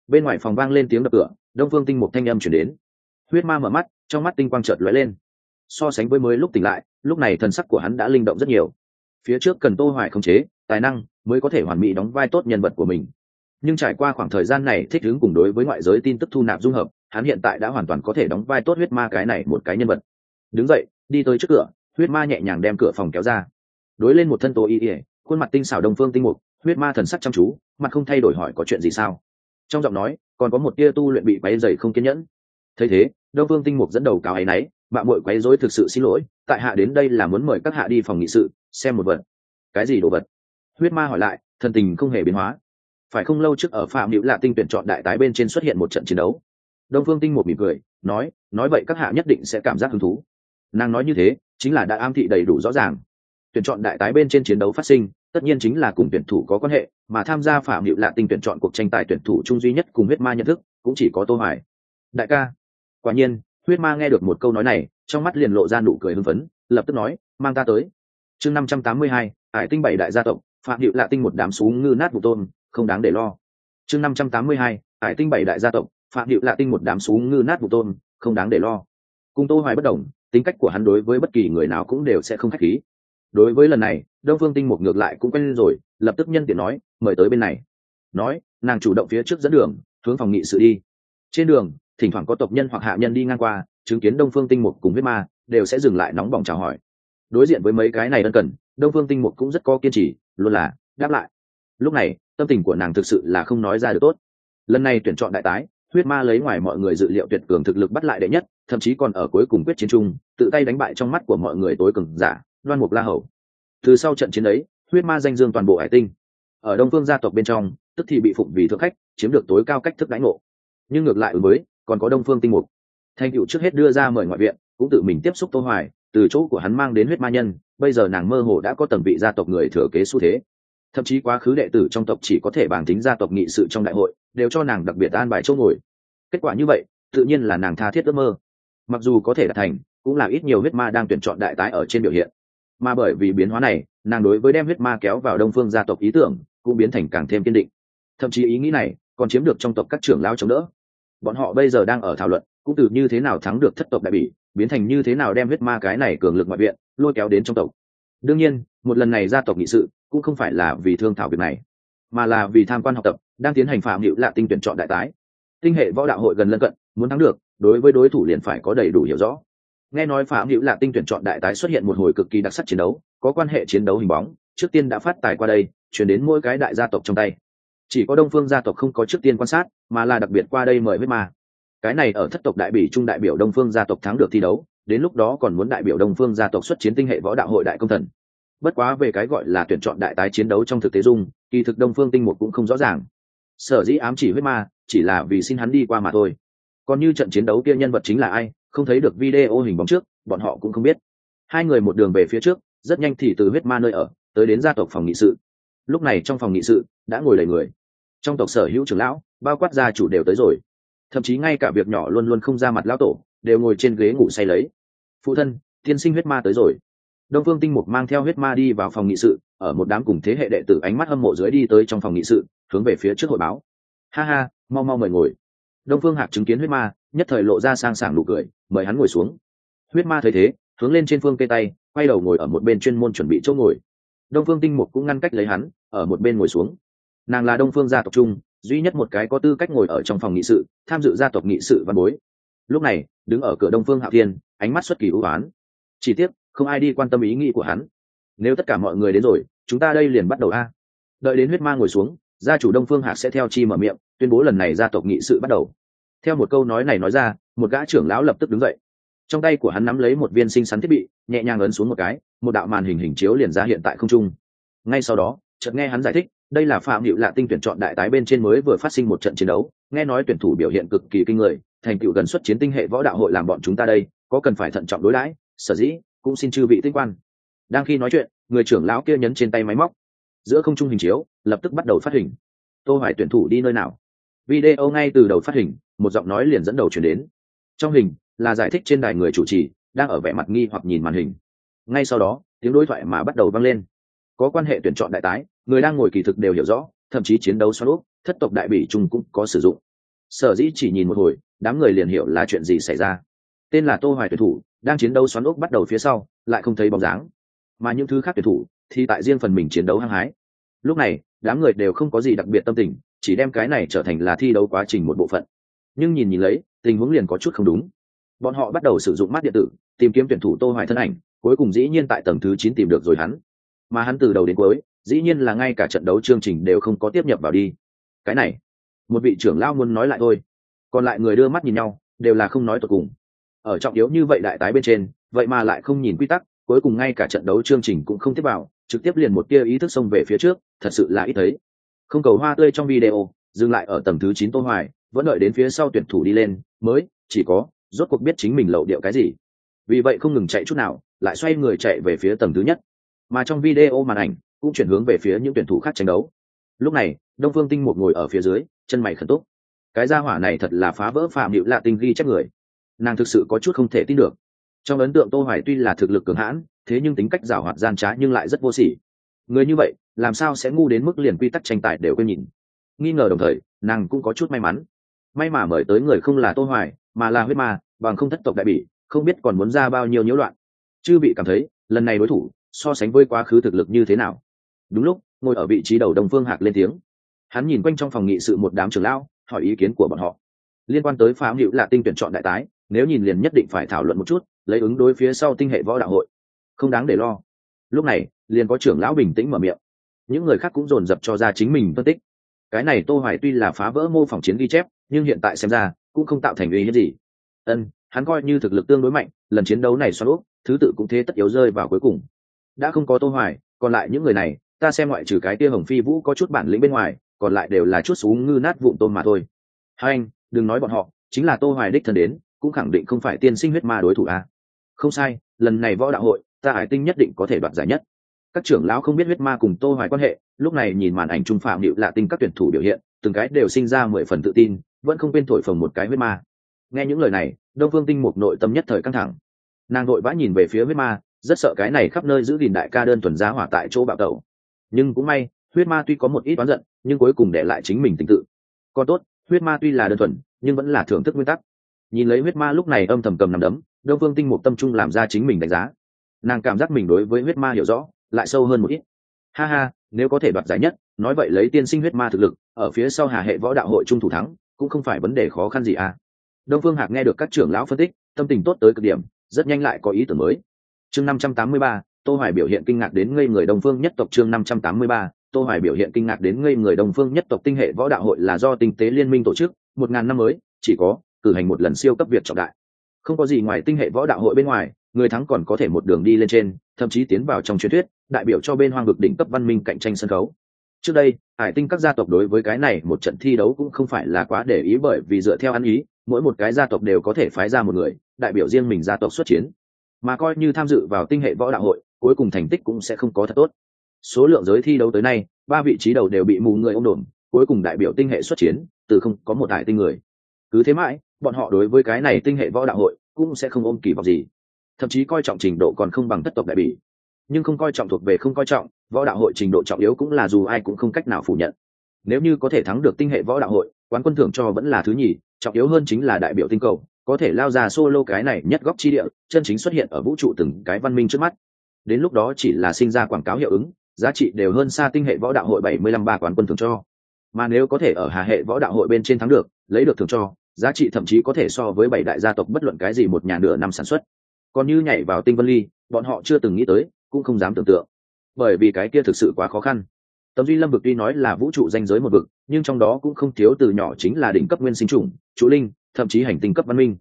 bên ngoài phòng vang lên tiếng đập cửa đông phương tinh một thanh âm chuyển đến. Huyết ma mở mắt, trong mắt tinh quang chợt lóe lên. So sánh với mới lúc tỉnh lại, lúc này thần sắc của hắn đã linh động rất nhiều. Phía trước cần tô hoài khống chế, tài năng, mới có thể hoàn mỹ đóng vai tốt nhân vật của mình. Nhưng trải qua khoảng thời gian này thích ứng cùng đối với ngoại giới tin tức thu nạp dung hợp, hắn hiện tại đã hoàn toàn có thể đóng vai tốt huyết ma cái này một cái nhân vật. Đứng dậy, đi tới trước cửa, huyết ma nhẹ nhàng đem cửa phòng kéo ra. Đối lên một thân tố y ỉa khuôn mặt tinh xảo đông phương tinh mục, huyết ma thần sắc chăm chú, mặt không thay đổi hỏi có chuyện gì sao? Trong giọng nói còn có một tia tu luyện bị quấy dày không kiên nhẫn. Thấy thế, đông phương tinh mục dẫn đầu cáo áy náy mạng mội quấy rối thực sự xin lỗi, tại hạ đến đây là muốn mời các hạ đi phòng nghị sự, xem một vật. Cái gì đồ vật? Huyết ma hỏi lại, thần tình không hề biến hóa. Phải không lâu trước ở phạm hữu lạ tinh tuyển chọn đại tái bên trên xuất hiện một trận chiến đấu? Đông phương tinh một mỉm cười, nói nói vậy các hạ nhất định sẽ cảm giác hứng thú. Nàng nói như thế, chính là đã am thị đầy đủ rõ ràng. Tuyển chọn đại tái bên trên chiến đấu phát sinh tất nhiên chính là cùng tuyển thủ có quan hệ mà tham gia phạm hiệu lạ tinh tuyển chọn cuộc tranh tài tuyển thủ chung duy nhất cùng huyết ma nhận thức cũng chỉ có tô hoài. Đại ca. Quả nhiên huyết ma nghe được một câu nói này trong mắt liền lộ ra nụ cười hưng phấn lập tức nói mang ta tới. Chương 582, hải tinh bảy đại gia tộc phạm hiệu lạ tinh một đám xuống ngư nát vụ tôn không đáng để lo. Chương 582, hải tinh bảy đại gia tộc phạm hiệu lạ tinh một đám xuống ngư nát vụ tôn không đáng để lo. Cùng tô hoài bất đồng tính cách của hắn đối với bất kỳ người nào cũng đều sẽ không khách khí đối với lần này, đông phương tinh Mục ngược lại cũng quen rồi, lập tức nhân tiện nói, mời tới bên này. Nói, nàng chủ động phía trước dẫn đường, hướng phòng nghị sự đi. Trên đường, thỉnh thoảng có tộc nhân hoặc hạ nhân đi ngang qua, chứng kiến đông phương tinh Mục cùng huyết ma, đều sẽ dừng lại nóng bỏng chào hỏi. Đối diện với mấy cái này ân cần, đông phương tinh Mục cũng rất có kiên trì, luôn là đáp lại. Lúc này, tâm tình của nàng thực sự là không nói ra được tốt. Lần này tuyển chọn đại tái, huyết ma lấy ngoài mọi người dự liệu tuyệt cường thực lực bắt lại đệ nhất, thậm chí còn ở cuối cùng quyết chiến chung, tự tay đánh bại trong mắt của mọi người tối cường giả đoan mục la hầu. Từ sau trận chiến ấy, huyết ma danh dương toàn bộ hải tinh. Ở đông phương gia tộc bên trong, tức thì bị phụng vì thượng khách, chiếm được tối cao cách thức đánh ngộ. Nhưng ngược lại với, còn có đông phương tinh mục. Thanh cựu trước hết đưa ra mời ngoại viện, cũng tự mình tiếp xúc tô hoài, từ chỗ của hắn mang đến huyết ma nhân, bây giờ nàng mơ hồ đã có tầng vị gia tộc người thừa kế xu thế. Thậm chí quá khứ đệ tử trong tộc chỉ có thể bàn tính gia tộc nghị sự trong đại hội, đều cho nàng đặc biệt an bài chỗ ngồi. Kết quả như vậy, tự nhiên là nàng tha thiết ước mơ. Mặc dù có thể đạt thành, cũng là ít nhiều huyết ma đang tuyển chọn đại tái ở trên biểu hiện mà bởi vì biến hóa này, nàng đối với đem huyết ma kéo vào đông phương gia tộc ý tưởng cũng biến thành càng thêm kiên định. Thậm chí ý nghĩ này còn chiếm được trong tộc các trưởng lao chống đỡ. Bọn họ bây giờ đang ở thảo luận, cũng từ như thế nào thắng được thất tộc đại bỉ, biến thành như thế nào đem huyết ma cái này cường lực ngoại viện lôi kéo đến trong tộc. Đương nhiên, một lần này gia tộc nghị sự cũng không phải là vì thương thảo việc này, mà là vì tham quan học tập, đang tiến hành phạm hữu lạ tinh tuyển chọn đại tái. Tinh hệ võ đạo hội gần lân cận, muốn thắng được, đối với đối thủ liền phải có đầy đủ hiểu rõ nghe nói phạm hữu là tinh tuyển chọn đại tái xuất hiện một hồi cực kỳ đặc sắc chiến đấu, có quan hệ chiến đấu hình bóng, trước tiên đã phát tài qua đây, chuyển đến mỗi cái đại gia tộc trong tay. Chỉ có đông phương gia tộc không có trước tiên quan sát, mà là đặc biệt qua đây mời huyết ma. Cái này ở thất tộc đại bỉ trung đại biểu đông phương gia tộc thắng được thi đấu, đến lúc đó còn muốn đại biểu đông phương gia tộc xuất chiến tinh hệ võ đạo hội đại công thần. Bất quá về cái gọi là tuyển chọn đại tái chiến đấu trong thực tế dung, kỳ thực đông phương tinh một cũng không rõ ràng. Sở dĩ ám chỉ huyết ma, chỉ là vì xin hắn đi qua mà thôi. Còn như trận chiến đấu kia nhân vật chính là ai không thấy được video hình bóng trước, bọn họ cũng không biết. Hai người một đường về phía trước, rất nhanh thì từ huyết ma nơi ở, tới đến gia tộc phòng nghị sự. Lúc này trong phòng nghị sự, đã ngồi đầy người. Trong tộc sở hữu trưởng lão, bao quát gia chủ đều tới rồi. Thậm chí ngay cả việc nhỏ luôn luôn không ra mặt lão tổ, đều ngồi trên ghế ngủ say lấy. Phụ thân, tiên sinh huyết ma tới rồi. Đông phương tinh mục mang theo huyết ma đi vào phòng nghị sự, ở một đám cùng thế hệ đệ tử ánh mắt hâm mộ dưới đi tới trong phòng nghị sự, hướng về phía trước hội báo. Ha ha, mau mau mời ngồi. Đông phương hạc chứng kiến huyết ma nhất thời lộ ra sang sảng nụ cười, mời hắn ngồi xuống. Huyết ma thấy thế, hướng lên trên phương cây tay, quay đầu ngồi ở một bên chuyên môn chuẩn bị chỗ ngồi. Đông phương tinh mục cũng ngăn cách lấy hắn, ở một bên ngồi xuống. Nàng là đông phương gia tộc trung, duy nhất một cái có tư cách ngồi ở trong phòng nghị sự, tham dự gia tộc nghị sự văn bối. Lúc này, đứng ở cửa đông phương hạo thiên, ánh mắt xuất kỳ ưu oán chỉ tiếc, không ai đi quan tâm ý nghĩ của hắn. Nếu tất cả mọi người đến rồi, chúng ta đây liền bắt đầu a. Đợi đến huyết ma ngồi xuống, gia chủ đông phương hạc sẽ theo chi mở miệng, tuyên bố lần này gia tộc nghị sự bắt đầu theo một câu nói này nói ra, một gã trưởng lão lập tức đứng dậy. Trong tay của hắn nắm lấy một viên sinh sắn thiết bị, nhẹ nhàng ấn xuống một cái, một đạo màn hình hình chiếu liền ra hiện tại không trung. Ngay sau đó, chợt nghe hắn giải thích, đây là phạm hiệu lạ tinh tuyển chọn đại tái bên trên mới vừa phát sinh một trận chiến đấu, nghe nói tuyển thủ biểu hiện cực kỳ kinh người, thành tựu gần xuất chiến tinh hệ võ đạo hội làm bọn chúng ta đây, có cần phải thận trọng đối đãi, sở dĩ, cũng xin chư vị tinh quan. Đang khi nói chuyện, người trưởng lão kia nhấn trên tay máy móc. Giữa không trung hình chiếu, lập tức bắt đầu phát hình. Tô hoài tuyển thủ đi nơi nào? Video ngay từ đầu phát hình, một giọng nói liền dẫn đầu chuyển đến. Trong hình, là giải thích trên đài người chủ trì, đang ở vẻ mặt nghi hoặc nhìn màn hình. Ngay sau đó, tiếng đối thoại mà bắt đầu vang lên. Có quan hệ tuyển chọn đại tái, người đang ngồi kỳ thực đều hiểu rõ, thậm chí chiến đấu xoắn úp, thất tộc đại bỉ trung cũng có sử dụng. Sở dĩ chỉ nhìn một hồi, đám người liền hiểu là chuyện gì xảy ra. Tên là tô hoài tuyển thủ, đang chiến đấu xoắn ốc bắt đầu phía sau, lại không thấy bóng dáng. Mà những thứ khác tuyển thủ, thì tại riêng phần mình chiến đấu hăng hái. Lúc này, đám người đều không có gì đặc biệt tâm tình chỉ đem cái này trở thành là thi đấu quá trình một bộ phận. Nhưng nhìn nhìn lấy, tình huống liền có chút không đúng. Bọn họ bắt đầu sử dụng mắt điện tử, tìm kiếm tuyển thủ tô hoài thân ảnh, cuối cùng dĩ nhiên tại tầng thứ 9 tìm được rồi hắn. Mà hắn từ đầu đến cuối, dĩ nhiên là ngay cả trận đấu chương trình đều không có tiếp nhập vào đi. Cái này, một vị trưởng lao muốn nói lại thôi. Còn lại người đưa mắt nhìn nhau, đều là không nói tột cùng. Ở trọng yếu như vậy đại tái bên trên, vậy mà lại không nhìn quy tắc, cuối cùng ngay cả trận đấu chương trình cũng không tiếp vào, trực tiếp liền một tia ý thức xông về phía trước, thật sự là ít thấy không cầu hoa tươi trong video, dừng lại ở tầm thứ chín tô hoài, vẫn đợi đến phía sau tuyển thủ đi lên, mới, chỉ có, rốt cuộc biết chính mình lậu điệu cái gì. Vì vậy không ngừng chạy chút nào, lại xoay người chạy về phía tầng thứ nhất. Mà trong video màn ảnh, cũng chuyển hướng về phía những tuyển thủ khác tranh đấu. Lúc này, đông phương tinh một ngồi ở phía dưới, chân mày khẩn túc. Cái gia hỏa này thật là phá vỡ phạm điệu lạ tinh ghi chép người. Nàng thực sự có chút không thể tin được. Trong ấn tượng tô hoài tuy là thực lực cường hãn, thế nhưng tính cách giảo hoạt gian trá nhưng lại rất vô sỉ. Người như vậy làm sao sẽ ngu đến mức liền quy tắc tranh tài đều quên nhìn? Nghi ngờ đồng thời, nàng cũng có chút may mắn. May mà mời tới người không là tô hoài, mà là huyết ma, bằng không thất tộc đại bỉ, không biết còn muốn ra bao nhiêu nhiễu loạn. Chư bị cảm thấy, lần này đối thủ, so sánh với quá khứ thực lực như thế nào? Đúng lúc, ngồi ở vị trí đầu đồng phương hạc lên tiếng. Hắn nhìn quanh trong phòng nghị sự một đám trưởng lão, hỏi ý kiến của bọn họ. Liên quan tới phá hữu là tinh tuyển chọn đại tái, nếu nhìn liền nhất định phải thảo luận một chút, lấy ứng đối phía sau tinh hệ võ đạo hội. Không đáng để lo. Lúc này, liền có trưởng lão bình tĩnh mở miệng những người khác cũng dồn dập cho ra chính mình phân tích. Cái này tô hoài tuy là phá vỡ mô phỏng chiến ghi chép, nhưng hiện tại xem ra, cũng không tạo thành uy hiếp gì. Ân, hắn coi như thực lực tương đối mạnh, lần chiến đấu này xoắn úp thứ tự cũng thế tất yếu rơi vào cuối cùng. Đã không có tô hoài, còn lại những người này, ta xem ngoại trừ cái kia hồng phi vũ có chút bản lĩnh bên ngoài, còn lại đều là chút xuống ngư nát vụn tôm mà thôi. Hai anh, đừng nói bọn họ, chính là tô hoài đích thân đến, cũng khẳng định không phải tiên sinh huyết ma đối thủ a. Không sai, lần này võ đạo hội, ta hải tinh nhất định có thể đoạt giải nhất các trưởng lão không biết huyết ma cùng tô hoài quan hệ, lúc này nhìn màn ảnh trung phạm điệu lạ tinh các tuyển thủ biểu hiện, từng cái đều sinh ra mười phần tự tin, vẫn không quên thổi phồng một cái huyết ma. Nghe những lời này, đông phương tinh một nội tâm nhất thời căng thẳng. Nàng đội vã nhìn về phía huyết ma, rất sợ cái này khắp nơi giữ gìn đại ca đơn thuần giá hỏa tại chỗ bạo tẩu. Nhưng cũng may, huyết ma tuy có một ít oán giận, nhưng cuối cùng để lại chính mình tình tự. Còn tốt, huyết ma tuy là đơn thuần, nhưng vẫn là thưởng thức nguyên tắc. Nhìn lấy huyết ma lúc này âm thầm cầm nằm đấm, đông phương tinh mục tâm trung làm ra chính mình đánh giá. Nàng cảm giác mình đối với huyết ma hiểu rõ lại sâu hơn một ít. Ha ha, nếu có thể đoạt giải nhất, nói vậy lấy tiên sinh huyết ma thực lực, ở phía sau hà hệ võ đạo hội trung thủ thắng, cũng không phải vấn đề khó khăn gì à. Đông phương hạc nghe được các trưởng lão phân tích, tâm tình tốt tới cực điểm, rất nhanh lại có ý tưởng mới. Chương năm trăm tám mươi ba, tô hoài biểu hiện kinh ngạc đến ngây người đông phương nhất tộc chương năm trăm tám mươi ba, tô hoài biểu hiện kinh ngạc đến ngây người đông phương nhất tộc tinh hệ võ đạo hội là do tinh tế liên minh tổ chức, một ngàn năm mới, chỉ có cử hành một lần siêu cấp việc trọng đại. Không có gì ngoài tinh hệ võ đạo hội bên ngoài người thắng còn có thể một đường đi lên trên, thậm chí tiến vào trong truyền thuyết, đại biểu cho bên hoang vực đỉnh cấp văn minh cạnh tranh sân khấu. Trước đây, hải tinh các gia tộc đối với cái này một trận thi đấu cũng không phải là quá để ý bởi vì dựa theo ăn ý, mỗi một cái gia tộc đều có thể phái ra một người, đại biểu riêng mình gia tộc xuất chiến. Mà coi như tham dự vào tinh hệ võ đạo hội, cuối cùng thành tích cũng sẽ không có thật tốt. Số lượng giới thi đấu tới nay, ba vị trí đầu đều bị mù người ông đồn cuối cùng đại biểu tinh hệ xuất chiến, từ không có một đại tinh người. Cứ thế mãi, bọn họ đối với cái này tinh hệ võ đạo hội cũng sẽ không ôm kỳ vọng gì thậm chí coi trọng trình độ còn không bằng tất tộc đại bỉ. Nhưng không coi trọng thuộc về không coi trọng, võ đạo hội trình độ trọng yếu cũng là dù ai cũng không cách nào phủ nhận. Nếu như có thể thắng được tinh hệ võ đạo hội, quán quân thưởng cho vẫn là thứ nhì, trọng yếu hơn chính là đại biểu tinh cầu, có thể lao ra solo cái này nhất góc chi địa, chân chính xuất hiện ở vũ trụ từng cái văn minh trước mắt. Đến lúc đó chỉ là sinh ra quảng cáo hiệu ứng, giá trị đều hơn xa tinh hệ võ đạo hội bảy mươi lăm ba quán quân thưởng cho. Mà nếu có thể ở hà hệ võ đạo hội bên trên thắng được, lấy được thưởng cho, giá trị thậm chí có thể so với bảy đại gia tộc bất luận cái gì một nhà nửa năm sản xuất còn như nhảy vào tinh vân ly, bọn họ chưa từng nghĩ tới, cũng không dám tưởng tượng. Bởi vì cái kia thực sự quá khó khăn. Tấm duy lâm vực tuy nói là vũ trụ danh giới một vực, nhưng trong đó cũng không thiếu từ nhỏ chính là đỉnh cấp nguyên sinh chủng, trụ linh, thậm chí hành tinh cấp văn minh.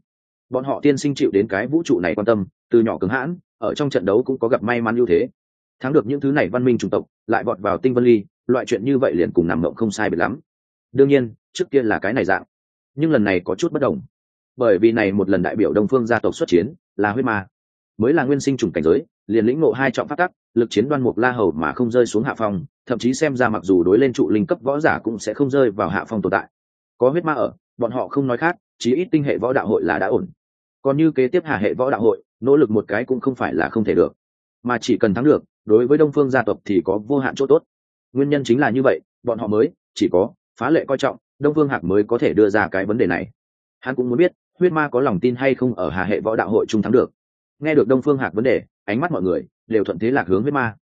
Bọn họ tiên sinh chịu đến cái vũ trụ này quan tâm, từ nhỏ cứng hãn, ở trong trận đấu cũng có gặp may mắn ưu thế. Thắng được những thứ này văn minh chủng tộc, lại vọt vào tinh vân ly, loại chuyện như vậy liền cùng nằm mộng không sai biệt lắm. Đương nhiên, trước kia là cái này dạng, nhưng lần này có chút bất đồng bởi vì này một lần đại biểu đông phương gia tộc xuất chiến, là huyết ma. Mới là nguyên sinh trùng cảnh giới, liền lĩnh ngộ hai trọng phát tắc, lực chiến đoan mục la hầu mà không rơi xuống hạ phong, thậm chí xem ra mặc dù đối lên trụ linh cấp võ giả cũng sẽ không rơi vào hạ phong tồn tại. Có huyết ma ở, bọn họ không nói khác, chí ít tinh hệ võ đạo hội là đã ổn. Còn như kế tiếp hạ hệ võ đạo hội, nỗ lực một cái cũng không phải là không thể được. Mà chỉ cần thắng được, đối với đông phương gia tộc thì có vô hạn chỗ tốt. Nguyên nhân chính là như vậy, bọn họ mới, chỉ có phá lệ coi trọng, đông phương hạc mới có thể đưa ra cái vấn đề này. Hắn cũng muốn biết huyết ma có lòng tin hay không ở hà hệ võ đạo hội trung thắng được? Nghe được đông phương hạc vấn đề, ánh mắt mọi người đều thuận thế lạc hướng huyết ma.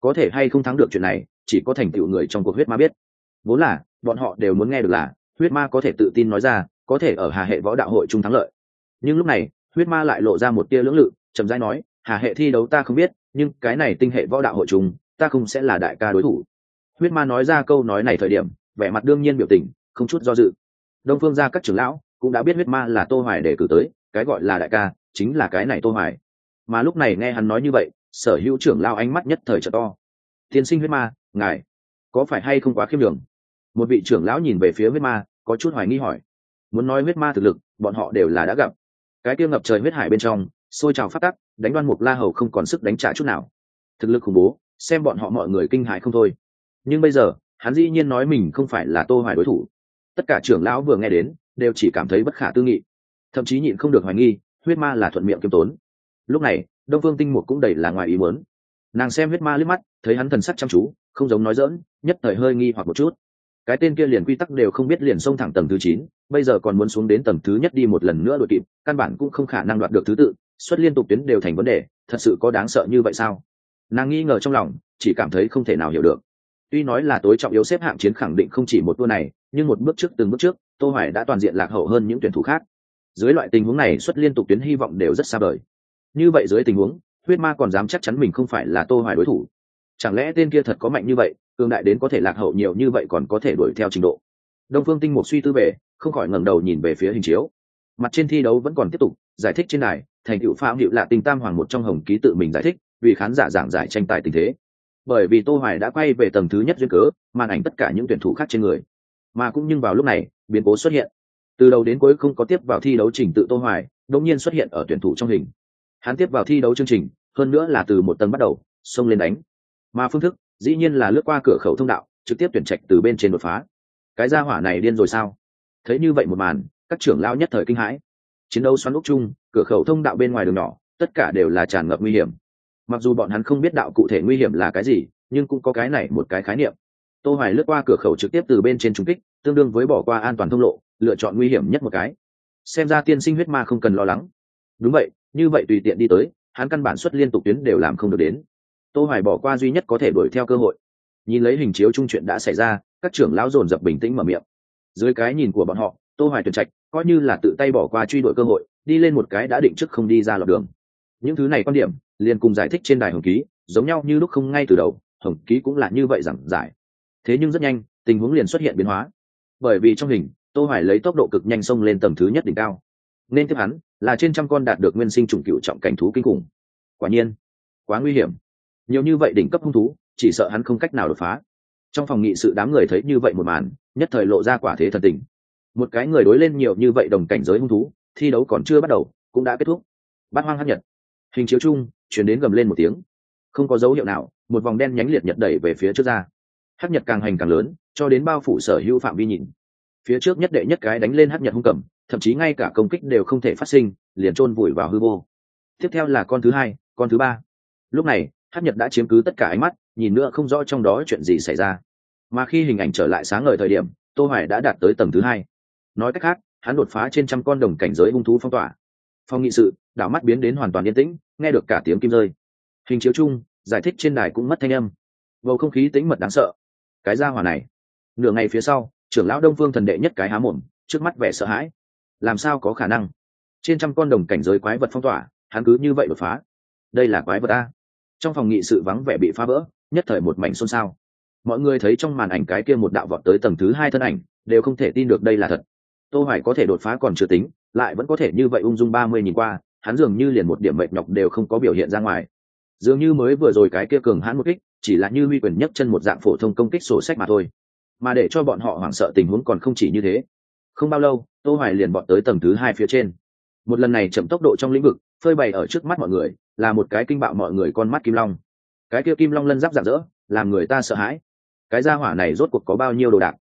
Có thể hay không thắng được chuyện này, chỉ có thành tựu người trong cuộc huyết ma biết. Vốn là, bọn họ đều muốn nghe được là, huyết ma có thể tự tin nói ra, có thể ở hà hệ võ đạo hội trung thắng lợi. Nhưng lúc này, huyết ma lại lộ ra một tia lưỡng lự, chậm rãi nói, hà hệ thi đấu ta không biết, nhưng cái này tinh hệ võ đạo hội chung ta không sẽ là đại ca đối thủ. Huyết ma nói ra câu nói này thời điểm, vẻ mặt đương nhiên biểu tình, không chút do dự. Đông phương ra các trưởng lão cũng đã biết huyết ma là tô hoài để cử tới, cái gọi là đại ca, chính là cái này tô hoài. Mà lúc này nghe hắn nói như vậy, sở hữu trưởng lao ánh mắt nhất thời trợ to. Tiên sinh huyết ma, ngài, có phải hay không quá khiêm đường một vị trưởng lão nhìn về phía huyết ma, có chút hoài nghi hỏi. Muốn nói huyết ma thực lực, bọn họ đều là đã gặp. Cái kia ngập trời huyết hải bên trong, xôi trào phát tắc, đánh đoan mục la hầu không còn sức đánh trả chút nào. Thực lực khủng bố, xem bọn họ mọi người kinh hại không thôi. Nhưng bây giờ, hắn dĩ nhiên nói mình không phải là tô hoài đối thủ. Tất cả trưởng lão vừa nghe đến đều chỉ cảm thấy bất khả tư nghị. Thậm chí nhịn không được hoài nghi, huyết ma là thuận miệng kiêm tốn. Lúc này, đông phương tinh mục cũng đầy là ngoài ý muốn. Nàng xem huyết ma liếc mắt, thấy hắn thần sắc chăm chú, không giống nói dỡn nhất thời hơi nghi hoặc một chút. Cái tên kia liền quy tắc đều không biết liền xông thẳng tầng thứ chín, bây giờ còn muốn xuống đến tầng thứ nhất đi một lần nữa đội kịp, căn bản cũng không khả năng đoạt được thứ tự, xuất liên tục tuyến đều thành vấn đề, thật sự có đáng sợ như vậy sao? Nàng nghi ngờ trong lòng, chỉ cảm thấy không thể nào hiểu được. Tuy nói là tối trọng yếu xếp hạng chiến khẳng định không chỉ một tour này, nhưng một bước trước từng bước trước tô hoài đã toàn diện lạc hậu hơn những tuyển thủ khác. Dưới loại tình huống này xuất liên tục tuyến hy vọng đều rất xa vời. Như vậy dưới tình huống, huyết ma còn dám chắc chắn mình không phải là tô hoài đối thủ? Chẳng lẽ tên kia thật có mạnh như vậy, cường đại đến có thể lạc hậu nhiều như vậy còn có thể đuổi theo trình độ? Đông phương tinh mục suy tư về, không khỏi ngẩng đầu nhìn về phía hình chiếu. Mặt trên thi đấu vẫn còn tiếp tục, giải thích trên này thành tựu phạm hiệu lạ tình tam hoàng một trong hồng ký tự mình giải thích, vì khán giả giảng giải tranh tài tình thế. Bởi vì tô hoài đã quay về tầng thứ nhất duyên cớ, màn ảnh tất cả những tuyển thủ khác trên người mà cũng nhưng vào lúc này, biến cố xuất hiện. Từ đầu đến cuối không có tiếp vào thi đấu trình tự tô hoài, đột nhiên xuất hiện ở tuyển thủ trong hình. Hắn tiếp vào thi đấu chương trình, hơn nữa là từ một tầng bắt đầu, xông lên đánh. Mà phương thức, dĩ nhiên là lướt qua cửa khẩu thông đạo, trực tiếp tuyển trạch từ bên trên đột phá. Cái gia hỏa này điên rồi sao? Thấy như vậy một màn, các trưởng lao nhất thời kinh hãi. Chiến đấu xoắn ốc chung, cửa khẩu thông đạo bên ngoài đường nhỏ, tất cả đều là tràn ngập nguy hiểm. Mặc dù bọn hắn không biết đạo cụ thể nguy hiểm là cái gì, nhưng cũng có cái này một cái khái niệm tô hoài lướt qua cửa khẩu trực tiếp từ bên trên trung kích, tương đương với bỏ qua an toàn thông lộ, lựa chọn nguy hiểm nhất một cái. Xem ra tiên sinh huyết ma không cần lo lắng. Đúng vậy, như vậy tùy tiện đi tới, hắn căn bản xuất liên tục tuyến đều làm không được đến. Tô hoài bỏ qua duy nhất có thể đuổi theo cơ hội. Nhìn lấy hình chiếu trung chuyện đã xảy ra, các trưởng lão dồn dập bình tĩnh mở miệng. Dưới cái nhìn của bọn họ, tô hoài tuyển trạch, coi như là tự tay bỏ qua truy đuổi cơ hội, đi lên một cái đã định trước không đi ra lọt đường. Những thứ này quan điểm, liền cùng giải thích trên đài hồng ký, giống nhau như lúc không ngay từ đầu, hồng ký cũng là như vậy giảng giải thế nhưng rất nhanh, tình huống liền xuất hiện biến hóa. Bởi vì trong hình, tô hoài lấy tốc độ cực nhanh xông lên tầng thứ nhất đỉnh cao. Nên tiếp hắn là trên trăm con đạt được nguyên sinh trùng cựu trọng cảnh thú kinh khủng. Quả nhiên, quá nguy hiểm. Nhiều như vậy đỉnh cấp hung thú, chỉ sợ hắn không cách nào đột phá. Trong phòng nghị sự đám người thấy như vậy một màn, nhất thời lộ ra quả thế thần tình. Một cái người đối lên nhiều như vậy đồng cảnh giới hung thú, thi đấu còn chưa bắt đầu, cũng đã kết thúc. Bát hoang hát nhật. Hình chiếu chung chuyển đến gầm lên một tiếng. Không có dấu hiệu nào, một vòng đen nhánh liệt nhật đẩy về phía trước ra hát nhật càng hành càng lớn, cho đến bao phủ sở hữu phạm vi nhìn. Phía trước nhất đệ nhất cái đánh lên hát nhật hung cầm, thậm chí ngay cả công kích đều không thể phát sinh, liền chôn vùi vào hư vô. Tiếp theo là con thứ hai, con thứ ba. Lúc này, hát nhật đã chiếm cứ tất cả ánh mắt, nhìn nữa không rõ trong đó chuyện gì xảy ra. Mà khi hình ảnh trở lại sáng ngời thời điểm, tô hoài đã đạt tới tầng thứ hai. Nói cách khác, hắn đột phá trên trăm con đồng cảnh giới hung thú phong tỏa. Phong nghị sự đảo mắt biến đến hoàn toàn yên tĩnh, nghe được cả tiếng kim rơi. Hình chiếu chung, giải thích trên đài cũng mất thanh âm. Bầu không khí tĩnh mật đáng sợ cái gia hỏa này. Nửa ngày phía sau, trưởng lão đông phương thần đệ nhất cái há mồm, trước mắt vẻ sợ hãi. Làm sao có khả năng? Trên trăm con đồng cảnh giới quái vật phong tỏa, hắn cứ như vậy đột phá. Đây là quái vật a. Trong phòng nghị sự vắng vẻ bị phá vỡ, nhất thời một mảnh xôn xao. Mọi người thấy trong màn ảnh cái kia một đạo vọt tới tầng thứ hai thân ảnh, đều không thể tin được đây là thật. Tô hoài có thể đột phá còn chưa tính, lại vẫn có thể như vậy ung dung ba mươi nhìn qua, hắn dường như liền một điểm mệt nhọc đều không có biểu hiện ra ngoài. Dường như mới vừa rồi cái kia cường hãn một kích chỉ là như huy quyền nhấc chân một dạng phổ thông công kích sổ sách mà thôi. Mà để cho bọn họ hoảng sợ tình huống còn không chỉ như thế. Không bao lâu, tô hoài liền bọn tới tầng thứ hai phía trên. Một lần này chậm tốc độ trong lĩnh vực, phơi bày ở trước mắt mọi người, là một cái kinh bạo mọi người con mắt kim long. Cái kia kim long lân giáp rạng rỡ, làm người ta sợ hãi. Cái gia hỏa này rốt cuộc có bao nhiêu đồ đạc?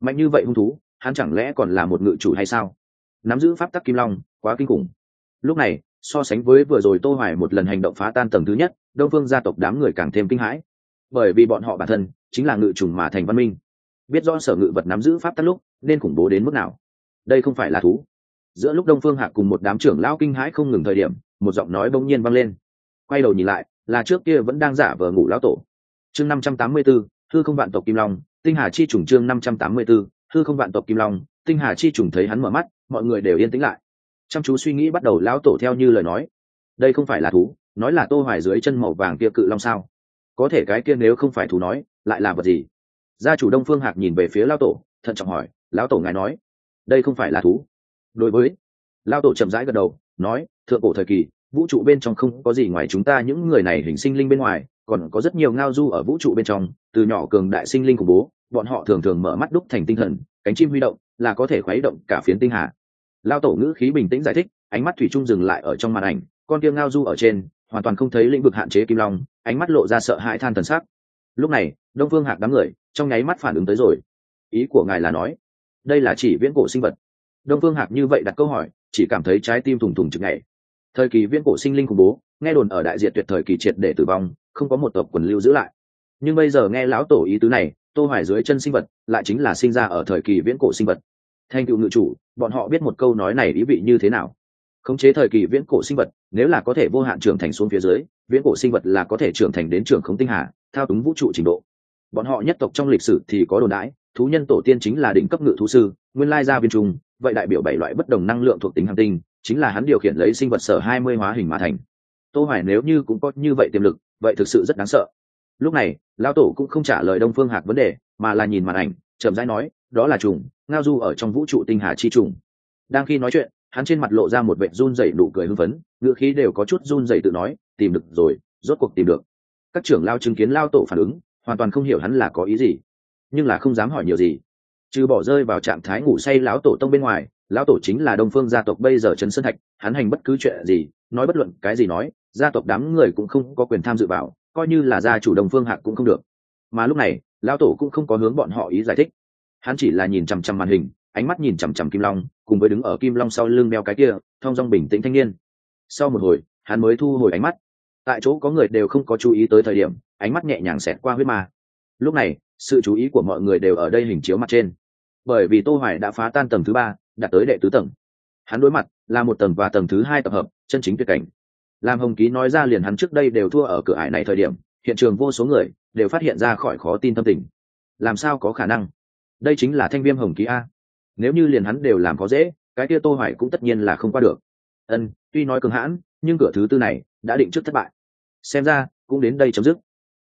Mạnh như vậy hung thú, hắn chẳng lẽ còn là một ngự chủ hay sao? Nắm giữ pháp tắc kim long, quá kinh khủng. Lúc này, so sánh với vừa rồi tô hoài một lần hành động phá tan tầng thứ nhất, đông phương gia tộc đám người càng thêm kinh hãi bởi vì bọn họ bản thân chính là ngự trùng mà thành văn minh. Biết do sở ngự vật nắm giữ pháp tắc lúc nên khủng bố đến mức nào? Đây không phải là thú. Giữa lúc đông phương hạc cùng một đám trưởng lão kinh hãi không ngừng thời điểm một giọng nói bỗng nhiên vang lên. Quay đầu nhìn lại là trước kia vẫn đang giả vờ ngủ lão tổ. Chương năm trăm tám mươi 584, thư không vạn tộc kim long tinh hà chi trùng chương năm trăm tám mươi 584, thư không vạn tộc kim long tinh hà chi trùng thấy hắn mở mắt mọi người đều yên tĩnh lại. Chăm chú suy nghĩ bắt đầu lão tổ theo như lời nói. Đây không phải là thú nói là tô hoài dưới chân màu vàng kia cự long sao? Có thể cái kia nếu không phải thú nói, lại là vật gì? Gia chủ đông phương hạc nhìn về phía lão tổ, thận trọng hỏi, lão tổ ngài nói, đây không phải là thú. Đối với, lão tổ chậm rãi gật đầu, nói, thượng cổ thời kỳ, vũ trụ bên trong không có gì ngoài chúng ta những người này hình sinh linh bên ngoài, còn có rất nhiều ngao du ở vũ trụ bên trong, từ nhỏ cường đại sinh linh khủng bố, bọn họ thường thường mở mắt đúc thành tinh thần, cánh chim huy động, là có thể khuấy động cả phiến tinh hà. Lao tổ ngữ khí bình tĩnh giải thích, ánh mắt thủy trung dừng lại ở trong màn ảnh, con kia ngao du ở trên hoàn toàn không thấy lĩnh vực hạn chế kim long, ánh mắt lộ ra sợ hãi than thần sắc. Lúc này, đông phương hạc đám người, trong nháy mắt phản ứng tới rồi. Ý của ngài là nói, đây là chỉ viễn cổ sinh vật. Đông phương hạc như vậy đặt câu hỏi, chỉ cảm thấy trái tim thùng thùng chừng ngày thời kỳ viễn cổ sinh linh khủng bố, nghe đồn ở đại diện tuyệt thời kỳ triệt để tử vong, không có một tộc quần lưu giữ lại. Nhưng bây giờ nghe lão tổ ý tứ này, tô hoài dưới chân sinh vật, lại chính là sinh ra ở thời kỳ viễn cổ sinh vật. Thành tựu ngự chủ, bọn họ biết một câu nói này ý vị như thế nào? Khống chế thời kỳ viễn cổ sinh vật, nếu là có thể vô hạn trưởng thành xuống phía dưới, viễn cổ sinh vật là có thể trưởng thành đến trường khống tinh hà, thao túng vũ trụ trình độ. Bọn họ nhất tộc trong lịch sử thì có đồn đãi thú nhân tổ tiên chính là đỉnh cấp ngự thú sư, nguyên lai gia viên trung, vậy đại biểu bảy loại bất đồng năng lượng thuộc tính hành tinh, chính là hắn điều khiển lấy sinh vật sở hai mươi hóa hình mà thành. Tô hoài nếu như cũng có như vậy tiềm lực, vậy thực sự rất đáng sợ. Lúc này, lão tổ cũng không trả lời đông phương hạc vấn đề, mà là nhìn màn ảnh, chậm rãi nói, đó là trùng, ngao du ở trong vũ trụ tinh hà chi trùng. Đang khi nói chuyện hắn trên mặt lộ ra một vệ run rẩy nụ cười hưng phấn ngựa khí đều có chút run rẩy tự nói, tìm được rồi, rốt cuộc tìm được. Các trưởng lao chứng kiến lao tổ phản ứng, hoàn toàn không hiểu hắn là có ý gì, nhưng là không dám hỏi nhiều gì. Trừ bỏ rơi vào trạng thái ngủ say lão tổ tông bên ngoài, lão tổ chính là đông phương gia tộc bây giờ trấn sơn thạch, hắn hành bất cứ chuyện gì, nói bất luận cái gì nói, gia tộc đám người cũng không có quyền tham dự vào, coi như là gia chủ đông phương hạc cũng không được. Mà lúc này, lão tổ cũng không có hướng bọn họ ý giải thích. Hắn chỉ là nhìn chằm chằm màn hình, ánh mắt nhìn chằm chằm kim long cùng với đứng ở kim long sau lưng đeo cái kia, thong dong bình tĩnh thanh niên. Sau một hồi, hắn mới thu hồi ánh mắt. Tại chỗ có người đều không có chú ý tới thời điểm, ánh mắt nhẹ nhàng xẹt qua huyết ma. Lúc này, sự chú ý của mọi người đều ở đây hình chiếu mặt trên. Bởi vì tô hoài đã phá tan tầng thứ ba, đạt tới đệ tứ tầng. Hắn đối mặt là một tầng và tầng thứ hai tập hợp, chân chính tuyệt cảnh. Làm hồng ký nói ra liền hắn trước đây đều thua ở cửa ải này thời điểm, hiện trường vô số người đều phát hiện ra khỏi khó tin tâm tình. Làm sao có khả năng? Đây chính là thanh viêm hồng ký a nếu như liền hắn đều làm có dễ, cái kia tô hoài cũng tất nhiên là không qua được. Ân, tuy nói cường hãn, nhưng cửa thứ tư này đã định trước thất bại. Xem ra, cũng đến đây chấm dứt.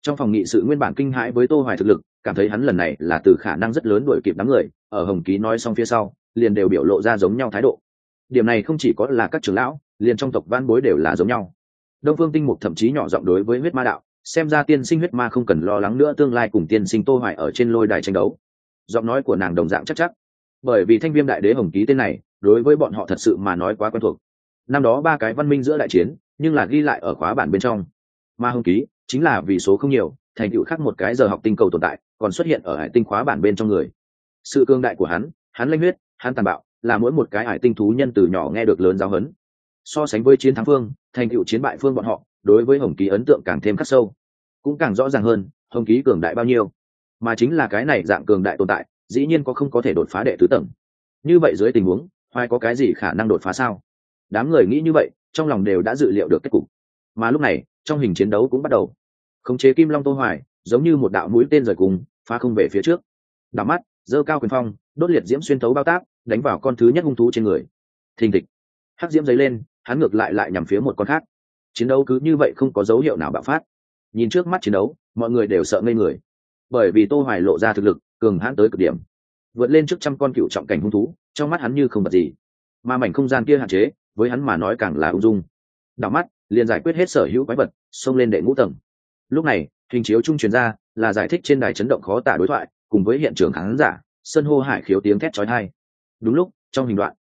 Trong phòng nghị sự nguyên bản kinh hãi với tô hoài thực lực, cảm thấy hắn lần này là từ khả năng rất lớn đuổi kịp đám người, ở hồng ký nói xong phía sau, liền đều biểu lộ ra giống nhau thái độ. Điểm này không chỉ có là các trưởng lão, liền trong tộc văn bối đều là giống nhau. Đông phương tinh mục thậm chí nhỏ giọng đối với huyết ma đạo, xem ra tiên sinh huyết ma không cần lo lắng nữa tương lai cùng tiên sinh tô hoài ở trên lôi đài tranh đấu. Giọng nói của nàng đồng dạng chắc chắc bởi vì thanh viêm đại đế hồng ký tên này, đối với bọn họ thật sự mà nói quá quen thuộc. Năm đó ba cái văn minh giữa đại chiến, nhưng là ghi lại ở khóa bản bên trong. Mà hồng ký chính là vì số không nhiều, thành tựu khác một cái giờ học tinh cầu tồn tại, còn xuất hiện ở hải tinh khóa bản bên trong người. Sự cương đại của hắn hắn lanh huyết, hắn tàn bạo, là mỗi một cái hải tinh thú nhân từ nhỏ nghe được lớn giáo hấn so sánh với chiến thắng phương, thành tựu chiến bại phương bọn họ, đối với hồng ký ấn tượng càng thêm khắc sâu. Cũng càng rõ ràng hơn, hồng ký cường đại bao nhiêu. Mà chính là cái này dạng cường đại tồn tại dĩ nhiên có không có thể đột phá đệ tứ tầng. Như vậy dưới tình huống, hoài có cái gì khả năng đột phá sao? Đám người nghĩ như vậy, trong lòng đều đã dự liệu được kết cục. Mà lúc này, trong hình chiến đấu cũng bắt đầu. Khống chế kim long tô hoài, giống như một đạo mũi tên rời cùng, phá không về phía trước. Đảo mắt dơ cao quyền phong, đốt liệt diễm xuyên thấu bao tác, đánh vào con thứ nhất hung thú trên người. Thình thịch. Hắc diễm dấy lên, hắn ngược lại lại nhằm phía một con khác. Chiến đấu cứ như vậy không có dấu hiệu nào bạo phát. Nhìn trước mắt chiến đấu, mọi người đều sợ ngây người. Bởi vì tô hoài lộ ra thực lực cường hãn tới cực điểm. Vượt lên trước trăm con cựu trọng cảnh hung thú, trong mắt hắn như không vật gì. Mà mảnh không gian kia hạn chế, với hắn mà nói càng là ung dung. Đảo mắt, liền giải quyết hết sở hữu quái vật, xông lên đệ ngũ tầng. Lúc này, hình chiếu trung truyền ra, là giải thích trên đài chấn động khó tả đối thoại, cùng với hiện trường khán giả, sân hô hải khiếu tiếng thét chói tai. Đúng lúc, trong hình đoạn,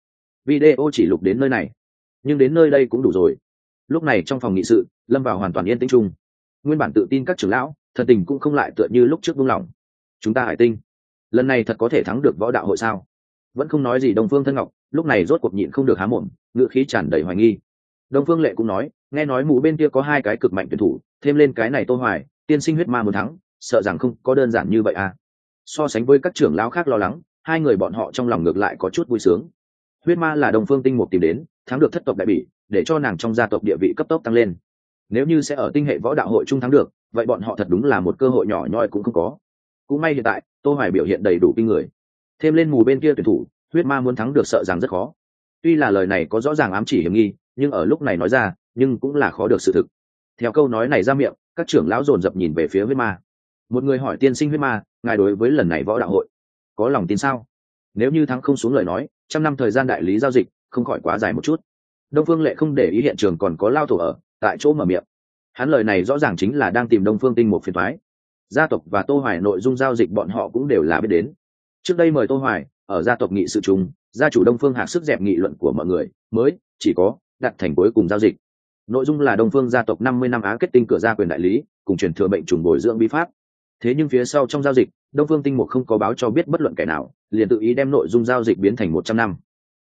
video chỉ lục đến nơi này. Nhưng đến nơi đây cũng đủ rồi. Lúc này trong phòng nghị sự, lâm vào hoàn toàn yên tĩnh chung. Nguyên bản tự tin các trưởng lão, thần tình cũng không lại tựa như lúc trước buông lỏng. Chúng ta hải tinh lần này thật có thể thắng được võ đạo hội sao? Vẫn không nói gì đông phương thân ngọc, lúc này rốt cuộc nhịn không được há mồm ngự khí tràn đầy hoài nghi. Đông phương lệ cũng nói, nghe nói mụ bên kia có hai cái cực mạnh tuyển thủ, thêm lên cái này tô hoài, tiên sinh huyết ma muốn thắng, sợ rằng không có đơn giản như vậy à. So sánh với các trưởng lão khác lo lắng, hai người bọn họ trong lòng ngược lại có chút vui sướng. Huyết ma là đồng phương tinh mục tìm đến, thắng được thất tộc đại bỉ, để cho nàng trong gia tộc địa vị cấp tốc tăng lên. Nếu như sẽ ở tinh hệ võ đạo hội trung thắng được, vậy bọn họ thật đúng là một cơ hội nhỏ nhoi cũng không có cũng may hiện tại, tô hoài biểu hiện đầy đủ kinh người. Thêm lên mù bên kia tuyển thủ, huyết ma muốn thắng được sợ rằng rất khó. Tuy là lời này có rõ ràng ám chỉ hiểm nghi, nhưng ở lúc này nói ra, nhưng cũng là khó được sự thực. Theo câu nói này ra miệng, các trưởng lão dồn dập nhìn về phía huyết ma. Một người hỏi tiên sinh huyết ma, ngài đối với lần này võ đạo hội, có lòng tin sao? Nếu như thắng không xuống lời nói, trăm năm thời gian đại lý giao dịch, không khỏi quá dài một chút. Đông phương lệ không để ý hiện trường còn có lao thổ ở, tại chỗ mở miệng. Hắn lời này rõ ràng chính là đang tìm đông phương tinh một phiền thoái gia tộc và tô hoài nội dung giao dịch bọn họ cũng đều là biết đến. Trước đây mời tô hoài ở gia tộc nghị sự chung, gia chủ đông phương hạc sức dẹp nghị luận của mọi người, mới chỉ có đặt thành cuối cùng giao dịch. Nội dung là đông phương gia tộc 50 năm á kết tinh cửa gia quyền đại lý, cùng truyền thừa bệnh trùng bồi dưỡng bí pháp. Thế nhưng phía sau trong giao dịch, đông phương tinh mục không có báo cho biết bất luận kẻ nào, liền tự ý đem nội dung giao dịch biến thành một trăm năm.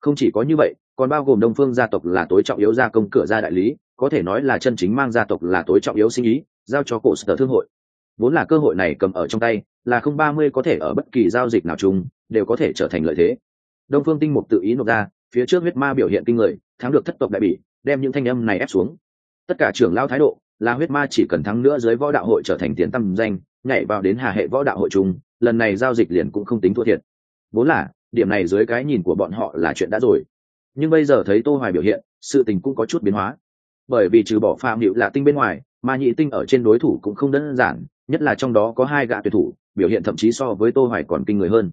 Không chỉ có như vậy, còn bao gồm đông phương gia tộc là tối trọng yếu gia công cửa gia đại lý, có thể nói là chân chính mang gia tộc là tối trọng yếu sinh ý, giao cho cổ sở thương hội vốn là cơ hội này cầm ở trong tay, là không ba mươi có thể ở bất kỳ giao dịch nào chung, đều có thể trở thành lợi thế. Đông phương tinh mục tự ý nộp ra, phía trước huyết ma biểu hiện kinh người, thắng được thất tộc đại bỉ, đem những thanh âm này ép xuống. Tất cả trưởng lao thái độ, là huyết ma chỉ cần thắng nữa dưới võ đạo hội trở thành tiền tâm danh, nhảy vào đến hà hệ võ đạo hội chung, lần này giao dịch liền cũng không tính thua thiệt. Vốn là, điểm này dưới cái nhìn của bọn họ là chuyện đã rồi. Nhưng bây giờ thấy tô hoài biểu hiện, sự tình cũng có chút biến hóa. Bởi vì trừ bỏ phạm hiệu là tinh bên ngoài, mà nhị tinh ở trên đối thủ cũng không đơn giản nhất là trong đó có hai gã tuyển thủ, biểu hiện thậm chí so với tô hoài còn kinh người hơn.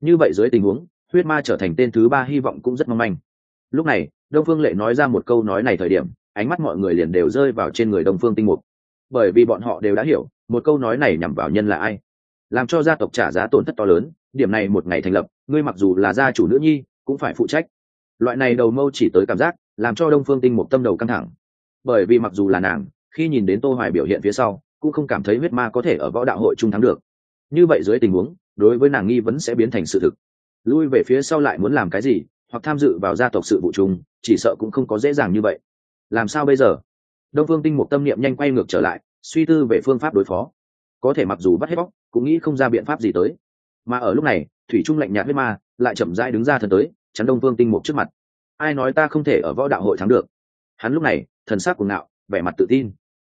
Như vậy dưới tình huống, huyết ma trở thành tên thứ ba hy vọng cũng rất mong manh. Lúc này, đông phương lệ nói ra một câu nói này thời điểm, ánh mắt mọi người liền đều rơi vào trên người đông phương tinh mục. Bởi vì bọn họ đều đã hiểu, một câu nói này nhằm vào nhân là ai. Làm cho gia tộc trả giá tổn thất to lớn, điểm này một ngày thành lập, ngươi mặc dù là gia chủ nữ nhi, cũng phải phụ trách. Loại này đầu mâu chỉ tới cảm giác, làm cho đông phương tinh mục tâm đầu căng thẳng. Bởi vì mặc dù là nàng, khi nhìn đến tô hoài biểu hiện phía sau cũng không cảm thấy huyết ma có thể ở võ đạo hội trung thắng được. Như vậy dưới tình huống, đối với nàng nghi vấn sẽ biến thành sự thực. Lui về phía sau lại muốn làm cái gì, hoặc tham dự vào gia tộc sự vụ chung, chỉ sợ cũng không có dễ dàng như vậy. Làm sao bây giờ? Đông phương tinh một tâm niệm nhanh quay ngược trở lại, suy tư về phương pháp đối phó. Có thể mặc dù bắt hết bóc, cũng nghĩ không ra biện pháp gì tới. Mà ở lúc này, thủy trung lạnh nhạt huyết ma lại chậm rãi đứng ra thần tới, chắn đông phương tinh một trước mặt. Ai nói ta không thể ở võ đạo hội thắng được? Hắn lúc này, thần sắc cuồng ngạo, vẻ mặt tự tin.